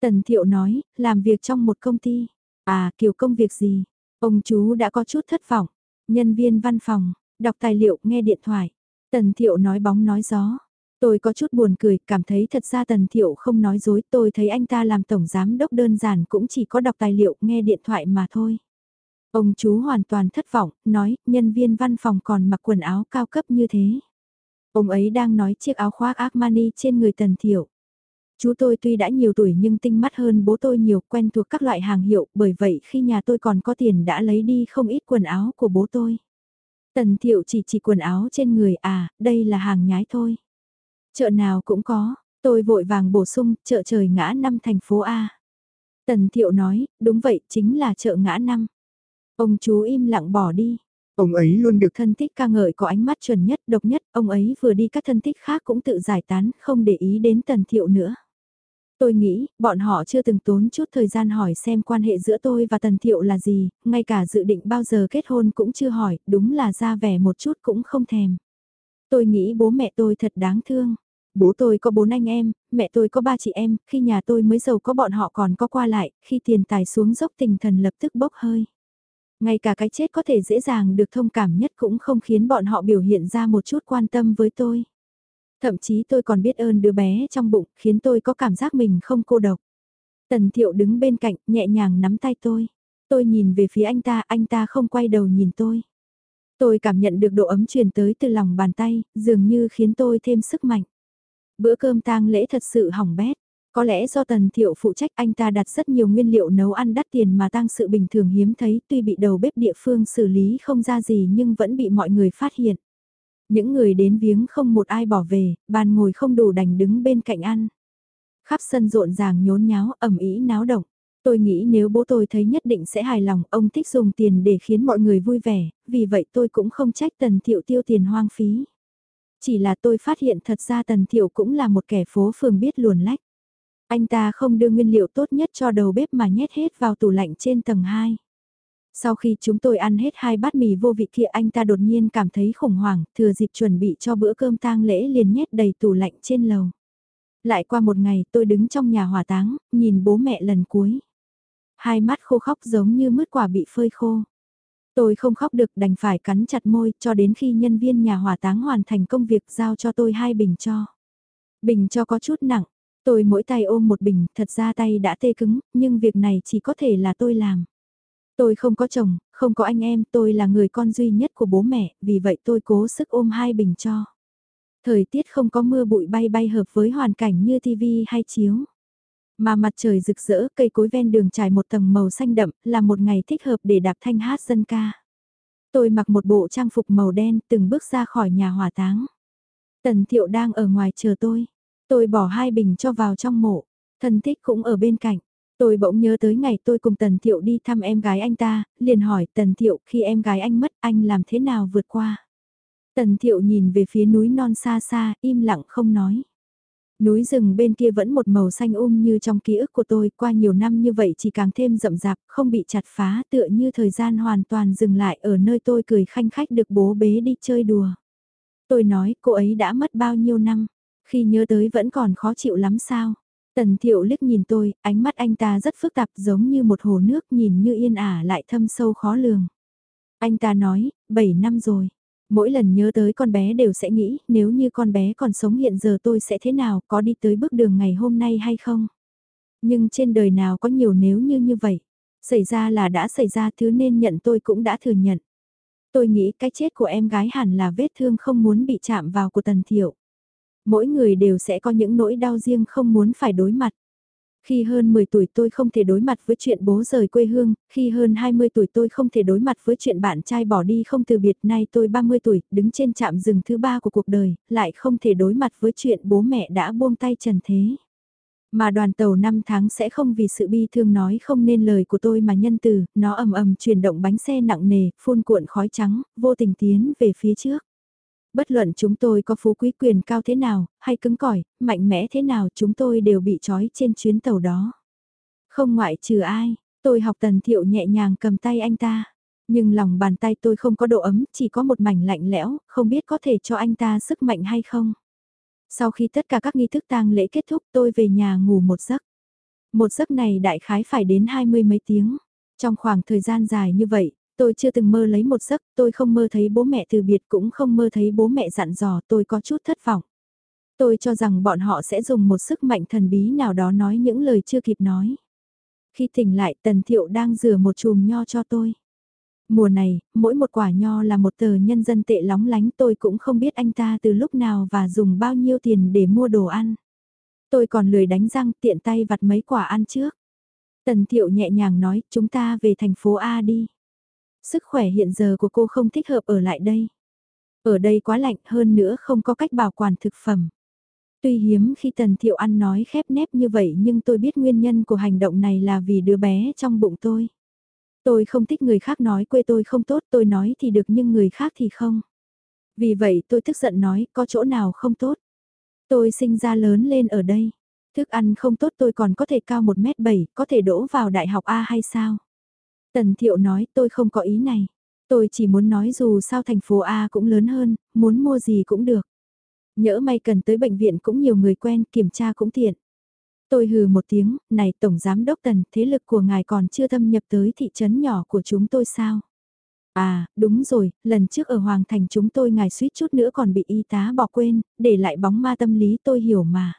Tần Thiệu nói, làm việc trong một công ty. À, kiểu công việc gì? Ông chú đã có chút thất vọng. Nhân viên văn phòng, đọc tài liệu, nghe điện thoại. Tần Thiệu nói bóng nói gió. Tôi có chút buồn cười, cảm thấy thật ra Tần Thiệu không nói dối. Tôi thấy anh ta làm tổng giám đốc đơn giản cũng chỉ có đọc tài liệu, nghe điện thoại mà thôi. Ông chú hoàn toàn thất vọng, nói, nhân viên văn phòng còn mặc quần áo cao cấp như thế. Ông ấy đang nói chiếc áo khoác Armani trên người Tần Thiệu. Chú tôi tuy đã nhiều tuổi nhưng tinh mắt hơn bố tôi nhiều quen thuộc các loại hàng hiệu bởi vậy khi nhà tôi còn có tiền đã lấy đi không ít quần áo của bố tôi. Tần thiệu chỉ chỉ quần áo trên người à, đây là hàng nhái thôi. Chợ nào cũng có, tôi vội vàng bổ sung, chợ trời ngã năm thành phố A. Tần thiệu nói, đúng vậy, chính là chợ ngã năm. Ông chú im lặng bỏ đi. Ông ấy luôn được thân thích ca ngợi có ánh mắt chuẩn nhất, độc nhất, ông ấy vừa đi các thân thích khác cũng tự giải tán, không để ý đến tần thiệu nữa. Tôi nghĩ, bọn họ chưa từng tốn chút thời gian hỏi xem quan hệ giữa tôi và Tần Thiệu là gì, ngay cả dự định bao giờ kết hôn cũng chưa hỏi, đúng là ra vẻ một chút cũng không thèm. Tôi nghĩ bố mẹ tôi thật đáng thương. Bố tôi có bốn anh em, mẹ tôi có ba chị em, khi nhà tôi mới giàu có bọn họ còn có qua lại, khi tiền tài xuống dốc tinh thần lập tức bốc hơi. Ngay cả cái chết có thể dễ dàng được thông cảm nhất cũng không khiến bọn họ biểu hiện ra một chút quan tâm với tôi. Thậm chí tôi còn biết ơn đứa bé trong bụng, khiến tôi có cảm giác mình không cô độc. Tần thiệu đứng bên cạnh, nhẹ nhàng nắm tay tôi. Tôi nhìn về phía anh ta, anh ta không quay đầu nhìn tôi. Tôi cảm nhận được độ ấm truyền tới từ lòng bàn tay, dường như khiến tôi thêm sức mạnh. Bữa cơm tang lễ thật sự hỏng bét. Có lẽ do tần thiệu phụ trách anh ta đặt rất nhiều nguyên liệu nấu ăn đắt tiền mà tang sự bình thường hiếm thấy tuy bị đầu bếp địa phương xử lý không ra gì nhưng vẫn bị mọi người phát hiện. Những người đến viếng không một ai bỏ về, bàn ngồi không đủ đành đứng bên cạnh ăn. Khắp sân rộn ràng nhốn nháo, ẩm ý náo động. Tôi nghĩ nếu bố tôi thấy nhất định sẽ hài lòng, ông thích dùng tiền để khiến mọi người vui vẻ, vì vậy tôi cũng không trách Tần Thiệu tiêu tiền hoang phí. Chỉ là tôi phát hiện thật ra Tần Thiệu cũng là một kẻ phố phường biết luồn lách. Anh ta không đưa nguyên liệu tốt nhất cho đầu bếp mà nhét hết vào tủ lạnh trên tầng 2. Sau khi chúng tôi ăn hết hai bát mì vô vị kia anh ta đột nhiên cảm thấy khủng hoảng, thừa dịp chuẩn bị cho bữa cơm tang lễ liền nhét đầy tủ lạnh trên lầu. Lại qua một ngày tôi đứng trong nhà hỏa táng, nhìn bố mẹ lần cuối. Hai mắt khô khóc giống như mứt quả bị phơi khô. Tôi không khóc được đành phải cắn chặt môi cho đến khi nhân viên nhà hỏa táng hoàn thành công việc giao cho tôi hai bình cho. Bình cho có chút nặng, tôi mỗi tay ôm một bình, thật ra tay đã tê cứng, nhưng việc này chỉ có thể là tôi làm. Tôi không có chồng, không có anh em, tôi là người con duy nhất của bố mẹ, vì vậy tôi cố sức ôm hai bình cho. Thời tiết không có mưa bụi bay bay hợp với hoàn cảnh như TV hay chiếu. Mà mặt trời rực rỡ, cây cối ven đường trải một tầng màu xanh đậm, là một ngày thích hợp để đạp thanh hát dân ca. Tôi mặc một bộ trang phục màu đen, từng bước ra khỏi nhà hỏa táng. Tần thiệu đang ở ngoài chờ tôi. Tôi bỏ hai bình cho vào trong mộ. Thân thích cũng ở bên cạnh. Tôi bỗng nhớ tới ngày tôi cùng Tần Thiệu đi thăm em gái anh ta, liền hỏi Tần Thiệu khi em gái anh mất anh làm thế nào vượt qua. Tần Thiệu nhìn về phía núi non xa xa, im lặng không nói. Núi rừng bên kia vẫn một màu xanh um như trong ký ức của tôi, qua nhiều năm như vậy chỉ càng thêm rậm rạp, không bị chặt phá tựa như thời gian hoàn toàn dừng lại ở nơi tôi cười khanh khách được bố bế đi chơi đùa. Tôi nói cô ấy đã mất bao nhiêu năm, khi nhớ tới vẫn còn khó chịu lắm sao. Tần thiệu liếc nhìn tôi, ánh mắt anh ta rất phức tạp giống như một hồ nước nhìn như yên ả lại thâm sâu khó lường. Anh ta nói, 7 năm rồi. Mỗi lần nhớ tới con bé đều sẽ nghĩ nếu như con bé còn sống hiện giờ tôi sẽ thế nào, có đi tới bước đường ngày hôm nay hay không. Nhưng trên đời nào có nhiều nếu như như vậy. Xảy ra là đã xảy ra thứ nên nhận tôi cũng đã thừa nhận. Tôi nghĩ cái chết của em gái hẳn là vết thương không muốn bị chạm vào của Tần Thiệu mỗi người đều sẽ có những nỗi đau riêng không muốn phải đối mặt. Khi hơn 10 tuổi tôi không thể đối mặt với chuyện bố rời quê hương, khi hơn 20 tuổi tôi không thể đối mặt với chuyện bạn trai bỏ đi không từ biệt, nay tôi 30 tuổi, đứng trên trạm rừng thứ ba của cuộc đời, lại không thể đối mặt với chuyện bố mẹ đã buông tay trần thế. Mà đoàn tàu 5 tháng sẽ không vì sự bi thương nói không nên lời của tôi mà nhân từ, nó ầm ầm chuyển động bánh xe nặng nề, phun cuộn khói trắng, vô tình tiến về phía trước. Bất luận chúng tôi có phú quý quyền cao thế nào, hay cứng cỏi, mạnh mẽ thế nào chúng tôi đều bị trói trên chuyến tàu đó. Không ngoại trừ ai, tôi học tần thiệu nhẹ nhàng cầm tay anh ta. Nhưng lòng bàn tay tôi không có độ ấm, chỉ có một mảnh lạnh lẽo, không biết có thể cho anh ta sức mạnh hay không. Sau khi tất cả các nghi thức tang lễ kết thúc tôi về nhà ngủ một giấc. Một giấc này đại khái phải đến hai mươi mấy tiếng. Trong khoảng thời gian dài như vậy, Tôi chưa từng mơ lấy một giấc, tôi không mơ thấy bố mẹ từ biệt cũng không mơ thấy bố mẹ dặn dò tôi có chút thất vọng. Tôi cho rằng bọn họ sẽ dùng một sức mạnh thần bí nào đó nói những lời chưa kịp nói. Khi tỉnh lại Tần Thiệu đang rửa một chùm nho cho tôi. Mùa này, mỗi một quả nho là một tờ nhân dân tệ lóng lánh tôi cũng không biết anh ta từ lúc nào và dùng bao nhiêu tiền để mua đồ ăn. Tôi còn lười đánh răng tiện tay vặt mấy quả ăn trước. Tần Thiệu nhẹ nhàng nói chúng ta về thành phố A đi. Sức khỏe hiện giờ của cô không thích hợp ở lại đây. Ở đây quá lạnh hơn nữa không có cách bảo quản thực phẩm. Tuy hiếm khi Tần Thiệu ăn nói khép nép như vậy nhưng tôi biết nguyên nhân của hành động này là vì đứa bé trong bụng tôi. Tôi không thích người khác nói quê tôi không tốt, tôi nói thì được nhưng người khác thì không. Vì vậy tôi tức giận nói có chỗ nào không tốt. Tôi sinh ra lớn lên ở đây. Thức ăn không tốt tôi còn có thể cao 1m7, có thể đỗ vào đại học A hay sao? Tần Thiệu nói tôi không có ý này. Tôi chỉ muốn nói dù sao thành phố A cũng lớn hơn, muốn mua gì cũng được. Nhỡ may cần tới bệnh viện cũng nhiều người quen, kiểm tra cũng tiện. Tôi hừ một tiếng, này Tổng Giám Đốc Tần, thế lực của ngài còn chưa thâm nhập tới thị trấn nhỏ của chúng tôi sao? À, đúng rồi, lần trước ở Hoàng Thành chúng tôi ngài suýt chút nữa còn bị y tá bỏ quên, để lại bóng ma tâm lý tôi hiểu mà.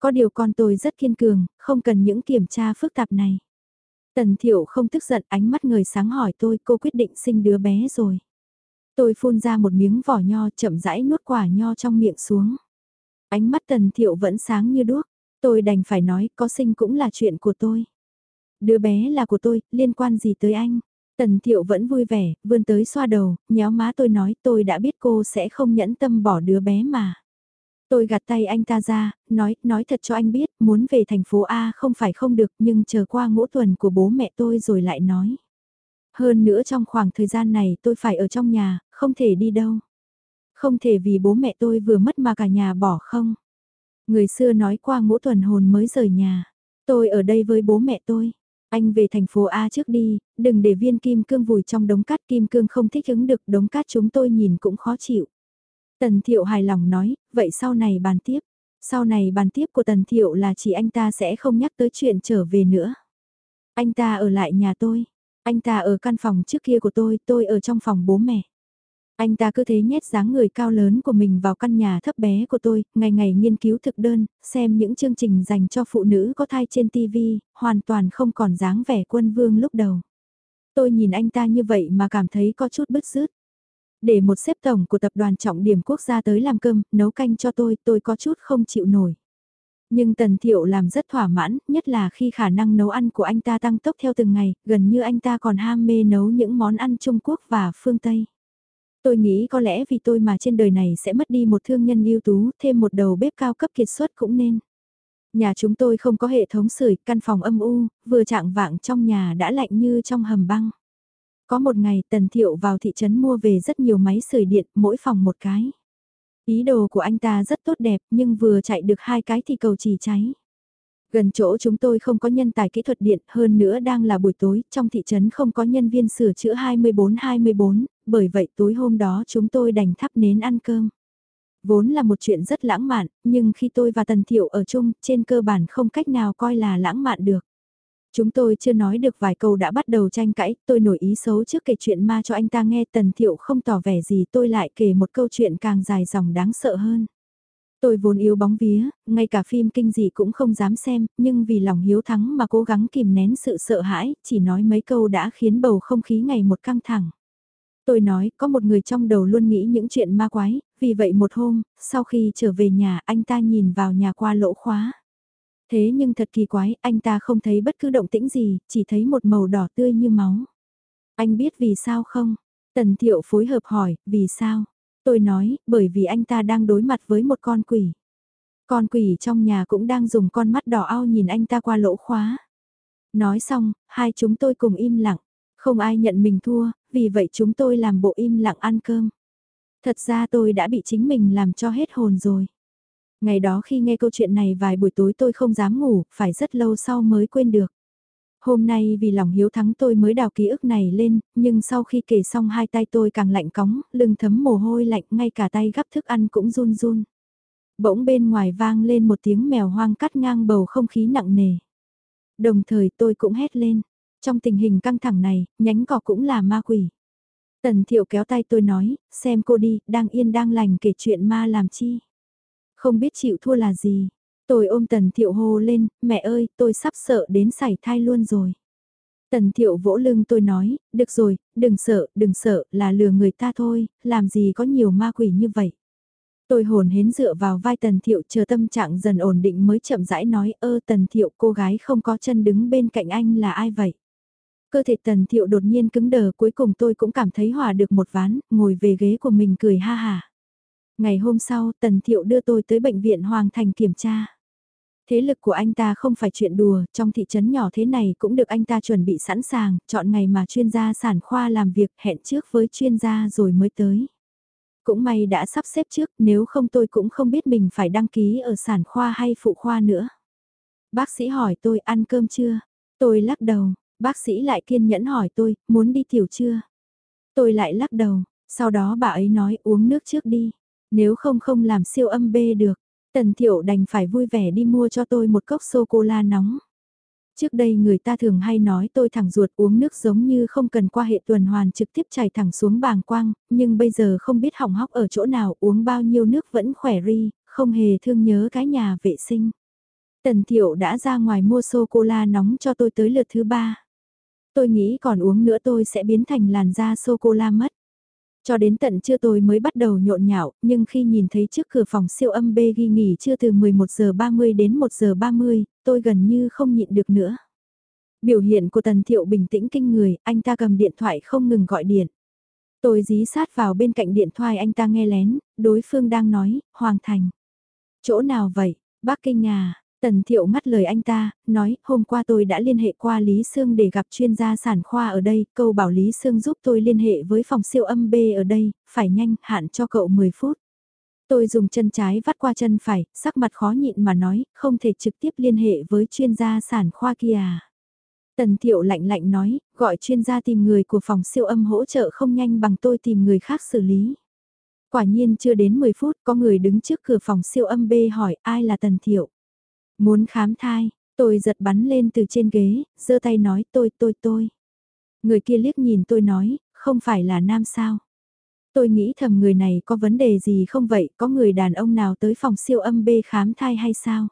Có điều con tôi rất kiên cường, không cần những kiểm tra phức tạp này. Tần Thiệu không tức giận ánh mắt người sáng hỏi tôi cô quyết định sinh đứa bé rồi. Tôi phun ra một miếng vỏ nho chậm rãi nuốt quả nho trong miệng xuống. Ánh mắt Tần Thiệu vẫn sáng như đuốc, tôi đành phải nói có sinh cũng là chuyện của tôi. Đứa bé là của tôi, liên quan gì tới anh? Tần Thiệu vẫn vui vẻ, vươn tới xoa đầu, nhéo má tôi nói tôi đã biết cô sẽ không nhẫn tâm bỏ đứa bé mà. Tôi gạt tay anh ta ra, nói, nói thật cho anh biết, muốn về thành phố A không phải không được nhưng chờ qua ngũ tuần của bố mẹ tôi rồi lại nói. Hơn nữa trong khoảng thời gian này tôi phải ở trong nhà, không thể đi đâu. Không thể vì bố mẹ tôi vừa mất mà cả nhà bỏ không. Người xưa nói qua ngũ tuần hồn mới rời nhà. Tôi ở đây với bố mẹ tôi. Anh về thành phố A trước đi, đừng để viên kim cương vùi trong đống cát kim cương không thích ứng được đống cát chúng tôi nhìn cũng khó chịu. Tần Thiệu hài lòng nói, vậy sau này bàn tiếp. Sau này bàn tiếp của Tần Thiệu là chỉ anh ta sẽ không nhắc tới chuyện trở về nữa. Anh ta ở lại nhà tôi. Anh ta ở căn phòng trước kia của tôi, tôi ở trong phòng bố mẹ. Anh ta cứ thế nhét dáng người cao lớn của mình vào căn nhà thấp bé của tôi, ngày ngày nghiên cứu thực đơn, xem những chương trình dành cho phụ nữ có thai trên TV, hoàn toàn không còn dáng vẻ quân vương lúc đầu. Tôi nhìn anh ta như vậy mà cảm thấy có chút bứt rứt. Để một xếp tổng của tập đoàn trọng điểm quốc gia tới làm cơm, nấu canh cho tôi, tôi có chút không chịu nổi. Nhưng Tần Thiệu làm rất thỏa mãn, nhất là khi khả năng nấu ăn của anh ta tăng tốc theo từng ngày, gần như anh ta còn ham mê nấu những món ăn Trung Quốc và phương Tây. Tôi nghĩ có lẽ vì tôi mà trên đời này sẽ mất đi một thương nhân ưu tú, thêm một đầu bếp cao cấp kiệt xuất cũng nên. Nhà chúng tôi không có hệ thống sưởi, căn phòng âm u, vừa trạng vạng trong nhà đã lạnh như trong hầm băng. Có một ngày Tần Thiệu vào thị trấn mua về rất nhiều máy sưởi điện, mỗi phòng một cái. Ý đồ của anh ta rất tốt đẹp nhưng vừa chạy được hai cái thì cầu chỉ cháy. Gần chỗ chúng tôi không có nhân tài kỹ thuật điện, hơn nữa đang là buổi tối, trong thị trấn không có nhân viên sửa chữa 24-24, bởi vậy tối hôm đó chúng tôi đành thắp nến ăn cơm. Vốn là một chuyện rất lãng mạn, nhưng khi tôi và Tần Thiệu ở chung, trên cơ bản không cách nào coi là lãng mạn được. Chúng tôi chưa nói được vài câu đã bắt đầu tranh cãi, tôi nổi ý xấu trước kể chuyện ma cho anh ta nghe Tần Thiệu không tỏ vẻ gì tôi lại kể một câu chuyện càng dài dòng đáng sợ hơn. Tôi vốn yếu bóng vía, ngay cả phim kinh dị cũng không dám xem, nhưng vì lòng hiếu thắng mà cố gắng kìm nén sự sợ hãi, chỉ nói mấy câu đã khiến bầu không khí ngày một căng thẳng. Tôi nói, có một người trong đầu luôn nghĩ những chuyện ma quái, vì vậy một hôm, sau khi trở về nhà anh ta nhìn vào nhà qua lỗ khóa. Thế nhưng thật kỳ quái, anh ta không thấy bất cứ động tĩnh gì, chỉ thấy một màu đỏ tươi như máu. Anh biết vì sao không? Tần Thiệu phối hợp hỏi, vì sao? Tôi nói, bởi vì anh ta đang đối mặt với một con quỷ. Con quỷ trong nhà cũng đang dùng con mắt đỏ ao nhìn anh ta qua lỗ khóa. Nói xong, hai chúng tôi cùng im lặng. Không ai nhận mình thua, vì vậy chúng tôi làm bộ im lặng ăn cơm. Thật ra tôi đã bị chính mình làm cho hết hồn rồi. Ngày đó khi nghe câu chuyện này vài buổi tối tôi không dám ngủ, phải rất lâu sau mới quên được. Hôm nay vì lòng hiếu thắng tôi mới đào ký ức này lên, nhưng sau khi kể xong hai tay tôi càng lạnh cóng, lưng thấm mồ hôi lạnh, ngay cả tay gắp thức ăn cũng run run. Bỗng bên ngoài vang lên một tiếng mèo hoang cắt ngang bầu không khí nặng nề. Đồng thời tôi cũng hét lên. Trong tình hình căng thẳng này, nhánh cỏ cũng là ma quỷ. Tần thiệu kéo tay tôi nói, xem cô đi, đang yên đang lành kể chuyện ma làm chi. Không biết chịu thua là gì. Tôi ôm tần thiệu hô lên, mẹ ơi, tôi sắp sợ đến sảy thai luôn rồi. Tần thiệu vỗ lưng tôi nói, được rồi, đừng sợ, đừng sợ, là lừa người ta thôi, làm gì có nhiều ma quỷ như vậy. Tôi hồn hến dựa vào vai tần thiệu chờ tâm trạng dần ổn định mới chậm rãi nói ơ tần thiệu cô gái không có chân đứng bên cạnh anh là ai vậy. Cơ thể tần thiệu đột nhiên cứng đờ cuối cùng tôi cũng cảm thấy hòa được một ván, ngồi về ghế của mình cười ha hà. Ngày hôm sau, Tần Thiệu đưa tôi tới bệnh viện Hoàng Thành kiểm tra. Thế lực của anh ta không phải chuyện đùa, trong thị trấn nhỏ thế này cũng được anh ta chuẩn bị sẵn sàng, chọn ngày mà chuyên gia sản khoa làm việc hẹn trước với chuyên gia rồi mới tới. Cũng may đã sắp xếp trước, nếu không tôi cũng không biết mình phải đăng ký ở sản khoa hay phụ khoa nữa. Bác sĩ hỏi tôi ăn cơm chưa? Tôi lắc đầu, bác sĩ lại kiên nhẫn hỏi tôi, muốn đi tiểu chưa? Tôi lại lắc đầu, sau đó bà ấy nói uống nước trước đi, nếu không không làm siêu âm bê được. Tần Thiệu đành phải vui vẻ đi mua cho tôi một cốc sô-cô-la nóng. Trước đây người ta thường hay nói tôi thẳng ruột uống nước giống như không cần qua hệ tuần hoàn trực tiếp chảy thẳng xuống bàng quang, nhưng bây giờ không biết hỏng hóc ở chỗ nào uống bao nhiêu nước vẫn khỏe ri, không hề thương nhớ cái nhà vệ sinh. Tần Thiệu đã ra ngoài mua sô-cô-la nóng cho tôi tới lượt thứ ba. Tôi nghĩ còn uống nữa tôi sẽ biến thành làn da sô-cô-la mất. Cho đến tận trưa tôi mới bắt đầu nhộn nhạo, nhưng khi nhìn thấy trước cửa phòng siêu âm B ghi nghỉ trưa từ 11 giờ 30 đến 1 giờ 30, tôi gần như không nhịn được nữa. Biểu hiện của Tần Thiệu bình tĩnh kinh người, anh ta cầm điện thoại không ngừng gọi điện. Tôi dí sát vào bên cạnh điện thoại anh ta nghe lén, đối phương đang nói, Hoàng Thành. Chỗ nào vậy? Bắc Kinh à, Tần Thiệu ngắt lời anh ta, nói, hôm qua tôi đã liên hệ qua Lý Sương để gặp chuyên gia sản khoa ở đây, câu bảo Lý Sương giúp tôi liên hệ với phòng siêu âm B ở đây, phải nhanh, hạn cho cậu 10 phút. Tôi dùng chân trái vắt qua chân phải, sắc mặt khó nhịn mà nói, không thể trực tiếp liên hệ với chuyên gia sản khoa kia à. Tần Thiệu lạnh lạnh nói, gọi chuyên gia tìm người của phòng siêu âm hỗ trợ không nhanh bằng tôi tìm người khác xử lý. Quả nhiên chưa đến 10 phút có người đứng trước cửa phòng siêu âm B hỏi ai là Tần Thiệu. Muốn khám thai, tôi giật bắn lên từ trên ghế, giơ tay nói tôi tôi tôi. Người kia liếc nhìn tôi nói, không phải là nam sao. Tôi nghĩ thầm người này có vấn đề gì không vậy, có người đàn ông nào tới phòng siêu âm B khám thai hay sao?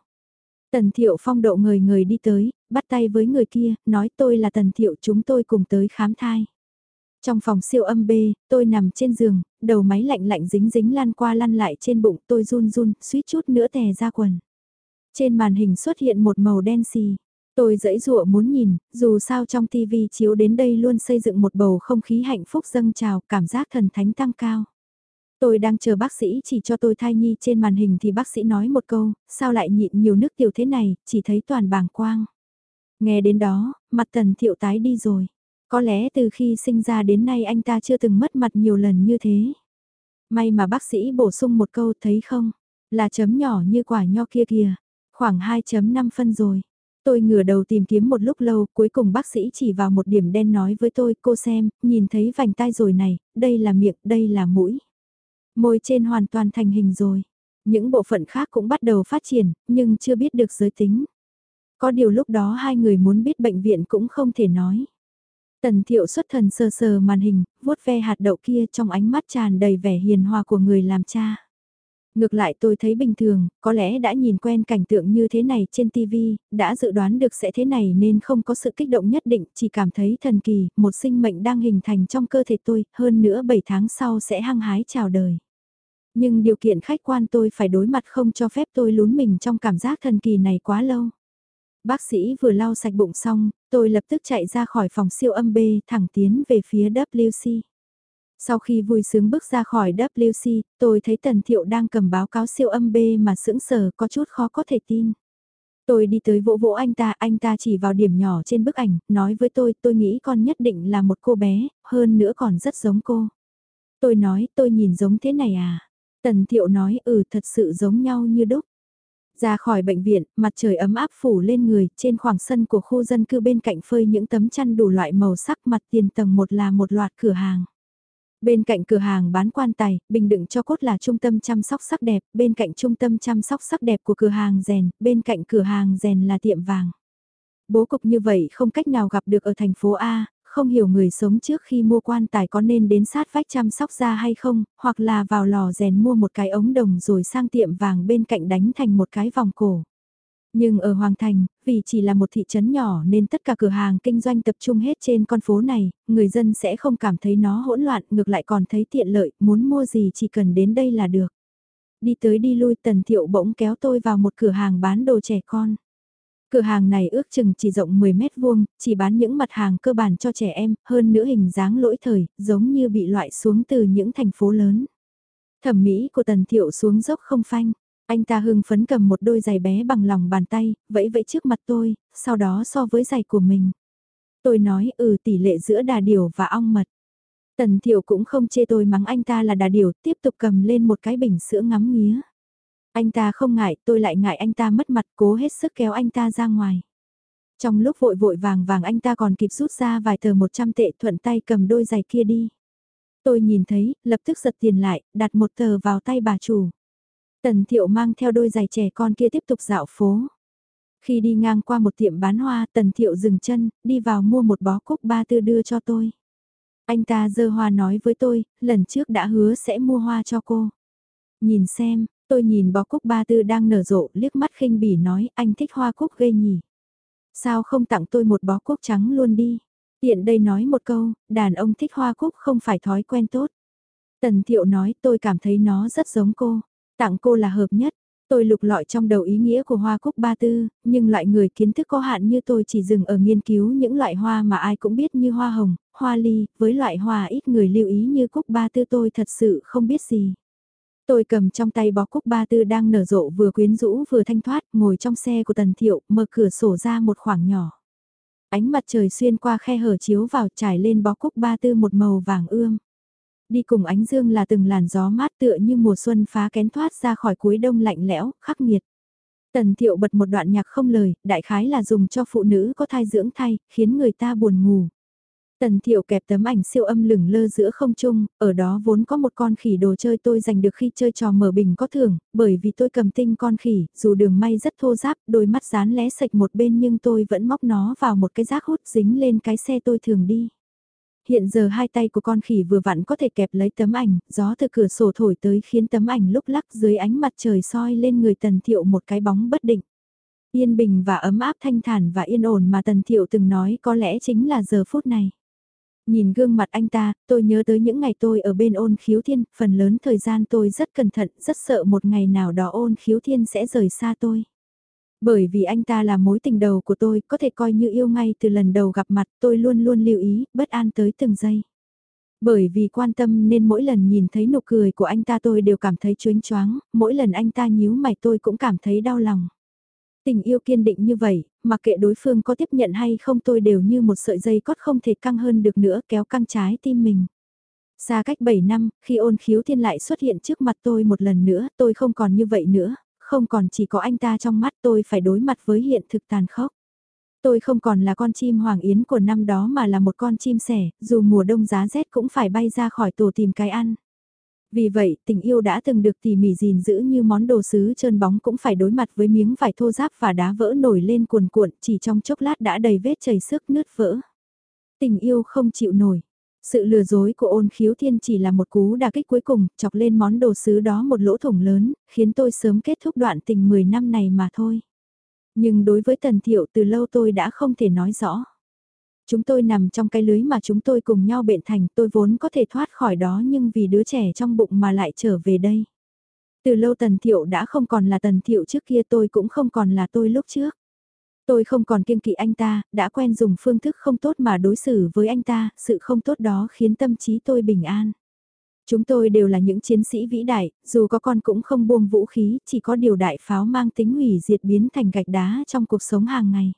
Tần Thiệu phong độ người người đi tới, bắt tay với người kia, nói tôi là Tần Thiệu chúng tôi cùng tới khám thai. Trong phòng siêu âm B, tôi nằm trên giường, đầu máy lạnh lạnh dính dính lan qua lăn lại trên bụng tôi run run, suýt chút nữa tè ra quần. Trên màn hình xuất hiện một màu đen xì. Tôi dãy dụa muốn nhìn, dù sao trong TV chiếu đến đây luôn xây dựng một bầu không khí hạnh phúc dâng trào, cảm giác thần thánh tăng cao. Tôi đang chờ bác sĩ chỉ cho tôi thai nhi trên màn hình thì bác sĩ nói một câu, sao lại nhịn nhiều nước tiểu thế này, chỉ thấy toàn bàng quang. Nghe đến đó, mặt tần thiệu tái đi rồi. Có lẽ từ khi sinh ra đến nay anh ta chưa từng mất mặt nhiều lần như thế. May mà bác sĩ bổ sung một câu thấy không, là chấm nhỏ như quả nho kia kìa, khoảng 2.5 phân rồi. Tôi ngửa đầu tìm kiếm một lúc lâu, cuối cùng bác sĩ chỉ vào một điểm đen nói với tôi, cô xem, nhìn thấy vành tai rồi này, đây là miệng, đây là mũi. Môi trên hoàn toàn thành hình rồi. Những bộ phận khác cũng bắt đầu phát triển, nhưng chưa biết được giới tính. Có điều lúc đó hai người muốn biết bệnh viện cũng không thể nói. Tần thiệu xuất thần sờ sờ màn hình, vuốt ve hạt đậu kia trong ánh mắt tràn đầy vẻ hiền hòa của người làm cha. Ngược lại tôi thấy bình thường, có lẽ đã nhìn quen cảnh tượng như thế này trên TV, đã dự đoán được sẽ thế này nên không có sự kích động nhất định, chỉ cảm thấy thần kỳ, một sinh mệnh đang hình thành trong cơ thể tôi, hơn nữa 7 tháng sau sẽ hăng hái chào đời. Nhưng điều kiện khách quan tôi phải đối mặt không cho phép tôi lún mình trong cảm giác thần kỳ này quá lâu. Bác sĩ vừa lau sạch bụng xong, tôi lập tức chạy ra khỏi phòng siêu âm B thẳng tiến về phía WC. Sau khi vui sướng bước ra khỏi WC, tôi thấy Tần Thiệu đang cầm báo cáo siêu âm B mà sững sờ có chút khó có thể tin. Tôi đi tới vỗ vỗ anh ta, anh ta chỉ vào điểm nhỏ trên bức ảnh, nói với tôi, tôi nghĩ con nhất định là một cô bé, hơn nữa còn rất giống cô. Tôi nói, tôi nhìn giống thế này à? Tần Thiệu nói, ừ thật sự giống nhau như đúc. Ra khỏi bệnh viện, mặt trời ấm áp phủ lên người, trên khoảng sân của khu dân cư bên cạnh phơi những tấm chăn đủ loại màu sắc mặt tiền tầng một là một loạt cửa hàng. Bên cạnh cửa hàng bán quan tài, bình đựng cho cốt là trung tâm chăm sóc sắc đẹp, bên cạnh trung tâm chăm sóc sắc đẹp của cửa hàng rèn, bên cạnh cửa hàng rèn là tiệm vàng. Bố cục như vậy không cách nào gặp được ở thành phố A, không hiểu người sống trước khi mua quan tài có nên đến sát vách chăm sóc da hay không, hoặc là vào lò rèn mua một cái ống đồng rồi sang tiệm vàng bên cạnh đánh thành một cái vòng cổ. Nhưng ở Hoàng Thành, vì chỉ là một thị trấn nhỏ nên tất cả cửa hàng kinh doanh tập trung hết trên con phố này, người dân sẽ không cảm thấy nó hỗn loạn, ngược lại còn thấy tiện lợi, muốn mua gì chỉ cần đến đây là được. Đi tới đi lui tần thiệu bỗng kéo tôi vào một cửa hàng bán đồ trẻ con. Cửa hàng này ước chừng chỉ rộng 10 mét vuông, chỉ bán những mặt hàng cơ bản cho trẻ em, hơn nữa hình dáng lỗi thời, giống như bị loại xuống từ những thành phố lớn. Thẩm mỹ của tần thiệu xuống dốc không phanh. Anh ta hưng phấn cầm một đôi giày bé bằng lòng bàn tay, vẫy vẫy trước mặt tôi, sau đó so với giày của mình. Tôi nói ừ tỷ lệ giữa đà điểu và ong mật. Tần thiệu cũng không chê tôi mắng anh ta là đà điểu, tiếp tục cầm lên một cái bình sữa ngắm nghía. Anh ta không ngại, tôi lại ngại anh ta mất mặt cố hết sức kéo anh ta ra ngoài. Trong lúc vội vội vàng vàng anh ta còn kịp rút ra vài tờ 100 tệ thuận tay cầm đôi giày kia đi. Tôi nhìn thấy, lập tức giật tiền lại, đặt một tờ vào tay bà chủ. Tần thiệu mang theo đôi giày trẻ con kia tiếp tục dạo phố. Khi đi ngang qua một tiệm bán hoa, tần thiệu dừng chân, đi vào mua một bó cúc ba tư đưa cho tôi. Anh ta dơ hoa nói với tôi, lần trước đã hứa sẽ mua hoa cho cô. Nhìn xem, tôi nhìn bó cúc ba tư đang nở rộ, liếc mắt khinh bỉ nói, anh thích hoa cúc ghê nhỉ. Sao không tặng tôi một bó cúc trắng luôn đi? Tiện đây nói một câu, đàn ông thích hoa cúc không phải thói quen tốt. Tần thiệu nói tôi cảm thấy nó rất giống cô. Tặng cô là hợp nhất. Tôi lục lọi trong đầu ý nghĩa của hoa cúc ba tư, nhưng loại người kiến thức có hạn như tôi chỉ dừng ở nghiên cứu những loại hoa mà ai cũng biết như hoa hồng, hoa ly, với loại hoa ít người lưu ý như cúc ba tư tôi thật sự không biết gì. Tôi cầm trong tay bó cúc ba tư đang nở rộ vừa quyến rũ vừa thanh thoát, ngồi trong xe của Tần Thiệu, mở cửa sổ ra một khoảng nhỏ. Ánh mặt trời xuyên qua khe hở chiếu vào trải lên bó cúc ba tư một màu vàng ươm. Đi cùng ánh dương là từng làn gió mát tựa như mùa xuân phá kén thoát ra khỏi cuối đông lạnh lẽo, khắc nghiệt. Tần thiệu bật một đoạn nhạc không lời, đại khái là dùng cho phụ nữ có thai dưỡng thai, khiến người ta buồn ngủ. Tần thiệu kẹp tấm ảnh siêu âm lửng lơ giữa không trung, ở đó vốn có một con khỉ đồ chơi tôi giành được khi chơi trò mở bình có thưởng, bởi vì tôi cầm tinh con khỉ, dù đường may rất thô giáp, đôi mắt dán lé sạch một bên nhưng tôi vẫn móc nó vào một cái rác hút dính lên cái xe tôi thường đi. Hiện giờ hai tay của con khỉ vừa vặn có thể kẹp lấy tấm ảnh, gió từ cửa sổ thổi tới khiến tấm ảnh lúc lắc dưới ánh mặt trời soi lên người tần thiệu một cái bóng bất định. Yên bình và ấm áp thanh thản và yên ổn mà tần thiệu từng nói có lẽ chính là giờ phút này. Nhìn gương mặt anh ta, tôi nhớ tới những ngày tôi ở bên ôn khiếu thiên, phần lớn thời gian tôi rất cẩn thận, rất sợ một ngày nào đó ôn khiếu thiên sẽ rời xa tôi. Bởi vì anh ta là mối tình đầu của tôi, có thể coi như yêu ngay từ lần đầu gặp mặt, tôi luôn luôn lưu ý, bất an tới từng giây. Bởi vì quan tâm nên mỗi lần nhìn thấy nụ cười của anh ta tôi đều cảm thấy chuyến choáng, mỗi lần anh ta nhíu mày tôi cũng cảm thấy đau lòng. Tình yêu kiên định như vậy, mặc kệ đối phương có tiếp nhận hay không tôi đều như một sợi dây cót không thể căng hơn được nữa kéo căng trái tim mình. Xa cách 7 năm, khi ôn khiếu thiên lại xuất hiện trước mặt tôi một lần nữa, tôi không còn như vậy nữa, không còn chỉ có anh ta trong mắt tôi phải đối mặt với hiện thực tàn khốc. Tôi không còn là con chim hoàng yến của năm đó mà là một con chim sẻ, dù mùa đông giá rét cũng phải bay ra khỏi tổ tìm cái ăn. Vì vậy, tình yêu đã từng được tỉ mỉ gìn giữ như món đồ sứ trơn bóng cũng phải đối mặt với miếng vải thô ráp và đá vỡ nổi lên cuồn cuộn chỉ trong chốc lát đã đầy vết chảy sức nứt vỡ. Tình yêu không chịu nổi. Sự lừa dối của ôn khiếu thiên chỉ là một cú đà kích cuối cùng, chọc lên món đồ sứ đó một lỗ thủng lớn, khiến tôi sớm kết thúc đoạn tình 10 năm này mà thôi. Nhưng đối với tần thiệu từ lâu tôi đã không thể nói rõ. Chúng tôi nằm trong cái lưới mà chúng tôi cùng nhau bệnh thành tôi vốn có thể thoát khỏi đó nhưng vì đứa trẻ trong bụng mà lại trở về đây. Từ lâu tần thiệu đã không còn là tần thiệu trước kia tôi cũng không còn là tôi lúc trước. Tôi không còn kiêng kỵ anh ta, đã quen dùng phương thức không tốt mà đối xử với anh ta, sự không tốt đó khiến tâm trí tôi bình an. Chúng tôi đều là những chiến sĩ vĩ đại, dù có con cũng không buông vũ khí, chỉ có điều đại pháo mang tính hủy diệt biến thành gạch đá trong cuộc sống hàng ngày.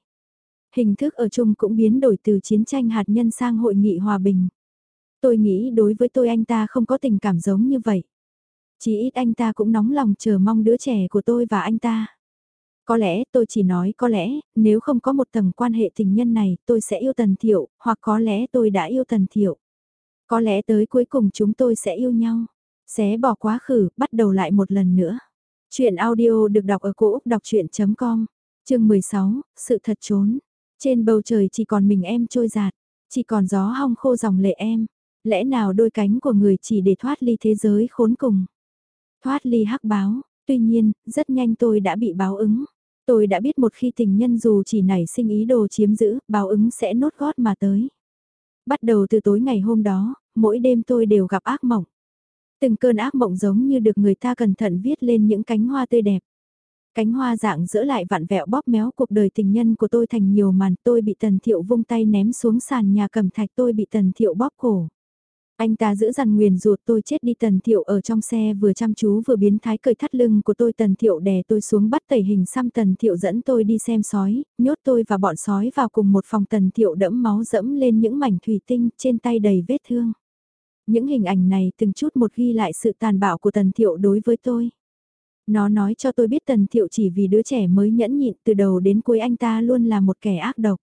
Hình thức ở chung cũng biến đổi từ chiến tranh hạt nhân sang hội nghị hòa bình. Tôi nghĩ đối với tôi anh ta không có tình cảm giống như vậy. Chỉ ít anh ta cũng nóng lòng chờ mong đứa trẻ của tôi và anh ta. Có lẽ tôi chỉ nói có lẽ, nếu không có một tầng quan hệ tình nhân này tôi sẽ yêu Tần Thiệu, hoặc có lẽ tôi đã yêu Tần Thiệu. Có lẽ tới cuối cùng chúng tôi sẽ yêu nhau. Xé bỏ quá khứ, bắt đầu lại một lần nữa. Chuyện audio được đọc ở cổ Úc đọc chuyện.com, chương 16, sự thật trốn. Trên bầu trời chỉ còn mình em trôi giạt, chỉ còn gió hong khô dòng lệ em. Lẽ nào đôi cánh của người chỉ để thoát ly thế giới khốn cùng. Thoát ly hắc báo, tuy nhiên, rất nhanh tôi đã bị báo ứng. Tôi đã biết một khi tình nhân dù chỉ nảy sinh ý đồ chiếm giữ, báo ứng sẽ nốt gót mà tới. Bắt đầu từ tối ngày hôm đó, mỗi đêm tôi đều gặp ác mộng. Từng cơn ác mộng giống như được người ta cẩn thận viết lên những cánh hoa tươi đẹp. Cánh hoa dạng dỡ lại vạn vẹo bóp méo cuộc đời tình nhân của tôi thành nhiều màn tôi bị tần thiệu vung tay ném xuống sàn nhà cầm thạch tôi bị tần thiệu bóp cổ. Anh ta giữ dằn nguyền ruột tôi chết đi tần thiệu ở trong xe vừa chăm chú vừa biến thái cởi thắt lưng của tôi tần thiệu đè tôi xuống bắt tẩy hình xăm tần thiệu dẫn tôi đi xem sói, nhốt tôi và bọn sói vào cùng một phòng tần thiệu đẫm máu dẫm lên những mảnh thủy tinh trên tay đầy vết thương. Những hình ảnh này từng chút một ghi lại sự tàn bạo của tần thiệu đối với tôi. Nó nói cho tôi biết tần thiệu chỉ vì đứa trẻ mới nhẫn nhịn từ đầu đến cuối anh ta luôn là một kẻ ác độc.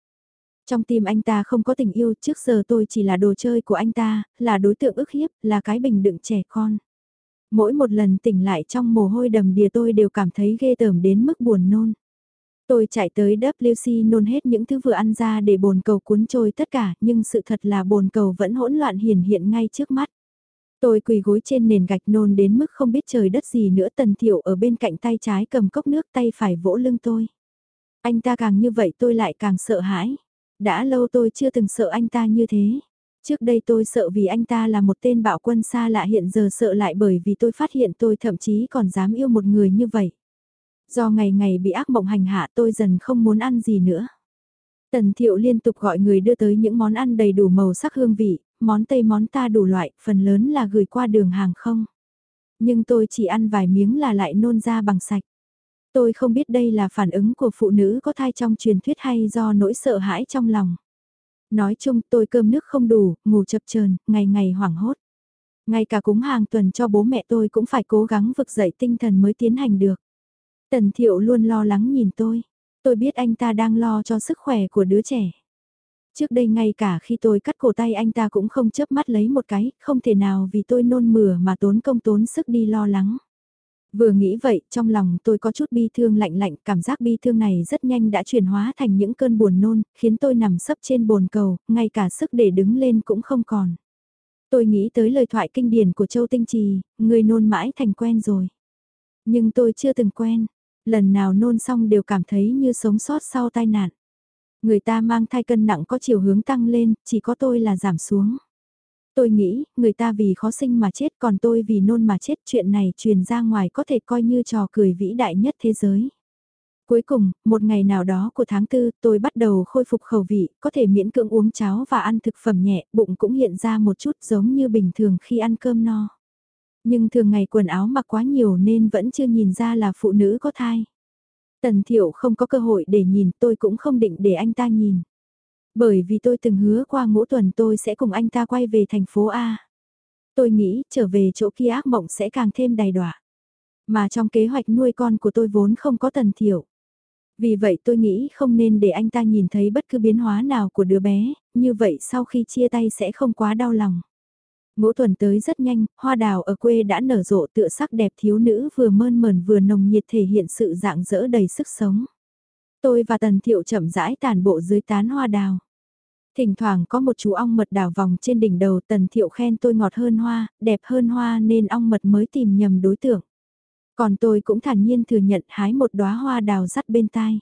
Trong tim anh ta không có tình yêu trước giờ tôi chỉ là đồ chơi của anh ta, là đối tượng ức hiếp, là cái bình đựng trẻ con. Mỗi một lần tỉnh lại trong mồ hôi đầm đìa tôi đều cảm thấy ghê tởm đến mức buồn nôn. Tôi chạy tới WC nôn hết những thứ vừa ăn ra để bồn cầu cuốn trôi tất cả nhưng sự thật là bồn cầu vẫn hỗn loạn hiển hiện ngay trước mắt. Tôi quỳ gối trên nền gạch nôn đến mức không biết trời đất gì nữa tần thiệu ở bên cạnh tay trái cầm cốc nước tay phải vỗ lưng tôi. Anh ta càng như vậy tôi lại càng sợ hãi. Đã lâu tôi chưa từng sợ anh ta như thế. Trước đây tôi sợ vì anh ta là một tên bạo quân xa lạ hiện giờ sợ lại bởi vì tôi phát hiện tôi thậm chí còn dám yêu một người như vậy. Do ngày ngày bị ác mộng hành hạ tôi dần không muốn ăn gì nữa. Tần thiệu liên tục gọi người đưa tới những món ăn đầy đủ màu sắc hương vị, món tây món ta đủ loại, phần lớn là gửi qua đường hàng không. Nhưng tôi chỉ ăn vài miếng là lại nôn ra bằng sạch. Tôi không biết đây là phản ứng của phụ nữ có thai trong truyền thuyết hay do nỗi sợ hãi trong lòng. Nói chung tôi cơm nước không đủ, ngủ chập chờn, ngày ngày hoảng hốt. Ngay cả cúng hàng tuần cho bố mẹ tôi cũng phải cố gắng vực dậy tinh thần mới tiến hành được. Tần thiệu luôn lo lắng nhìn tôi. Tôi biết anh ta đang lo cho sức khỏe của đứa trẻ. Trước đây ngay cả khi tôi cắt cổ tay anh ta cũng không chớp mắt lấy một cái, không thể nào vì tôi nôn mửa mà tốn công tốn sức đi lo lắng. Vừa nghĩ vậy, trong lòng tôi có chút bi thương lạnh lạnh, cảm giác bi thương này rất nhanh đã chuyển hóa thành những cơn buồn nôn, khiến tôi nằm sấp trên bồn cầu, ngay cả sức để đứng lên cũng không còn. Tôi nghĩ tới lời thoại kinh điển của Châu Tinh Trì, người nôn mãi thành quen rồi. Nhưng tôi chưa từng quen, lần nào nôn xong đều cảm thấy như sống sót sau tai nạn. Người ta mang thai cân nặng có chiều hướng tăng lên, chỉ có tôi là giảm xuống. Tôi nghĩ, người ta vì khó sinh mà chết còn tôi vì nôn mà chết chuyện này truyền ra ngoài có thể coi như trò cười vĩ đại nhất thế giới. Cuối cùng, một ngày nào đó của tháng tư, tôi bắt đầu khôi phục khẩu vị, có thể miễn cưỡng uống cháo và ăn thực phẩm nhẹ, bụng cũng hiện ra một chút giống như bình thường khi ăn cơm no. Nhưng thường ngày quần áo mặc quá nhiều nên vẫn chưa nhìn ra là phụ nữ có thai. Tần Thiệu không có cơ hội để nhìn tôi cũng không định để anh ta nhìn. Bởi vì tôi từng hứa qua ngũ tuần tôi sẽ cùng anh ta quay về thành phố A. Tôi nghĩ trở về chỗ kia ác mộng sẽ càng thêm đầy đọa. Mà trong kế hoạch nuôi con của tôi vốn không có tần thiểu. Vì vậy tôi nghĩ không nên để anh ta nhìn thấy bất cứ biến hóa nào của đứa bé, như vậy sau khi chia tay sẽ không quá đau lòng. Ngũ tuần tới rất nhanh, hoa đào ở quê đã nở rộ tựa sắc đẹp thiếu nữ vừa mơn mờn vừa nồng nhiệt thể hiện sự dạng dỡ đầy sức sống. Tôi và Tần Thiệu chậm rãi tàn bộ dưới tán hoa đào. Thỉnh thoảng có một chú ong mật đào vòng trên đỉnh đầu Tần Thiệu khen tôi ngọt hơn hoa, đẹp hơn hoa nên ong mật mới tìm nhầm đối tượng. Còn tôi cũng thản nhiên thừa nhận hái một đóa hoa đào dắt bên tai.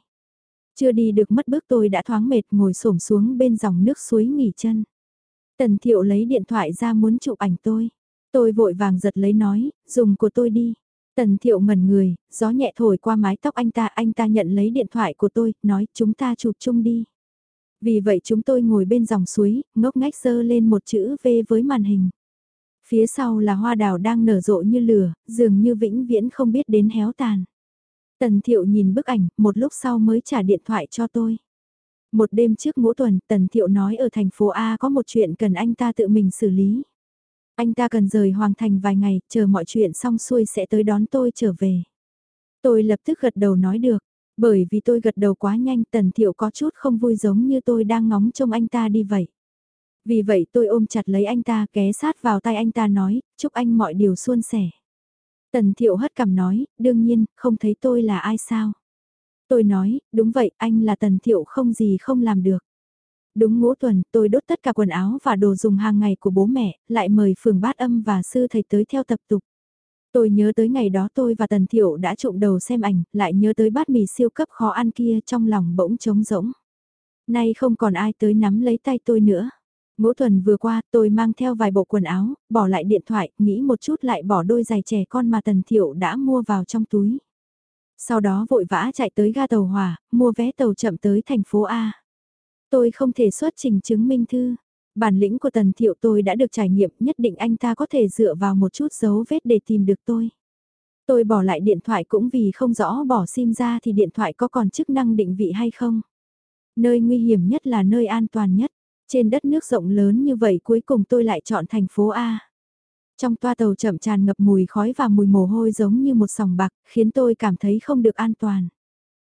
Chưa đi được mất bước tôi đã thoáng mệt ngồi xổm xuống bên dòng nước suối nghỉ chân. Tần Thiệu lấy điện thoại ra muốn chụp ảnh tôi. Tôi vội vàng giật lấy nói, dùng của tôi đi. Tần Thiệu ngẩn người, gió nhẹ thổi qua mái tóc anh ta, anh ta nhận lấy điện thoại của tôi, nói chúng ta chụp chung đi. Vì vậy chúng tôi ngồi bên dòng suối, ngốc ngách dơ lên một chữ V với màn hình. Phía sau là hoa đào đang nở rộ như lửa, dường như vĩnh viễn không biết đến héo tàn. Tần Thiệu nhìn bức ảnh, một lúc sau mới trả điện thoại cho tôi. Một đêm trước ngũ tuần, Tần Thiệu nói ở thành phố A có một chuyện cần anh ta tự mình xử lý. Anh ta cần rời Hoàng Thành vài ngày, chờ mọi chuyện xong xuôi sẽ tới đón tôi trở về. Tôi lập tức gật đầu nói được, bởi vì tôi gật đầu quá nhanh Tần Thiệu có chút không vui giống như tôi đang ngóng trông anh ta đi vậy. Vì vậy tôi ôm chặt lấy anh ta ké sát vào tay anh ta nói, chúc anh mọi điều suôn sẻ. Tần Thiệu hất cằm nói, đương nhiên, không thấy tôi là ai sao. Tôi nói, đúng vậy, anh là Tần Thiệu không gì không làm được. Đúng ngũ tuần, tôi đốt tất cả quần áo và đồ dùng hàng ngày của bố mẹ, lại mời phường bát âm và sư thầy tới theo tập tục. Tôi nhớ tới ngày đó tôi và Tần Thiệu đã trộm đầu xem ảnh, lại nhớ tới bát mì siêu cấp khó ăn kia trong lòng bỗng trống rỗng. Nay không còn ai tới nắm lấy tay tôi nữa. Ngũ tuần vừa qua tôi mang theo vài bộ quần áo, bỏ lại điện thoại, nghĩ một chút lại bỏ đôi giày trẻ con mà Tần Thiệu đã mua vào trong túi. Sau đó vội vã chạy tới ga tàu hỏa, mua vé tàu chậm tới thành phố A. Tôi không thể xuất trình chứng minh thư. Bản lĩnh của Tần Thiệu tôi đã được trải nghiệm nhất định anh ta có thể dựa vào một chút dấu vết để tìm được tôi. Tôi bỏ lại điện thoại cũng vì không rõ bỏ sim ra thì điện thoại có còn chức năng định vị hay không. Nơi nguy hiểm nhất là nơi an toàn nhất. Trên đất nước rộng lớn như vậy cuối cùng tôi lại chọn thành phố A. Trong toa tàu chậm tràn ngập mùi khói và mùi mồ hôi giống như một sòng bạc, khiến tôi cảm thấy không được an toàn.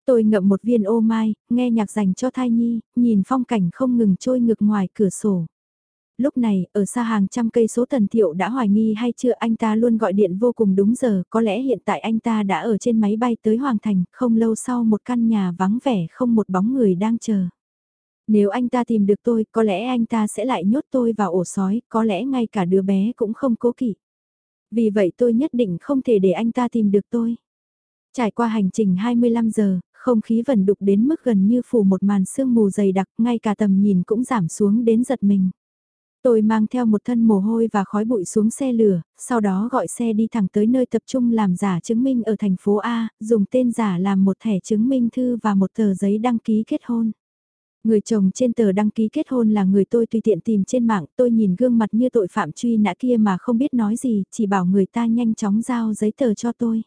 Tôi ngậm một viên ô mai, nghe nhạc dành cho thai nhi, nhìn phong cảnh không ngừng trôi ngược ngoài cửa sổ. Lúc này, ở xa hàng trăm cây số tần thiệu đã hoài nghi hay chưa anh ta luôn gọi điện vô cùng đúng giờ, có lẽ hiện tại anh ta đã ở trên máy bay tới Hoàng Thành, không lâu sau một căn nhà vắng vẻ không một bóng người đang chờ. Nếu anh ta tìm được tôi, có lẽ anh ta sẽ lại nhốt tôi vào ổ sói, có lẽ ngay cả đứa bé cũng không cố kỵ. Vì vậy tôi nhất định không thể để anh ta tìm được tôi. Trải qua hành trình 25 giờ, không khí vần đục đến mức gần như phủ một màn sương mù dày đặc, ngay cả tầm nhìn cũng giảm xuống đến giật mình. Tôi mang theo một thân mồ hôi và khói bụi xuống xe lửa, sau đó gọi xe đi thẳng tới nơi tập trung làm giả chứng minh ở thành phố A, dùng tên giả làm một thẻ chứng minh thư và một tờ giấy đăng ký kết hôn. Người chồng trên tờ đăng ký kết hôn là người tôi tùy tiện tìm trên mạng, tôi nhìn gương mặt như tội phạm truy nã kia mà không biết nói gì, chỉ bảo người ta nhanh chóng giao giấy tờ cho tôi.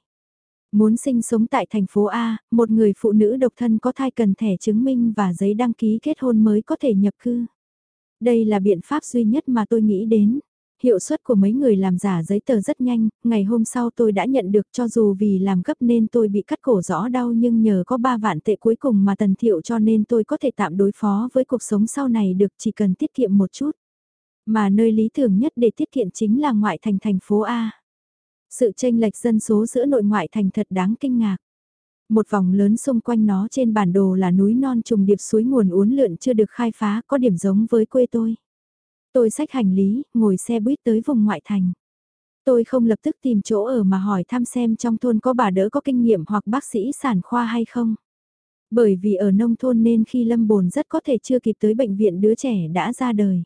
Muốn sinh sống tại thành phố A, một người phụ nữ độc thân có thai cần thẻ chứng minh và giấy đăng ký kết hôn mới có thể nhập cư. Đây là biện pháp duy nhất mà tôi nghĩ đến. Hiệu suất của mấy người làm giả giấy tờ rất nhanh, ngày hôm sau tôi đã nhận được cho dù vì làm gấp nên tôi bị cắt cổ rõ đau nhưng nhờ có 3 vạn tệ cuối cùng mà tần thiệu cho nên tôi có thể tạm đối phó với cuộc sống sau này được chỉ cần tiết kiệm một chút. Mà nơi lý tưởng nhất để tiết kiệm chính là ngoại thành thành phố A. Sự tranh lệch dân số giữa nội ngoại thành thật đáng kinh ngạc. Một vòng lớn xung quanh nó trên bản đồ là núi non trùng điệp suối nguồn uốn lượn chưa được khai phá có điểm giống với quê tôi. Tôi xách hành lý, ngồi xe buýt tới vùng ngoại thành. Tôi không lập tức tìm chỗ ở mà hỏi thăm xem trong thôn có bà đỡ có kinh nghiệm hoặc bác sĩ sản khoa hay không. Bởi vì ở nông thôn nên khi lâm bồn rất có thể chưa kịp tới bệnh viện đứa trẻ đã ra đời.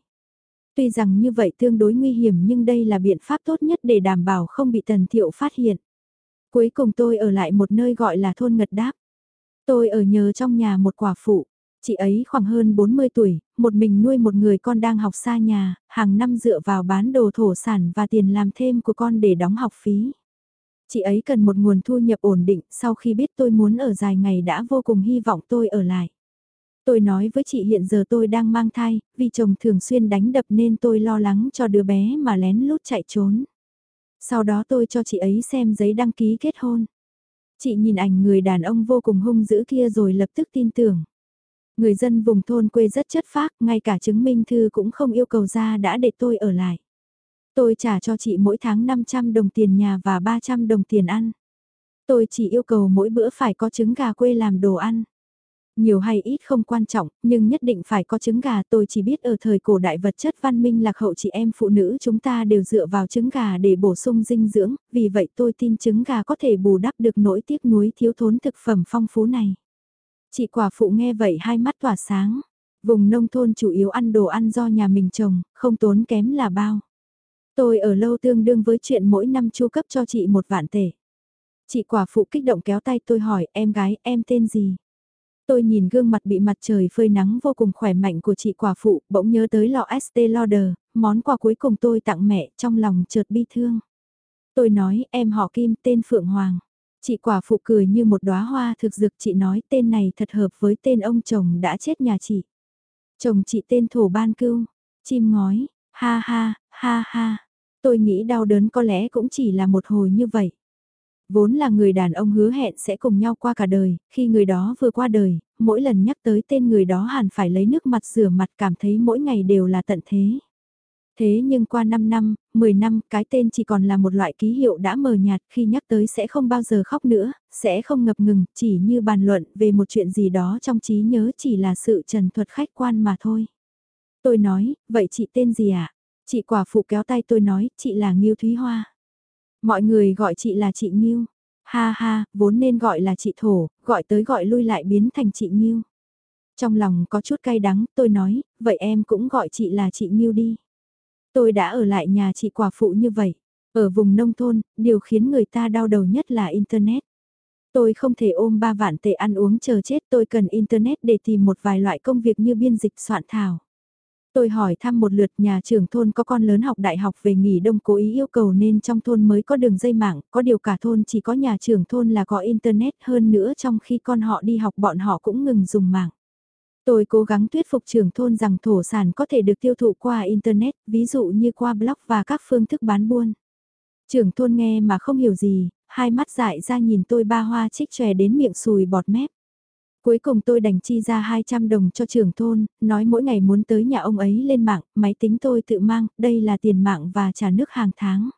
Tuy rằng như vậy tương đối nguy hiểm nhưng đây là biện pháp tốt nhất để đảm bảo không bị tần thiệu phát hiện. Cuối cùng tôi ở lại một nơi gọi là thôn ngật đáp. Tôi ở nhờ trong nhà một quả phụ. Chị ấy khoảng hơn 40 tuổi, một mình nuôi một người con đang học xa nhà, hàng năm dựa vào bán đồ thổ sản và tiền làm thêm của con để đóng học phí. Chị ấy cần một nguồn thu nhập ổn định, sau khi biết tôi muốn ở dài ngày đã vô cùng hy vọng tôi ở lại. Tôi nói với chị hiện giờ tôi đang mang thai, vì chồng thường xuyên đánh đập nên tôi lo lắng cho đứa bé mà lén lút chạy trốn. Sau đó tôi cho chị ấy xem giấy đăng ký kết hôn. Chị nhìn ảnh người đàn ông vô cùng hung dữ kia rồi lập tức tin tưởng. Người dân vùng thôn quê rất chất phác, ngay cả chứng minh thư cũng không yêu cầu ra đã để tôi ở lại. Tôi trả cho chị mỗi tháng 500 đồng tiền nhà và 300 đồng tiền ăn. Tôi chỉ yêu cầu mỗi bữa phải có trứng gà quê làm đồ ăn. Nhiều hay ít không quan trọng, nhưng nhất định phải có trứng gà tôi chỉ biết ở thời cổ đại vật chất văn minh lạc hậu chị em phụ nữ chúng ta đều dựa vào trứng gà để bổ sung dinh dưỡng, vì vậy tôi tin trứng gà có thể bù đắp được nỗi tiếc nuối thiếu thốn thực phẩm phong phú này. Chị quả phụ nghe vậy hai mắt tỏa sáng, vùng nông thôn chủ yếu ăn đồ ăn do nhà mình trồng, không tốn kém là bao. Tôi ở lâu tương đương với chuyện mỗi năm chu cấp cho chị một vạn tể. Chị quả phụ kích động kéo tay tôi hỏi em gái em tên gì? Tôi nhìn gương mặt bị mặt trời phơi nắng vô cùng khỏe mạnh của chị quả phụ, bỗng nhớ tới lọ Estée Lauder, món quà cuối cùng tôi tặng mẹ trong lòng chợt bi thương. Tôi nói em họ Kim tên Phượng Hoàng. Chị quả phụ cười như một đóa hoa thực dược chị nói tên này thật hợp với tên ông chồng đã chết nhà chị. Chồng chị tên Thổ Ban Cưu, chim ngói, ha ha, ha ha. Tôi nghĩ đau đớn có lẽ cũng chỉ là một hồi như vậy. Vốn là người đàn ông hứa hẹn sẽ cùng nhau qua cả đời, khi người đó vừa qua đời, mỗi lần nhắc tới tên người đó hẳn phải lấy nước mặt rửa mặt cảm thấy mỗi ngày đều là tận thế. Thế nhưng qua 5 năm, 10 năm, cái tên chỉ còn là một loại ký hiệu đã mờ nhạt khi nhắc tới sẽ không bao giờ khóc nữa, sẽ không ngập ngừng, chỉ như bàn luận về một chuyện gì đó trong trí nhớ chỉ là sự trần thuật khách quan mà thôi. Tôi nói, vậy chị tên gì ạ? À? Chị quả phụ kéo tay tôi nói, chị là Nghiêu Thúy Hoa. Mọi người gọi chị là chị Nghiêu. Ha ha, vốn nên gọi là chị Thổ, gọi tới gọi lui lại biến thành chị Nghiêu. Trong lòng có chút cay đắng, tôi nói, vậy em cũng gọi chị là chị Nghiêu đi. Tôi đã ở lại nhà chị quả phụ như vậy. Ở vùng nông thôn, điều khiến người ta đau đầu nhất là Internet. Tôi không thể ôm ba vạn tệ ăn uống chờ chết tôi cần Internet để tìm một vài loại công việc như biên dịch soạn thảo. Tôi hỏi thăm một lượt nhà trưởng thôn có con lớn học đại học về nghỉ đông cố ý yêu cầu nên trong thôn mới có đường dây mạng, có điều cả thôn chỉ có nhà trưởng thôn là có internet hơn nữa trong khi con họ đi học bọn họ cũng ngừng dùng mạng. Tôi cố gắng thuyết phục trưởng thôn rằng thổ sản có thể được tiêu thụ qua internet, ví dụ như qua blog và các phương thức bán buôn. Trưởng thôn nghe mà không hiểu gì, hai mắt dại ra nhìn tôi ba hoa trích chòe đến miệng sùi bọt mép. Cuối cùng tôi đành chi ra 200 đồng cho trưởng thôn, nói mỗi ngày muốn tới nhà ông ấy lên mạng, máy tính tôi tự mang, đây là tiền mạng và trả nước hàng tháng.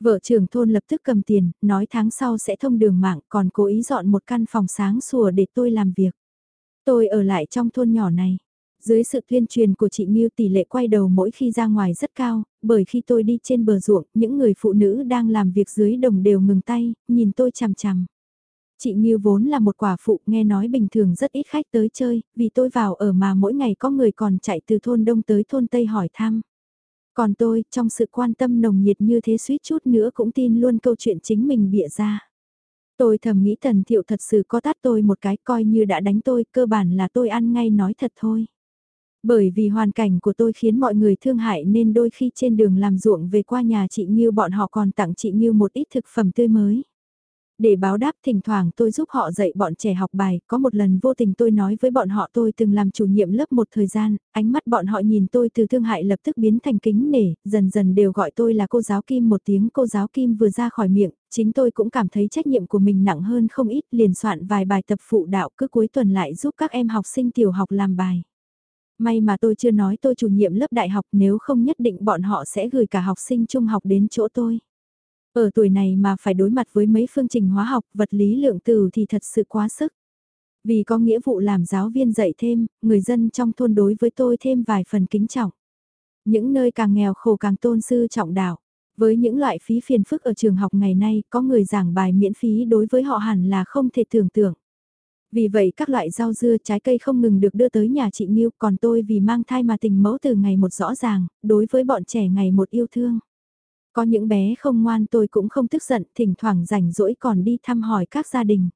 Vợ trưởng thôn lập tức cầm tiền, nói tháng sau sẽ thông đường mạng, còn cố ý dọn một căn phòng sáng sủa để tôi làm việc. Tôi ở lại trong thôn nhỏ này. Dưới sự tuyên truyền của chị Nghiêu tỷ lệ quay đầu mỗi khi ra ngoài rất cao, bởi khi tôi đi trên bờ ruộng, những người phụ nữ đang làm việc dưới đồng đều ngừng tay, nhìn tôi chằm chằm. Chị Nghiêu vốn là một quả phụ nghe nói bình thường rất ít khách tới chơi, vì tôi vào ở mà mỗi ngày có người còn chạy từ thôn đông tới thôn tây hỏi thăm. Còn tôi, trong sự quan tâm nồng nhiệt như thế suýt chút nữa cũng tin luôn câu chuyện chính mình bịa ra. Tôi thầm nghĩ tần thiệu thật sự có tát tôi một cái coi như đã đánh tôi, cơ bản là tôi ăn ngay nói thật thôi. Bởi vì hoàn cảnh của tôi khiến mọi người thương hại nên đôi khi trên đường làm ruộng về qua nhà chị Nghiêu bọn họ còn tặng chị Nghiêu một ít thực phẩm tươi mới. Để báo đáp thỉnh thoảng tôi giúp họ dạy bọn trẻ học bài, có một lần vô tình tôi nói với bọn họ tôi từng làm chủ nhiệm lớp một thời gian, ánh mắt bọn họ nhìn tôi từ thương hại lập tức biến thành kính nể, dần dần đều gọi tôi là cô giáo Kim một tiếng cô giáo Kim vừa ra khỏi miệng, chính tôi cũng cảm thấy trách nhiệm của mình nặng hơn không ít liền soạn vài bài tập phụ đạo cứ cuối tuần lại giúp các em học sinh tiểu học làm bài. May mà tôi chưa nói tôi chủ nhiệm lớp đại học nếu không nhất định bọn họ sẽ gửi cả học sinh trung học đến chỗ tôi. Ở tuổi này mà phải đối mặt với mấy phương trình hóa học, vật lý lượng từ thì thật sự quá sức. Vì có nghĩa vụ làm giáo viên dạy thêm, người dân trong thôn đối với tôi thêm vài phần kính trọng. Những nơi càng nghèo khổ càng tôn sư trọng đạo. Với những loại phí phiền phức ở trường học ngày nay, có người giảng bài miễn phí đối với họ hẳn là không thể tưởng tượng. Vì vậy các loại rau dưa trái cây không ngừng được đưa tới nhà chị Nhiêu, còn tôi vì mang thai mà tình mẫu từ ngày một rõ ràng, đối với bọn trẻ ngày một yêu thương. Có những bé không ngoan tôi cũng không tức giận, thỉnh thoảng rảnh rỗi còn đi thăm hỏi các gia đình.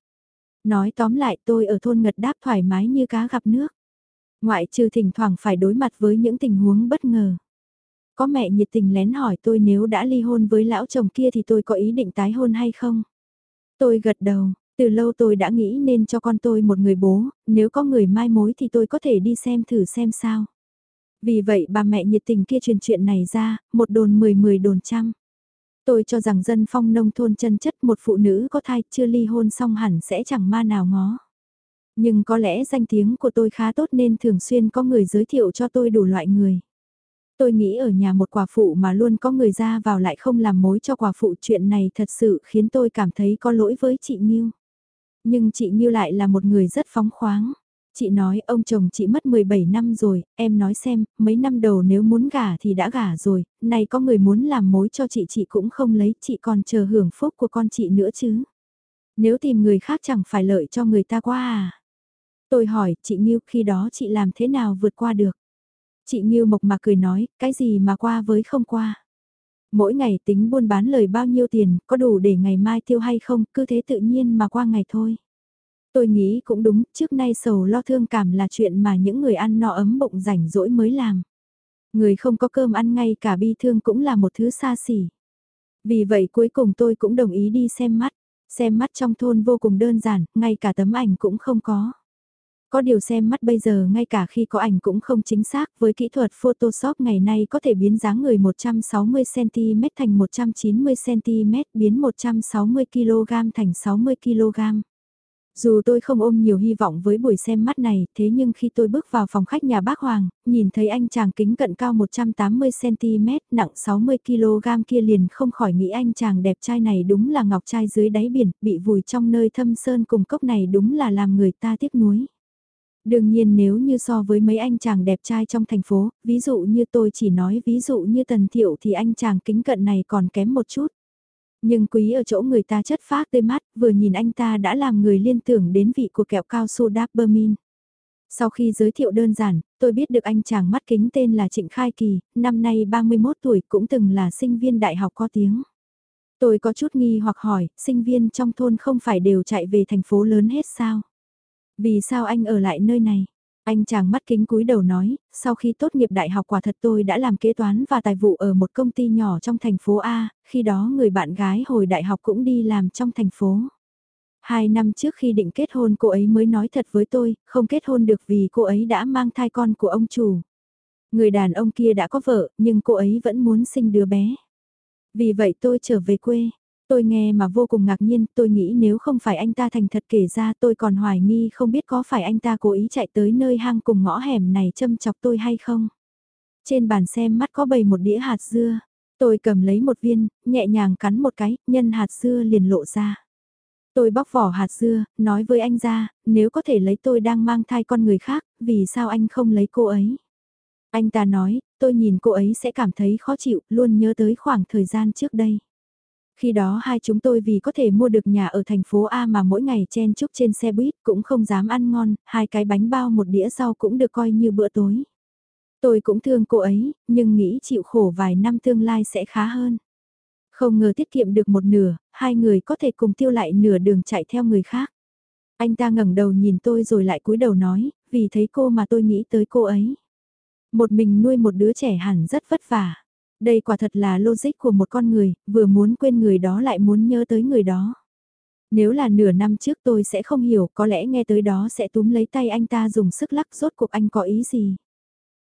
Nói tóm lại tôi ở thôn ngật đáp thoải mái như cá gặp nước. Ngoại trừ thỉnh thoảng phải đối mặt với những tình huống bất ngờ. Có mẹ nhiệt tình lén hỏi tôi nếu đã ly hôn với lão chồng kia thì tôi có ý định tái hôn hay không? Tôi gật đầu, từ lâu tôi đã nghĩ nên cho con tôi một người bố, nếu có người mai mối thì tôi có thể đi xem thử xem sao. Vì vậy bà mẹ nhiệt tình kia truyền chuyện này ra, một đồn mười mười đồn trăm. Tôi cho rằng dân phong nông thôn chân chất một phụ nữ có thai chưa ly hôn xong hẳn sẽ chẳng ma nào ngó. Nhưng có lẽ danh tiếng của tôi khá tốt nên thường xuyên có người giới thiệu cho tôi đủ loại người. Tôi nghĩ ở nhà một quả phụ mà luôn có người ra vào lại không làm mối cho quả phụ chuyện này thật sự khiến tôi cảm thấy có lỗi với chị Nhiêu. Nhưng chị Nhiêu lại là một người rất phóng khoáng. Chị nói ông chồng chị mất 17 năm rồi, em nói xem, mấy năm đầu nếu muốn gả thì đã gả rồi, nay có người muốn làm mối cho chị chị cũng không lấy, chị còn chờ hưởng phúc của con chị nữa chứ. Nếu tìm người khác chẳng phải lợi cho người ta quá à. Tôi hỏi, chị Nghiêu khi đó chị làm thế nào vượt qua được? Chị Nghiêu mộc mà cười nói, cái gì mà qua với không qua. Mỗi ngày tính buôn bán lời bao nhiêu tiền, có đủ để ngày mai tiêu hay không, cứ thế tự nhiên mà qua ngày thôi. Tôi nghĩ cũng đúng, trước nay sầu lo thương cảm là chuyện mà những người ăn no ấm bụng rảnh rỗi mới làm. Người không có cơm ăn ngay cả bi thương cũng là một thứ xa xỉ. Vì vậy cuối cùng tôi cũng đồng ý đi xem mắt. Xem mắt trong thôn vô cùng đơn giản, ngay cả tấm ảnh cũng không có. Có điều xem mắt bây giờ ngay cả khi có ảnh cũng không chính xác với kỹ thuật Photoshop ngày nay có thể biến dáng người 160cm thành 190cm biến 160kg thành 60kg. Dù tôi không ôm nhiều hy vọng với buổi xem mắt này, thế nhưng khi tôi bước vào phòng khách nhà bác Hoàng, nhìn thấy anh chàng kính cận cao 180cm, nặng 60kg kia liền không khỏi nghĩ anh chàng đẹp trai này đúng là ngọc trai dưới đáy biển, bị vùi trong nơi thâm sơn cùng cốc này đúng là làm người ta tiếc nuối. Đương nhiên nếu như so với mấy anh chàng đẹp trai trong thành phố, ví dụ như tôi chỉ nói ví dụ như Tần Thiệu thì anh chàng kính cận này còn kém một chút. Nhưng quý ở chỗ người ta chất phác tươi mát, vừa nhìn anh ta đã làm người liên tưởng đến vị của kẹo cao su Dappermin. Sau khi giới thiệu đơn giản, tôi biết được anh chàng mắt kính tên là Trịnh Khai Kỳ, năm nay 31 tuổi cũng từng là sinh viên đại học có tiếng. Tôi có chút nghi hoặc hỏi, sinh viên trong thôn không phải đều chạy về thành phố lớn hết sao? Vì sao anh ở lại nơi này? Anh chàng mắt kính cúi đầu nói, sau khi tốt nghiệp đại học quả thật tôi đã làm kế toán và tài vụ ở một công ty nhỏ trong thành phố A, khi đó người bạn gái hồi đại học cũng đi làm trong thành phố. Hai năm trước khi định kết hôn cô ấy mới nói thật với tôi, không kết hôn được vì cô ấy đã mang thai con của ông chủ. Người đàn ông kia đã có vợ, nhưng cô ấy vẫn muốn sinh đứa bé. Vì vậy tôi trở về quê. Tôi nghe mà vô cùng ngạc nhiên, tôi nghĩ nếu không phải anh ta thành thật kể ra tôi còn hoài nghi không biết có phải anh ta cố ý chạy tới nơi hang cùng ngõ hẻm này châm chọc tôi hay không. Trên bàn xem mắt có bầy một đĩa hạt dưa. Tôi cầm lấy một viên, nhẹ nhàng cắn một cái, nhân hạt dưa liền lộ ra. Tôi bóc vỏ hạt dưa, nói với anh ra, nếu có thể lấy tôi đang mang thai con người khác, vì sao anh không lấy cô ấy? Anh ta nói, tôi nhìn cô ấy sẽ cảm thấy khó chịu, luôn nhớ tới khoảng thời gian trước đây. Khi đó hai chúng tôi vì có thể mua được nhà ở thành phố A mà mỗi ngày chen chúc trên xe buýt cũng không dám ăn ngon, hai cái bánh bao một đĩa rau cũng được coi như bữa tối. Tôi cũng thương cô ấy, nhưng nghĩ chịu khổ vài năm tương lai sẽ khá hơn. Không ngờ tiết kiệm được một nửa, hai người có thể cùng tiêu lại nửa đường chạy theo người khác. Anh ta ngẩng đầu nhìn tôi rồi lại cúi đầu nói, vì thấy cô mà tôi nghĩ tới cô ấy. Một mình nuôi một đứa trẻ hẳn rất vất vả. Đây quả thật là logic của một con người, vừa muốn quên người đó lại muốn nhớ tới người đó. Nếu là nửa năm trước tôi sẽ không hiểu, có lẽ nghe tới đó sẽ túm lấy tay anh ta dùng sức lắc rốt cuộc anh có ý gì.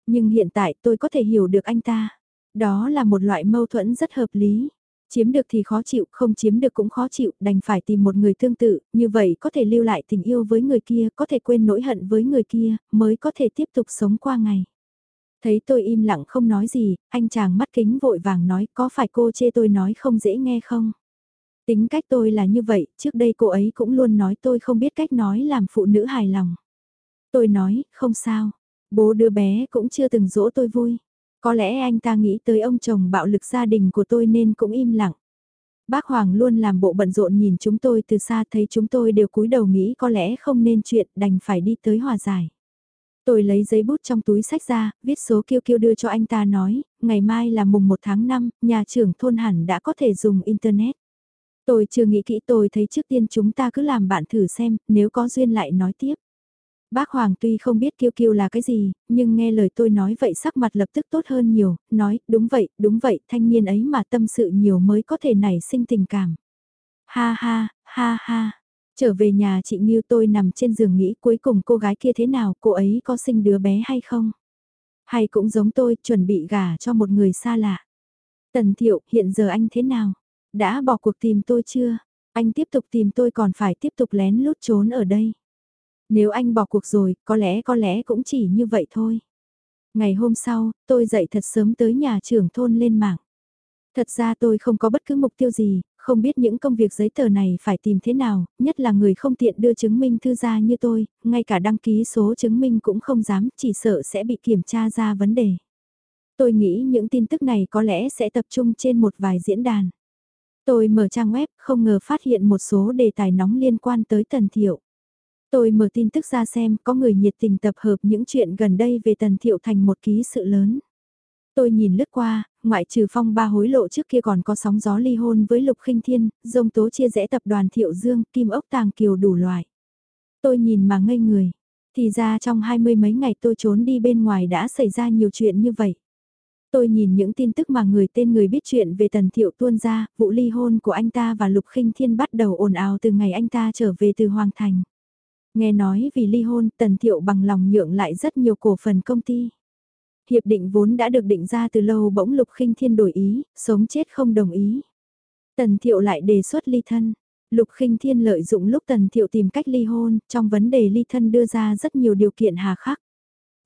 Nhưng hiện tại tôi có thể hiểu được anh ta. Đó là một loại mâu thuẫn rất hợp lý. Chiếm được thì khó chịu, không chiếm được cũng khó chịu, đành phải tìm một người tương tự, như vậy có thể lưu lại tình yêu với người kia, có thể quên nỗi hận với người kia, mới có thể tiếp tục sống qua ngày. Thấy tôi im lặng không nói gì, anh chàng mắt kính vội vàng nói có phải cô chê tôi nói không dễ nghe không? Tính cách tôi là như vậy, trước đây cô ấy cũng luôn nói tôi không biết cách nói làm phụ nữ hài lòng. Tôi nói, không sao, bố đứa bé cũng chưa từng dỗ tôi vui. Có lẽ anh ta nghĩ tới ông chồng bạo lực gia đình của tôi nên cũng im lặng. Bác Hoàng luôn làm bộ bận rộn nhìn chúng tôi từ xa thấy chúng tôi đều cúi đầu nghĩ có lẽ không nên chuyện đành phải đi tới hòa giải. Tôi lấy giấy bút trong túi sách ra, viết số kiêu kiêu đưa cho anh ta nói, ngày mai là mùng 1 tháng 5, nhà trưởng thôn hẳn đã có thể dùng Internet. Tôi chưa nghĩ kỹ tôi thấy trước tiên chúng ta cứ làm bạn thử xem, nếu có duyên lại nói tiếp. Bác Hoàng tuy không biết kiêu kiêu là cái gì, nhưng nghe lời tôi nói vậy sắc mặt lập tức tốt hơn nhiều, nói, đúng vậy, đúng vậy, thanh niên ấy mà tâm sự nhiều mới có thể nảy sinh tình cảm. Ha ha, ha ha. Trở về nhà chị Nghiêu tôi nằm trên giường nghĩ cuối cùng cô gái kia thế nào, cô ấy có sinh đứa bé hay không? Hay cũng giống tôi, chuẩn bị gả cho một người xa lạ. Tần Thiệu, hiện giờ anh thế nào? Đã bỏ cuộc tìm tôi chưa? Anh tiếp tục tìm tôi còn phải tiếp tục lén lút trốn ở đây. Nếu anh bỏ cuộc rồi, có lẽ có lẽ cũng chỉ như vậy thôi. Ngày hôm sau, tôi dậy thật sớm tới nhà trưởng thôn lên mạng. Thật ra tôi không có bất cứ mục tiêu gì, không biết những công việc giấy tờ này phải tìm thế nào, nhất là người không tiện đưa chứng minh thư ra như tôi, ngay cả đăng ký số chứng minh cũng không dám, chỉ sợ sẽ bị kiểm tra ra vấn đề. Tôi nghĩ những tin tức này có lẽ sẽ tập trung trên một vài diễn đàn. Tôi mở trang web, không ngờ phát hiện một số đề tài nóng liên quan tới Tần Thiệu. Tôi mở tin tức ra xem có người nhiệt tình tập hợp những chuyện gần đây về Tần Thiệu thành một ký sự lớn. Tôi nhìn lướt qua, ngoại trừ phong ba hối lộ trước kia còn có sóng gió ly hôn với Lục khinh Thiên, dông tố chia rẽ tập đoàn Thiệu Dương, Kim ốc tàng kiều đủ loại. Tôi nhìn mà ngây người. Thì ra trong hai mươi mấy ngày tôi trốn đi bên ngoài đã xảy ra nhiều chuyện như vậy. Tôi nhìn những tin tức mà người tên người biết chuyện về Tần Thiệu tuôn ra, vụ ly hôn của anh ta và Lục khinh Thiên bắt đầu ồn ào từ ngày anh ta trở về từ Hoàng Thành. Nghe nói vì ly hôn Tần Thiệu bằng lòng nhượng lại rất nhiều cổ phần công ty. Hiệp định vốn đã được định ra từ lâu bỗng Lục khinh Thiên đổi ý, sống chết không đồng ý. Tần Thiệu lại đề xuất ly thân. Lục khinh Thiên lợi dụng lúc Tần Thiệu tìm cách ly hôn, trong vấn đề ly thân đưa ra rất nhiều điều kiện hà khắc.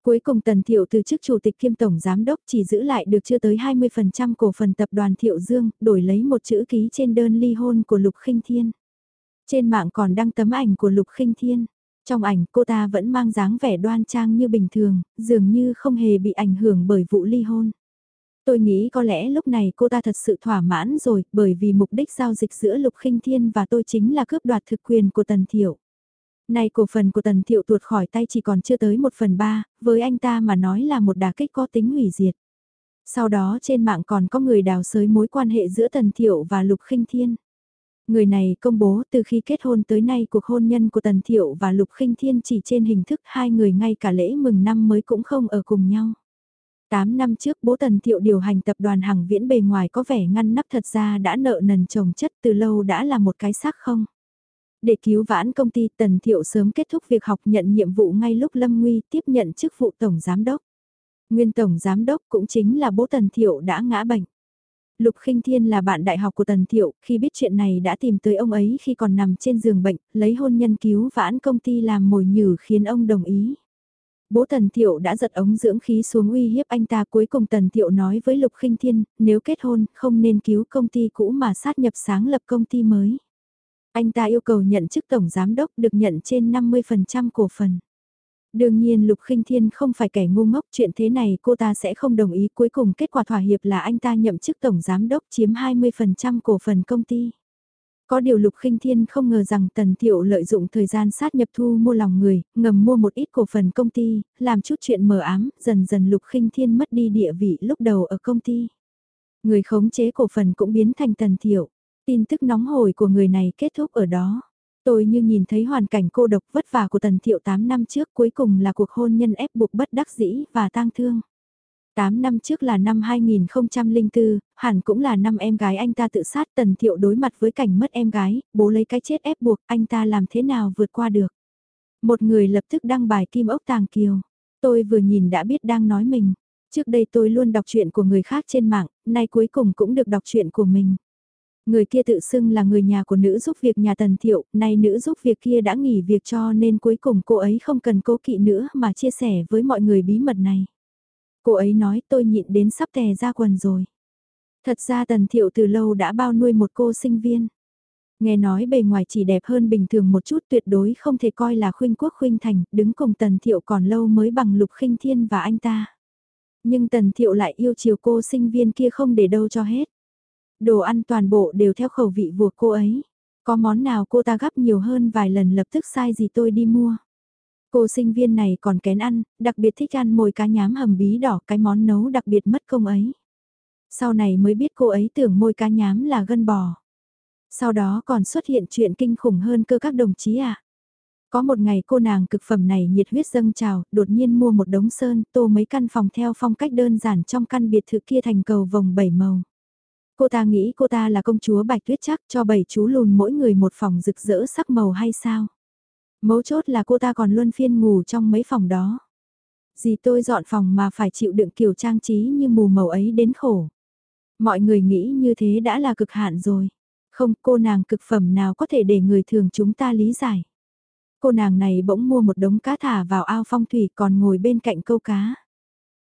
Cuối cùng Tần Thiệu từ chức chủ tịch kiêm tổng giám đốc chỉ giữ lại được chưa tới 20% cổ phần tập đoàn Thiệu Dương, đổi lấy một chữ ký trên đơn ly hôn của Lục khinh Thiên. Trên mạng còn đăng tấm ảnh của Lục khinh Thiên. Trong ảnh cô ta vẫn mang dáng vẻ đoan trang như bình thường, dường như không hề bị ảnh hưởng bởi vụ ly hôn. Tôi nghĩ có lẽ lúc này cô ta thật sự thỏa mãn rồi, bởi vì mục đích giao dịch giữa Lục khinh Thiên và tôi chính là cướp đoạt thực quyền của Tần Thiệu. Nay cổ phần của Tần Thiệu tuột khỏi tay chỉ còn chưa tới một phần ba, với anh ta mà nói là một đà kích có tính hủy diệt. Sau đó trên mạng còn có người đào sới mối quan hệ giữa Tần Thiệu và Lục khinh Thiên. Người này công bố từ khi kết hôn tới nay cuộc hôn nhân của Tần Thiệu và Lục Khinh Thiên chỉ trên hình thức hai người ngay cả lễ mừng năm mới cũng không ở cùng nhau. 8 năm trước bố Tần Thiệu điều hành tập đoàn hàng viễn bề ngoài có vẻ ngăn nắp thật ra đã nợ nần chồng chất từ lâu đã là một cái xác không. Để cứu vãn công ty, Tần Thiệu sớm kết thúc việc học nhận nhiệm vụ ngay lúc Lâm Nguy tiếp nhận chức vụ Tổng Giám Đốc. Nguyên Tổng Giám Đốc cũng chính là bố Tần Thiệu đã ngã bệnh. Lục Khinh Thiên là bạn đại học của Tần Thiệu, khi biết chuyện này đã tìm tới ông ấy khi còn nằm trên giường bệnh, lấy hôn nhân cứu vãn công ty làm mồi nhử khiến ông đồng ý. Bố Tần Thiệu đã giật ống dưỡng khí xuống uy hiếp anh ta cuối cùng Tần Thiệu nói với Lục Khinh Thiên, nếu kết hôn không nên cứu công ty cũ mà sát nhập sáng lập công ty mới. Anh ta yêu cầu nhận chức tổng giám đốc được nhận trên 50% cổ phần. Đương nhiên Lục Khinh Thiên không phải kẻ ngu ngốc chuyện thế này cô ta sẽ không đồng ý cuối cùng kết quả thỏa hiệp là anh ta nhậm chức tổng giám đốc chiếm 20% cổ phần công ty. Có điều Lục Khinh Thiên không ngờ rằng Tần Thiệu lợi dụng thời gian sát nhập thu mua lòng người, ngầm mua một ít cổ phần công ty, làm chút chuyện mờ ám, dần dần Lục Khinh Thiên mất đi địa vị lúc đầu ở công ty. Người khống chế cổ phần cũng biến thành Tần Thiệu. Tin tức nóng hổi của người này kết thúc ở đó. Tôi như nhìn thấy hoàn cảnh cô độc vất vả của Tần Thiệu 8 năm trước cuối cùng là cuộc hôn nhân ép buộc bất đắc dĩ và tang thương. 8 năm trước là năm 2004, hẳn cũng là năm em gái anh ta tự sát Tần Thiệu đối mặt với cảnh mất em gái, bố lấy cái chết ép buộc anh ta làm thế nào vượt qua được. Một người lập tức đăng bài kim ốc tàng kiều. Tôi vừa nhìn đã biết đang nói mình. Trước đây tôi luôn đọc chuyện của người khác trên mạng, nay cuối cùng cũng được đọc chuyện của mình. Người kia tự xưng là người nhà của nữ giúp việc nhà Tần Thiệu, nay nữ giúp việc kia đã nghỉ việc cho nên cuối cùng cô ấy không cần cố kỵ nữa mà chia sẻ với mọi người bí mật này. Cô ấy nói tôi nhịn đến sắp tè ra quần rồi. Thật ra Tần Thiệu từ lâu đã bao nuôi một cô sinh viên. Nghe nói bề ngoài chỉ đẹp hơn bình thường một chút tuyệt đối không thể coi là khuynh quốc khuynh thành, đứng cùng Tần Thiệu còn lâu mới bằng lục khinh thiên và anh ta. Nhưng Tần Thiệu lại yêu chiều cô sinh viên kia không để đâu cho hết. Đồ ăn toàn bộ đều theo khẩu vị của cô ấy. Có món nào cô ta gấp nhiều hơn vài lần lập tức sai gì tôi đi mua. Cô sinh viên này còn kén ăn, đặc biệt thích ăn mồi cá nhám hầm bí đỏ cái món nấu đặc biệt mất công ấy. Sau này mới biết cô ấy tưởng môi cá nhám là gân bò. Sau đó còn xuất hiện chuyện kinh khủng hơn cơ các đồng chí ạ. À. Có một ngày cô nàng cực phẩm này nhiệt huyết dâng trào, đột nhiên mua một đống sơn, tô mấy căn phòng theo phong cách đơn giản trong căn biệt thự kia thành cầu vòng bảy màu. Cô ta nghĩ cô ta là công chúa bạch tuyết chắc cho bảy chú lùn mỗi người một phòng rực rỡ sắc màu hay sao? Mấu chốt là cô ta còn luôn phiên ngủ trong mấy phòng đó. Gì tôi dọn phòng mà phải chịu đựng kiểu trang trí như mù màu ấy đến khổ. Mọi người nghĩ như thế đã là cực hạn rồi. Không, cô nàng cực phẩm nào có thể để người thường chúng ta lý giải. Cô nàng này bỗng mua một đống cá thả vào ao phong thủy còn ngồi bên cạnh câu cá.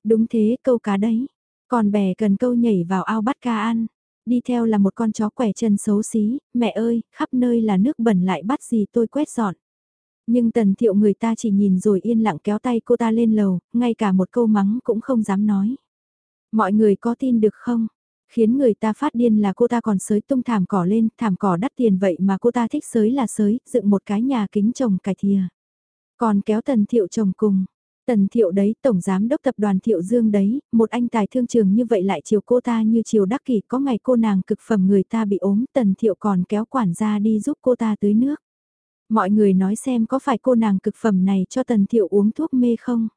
Đúng thế, câu cá đấy. Còn bè cần câu nhảy vào ao bắt cá ăn. Đi theo là một con chó quẻ chân xấu xí, mẹ ơi, khắp nơi là nước bẩn lại bắt gì tôi quét dọn. Nhưng tần thiệu người ta chỉ nhìn rồi yên lặng kéo tay cô ta lên lầu, ngay cả một câu mắng cũng không dám nói. Mọi người có tin được không? Khiến người ta phát điên là cô ta còn sới tung thảm cỏ lên, thảm cỏ đắt tiền vậy mà cô ta thích sới là sới, dựng một cái nhà kính trồng cải thìa. Còn kéo tần thiệu trồng cùng. Tần thiệu đấy, tổng giám đốc tập đoàn thiệu dương đấy, một anh tài thương trường như vậy lại chiều cô ta như chiều đắc kỷ có ngày cô nàng cực phẩm người ta bị ốm, tần thiệu còn kéo quản gia đi giúp cô ta tưới nước. Mọi người nói xem có phải cô nàng cực phẩm này cho Tần Thiệu uống thuốc mê không?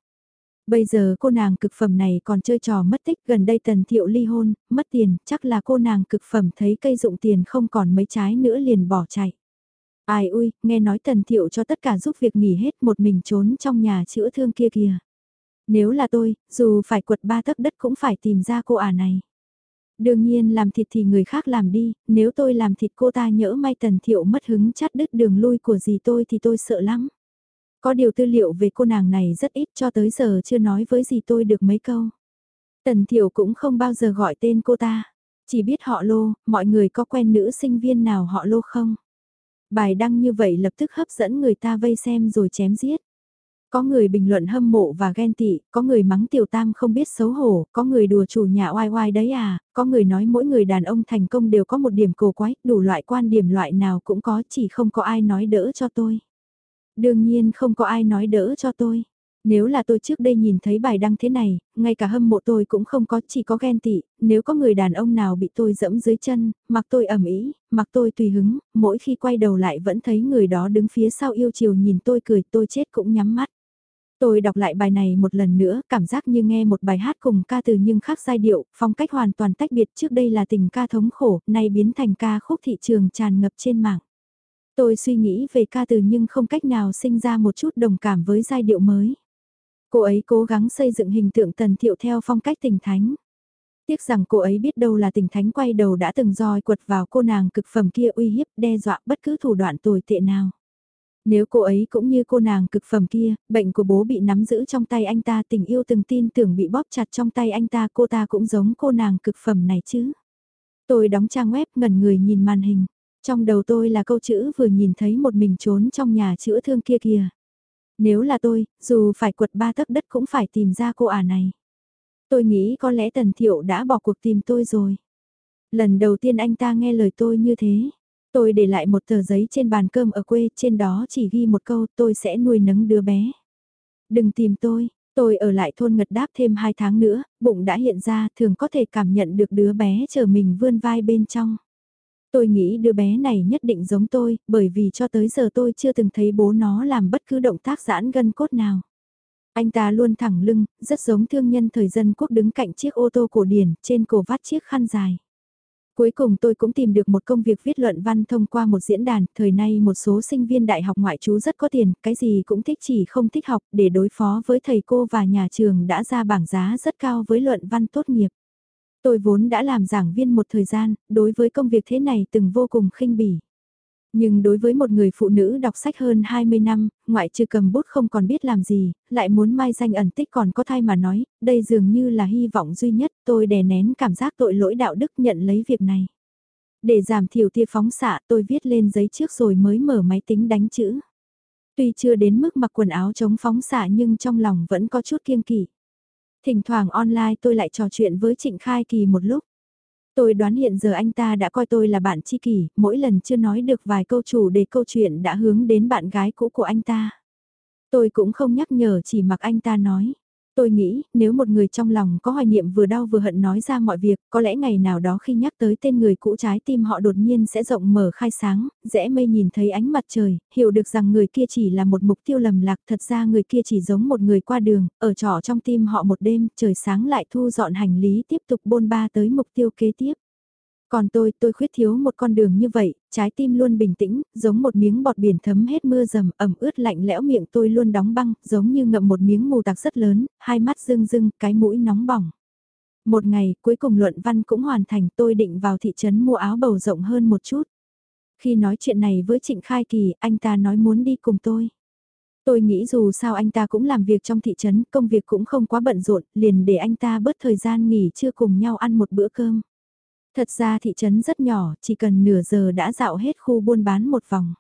Bây giờ cô nàng cực phẩm này còn chơi trò mất tích gần đây Tần Thiệu ly hôn, mất tiền, chắc là cô nàng cực phẩm thấy cây dụng tiền không còn mấy trái nữa liền bỏ chạy. Ai ui, nghe nói Tần Thiệu cho tất cả giúp việc nghỉ hết một mình trốn trong nhà chữa thương kia kìa. Nếu là tôi, dù phải quật ba tấc đất cũng phải tìm ra cô ả này. Đương nhiên làm thịt thì người khác làm đi, nếu tôi làm thịt cô ta nhỡ may tần thiệu mất hứng chắt đứt đường lui của gì tôi thì tôi sợ lắm. Có điều tư liệu về cô nàng này rất ít cho tới giờ chưa nói với gì tôi được mấy câu. Tần thiệu cũng không bao giờ gọi tên cô ta, chỉ biết họ lô, mọi người có quen nữ sinh viên nào họ lô không? Bài đăng như vậy lập tức hấp dẫn người ta vây xem rồi chém giết. Có người bình luận hâm mộ và ghen tị, có người mắng tiểu tam không biết xấu hổ, có người đùa chủ nhà oai oai đấy à, có người nói mỗi người đàn ông thành công đều có một điểm cổ quái, đủ loại quan điểm loại nào cũng có, chỉ không có ai nói đỡ cho tôi. Đương nhiên không có ai nói đỡ cho tôi. Nếu là tôi trước đây nhìn thấy bài đăng thế này, ngay cả hâm mộ tôi cũng không có, chỉ có ghen tị, nếu có người đàn ông nào bị tôi dẫm dưới chân, mặc tôi ẩm ý, mặc tôi tùy hứng, mỗi khi quay đầu lại vẫn thấy người đó đứng phía sau yêu chiều nhìn tôi cười tôi chết cũng nhắm mắt. Tôi đọc lại bài này một lần nữa, cảm giác như nghe một bài hát cùng ca từ nhưng khác giai điệu, phong cách hoàn toàn tách biệt trước đây là tình ca thống khổ, nay biến thành ca khúc thị trường tràn ngập trên mạng. Tôi suy nghĩ về ca từ nhưng không cách nào sinh ra một chút đồng cảm với giai điệu mới. Cô ấy cố gắng xây dựng hình tượng tần thiệu theo phong cách tình thánh. Tiếc rằng cô ấy biết đâu là tình thánh quay đầu đã từng roi quật vào cô nàng cực phẩm kia uy hiếp đe dọa bất cứ thủ đoạn tồi tệ nào. Nếu cô ấy cũng như cô nàng cực phẩm kia, bệnh của bố bị nắm giữ trong tay anh ta tình yêu từng tin tưởng bị bóp chặt trong tay anh ta cô ta cũng giống cô nàng cực phẩm này chứ. Tôi đóng trang web ngẩn người nhìn màn hình. Trong đầu tôi là câu chữ vừa nhìn thấy một mình trốn trong nhà chữa thương kia kìa. Nếu là tôi, dù phải quật ba tấc đất cũng phải tìm ra cô ả này. Tôi nghĩ có lẽ Tần Thiệu đã bỏ cuộc tìm tôi rồi. Lần đầu tiên anh ta nghe lời tôi như thế. Tôi để lại một tờ giấy trên bàn cơm ở quê, trên đó chỉ ghi một câu tôi sẽ nuôi nấng đứa bé. Đừng tìm tôi, tôi ở lại thôn ngật đáp thêm 2 tháng nữa, bụng đã hiện ra thường có thể cảm nhận được đứa bé chờ mình vươn vai bên trong. Tôi nghĩ đứa bé này nhất định giống tôi, bởi vì cho tới giờ tôi chưa từng thấy bố nó làm bất cứ động tác giãn gân cốt nào. Anh ta luôn thẳng lưng, rất giống thương nhân thời dân quốc đứng cạnh chiếc ô tô cổ điển, trên cổ vắt chiếc khăn dài. Cuối cùng tôi cũng tìm được một công việc viết luận văn thông qua một diễn đàn, thời nay một số sinh viên đại học ngoại trú rất có tiền, cái gì cũng thích chỉ không thích học, để đối phó với thầy cô và nhà trường đã ra bảng giá rất cao với luận văn tốt nghiệp. Tôi vốn đã làm giảng viên một thời gian, đối với công việc thế này từng vô cùng khinh bỉ. Nhưng đối với một người phụ nữ đọc sách hơn 20 năm, ngoại trừ cầm bút không còn biết làm gì, lại muốn mai danh ẩn tích còn có thai mà nói, đây dường như là hy vọng duy nhất tôi đè nén cảm giác tội lỗi đạo đức nhận lấy việc này. Để giảm thiểu tia phóng xạ tôi viết lên giấy trước rồi mới mở máy tính đánh chữ. Tuy chưa đến mức mặc quần áo chống phóng xạ nhưng trong lòng vẫn có chút kiêng kỵ. Thỉnh thoảng online tôi lại trò chuyện với Trịnh Khai Kỳ một lúc. Tôi đoán hiện giờ anh ta đã coi tôi là bạn tri kỷ, mỗi lần chưa nói được vài câu chủ để câu chuyện đã hướng đến bạn gái cũ của anh ta. Tôi cũng không nhắc nhở chỉ mặc anh ta nói. Tôi nghĩ, nếu một người trong lòng có hoài niệm vừa đau vừa hận nói ra mọi việc, có lẽ ngày nào đó khi nhắc tới tên người cũ trái tim họ đột nhiên sẽ rộng mở khai sáng, rẽ mây nhìn thấy ánh mặt trời, hiểu được rằng người kia chỉ là một mục tiêu lầm lạc, thật ra người kia chỉ giống một người qua đường, ở trọ trong tim họ một đêm, trời sáng lại thu dọn hành lý tiếp tục bôn ba tới mục tiêu kế tiếp. Còn tôi, tôi khuyết thiếu một con đường như vậy, trái tim luôn bình tĩnh, giống một miếng bọt biển thấm hết mưa rầm, ẩm ướt lạnh lẽo miệng tôi luôn đóng băng, giống như ngậm một miếng mù tạc rất lớn, hai mắt rưng rưng, cái mũi nóng bỏng. Một ngày, cuối cùng luận văn cũng hoàn thành, tôi định vào thị trấn mua áo bầu rộng hơn một chút. Khi nói chuyện này với Trịnh Khai Kỳ, anh ta nói muốn đi cùng tôi. Tôi nghĩ dù sao anh ta cũng làm việc trong thị trấn, công việc cũng không quá bận rộn, liền để anh ta bớt thời gian nghỉ chưa cùng nhau ăn một bữa cơm. Thật ra thị trấn rất nhỏ, chỉ cần nửa giờ đã dạo hết khu buôn bán một vòng.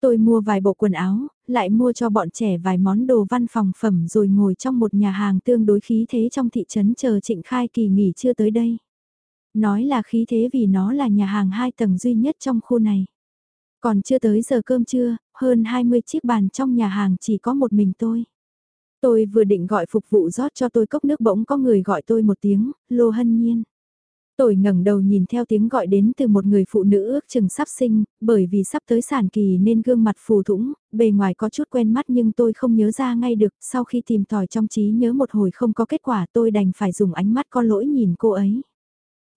Tôi mua vài bộ quần áo, lại mua cho bọn trẻ vài món đồ văn phòng phẩm rồi ngồi trong một nhà hàng tương đối khí thế trong thị trấn chờ Trịnh Khai kỳ nghỉ chưa tới đây. Nói là khí thế vì nó là nhà hàng hai tầng duy nhất trong khu này. Còn chưa tới giờ cơm trưa, hơn 20 chiếc bàn trong nhà hàng chỉ có một mình tôi. Tôi vừa định gọi phục vụ rót cho tôi cốc nước bỗng có người gọi tôi một tiếng, lô hân nhiên. Tôi ngẩng đầu nhìn theo tiếng gọi đến từ một người phụ nữ ước chừng sắp sinh, bởi vì sắp tới sản kỳ nên gương mặt phù thủng, bề ngoài có chút quen mắt nhưng tôi không nhớ ra ngay được, sau khi tìm tòi trong trí nhớ một hồi không có kết quả tôi đành phải dùng ánh mắt có lỗi nhìn cô ấy.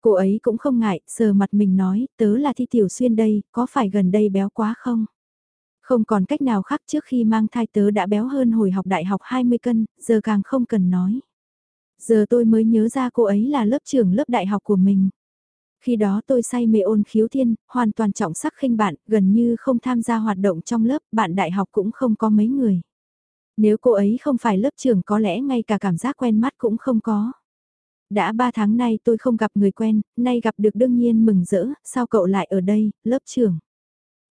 Cô ấy cũng không ngại, sờ mặt mình nói, tớ là Thi Tiểu Xuyên đây, có phải gần đây béo quá không? Không còn cách nào khác trước khi mang thai tớ đã béo hơn hồi học đại học 20 cân, giờ càng không cần nói. Giờ tôi mới nhớ ra cô ấy là lớp trưởng lớp đại học của mình. Khi đó tôi say mê ôn khiếu thiên, hoàn toàn trọng sắc khinh bạn, gần như không tham gia hoạt động trong lớp, bạn đại học cũng không có mấy người. Nếu cô ấy không phải lớp trưởng có lẽ ngay cả cảm giác quen mắt cũng không có. Đã ba tháng nay tôi không gặp người quen, nay gặp được đương nhiên mừng rỡ, sao cậu lại ở đây, lớp trưởng.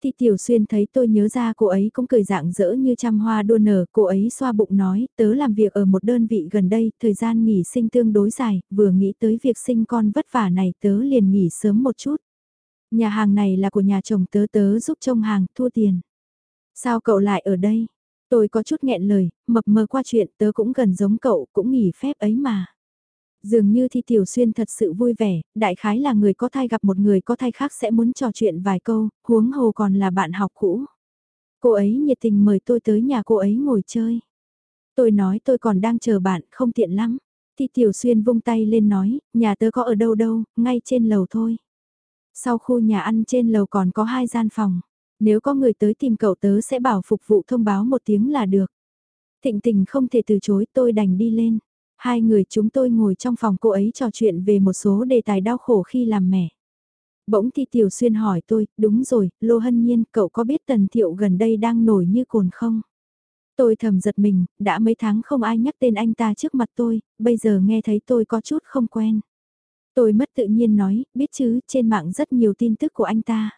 Thì Tiểu Xuyên thấy tôi nhớ ra cô ấy cũng cười dạng dỡ như trăm hoa đua nở, cô ấy xoa bụng nói, tớ làm việc ở một đơn vị gần đây, thời gian nghỉ sinh tương đối dài, vừa nghĩ tới việc sinh con vất vả này tớ liền nghỉ sớm một chút. Nhà hàng này là của nhà chồng tớ tớ giúp trông hàng, thua tiền. Sao cậu lại ở đây? Tôi có chút nghẹn lời, mập mờ qua chuyện tớ cũng gần giống cậu, cũng nghỉ phép ấy mà. Dường như thi tiểu xuyên thật sự vui vẻ, đại khái là người có thai gặp một người có thai khác sẽ muốn trò chuyện vài câu, huống hồ còn là bạn học cũ. Cô ấy nhiệt tình mời tôi tới nhà cô ấy ngồi chơi. Tôi nói tôi còn đang chờ bạn, không tiện lắm. Thi tiểu xuyên vung tay lên nói, nhà tớ có ở đâu đâu, ngay trên lầu thôi. Sau khu nhà ăn trên lầu còn có hai gian phòng. Nếu có người tới tìm cậu tớ sẽ bảo phục vụ thông báo một tiếng là được. Thịnh tình không thể từ chối tôi đành đi lên. Hai người chúng tôi ngồi trong phòng cô ấy trò chuyện về một số đề tài đau khổ khi làm mẹ. Bỗng thì Tiểu Xuyên hỏi tôi, đúng rồi, Lô Hân Nhiên, cậu có biết Tần Thiệu gần đây đang nổi như cồn không? Tôi thầm giật mình, đã mấy tháng không ai nhắc tên anh ta trước mặt tôi, bây giờ nghe thấy tôi có chút không quen. Tôi mất tự nhiên nói, biết chứ, trên mạng rất nhiều tin tức của anh ta.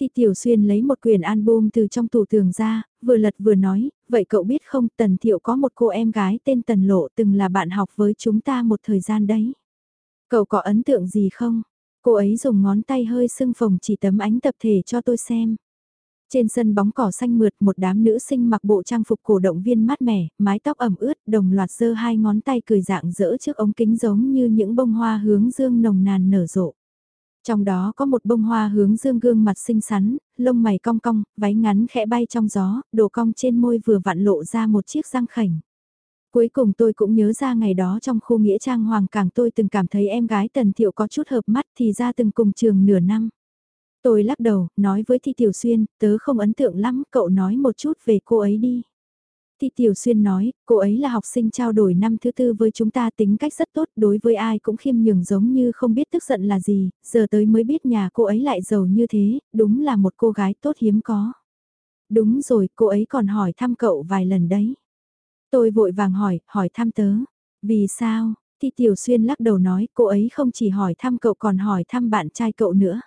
Thì Tiểu Xuyên lấy một quyển album từ trong tủ tường ra, vừa lật vừa nói, vậy cậu biết không Tần Thiệu có một cô em gái tên Tần Lộ từng là bạn học với chúng ta một thời gian đấy. Cậu có ấn tượng gì không? Cô ấy dùng ngón tay hơi sưng phồng chỉ tấm ánh tập thể cho tôi xem. Trên sân bóng cỏ xanh mượt một đám nữ sinh mặc bộ trang phục cổ động viên mát mẻ, mái tóc ẩm ướt, đồng loạt giơ hai ngón tay cười dạng dỡ trước ống kính giống như những bông hoa hướng dương nồng nàn nở rộ. Trong đó có một bông hoa hướng dương gương mặt xinh xắn, lông mày cong cong, váy ngắn khẽ bay trong gió, đồ cong trên môi vừa vặn lộ ra một chiếc răng khảnh. Cuối cùng tôi cũng nhớ ra ngày đó trong khu nghĩa trang hoàng càng tôi từng cảm thấy em gái Tần Thiệu có chút hợp mắt thì ra từng cùng trường nửa năm. Tôi lắc đầu, nói với Thi Tiểu Xuyên, tớ không ấn tượng lắm, cậu nói một chút về cô ấy đi. Thi Tiểu Xuyên nói, cô ấy là học sinh trao đổi năm thứ tư với chúng ta tính cách rất tốt, đối với ai cũng khiêm nhường giống như không biết tức giận là gì, giờ tới mới biết nhà cô ấy lại giàu như thế, đúng là một cô gái tốt hiếm có. Đúng rồi, cô ấy còn hỏi thăm cậu vài lần đấy. Tôi vội vàng hỏi, hỏi thăm tớ. Vì sao? Thi Tiểu Xuyên lắc đầu nói, cô ấy không chỉ hỏi thăm cậu còn hỏi thăm bạn trai cậu nữa.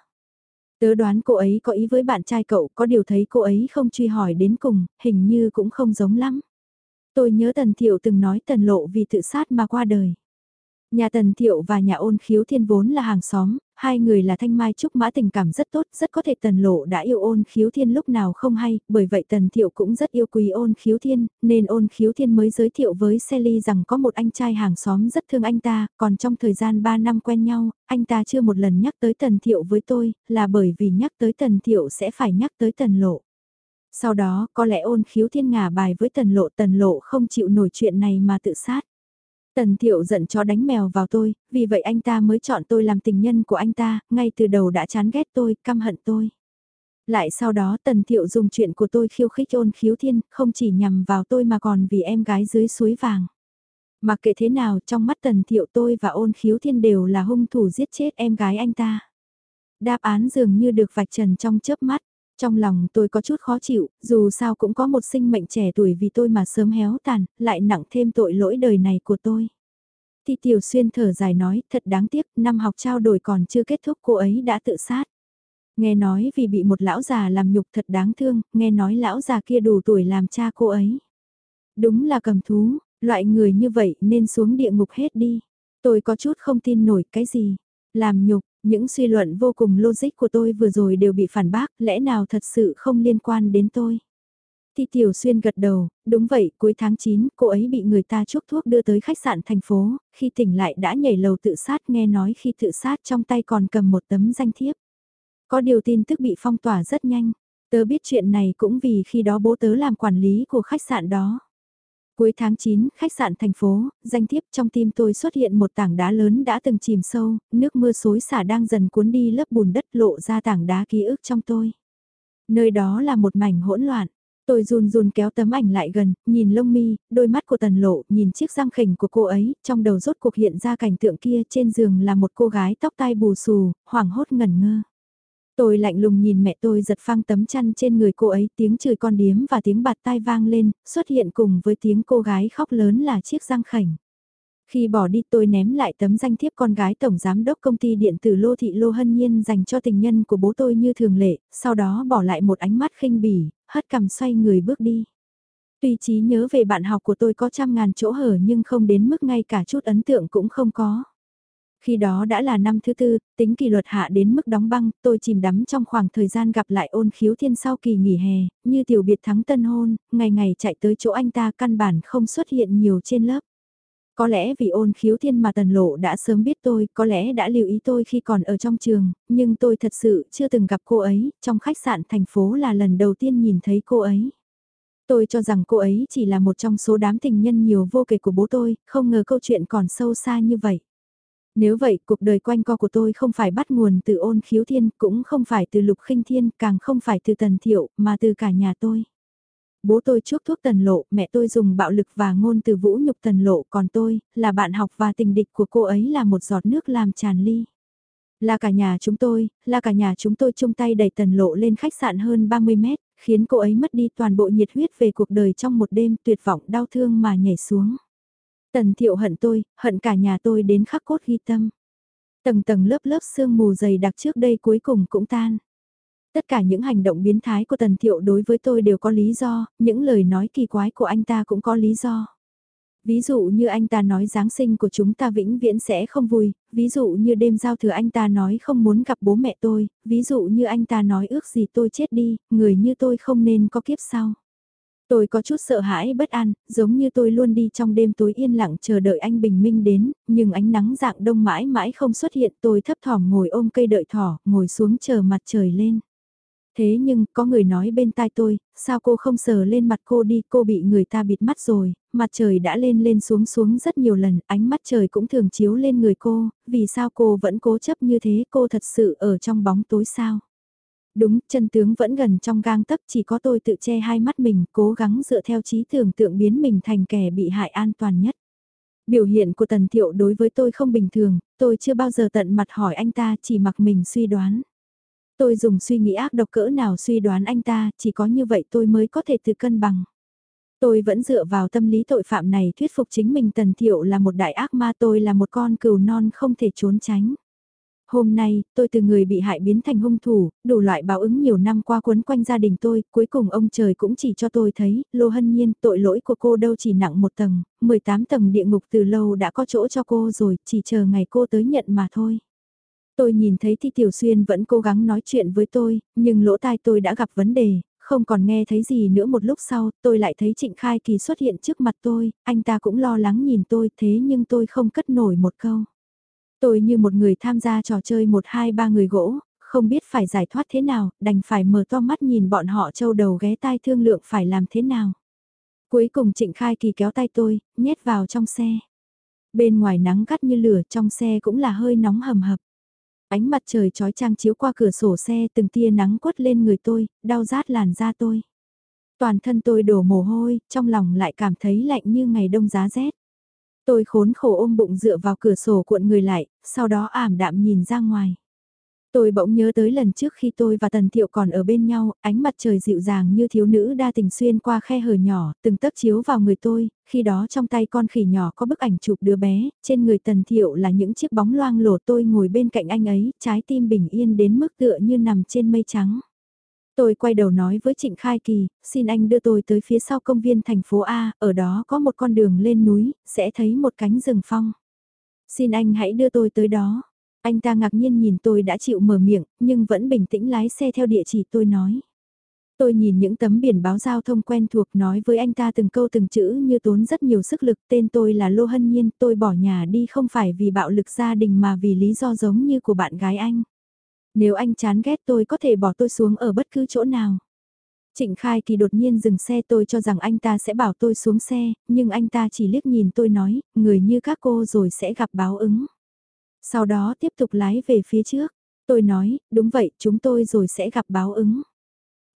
Tớ đoán cô ấy có ý với bạn trai cậu, có điều thấy cô ấy không truy hỏi đến cùng, hình như cũng không giống lắm. Tôi nhớ Tần Thiệu từng nói Tần Lộ vì tự sát mà qua đời. Nhà Tần Thiệu và nhà ôn khiếu thiên vốn là hàng xóm, hai người là thanh mai trúc mã tình cảm rất tốt, rất có thể Tần Lộ đã yêu ôn khiếu thiên lúc nào không hay, bởi vậy Tần Thiệu cũng rất yêu quý ôn khiếu thiên, nên ôn khiếu thiên mới giới thiệu với Sally rằng có một anh trai hàng xóm rất thương anh ta, còn trong thời gian 3 năm quen nhau, anh ta chưa một lần nhắc tới Tần Thiệu với tôi, là bởi vì nhắc tới Tần Thiệu sẽ phải nhắc tới Tần Lộ. Sau đó, có lẽ ôn khiếu thiên ngả bài với Tần Lộ, Tần Lộ không chịu nổi chuyện này mà tự sát. Tần Thiệu giận chó đánh mèo vào tôi, vì vậy anh ta mới chọn tôi làm tình nhân của anh ta, ngay từ đầu đã chán ghét tôi, căm hận tôi. Lại sau đó Tần Thiệu dùng chuyện của tôi khiêu khích ôn khiếu thiên, không chỉ nhằm vào tôi mà còn vì em gái dưới suối vàng. Mặc kệ thế nào trong mắt Tần Thiệu tôi và ôn khiếu thiên đều là hung thủ giết chết em gái anh ta. Đáp án dường như được vạch trần trong chớp mắt. Trong lòng tôi có chút khó chịu, dù sao cũng có một sinh mệnh trẻ tuổi vì tôi mà sớm héo tàn, lại nặng thêm tội lỗi đời này của tôi. Thì Tiểu Xuyên thở dài nói, thật đáng tiếc, năm học trao đổi còn chưa kết thúc cô ấy đã tự sát. Nghe nói vì bị một lão già làm nhục thật đáng thương, nghe nói lão già kia đủ tuổi làm cha cô ấy. Đúng là cầm thú, loại người như vậy nên xuống địa ngục hết đi. Tôi có chút không tin nổi cái gì. Làm nhục, những suy luận vô cùng logic của tôi vừa rồi đều bị phản bác, lẽ nào thật sự không liên quan đến tôi. Thi Tiểu Xuyên gật đầu, đúng vậy, cuối tháng 9, cô ấy bị người ta chuốc thuốc đưa tới khách sạn thành phố, khi tỉnh lại đã nhảy lầu tự sát nghe nói khi tự sát trong tay còn cầm một tấm danh thiếp. Có điều tin tức bị phong tỏa rất nhanh, tớ biết chuyện này cũng vì khi đó bố tớ làm quản lý của khách sạn đó. Cuối tháng 9, khách sạn thành phố, danh thiếp trong tim tôi xuất hiện một tảng đá lớn đã từng chìm sâu, nước mưa xối xả đang dần cuốn đi lớp bùn đất lộ ra tảng đá ký ức trong tôi. Nơi đó là một mảnh hỗn loạn. Tôi run run kéo tấm ảnh lại gần, nhìn lông mi, đôi mắt của tần lộ, nhìn chiếc răng khỉnh của cô ấy, trong đầu rốt cuộc hiện ra cảnh tượng kia trên giường là một cô gái tóc tai bù xù, hoảng hốt ngẩn ngơ. Tôi lạnh lùng nhìn mẹ tôi giật phăng tấm chăn trên người cô ấy tiếng chửi con điếm và tiếng bạt tai vang lên, xuất hiện cùng với tiếng cô gái khóc lớn là chiếc răng khảnh. Khi bỏ đi tôi ném lại tấm danh thiếp con gái tổng giám đốc công ty điện tử Lô Thị Lô Hân Nhiên dành cho tình nhân của bố tôi như thường lệ, sau đó bỏ lại một ánh mắt khinh bỉ, hất cằm xoay người bước đi. Tuy trí nhớ về bạn học của tôi có trăm ngàn chỗ hở nhưng không đến mức ngay cả chút ấn tượng cũng không có. Khi đó đã là năm thứ tư, tính kỷ luật hạ đến mức đóng băng, tôi chìm đắm trong khoảng thời gian gặp lại ôn khiếu thiên sau kỳ nghỉ hè, như tiểu biệt thắng tân hôn, ngày ngày chạy tới chỗ anh ta căn bản không xuất hiện nhiều trên lớp. Có lẽ vì ôn khiếu thiên mà tần lộ đã sớm biết tôi, có lẽ đã lưu ý tôi khi còn ở trong trường, nhưng tôi thật sự chưa từng gặp cô ấy, trong khách sạn thành phố là lần đầu tiên nhìn thấy cô ấy. Tôi cho rằng cô ấy chỉ là một trong số đám tình nhân nhiều vô kể của bố tôi, không ngờ câu chuyện còn sâu xa như vậy. Nếu vậy, cuộc đời quanh co của tôi không phải bắt nguồn từ ôn khiếu thiên, cũng không phải từ lục khinh thiên, càng không phải từ tần thiệu, mà từ cả nhà tôi. Bố tôi chuốc thuốc tần lộ, mẹ tôi dùng bạo lực và ngôn từ vũ nhục tần lộ, còn tôi, là bạn học và tình địch của cô ấy là một giọt nước làm tràn ly. Là cả nhà chúng tôi, là cả nhà chúng tôi chung tay đẩy tần lộ lên khách sạn hơn 30 mét, khiến cô ấy mất đi toàn bộ nhiệt huyết về cuộc đời trong một đêm tuyệt vọng đau thương mà nhảy xuống. Tần thiệu hận tôi, hận cả nhà tôi đến khắc cốt ghi tâm. Tầng tầng lớp lớp sương mù dày đặc trước đây cuối cùng cũng tan. Tất cả những hành động biến thái của Tần Thiệu đối với tôi đều có lý do, những lời nói kỳ quái của anh ta cũng có lý do. Ví dụ như anh ta nói Giáng sinh của chúng ta vĩnh viễn sẽ không vui, ví dụ như đêm giao thừa anh ta nói không muốn gặp bố mẹ tôi, ví dụ như anh ta nói ước gì tôi chết đi, người như tôi không nên có kiếp sau. Tôi có chút sợ hãi bất an, giống như tôi luôn đi trong đêm tối yên lặng chờ đợi anh bình minh đến, nhưng ánh nắng dạng đông mãi mãi không xuất hiện tôi thấp thỏm ngồi ôm cây đợi thỏ, ngồi xuống chờ mặt trời lên. Thế nhưng, có người nói bên tai tôi, sao cô không sờ lên mặt cô đi, cô bị người ta bịt mắt rồi, mặt trời đã lên lên xuống xuống rất nhiều lần, ánh mắt trời cũng thường chiếu lên người cô, vì sao cô vẫn cố chấp như thế, cô thật sự ở trong bóng tối sao? Đúng, chân tướng vẫn gần trong gang tấc chỉ có tôi tự che hai mắt mình, cố gắng dựa theo trí tưởng tượng biến mình thành kẻ bị hại an toàn nhất. Biểu hiện của Tần Thiệu đối với tôi không bình thường, tôi chưa bao giờ tận mặt hỏi anh ta chỉ mặc mình suy đoán. Tôi dùng suy nghĩ ác độc cỡ nào suy đoán anh ta, chỉ có như vậy tôi mới có thể tự cân bằng. Tôi vẫn dựa vào tâm lý tội phạm này thuyết phục chính mình Tần Thiệu là một đại ác ma tôi là một con cừu non không thể trốn tránh. Hôm nay, tôi từ người bị hại biến thành hung thủ, đủ loại báo ứng nhiều năm qua quấn quanh gia đình tôi, cuối cùng ông trời cũng chỉ cho tôi thấy, Lô Hân Nhiên, tội lỗi của cô đâu chỉ nặng một tầng, 18 tầng địa ngục từ lâu đã có chỗ cho cô rồi, chỉ chờ ngày cô tới nhận mà thôi. Tôi nhìn thấy Thi Tiểu Xuyên vẫn cố gắng nói chuyện với tôi, nhưng lỗ tai tôi đã gặp vấn đề, không còn nghe thấy gì nữa một lúc sau, tôi lại thấy Trịnh Khai Kỳ xuất hiện trước mặt tôi, anh ta cũng lo lắng nhìn tôi thế nhưng tôi không cất nổi một câu. Tôi như một người tham gia trò chơi một hai ba người gỗ, không biết phải giải thoát thế nào, đành phải mở to mắt nhìn bọn họ trâu đầu ghé tai thương lượng phải làm thế nào. Cuối cùng Trịnh Khai Kỳ kéo tay tôi, nhét vào trong xe. Bên ngoài nắng gắt như lửa trong xe cũng là hơi nóng hầm hập. Ánh mặt trời trói trang chiếu qua cửa sổ xe từng tia nắng quất lên người tôi, đau rát làn da tôi. Toàn thân tôi đổ mồ hôi, trong lòng lại cảm thấy lạnh như ngày đông giá rét. Tôi khốn khổ ôm bụng dựa vào cửa sổ cuộn người lại, sau đó ảm đạm nhìn ra ngoài. Tôi bỗng nhớ tới lần trước khi tôi và Tần Thiệu còn ở bên nhau, ánh mặt trời dịu dàng như thiếu nữ đa tình xuyên qua khe hở nhỏ, từng tấc chiếu vào người tôi, khi đó trong tay con khỉ nhỏ có bức ảnh chụp đứa bé, trên người Tần Thiệu là những chiếc bóng loang lổ tôi ngồi bên cạnh anh ấy, trái tim bình yên đến mức tựa như nằm trên mây trắng. Tôi quay đầu nói với Trịnh Khai Kỳ, xin anh đưa tôi tới phía sau công viên thành phố A, ở đó có một con đường lên núi, sẽ thấy một cánh rừng phong. Xin anh hãy đưa tôi tới đó. Anh ta ngạc nhiên nhìn tôi đã chịu mở miệng, nhưng vẫn bình tĩnh lái xe theo địa chỉ tôi nói. Tôi nhìn những tấm biển báo giao thông quen thuộc nói với anh ta từng câu từng chữ như tốn rất nhiều sức lực. Tên tôi là Lô Hân Nhiên, tôi bỏ nhà đi không phải vì bạo lực gia đình mà vì lý do giống như của bạn gái anh. Nếu anh chán ghét tôi có thể bỏ tôi xuống ở bất cứ chỗ nào. Trịnh Khai Kỳ đột nhiên dừng xe tôi cho rằng anh ta sẽ bảo tôi xuống xe, nhưng anh ta chỉ liếc nhìn tôi nói, người như các cô rồi sẽ gặp báo ứng. Sau đó tiếp tục lái về phía trước. Tôi nói, đúng vậy, chúng tôi rồi sẽ gặp báo ứng.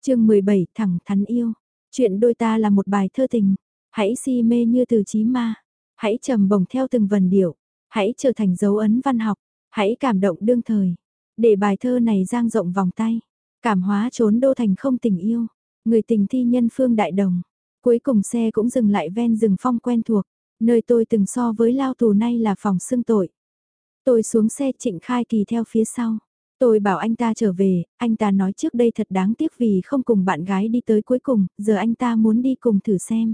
chương 17, thẳng thắn yêu. Chuyện đôi ta là một bài thơ tình. Hãy si mê như từ chí ma. Hãy trầm bồng theo từng vần điệu. Hãy trở thành dấu ấn văn học. Hãy cảm động đương thời. Để bài thơ này giang rộng vòng tay. Cảm hóa trốn đô thành không tình yêu. Người tình thi nhân phương đại đồng. Cuối cùng xe cũng dừng lại ven rừng phong quen thuộc. Nơi tôi từng so với lao tù nay là phòng xưng tội. Tôi xuống xe trịnh khai kỳ theo phía sau. Tôi bảo anh ta trở về, anh ta nói trước đây thật đáng tiếc vì không cùng bạn gái đi tới cuối cùng, giờ anh ta muốn đi cùng thử xem.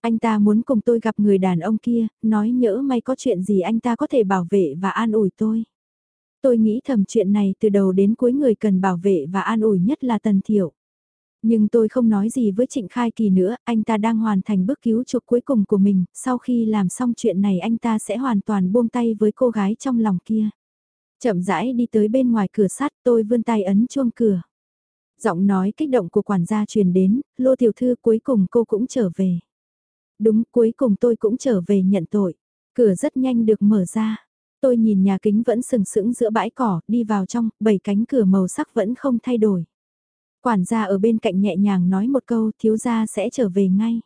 Anh ta muốn cùng tôi gặp người đàn ông kia, nói nhỡ may có chuyện gì anh ta có thể bảo vệ và an ủi tôi. Tôi nghĩ thầm chuyện này từ đầu đến cuối người cần bảo vệ và an ủi nhất là Tần Thiệu. Nhưng tôi không nói gì với Trịnh Khai Kỳ nữa, anh ta đang hoàn thành bước cứu chuộc cuối cùng của mình, sau khi làm xong chuyện này anh ta sẽ hoàn toàn buông tay với cô gái trong lòng kia. Chậm rãi đi tới bên ngoài cửa sắt tôi vươn tay ấn chuông cửa. Giọng nói kích động của quản gia truyền đến, lô tiểu thư cuối cùng cô cũng trở về. Đúng cuối cùng tôi cũng trở về nhận tội. Cửa rất nhanh được mở ra. Tôi nhìn nhà kính vẫn sừng sững giữa bãi cỏ, đi vào trong, bảy cánh cửa màu sắc vẫn không thay đổi. Quản gia ở bên cạnh nhẹ nhàng nói một câu thiếu gia sẽ trở về ngay.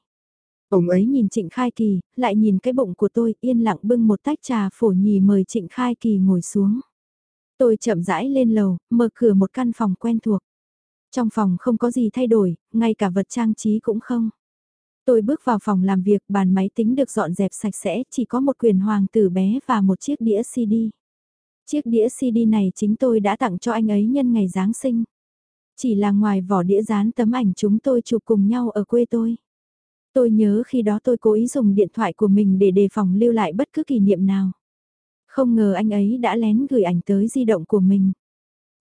Ông ấy nhìn Trịnh Khai Kỳ, lại nhìn cái bụng của tôi yên lặng bưng một tách trà phổ nhì mời Trịnh Khai Kỳ ngồi xuống. Tôi chậm rãi lên lầu, mở cửa một căn phòng quen thuộc. Trong phòng không có gì thay đổi, ngay cả vật trang trí cũng không. Tôi bước vào phòng làm việc, bàn máy tính được dọn dẹp sạch sẽ, chỉ có một quyền hoàng tử bé và một chiếc đĩa CD. Chiếc đĩa CD này chính tôi đã tặng cho anh ấy nhân ngày Giáng sinh. Chỉ là ngoài vỏ đĩa dán tấm ảnh chúng tôi chụp cùng nhau ở quê tôi. Tôi nhớ khi đó tôi cố ý dùng điện thoại của mình để đề phòng lưu lại bất cứ kỷ niệm nào. Không ngờ anh ấy đã lén gửi ảnh tới di động của mình.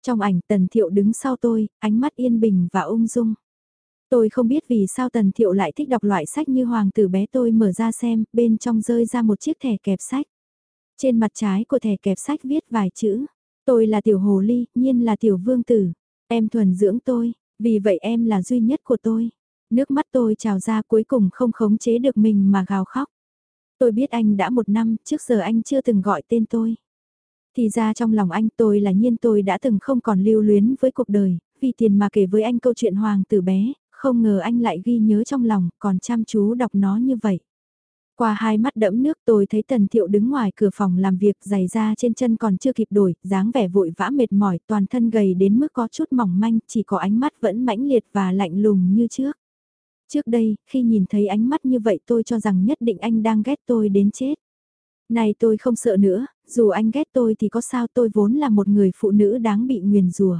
Trong ảnh Tần Thiệu đứng sau tôi, ánh mắt yên bình và ung dung. Tôi không biết vì sao Tần Thiệu lại thích đọc loại sách như Hoàng tử bé tôi mở ra xem, bên trong rơi ra một chiếc thẻ kẹp sách. Trên mặt trái của thẻ kẹp sách viết vài chữ. Tôi là tiểu hồ ly, nhiên là tiểu vương tử. Em thuần dưỡng tôi, vì vậy em là duy nhất của tôi. Nước mắt tôi trào ra cuối cùng không khống chế được mình mà gào khóc. Tôi biết anh đã một năm, trước giờ anh chưa từng gọi tên tôi. Thì ra trong lòng anh tôi là nhiên tôi đã từng không còn lưu luyến với cuộc đời, vì tiền mà kể với anh câu chuyện hoàng tử bé, không ngờ anh lại ghi nhớ trong lòng, còn chăm chú đọc nó như vậy. Qua hai mắt đẫm nước tôi thấy Tần Thiệu đứng ngoài cửa phòng làm việc giày ra trên chân còn chưa kịp đổi, dáng vẻ vội vã mệt mỏi toàn thân gầy đến mức có chút mỏng manh, chỉ có ánh mắt vẫn mãnh liệt và lạnh lùng như trước. Trước đây, khi nhìn thấy ánh mắt như vậy tôi cho rằng nhất định anh đang ghét tôi đến chết. Này tôi không sợ nữa, dù anh ghét tôi thì có sao tôi vốn là một người phụ nữ đáng bị nguyền rùa.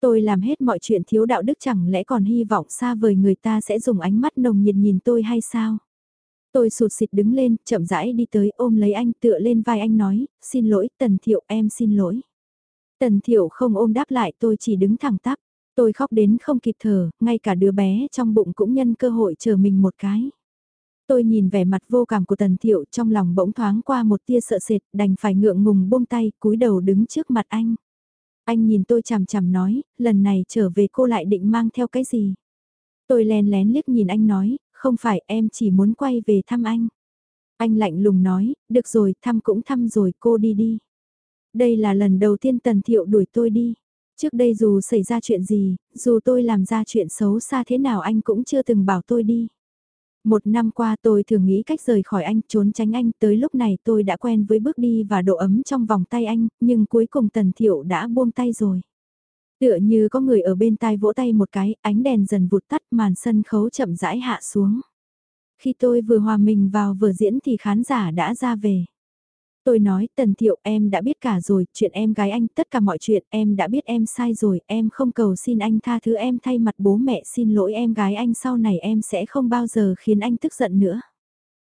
Tôi làm hết mọi chuyện thiếu đạo đức chẳng lẽ còn hy vọng xa vời người ta sẽ dùng ánh mắt nồng nhiệt nhìn tôi hay sao? Tôi sụt xịt đứng lên, chậm rãi đi tới ôm lấy anh tựa lên vai anh nói, xin lỗi, Tần Thiệu em xin lỗi. Tần Thiệu không ôm đáp lại tôi chỉ đứng thẳng tắp, tôi khóc đến không kịp thở, ngay cả đứa bé trong bụng cũng nhân cơ hội chờ mình một cái. Tôi nhìn vẻ mặt vô cảm của Tần Thiệu trong lòng bỗng thoáng qua một tia sợ sệt, đành phải ngượng ngùng buông tay, cúi đầu đứng trước mặt anh. Anh nhìn tôi chằm chằm nói, lần này trở về cô lại định mang theo cái gì? Tôi len lén liếc nhìn anh nói, không phải em chỉ muốn quay về thăm anh. Anh lạnh lùng nói, được rồi, thăm cũng thăm rồi, cô đi đi. Đây là lần đầu tiên Tần Thiệu đuổi tôi đi. Trước đây dù xảy ra chuyện gì, dù tôi làm ra chuyện xấu xa thế nào anh cũng chưa từng bảo tôi đi. Một năm qua tôi thường nghĩ cách rời khỏi anh, trốn tránh anh, tới lúc này tôi đã quen với bước đi và độ ấm trong vòng tay anh, nhưng cuối cùng Tần Thiệu đã buông tay rồi. Tựa như có người ở bên tai vỗ tay một cái, ánh đèn dần vụt tắt màn sân khấu chậm rãi hạ xuống. Khi tôi vừa hòa mình vào vừa diễn thì khán giả đã ra về. Tôi nói, Tần Thiệu em đã biết cả rồi, chuyện em gái anh, tất cả mọi chuyện, em đã biết em sai rồi, em không cầu xin anh tha thứ em thay mặt bố mẹ xin lỗi em gái anh sau này em sẽ không bao giờ khiến anh tức giận nữa.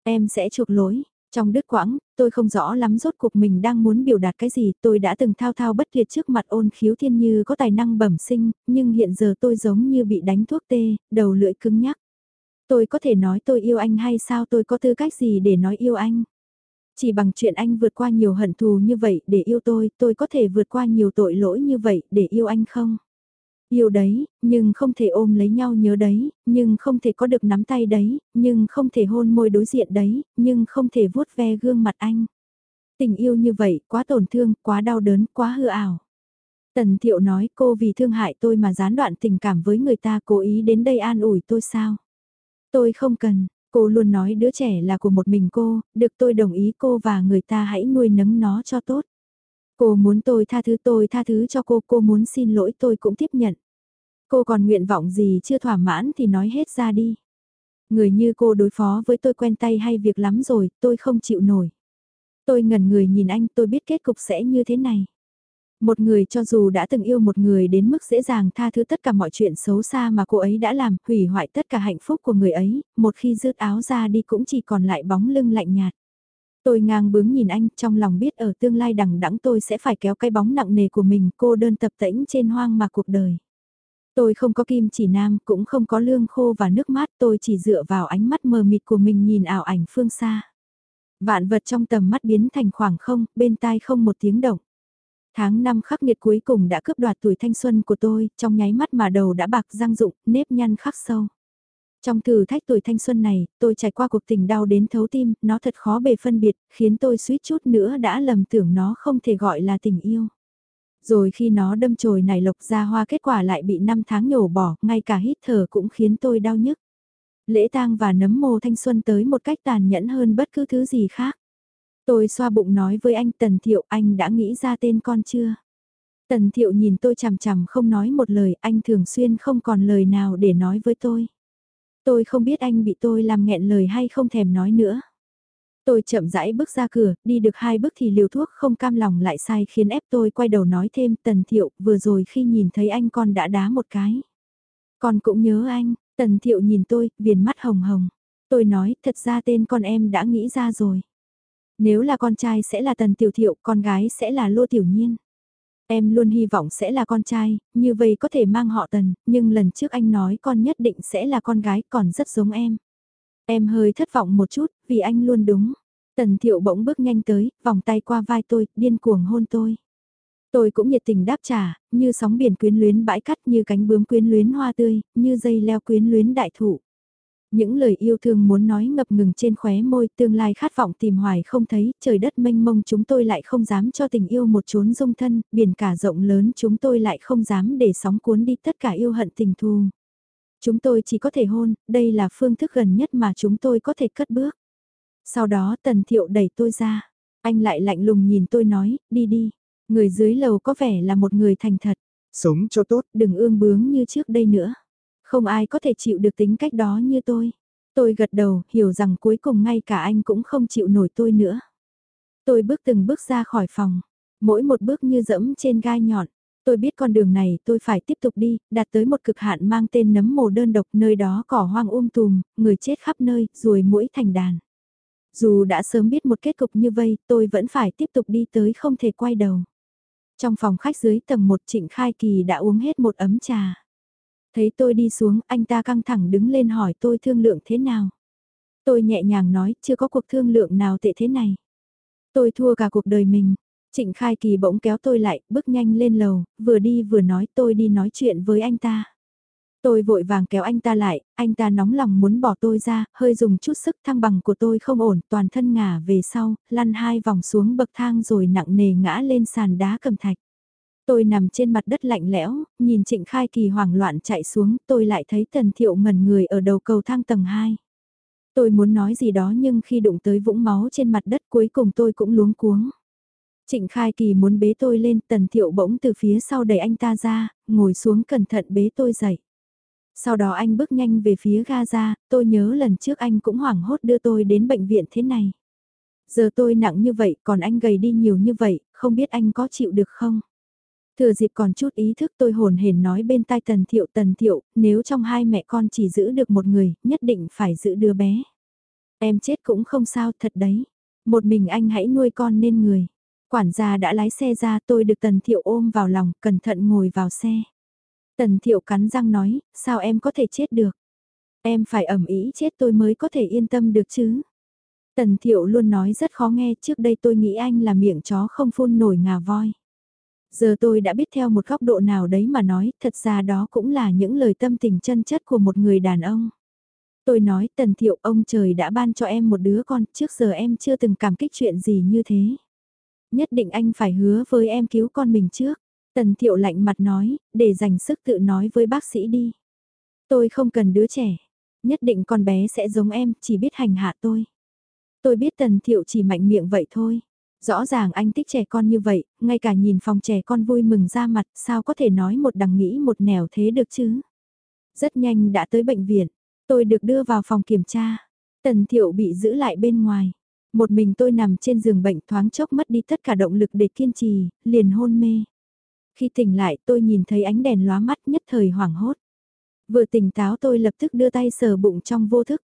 Em sẽ chuộc lỗi, trong đứt quãng, tôi không rõ lắm rốt cuộc mình đang muốn biểu đạt cái gì, tôi đã từng thao thao bất liệt trước mặt ôn khiếu thiên như có tài năng bẩm sinh, nhưng hiện giờ tôi giống như bị đánh thuốc tê, đầu lưỡi cứng nhắc. Tôi có thể nói tôi yêu anh hay sao tôi có tư cách gì để nói yêu anh? Chỉ bằng chuyện anh vượt qua nhiều hận thù như vậy để yêu tôi, tôi có thể vượt qua nhiều tội lỗi như vậy để yêu anh không? Yêu đấy, nhưng không thể ôm lấy nhau nhớ đấy, nhưng không thể có được nắm tay đấy, nhưng không thể hôn môi đối diện đấy, nhưng không thể vuốt ve gương mặt anh. Tình yêu như vậy, quá tổn thương, quá đau đớn, quá hư ảo. Tần Thiệu nói cô vì thương hại tôi mà gián đoạn tình cảm với người ta cố ý đến đây an ủi tôi sao? Tôi không cần, cô luôn nói đứa trẻ là của một mình cô, được tôi đồng ý cô và người ta hãy nuôi nấng nó cho tốt. Cô muốn tôi tha thứ tôi tha thứ cho cô, cô muốn xin lỗi tôi cũng tiếp nhận. Cô còn nguyện vọng gì chưa thỏa mãn thì nói hết ra đi. Người như cô đối phó với tôi quen tay hay việc lắm rồi, tôi không chịu nổi. Tôi ngẩn người nhìn anh tôi biết kết cục sẽ như thế này. Một người cho dù đã từng yêu một người đến mức dễ dàng tha thứ tất cả mọi chuyện xấu xa mà cô ấy đã làm, hủy hoại tất cả hạnh phúc của người ấy, một khi rước áo ra đi cũng chỉ còn lại bóng lưng lạnh nhạt. Tôi ngang bướng nhìn anh, trong lòng biết ở tương lai đằng đẵng tôi sẽ phải kéo cái bóng nặng nề của mình cô đơn tập tễnh trên hoang mà cuộc đời. Tôi không có kim chỉ nam, cũng không có lương khô và nước mát, tôi chỉ dựa vào ánh mắt mờ mịt của mình nhìn ảo ảnh phương xa. Vạn vật trong tầm mắt biến thành khoảng không, bên tai không một tiếng động. Tháng năm khắc nghiệt cuối cùng đã cướp đoạt tuổi thanh xuân của tôi, trong nháy mắt mà đầu đã bạc răng rụng, nếp nhăn khắc sâu. Trong thử thách tuổi thanh xuân này, tôi trải qua cuộc tình đau đến thấu tim, nó thật khó bề phân biệt, khiến tôi suýt chút nữa đã lầm tưởng nó không thể gọi là tình yêu. Rồi khi nó đâm chồi nảy lộc ra hoa kết quả lại bị năm tháng nhổ bỏ, ngay cả hít thở cũng khiến tôi đau nhức. Lễ tang và nấm mồ thanh xuân tới một cách tàn nhẫn hơn bất cứ thứ gì khác. Tôi xoa bụng nói với anh Tần Thiệu anh đã nghĩ ra tên con chưa? Tần Thiệu nhìn tôi chằm chằm không nói một lời anh thường xuyên không còn lời nào để nói với tôi. Tôi không biết anh bị tôi làm nghẹn lời hay không thèm nói nữa. Tôi chậm rãi bước ra cửa, đi được hai bước thì liều thuốc không cam lòng lại sai khiến ép tôi quay đầu nói thêm Tần Thiệu vừa rồi khi nhìn thấy anh con đã đá một cái. Con cũng nhớ anh, Tần Thiệu nhìn tôi, viền mắt hồng hồng. Tôi nói thật ra tên con em đã nghĩ ra rồi. Nếu là con trai sẽ là Tần Tiểu Thiệu, con gái sẽ là Lô Tiểu Nhiên. Em luôn hy vọng sẽ là con trai, như vậy có thể mang họ Tần, nhưng lần trước anh nói con nhất định sẽ là con gái còn rất giống em. Em hơi thất vọng một chút, vì anh luôn đúng. Tần Thiệu bỗng bước nhanh tới, vòng tay qua vai tôi, điên cuồng hôn tôi. Tôi cũng nhiệt tình đáp trả, như sóng biển quyến luyến bãi cắt như cánh bướm quyến luyến hoa tươi, như dây leo quyến luyến đại thụ. Những lời yêu thương muốn nói ngập ngừng trên khóe môi tương lai khát vọng tìm hoài không thấy, trời đất mênh mông chúng tôi lại không dám cho tình yêu một chốn dung thân, biển cả rộng lớn chúng tôi lại không dám để sóng cuốn đi tất cả yêu hận tình thù. Chúng tôi chỉ có thể hôn, đây là phương thức gần nhất mà chúng tôi có thể cất bước. Sau đó tần thiệu đẩy tôi ra, anh lại lạnh lùng nhìn tôi nói, đi đi, người dưới lầu có vẻ là một người thành thật. Sống cho tốt, đừng ương bướng như trước đây nữa. Không ai có thể chịu được tính cách đó như tôi. Tôi gật đầu, hiểu rằng cuối cùng ngay cả anh cũng không chịu nổi tôi nữa. Tôi bước từng bước ra khỏi phòng, mỗi một bước như dẫm trên gai nhọn. Tôi biết con đường này tôi phải tiếp tục đi, đạt tới một cực hạn mang tên nấm mồ đơn độc nơi đó cỏ hoang um tùm, người chết khắp nơi, ruồi mũi thành đàn. Dù đã sớm biết một kết cục như vây, tôi vẫn phải tiếp tục đi tới không thể quay đầu. Trong phòng khách dưới tầng một Trịnh Khai Kỳ đã uống hết một ấm trà. Thấy tôi đi xuống, anh ta căng thẳng đứng lên hỏi tôi thương lượng thế nào. Tôi nhẹ nhàng nói, chưa có cuộc thương lượng nào tệ thế này. Tôi thua cả cuộc đời mình. Trịnh Khai Kỳ bỗng kéo tôi lại, bước nhanh lên lầu, vừa đi vừa nói tôi đi nói chuyện với anh ta. Tôi vội vàng kéo anh ta lại, anh ta nóng lòng muốn bỏ tôi ra, hơi dùng chút sức thăng bằng của tôi không ổn, toàn thân ngả về sau, lăn hai vòng xuống bậc thang rồi nặng nề ngã lên sàn đá cầm thạch. Tôi nằm trên mặt đất lạnh lẽo, nhìn Trịnh Khai Kỳ hoảng loạn chạy xuống, tôi lại thấy Tần Thiệu ngẩn người ở đầu cầu thang tầng 2. Tôi muốn nói gì đó nhưng khi đụng tới vũng máu trên mặt đất cuối cùng tôi cũng luống cuống. Trịnh Khai Kỳ muốn bế tôi lên, Tần Thiệu bỗng từ phía sau đẩy anh ta ra, ngồi xuống cẩn thận bế tôi dậy. Sau đó anh bước nhanh về phía Gaza, tôi nhớ lần trước anh cũng hoảng hốt đưa tôi đến bệnh viện thế này. Giờ tôi nặng như vậy còn anh gầy đi nhiều như vậy, không biết anh có chịu được không? Thừa dịp còn chút ý thức tôi hồn hển nói bên tai tần thiệu tần thiệu, nếu trong hai mẹ con chỉ giữ được một người, nhất định phải giữ đứa bé. Em chết cũng không sao thật đấy. Một mình anh hãy nuôi con nên người. Quản gia đã lái xe ra tôi được tần thiệu ôm vào lòng, cẩn thận ngồi vào xe. Tần thiệu cắn răng nói, sao em có thể chết được? Em phải ẩm ý chết tôi mới có thể yên tâm được chứ. Tần thiệu luôn nói rất khó nghe, trước đây tôi nghĩ anh là miệng chó không phun nổi ngà voi. Giờ tôi đã biết theo một góc độ nào đấy mà nói, thật ra đó cũng là những lời tâm tình chân chất của một người đàn ông. Tôi nói tần thiệu ông trời đã ban cho em một đứa con, trước giờ em chưa từng cảm kích chuyện gì như thế. Nhất định anh phải hứa với em cứu con mình trước. Tần thiệu lạnh mặt nói, để dành sức tự nói với bác sĩ đi. Tôi không cần đứa trẻ. Nhất định con bé sẽ giống em, chỉ biết hành hạ tôi. Tôi biết tần thiệu chỉ mạnh miệng vậy thôi. Rõ ràng anh thích trẻ con như vậy, ngay cả nhìn phòng trẻ con vui mừng ra mặt, sao có thể nói một đằng nghĩ một nẻo thế được chứ? Rất nhanh đã tới bệnh viện, tôi được đưa vào phòng kiểm tra. Tần thiệu bị giữ lại bên ngoài. Một mình tôi nằm trên giường bệnh thoáng chốc mất đi tất cả động lực để kiên trì, liền hôn mê. Khi tỉnh lại tôi nhìn thấy ánh đèn lóa mắt nhất thời hoảng hốt. Vừa tỉnh táo tôi lập tức đưa tay sờ bụng trong vô thức.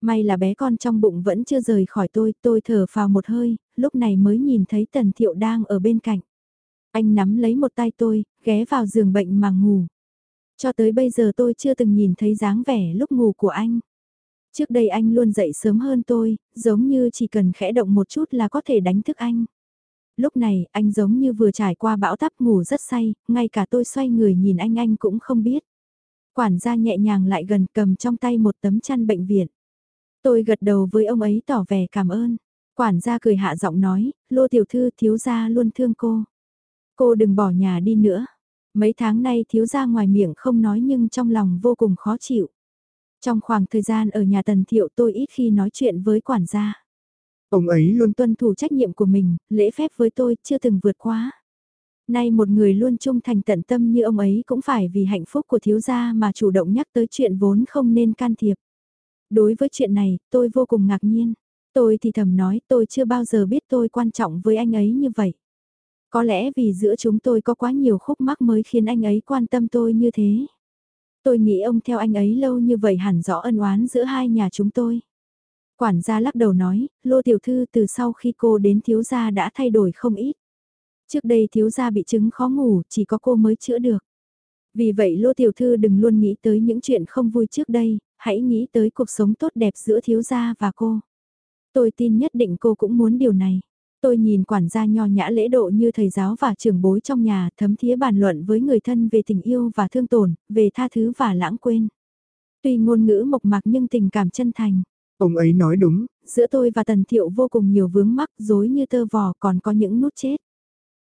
May là bé con trong bụng vẫn chưa rời khỏi tôi, tôi thở phào một hơi, lúc này mới nhìn thấy Tần Thiệu đang ở bên cạnh. Anh nắm lấy một tay tôi, ghé vào giường bệnh mà ngủ. Cho tới bây giờ tôi chưa từng nhìn thấy dáng vẻ lúc ngủ của anh. Trước đây anh luôn dậy sớm hơn tôi, giống như chỉ cần khẽ động một chút là có thể đánh thức anh. Lúc này, anh giống như vừa trải qua bão táp ngủ rất say, ngay cả tôi xoay người nhìn anh anh cũng không biết. Quản gia nhẹ nhàng lại gần cầm trong tay một tấm chăn bệnh viện. Tôi gật đầu với ông ấy tỏ vẻ cảm ơn. Quản gia cười hạ giọng nói, lô tiểu thư thiếu gia luôn thương cô. Cô đừng bỏ nhà đi nữa. Mấy tháng nay thiếu gia ngoài miệng không nói nhưng trong lòng vô cùng khó chịu. Trong khoảng thời gian ở nhà tần thiệu tôi ít khi nói chuyện với quản gia. Ông ấy luôn tuân thủ trách nhiệm của mình, lễ phép với tôi chưa từng vượt quá. Nay một người luôn trung thành tận tâm như ông ấy cũng phải vì hạnh phúc của thiếu gia mà chủ động nhắc tới chuyện vốn không nên can thiệp. Đối với chuyện này, tôi vô cùng ngạc nhiên. Tôi thì thầm nói tôi chưa bao giờ biết tôi quan trọng với anh ấy như vậy. Có lẽ vì giữa chúng tôi có quá nhiều khúc mắc mới khiến anh ấy quan tâm tôi như thế. Tôi nghĩ ông theo anh ấy lâu như vậy hẳn rõ ân oán giữa hai nhà chúng tôi. Quản gia lắc đầu nói, lô tiểu thư từ sau khi cô đến thiếu gia đã thay đổi không ít. Trước đây thiếu gia bị chứng khó ngủ, chỉ có cô mới chữa được. Vì vậy lô tiểu thư đừng luôn nghĩ tới những chuyện không vui trước đây, hãy nghĩ tới cuộc sống tốt đẹp giữa thiếu gia và cô. Tôi tin nhất định cô cũng muốn điều này. Tôi nhìn quản gia nho nhã lễ độ như thầy giáo và trưởng bối trong nhà thấm thía bàn luận với người thân về tình yêu và thương tổn, về tha thứ và lãng quên. Tuy ngôn ngữ mộc mạc nhưng tình cảm chân thành. Ông ấy nói đúng, giữa tôi và Tần Thiệu vô cùng nhiều vướng mắc dối như tơ vò còn có những nút chết.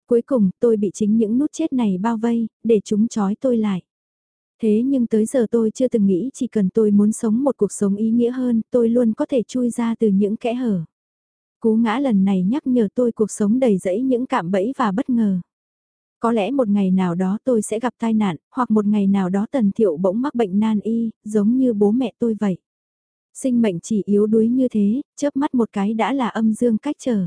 Cuối cùng tôi bị chính những nút chết này bao vây, để chúng trói tôi lại. Thế nhưng tới giờ tôi chưa từng nghĩ chỉ cần tôi muốn sống một cuộc sống ý nghĩa hơn, tôi luôn có thể chui ra từ những kẽ hở. Cú ngã lần này nhắc nhở tôi cuộc sống đầy rẫy những cạm bẫy và bất ngờ. Có lẽ một ngày nào đó tôi sẽ gặp tai nạn, hoặc một ngày nào đó tần thiệu bỗng mắc bệnh nan y, giống như bố mẹ tôi vậy. Sinh mệnh chỉ yếu đuối như thế, chớp mắt một cái đã là âm dương cách trở.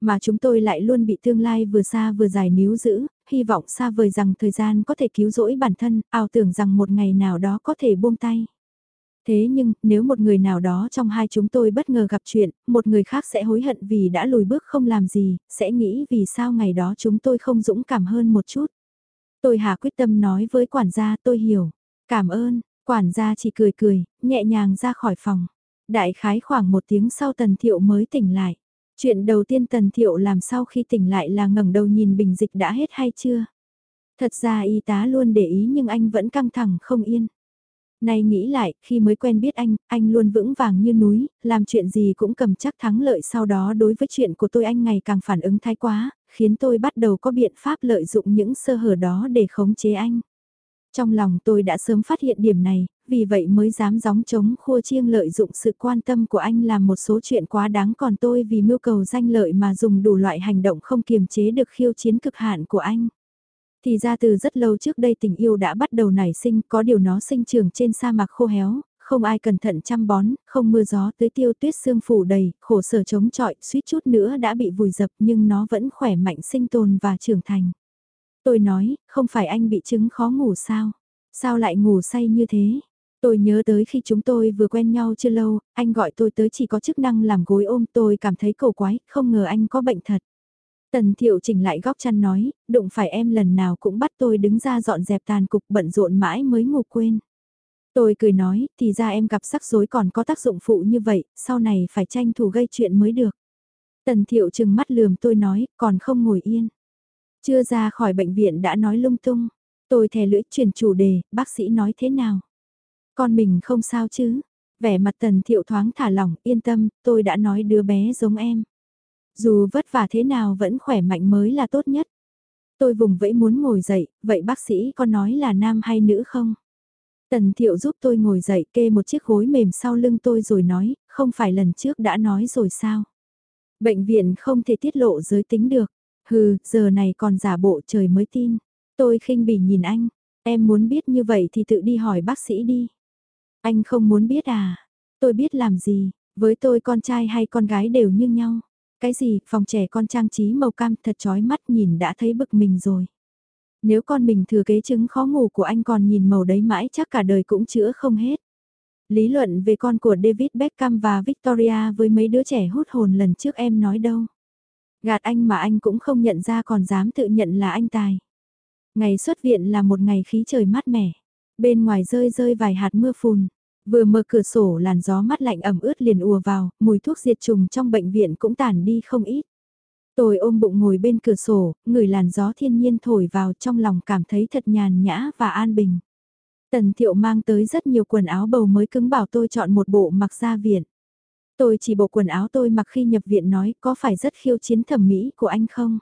Mà chúng tôi lại luôn bị tương lai vừa xa vừa dài níu giữ, hy vọng xa vời rằng thời gian có thể cứu rỗi bản thân, ảo tưởng rằng một ngày nào đó có thể buông tay. Thế nhưng, nếu một người nào đó trong hai chúng tôi bất ngờ gặp chuyện, một người khác sẽ hối hận vì đã lùi bước không làm gì, sẽ nghĩ vì sao ngày đó chúng tôi không dũng cảm hơn một chút. Tôi hà quyết tâm nói với quản gia tôi hiểu. Cảm ơn, quản gia chỉ cười cười, nhẹ nhàng ra khỏi phòng. Đại khái khoảng một tiếng sau tần thiệu mới tỉnh lại. Chuyện đầu tiên tần thiệu làm sau khi tỉnh lại là ngẩng đầu nhìn bình dịch đã hết hay chưa. Thật ra y tá luôn để ý nhưng anh vẫn căng thẳng không yên. Nay nghĩ lại, khi mới quen biết anh, anh luôn vững vàng như núi, làm chuyện gì cũng cầm chắc thắng lợi sau đó đối với chuyện của tôi anh ngày càng phản ứng thái quá, khiến tôi bắt đầu có biện pháp lợi dụng những sơ hở đó để khống chế anh. Trong lòng tôi đã sớm phát hiện điểm này, vì vậy mới dám gióng chống khua chiêng lợi dụng sự quan tâm của anh làm một số chuyện quá đáng còn tôi vì mưu cầu danh lợi mà dùng đủ loại hành động không kiềm chế được khiêu chiến cực hạn của anh. Thì ra từ rất lâu trước đây tình yêu đã bắt đầu nảy sinh, có điều nó sinh trưởng trên sa mạc khô héo, không ai cẩn thận chăm bón, không mưa gió tới tiêu tuyết sương phủ đầy, khổ sở chống chọi, suýt chút nữa đã bị vùi dập nhưng nó vẫn khỏe mạnh sinh tồn và trưởng thành. Tôi nói, không phải anh bị chứng khó ngủ sao? Sao lại ngủ say như thế? Tôi nhớ tới khi chúng tôi vừa quen nhau chưa lâu, anh gọi tôi tới chỉ có chức năng làm gối ôm tôi cảm thấy cầu quái, không ngờ anh có bệnh thật. Tần thiệu chỉnh lại góc chăn nói, đụng phải em lần nào cũng bắt tôi đứng ra dọn dẹp tàn cục bận rộn mãi mới ngủ quên. Tôi cười nói, thì ra em gặp rắc rối còn có tác dụng phụ như vậy, sau này phải tranh thủ gây chuyện mới được. Tần thiệu chừng mắt lườm tôi nói, còn không ngồi yên. Chưa ra khỏi bệnh viện đã nói lung tung. Tôi thè lưỡi chuyển chủ đề, bác sĩ nói thế nào? Con mình không sao chứ? Vẻ mặt tần thiệu thoáng thả lỏng, yên tâm, tôi đã nói đứa bé giống em. Dù vất vả thế nào vẫn khỏe mạnh mới là tốt nhất. Tôi vùng vẫy muốn ngồi dậy, vậy bác sĩ có nói là nam hay nữ không? Tần thiệu giúp tôi ngồi dậy kê một chiếc gối mềm sau lưng tôi rồi nói, không phải lần trước đã nói rồi sao? Bệnh viện không thể tiết lộ giới tính được. Hừ, giờ này còn giả bộ trời mới tin. Tôi khinh bỉ nhìn anh, em muốn biết như vậy thì tự đi hỏi bác sĩ đi. Anh không muốn biết à? Tôi biết làm gì, với tôi con trai hay con gái đều như nhau. Cái gì, phòng trẻ con trang trí màu cam thật chói mắt nhìn đã thấy bực mình rồi. Nếu con mình thừa kế chứng khó ngủ của anh còn nhìn màu đấy mãi chắc cả đời cũng chữa không hết. Lý luận về con của David Beckham và Victoria với mấy đứa trẻ hút hồn lần trước em nói đâu. Gạt anh mà anh cũng không nhận ra còn dám tự nhận là anh tài. Ngày xuất viện là một ngày khí trời mát mẻ. Bên ngoài rơi rơi vài hạt mưa phùn. Vừa mở cửa sổ làn gió mát lạnh ẩm ướt liền ùa vào, mùi thuốc diệt trùng trong bệnh viện cũng tản đi không ít. Tôi ôm bụng ngồi bên cửa sổ, ngửi làn gió thiên nhiên thổi vào trong lòng cảm thấy thật nhàn nhã và an bình. Tần thiệu mang tới rất nhiều quần áo bầu mới cứng bảo tôi chọn một bộ mặc ra viện. Tôi chỉ bộ quần áo tôi mặc khi nhập viện nói có phải rất khiêu chiến thẩm mỹ của anh không?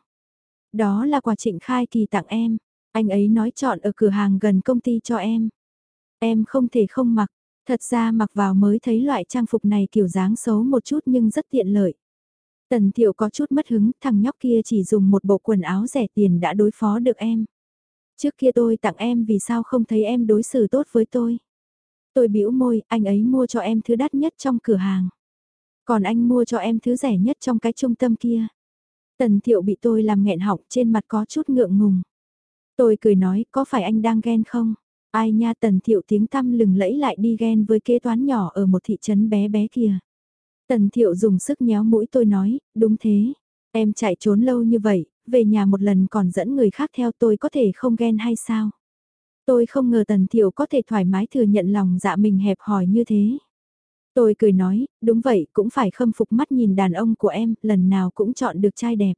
Đó là quà trịnh khai kỳ tặng em. Anh ấy nói chọn ở cửa hàng gần công ty cho em. Em không thể không mặc. Thật ra mặc vào mới thấy loại trang phục này kiểu dáng xấu một chút nhưng rất tiện lợi. Tần thiệu có chút mất hứng, thằng nhóc kia chỉ dùng một bộ quần áo rẻ tiền đã đối phó được em. Trước kia tôi tặng em vì sao không thấy em đối xử tốt với tôi. Tôi bĩu môi, anh ấy mua cho em thứ đắt nhất trong cửa hàng. Còn anh mua cho em thứ rẻ nhất trong cái trung tâm kia. Tần thiệu bị tôi làm nghẹn họng trên mặt có chút ngượng ngùng. Tôi cười nói, có phải anh đang ghen không? Ai nha tần thiệu tiếng tăm lừng lẫy lại đi ghen với kế toán nhỏ ở một thị trấn bé bé kia. Tần thiệu dùng sức nhéo mũi tôi nói, đúng thế. Em chạy trốn lâu như vậy, về nhà một lần còn dẫn người khác theo tôi có thể không ghen hay sao? Tôi không ngờ tần thiệu có thể thoải mái thừa nhận lòng dạ mình hẹp hòi như thế. Tôi cười nói, đúng vậy, cũng phải khâm phục mắt nhìn đàn ông của em, lần nào cũng chọn được trai đẹp.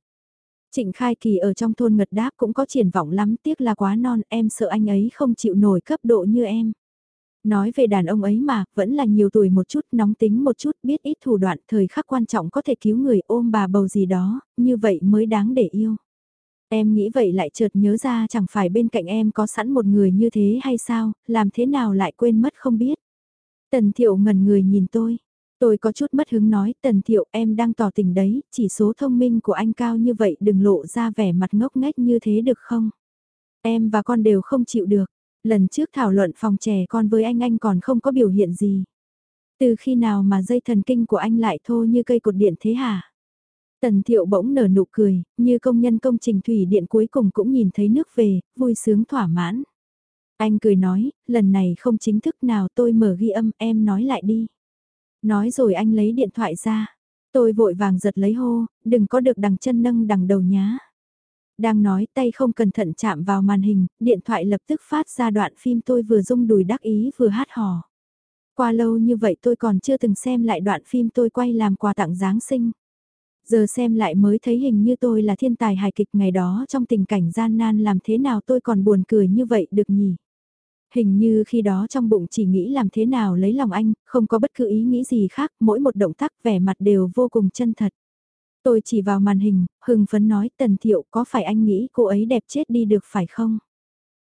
Trịnh Khai Kỳ ở trong thôn ngật đáp cũng có triển vọng lắm, tiếc là quá non, em sợ anh ấy không chịu nổi cấp độ như em. Nói về đàn ông ấy mà, vẫn là nhiều tuổi một chút, nóng tính một chút, biết ít thủ đoạn, thời khắc quan trọng có thể cứu người ôm bà bầu gì đó, như vậy mới đáng để yêu. Em nghĩ vậy lại chợt nhớ ra chẳng phải bên cạnh em có sẵn một người như thế hay sao, làm thế nào lại quên mất không biết. Tần thiệu ngần người nhìn tôi. Tôi có chút mất hứng nói, tần thiệu em đang tỏ tình đấy, chỉ số thông minh của anh cao như vậy đừng lộ ra vẻ mặt ngốc nghếch như thế được không? Em và con đều không chịu được. Lần trước thảo luận phòng trẻ con với anh anh còn không có biểu hiện gì. Từ khi nào mà dây thần kinh của anh lại thô như cây cột điện thế hả? Tần thiệu bỗng nở nụ cười, như công nhân công trình thủy điện cuối cùng cũng nhìn thấy nước về, vui sướng thỏa mãn. Anh cười nói, lần này không chính thức nào tôi mở ghi âm em nói lại đi. Nói rồi anh lấy điện thoại ra. Tôi vội vàng giật lấy hô, đừng có được đằng chân nâng đằng đầu nhá. Đang nói tay không cẩn thận chạm vào màn hình, điện thoại lập tức phát ra đoạn phim tôi vừa rung đùi đắc ý vừa hát hò. Qua lâu như vậy tôi còn chưa từng xem lại đoạn phim tôi quay làm quà tặng Giáng sinh. Giờ xem lại mới thấy hình như tôi là thiên tài hài kịch ngày đó trong tình cảnh gian nan làm thế nào tôi còn buồn cười như vậy được nhỉ. Hình như khi đó trong bụng chỉ nghĩ làm thế nào lấy lòng anh, không có bất cứ ý nghĩ gì khác, mỗi một động tác vẻ mặt đều vô cùng chân thật. Tôi chỉ vào màn hình, hưng phấn nói Tần Thiệu có phải anh nghĩ cô ấy đẹp chết đi được phải không?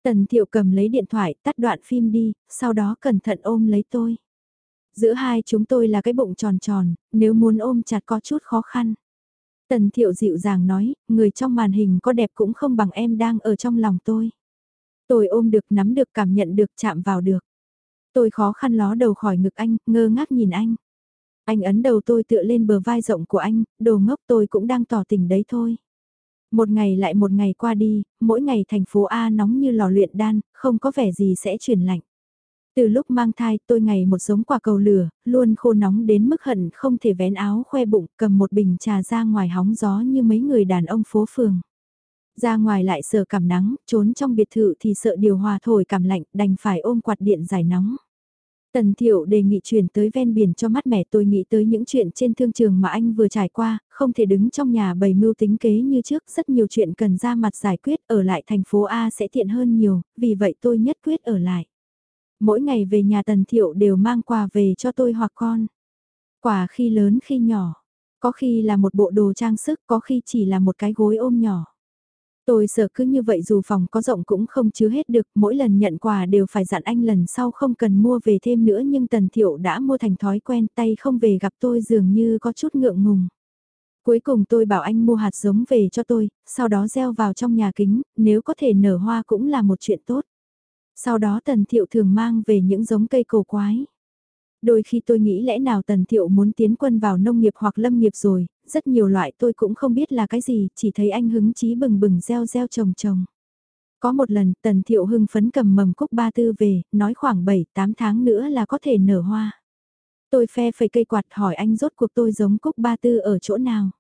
Tần Thiệu cầm lấy điện thoại tắt đoạn phim đi, sau đó cẩn thận ôm lấy tôi. Giữa hai chúng tôi là cái bụng tròn tròn, nếu muốn ôm chặt có chút khó khăn. Tần Thiệu dịu dàng nói, người trong màn hình có đẹp cũng không bằng em đang ở trong lòng tôi. Tôi ôm được nắm được cảm nhận được chạm vào được. Tôi khó khăn ló đầu khỏi ngực anh, ngơ ngác nhìn anh. Anh ấn đầu tôi tựa lên bờ vai rộng của anh, đồ ngốc tôi cũng đang tỏ tình đấy thôi. Một ngày lại một ngày qua đi, mỗi ngày thành phố A nóng như lò luyện đan, không có vẻ gì sẽ chuyển lạnh. Từ lúc mang thai tôi ngày một giống quả cầu lửa, luôn khô nóng đến mức hận không thể vén áo khoe bụng cầm một bình trà ra ngoài hóng gió như mấy người đàn ông phố phường. Ra ngoài lại sợ cảm nắng, trốn trong biệt thự thì sợ điều hòa thổi cảm lạnh, đành phải ôm quạt điện giải nóng. Tần Thiệu đề nghị chuyển tới ven biển cho mắt mẻ. tôi nghĩ tới những chuyện trên thương trường mà anh vừa trải qua, không thể đứng trong nhà bày mưu tính kế như trước, rất nhiều chuyện cần ra mặt giải quyết ở lại thành phố A sẽ tiện hơn nhiều, vì vậy tôi nhất quyết ở lại. Mỗi ngày về nhà Tần Thiệu đều mang quà về cho tôi hoặc con. Quà khi lớn khi nhỏ, có khi là một bộ đồ trang sức, có khi chỉ là một cái gối ôm nhỏ. Tôi sợ cứ như vậy dù phòng có rộng cũng không chứa hết được, mỗi lần nhận quà đều phải dặn anh lần sau không cần mua về thêm nữa nhưng Tần Thiệu đã mua thành thói quen tay không về gặp tôi dường như có chút ngượng ngùng. Cuối cùng tôi bảo anh mua hạt giống về cho tôi, sau đó gieo vào trong nhà kính, nếu có thể nở hoa cũng là một chuyện tốt. Sau đó Tần Thiệu thường mang về những giống cây cổ quái. Đôi khi tôi nghĩ lẽ nào Tần Thiệu muốn tiến quân vào nông nghiệp hoặc lâm nghiệp rồi, rất nhiều loại tôi cũng không biết là cái gì, chỉ thấy anh hứng chí bừng bừng reo reo trồng trồng. Có một lần Tần Thiệu hưng phấn cầm mầm cúc ba tư về, nói khoảng 7-8 tháng nữa là có thể nở hoa. Tôi phe phẩy cây quạt hỏi anh rốt cuộc tôi giống cúc ba tư ở chỗ nào.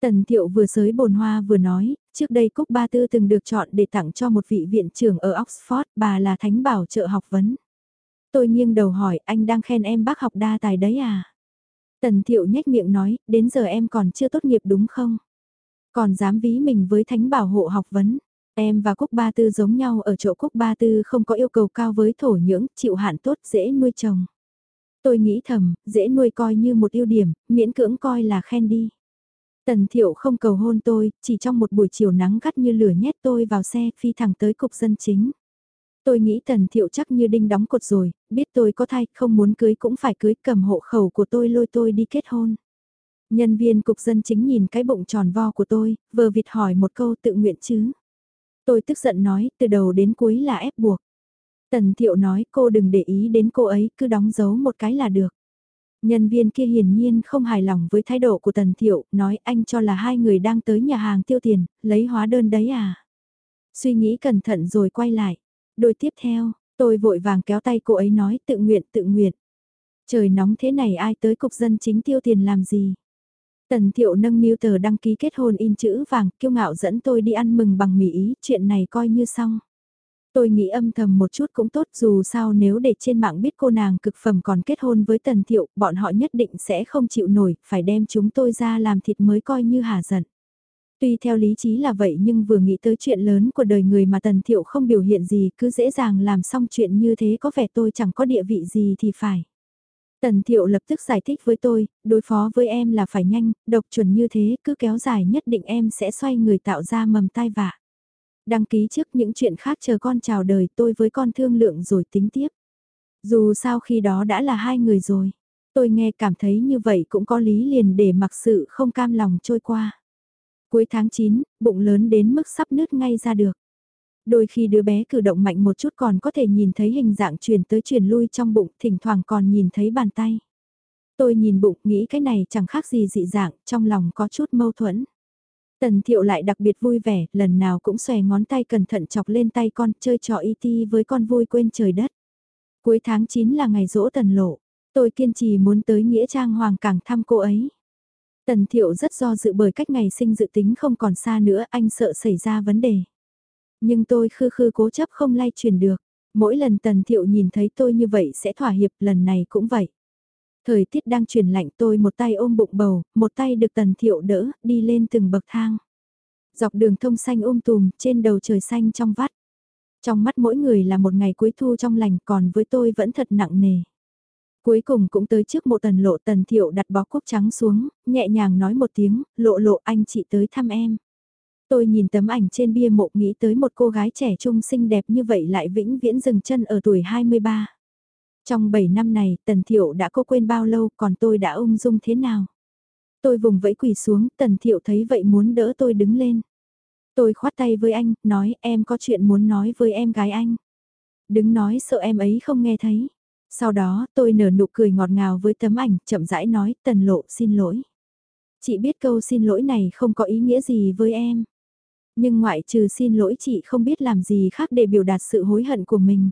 Tần Thiệu vừa sới bồn hoa vừa nói, trước đây Cúc Ba Tư từng được chọn để tặng cho một vị viện trưởng ở Oxford, bà là thánh bảo trợ học vấn. Tôi nghiêng đầu hỏi, anh đang khen em bác học đa tài đấy à? Tần Thiệu nhếch miệng nói, đến giờ em còn chưa tốt nghiệp đúng không? Còn dám ví mình với thánh bảo hộ học vấn. Em và Cúc Ba Tư giống nhau ở chỗ Cúc Ba Tư không có yêu cầu cao với thổ nhưỡng, chịu hạn tốt, dễ nuôi trồng. Tôi nghĩ thầm, dễ nuôi coi như một ưu điểm, miễn cưỡng coi là khen đi. Tần Thiệu không cầu hôn tôi, chỉ trong một buổi chiều nắng gắt như lửa nhét tôi vào xe phi thẳng tới cục dân chính. Tôi nghĩ Tần Thiệu chắc như đinh đóng cột rồi, biết tôi có thai, không muốn cưới cũng phải cưới cầm hộ khẩu của tôi lôi tôi đi kết hôn. Nhân viên cục dân chính nhìn cái bụng tròn vo của tôi, vờ vịt hỏi một câu tự nguyện chứ. Tôi tức giận nói, từ đầu đến cuối là ép buộc. Tần Thiệu nói cô đừng để ý đến cô ấy, cứ đóng dấu một cái là được. Nhân viên kia hiển nhiên không hài lòng với thái độ của Tần Thiệu, nói anh cho là hai người đang tới nhà hàng tiêu tiền, lấy hóa đơn đấy à. Suy nghĩ cẩn thận rồi quay lại. Đôi tiếp theo, tôi vội vàng kéo tay cô ấy nói tự nguyện tự nguyện. Trời nóng thế này ai tới cục dân chính tiêu tiền làm gì. Tần Thiệu nâng miêu tờ đăng ký kết hôn in chữ vàng, kiêu ngạo dẫn tôi đi ăn mừng bằng mỹ ý, chuyện này coi như xong. Tôi nghĩ âm thầm một chút cũng tốt dù sao nếu để trên mạng biết cô nàng cực phẩm còn kết hôn với Tần Thiệu, bọn họ nhất định sẽ không chịu nổi, phải đem chúng tôi ra làm thịt mới coi như hà giận. Tuy theo lý trí là vậy nhưng vừa nghĩ tới chuyện lớn của đời người mà Tần Thiệu không biểu hiện gì cứ dễ dàng làm xong chuyện như thế có vẻ tôi chẳng có địa vị gì thì phải. Tần Thiệu lập tức giải thích với tôi, đối phó với em là phải nhanh, độc chuẩn như thế cứ kéo dài nhất định em sẽ xoay người tạo ra mầm tai vạ. Đăng ký trước những chuyện khác chờ con chào đời tôi với con thương lượng rồi tính tiếp. Dù sao khi đó đã là hai người rồi. Tôi nghe cảm thấy như vậy cũng có lý liền để mặc sự không cam lòng trôi qua. Cuối tháng 9, bụng lớn đến mức sắp nứt ngay ra được. Đôi khi đứa bé cử động mạnh một chút còn có thể nhìn thấy hình dạng truyền tới truyền lui trong bụng, thỉnh thoảng còn nhìn thấy bàn tay. Tôi nhìn bụng nghĩ cái này chẳng khác gì dị dạng, trong lòng có chút mâu thuẫn. Tần thiệu lại đặc biệt vui vẻ, lần nào cũng xòe ngón tay cẩn thận chọc lên tay con, chơi trò y ti với con vui quên trời đất. Cuối tháng 9 là ngày rỗ tần lộ, tôi kiên trì muốn tới Nghĩa Trang Hoàng Cảng thăm cô ấy. Tần thiệu rất do dự bởi cách ngày sinh dự tính không còn xa nữa, anh sợ xảy ra vấn đề. Nhưng tôi khư khư cố chấp không lay truyền được. Mỗi lần tần thiệu nhìn thấy tôi như vậy sẽ thỏa hiệp, lần này cũng vậy. Thời tiết đang chuyển lạnh tôi một tay ôm bụng bầu, một tay được tần thiệu đỡ, đi lên từng bậc thang. Dọc đường thông xanh ôm tùm, trên đầu trời xanh trong vắt. Trong mắt mỗi người là một ngày cuối thu trong lành, còn với tôi vẫn thật nặng nề. Cuối cùng cũng tới trước mộ tần lộ tần thiệu đặt bó cúc trắng xuống, nhẹ nhàng nói một tiếng, lộ lộ anh chị tới thăm em. Tôi nhìn tấm ảnh trên bia mộ nghĩ tới một cô gái trẻ trung xinh đẹp như vậy lại vĩnh viễn dừng chân ở tuổi 23. Trong 7 năm này, Tần Thiệu đã cô quên bao lâu, còn tôi đã ung dung thế nào? Tôi vùng vẫy quỳ xuống, Tần Thiệu thấy vậy muốn đỡ tôi đứng lên. Tôi khoát tay với anh, nói em có chuyện muốn nói với em gái anh. Đứng nói sợ em ấy không nghe thấy. Sau đó, tôi nở nụ cười ngọt ngào với tấm ảnh, chậm rãi nói, Tần Lộ xin lỗi. Chị biết câu xin lỗi này không có ý nghĩa gì với em. Nhưng ngoại trừ xin lỗi chị không biết làm gì khác để biểu đạt sự hối hận của mình.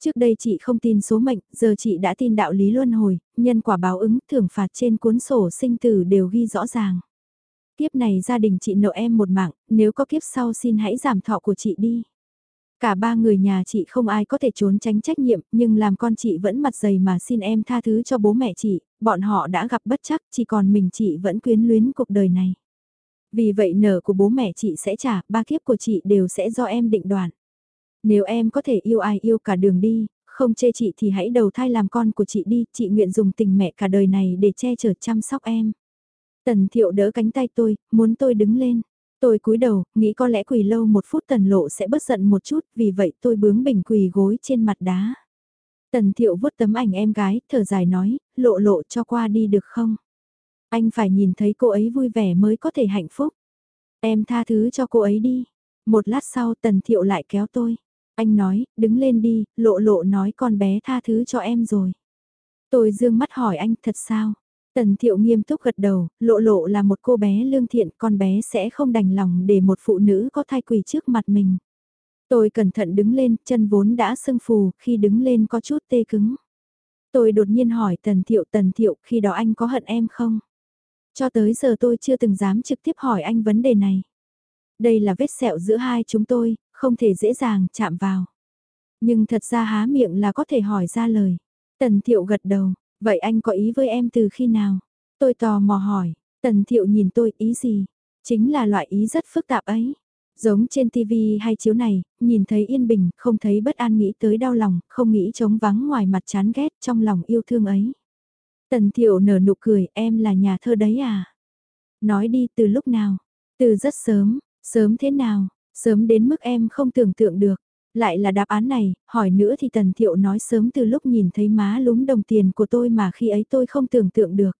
Trước đây chị không tin số mệnh, giờ chị đã tin đạo lý luân hồi, nhân quả báo ứng, thưởng phạt trên cuốn sổ sinh tử đều ghi rõ ràng. Kiếp này gia đình chị nợ em một mạng, nếu có kiếp sau xin hãy giảm thọ của chị đi. Cả ba người nhà chị không ai có thể trốn tránh trách nhiệm, nhưng làm con chị vẫn mặt dày mà xin em tha thứ cho bố mẹ chị, bọn họ đã gặp bất chắc, chỉ còn mình chị vẫn quyến luyến cuộc đời này. Vì vậy nợ của bố mẹ chị sẽ trả, ba kiếp của chị đều sẽ do em định đoạt. Nếu em có thể yêu ai yêu cả đường đi, không chê chị thì hãy đầu thai làm con của chị đi, chị nguyện dùng tình mẹ cả đời này để che chở chăm sóc em. Tần thiệu đỡ cánh tay tôi, muốn tôi đứng lên. Tôi cúi đầu, nghĩ có lẽ quỳ lâu một phút tần lộ sẽ bớt giận một chút, vì vậy tôi bướng bỉnh quỳ gối trên mặt đá. Tần thiệu vuốt tấm ảnh em gái, thở dài nói, lộ lộ cho qua đi được không? Anh phải nhìn thấy cô ấy vui vẻ mới có thể hạnh phúc. Em tha thứ cho cô ấy đi. Một lát sau tần thiệu lại kéo tôi. Anh nói, đứng lên đi, lộ lộ nói con bé tha thứ cho em rồi. Tôi dương mắt hỏi anh thật sao? Tần thiệu nghiêm túc gật đầu, lộ lộ là một cô bé lương thiện, con bé sẽ không đành lòng để một phụ nữ có thai quỳ trước mặt mình. Tôi cẩn thận đứng lên, chân vốn đã sưng phù, khi đứng lên có chút tê cứng. Tôi đột nhiên hỏi Tần Thiệu Tần Thiệu khi đó anh có hận em không? Cho tới giờ tôi chưa từng dám trực tiếp hỏi anh vấn đề này. Đây là vết sẹo giữa hai chúng tôi, không thể dễ dàng chạm vào. Nhưng thật ra há miệng là có thể hỏi ra lời. Tần Thiệu gật đầu, vậy anh có ý với em từ khi nào? Tôi tò mò hỏi, Tần Thiệu nhìn tôi ý gì? Chính là loại ý rất phức tạp ấy. Giống trên TV hay chiếu này, nhìn thấy yên bình, không thấy bất an nghĩ tới đau lòng, không nghĩ trống vắng ngoài mặt chán ghét trong lòng yêu thương ấy. Tần Thiệu nở nụ cười, em là nhà thơ đấy à? Nói đi từ lúc nào? Từ rất sớm, sớm thế nào? Sớm đến mức em không tưởng tượng được. Lại là đáp án này, hỏi nữa thì Tần Thiệu nói sớm từ lúc nhìn thấy má lúm đồng tiền của tôi mà khi ấy tôi không tưởng tượng được.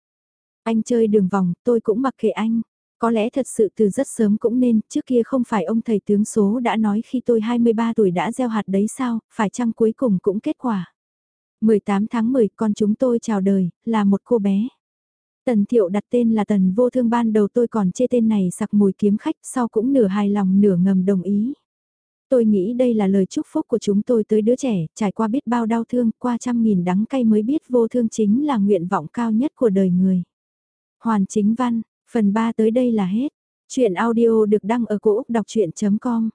Anh chơi đường vòng, tôi cũng mặc kệ anh. Có lẽ thật sự từ rất sớm cũng nên, trước kia không phải ông thầy tướng số đã nói khi tôi 23 tuổi đã gieo hạt đấy sao, phải chăng cuối cùng cũng kết quả. 18 tháng 10 con chúng tôi chào đời, là một cô bé. Tần Thiệu đặt tên là Tần Vô Thương ban đầu tôi còn chê tên này sặc mùi kiếm khách sau cũng nửa hài lòng nửa ngầm đồng ý. Tôi nghĩ đây là lời chúc phúc của chúng tôi tới đứa trẻ, trải qua biết bao đau thương, qua trăm nghìn đắng cay mới biết vô thương chính là nguyện vọng cao nhất của đời người. Hoàn chính văn, phần 3 tới đây là hết. Chuyện audio được đăng ở cổ Úc đọc chuyện.com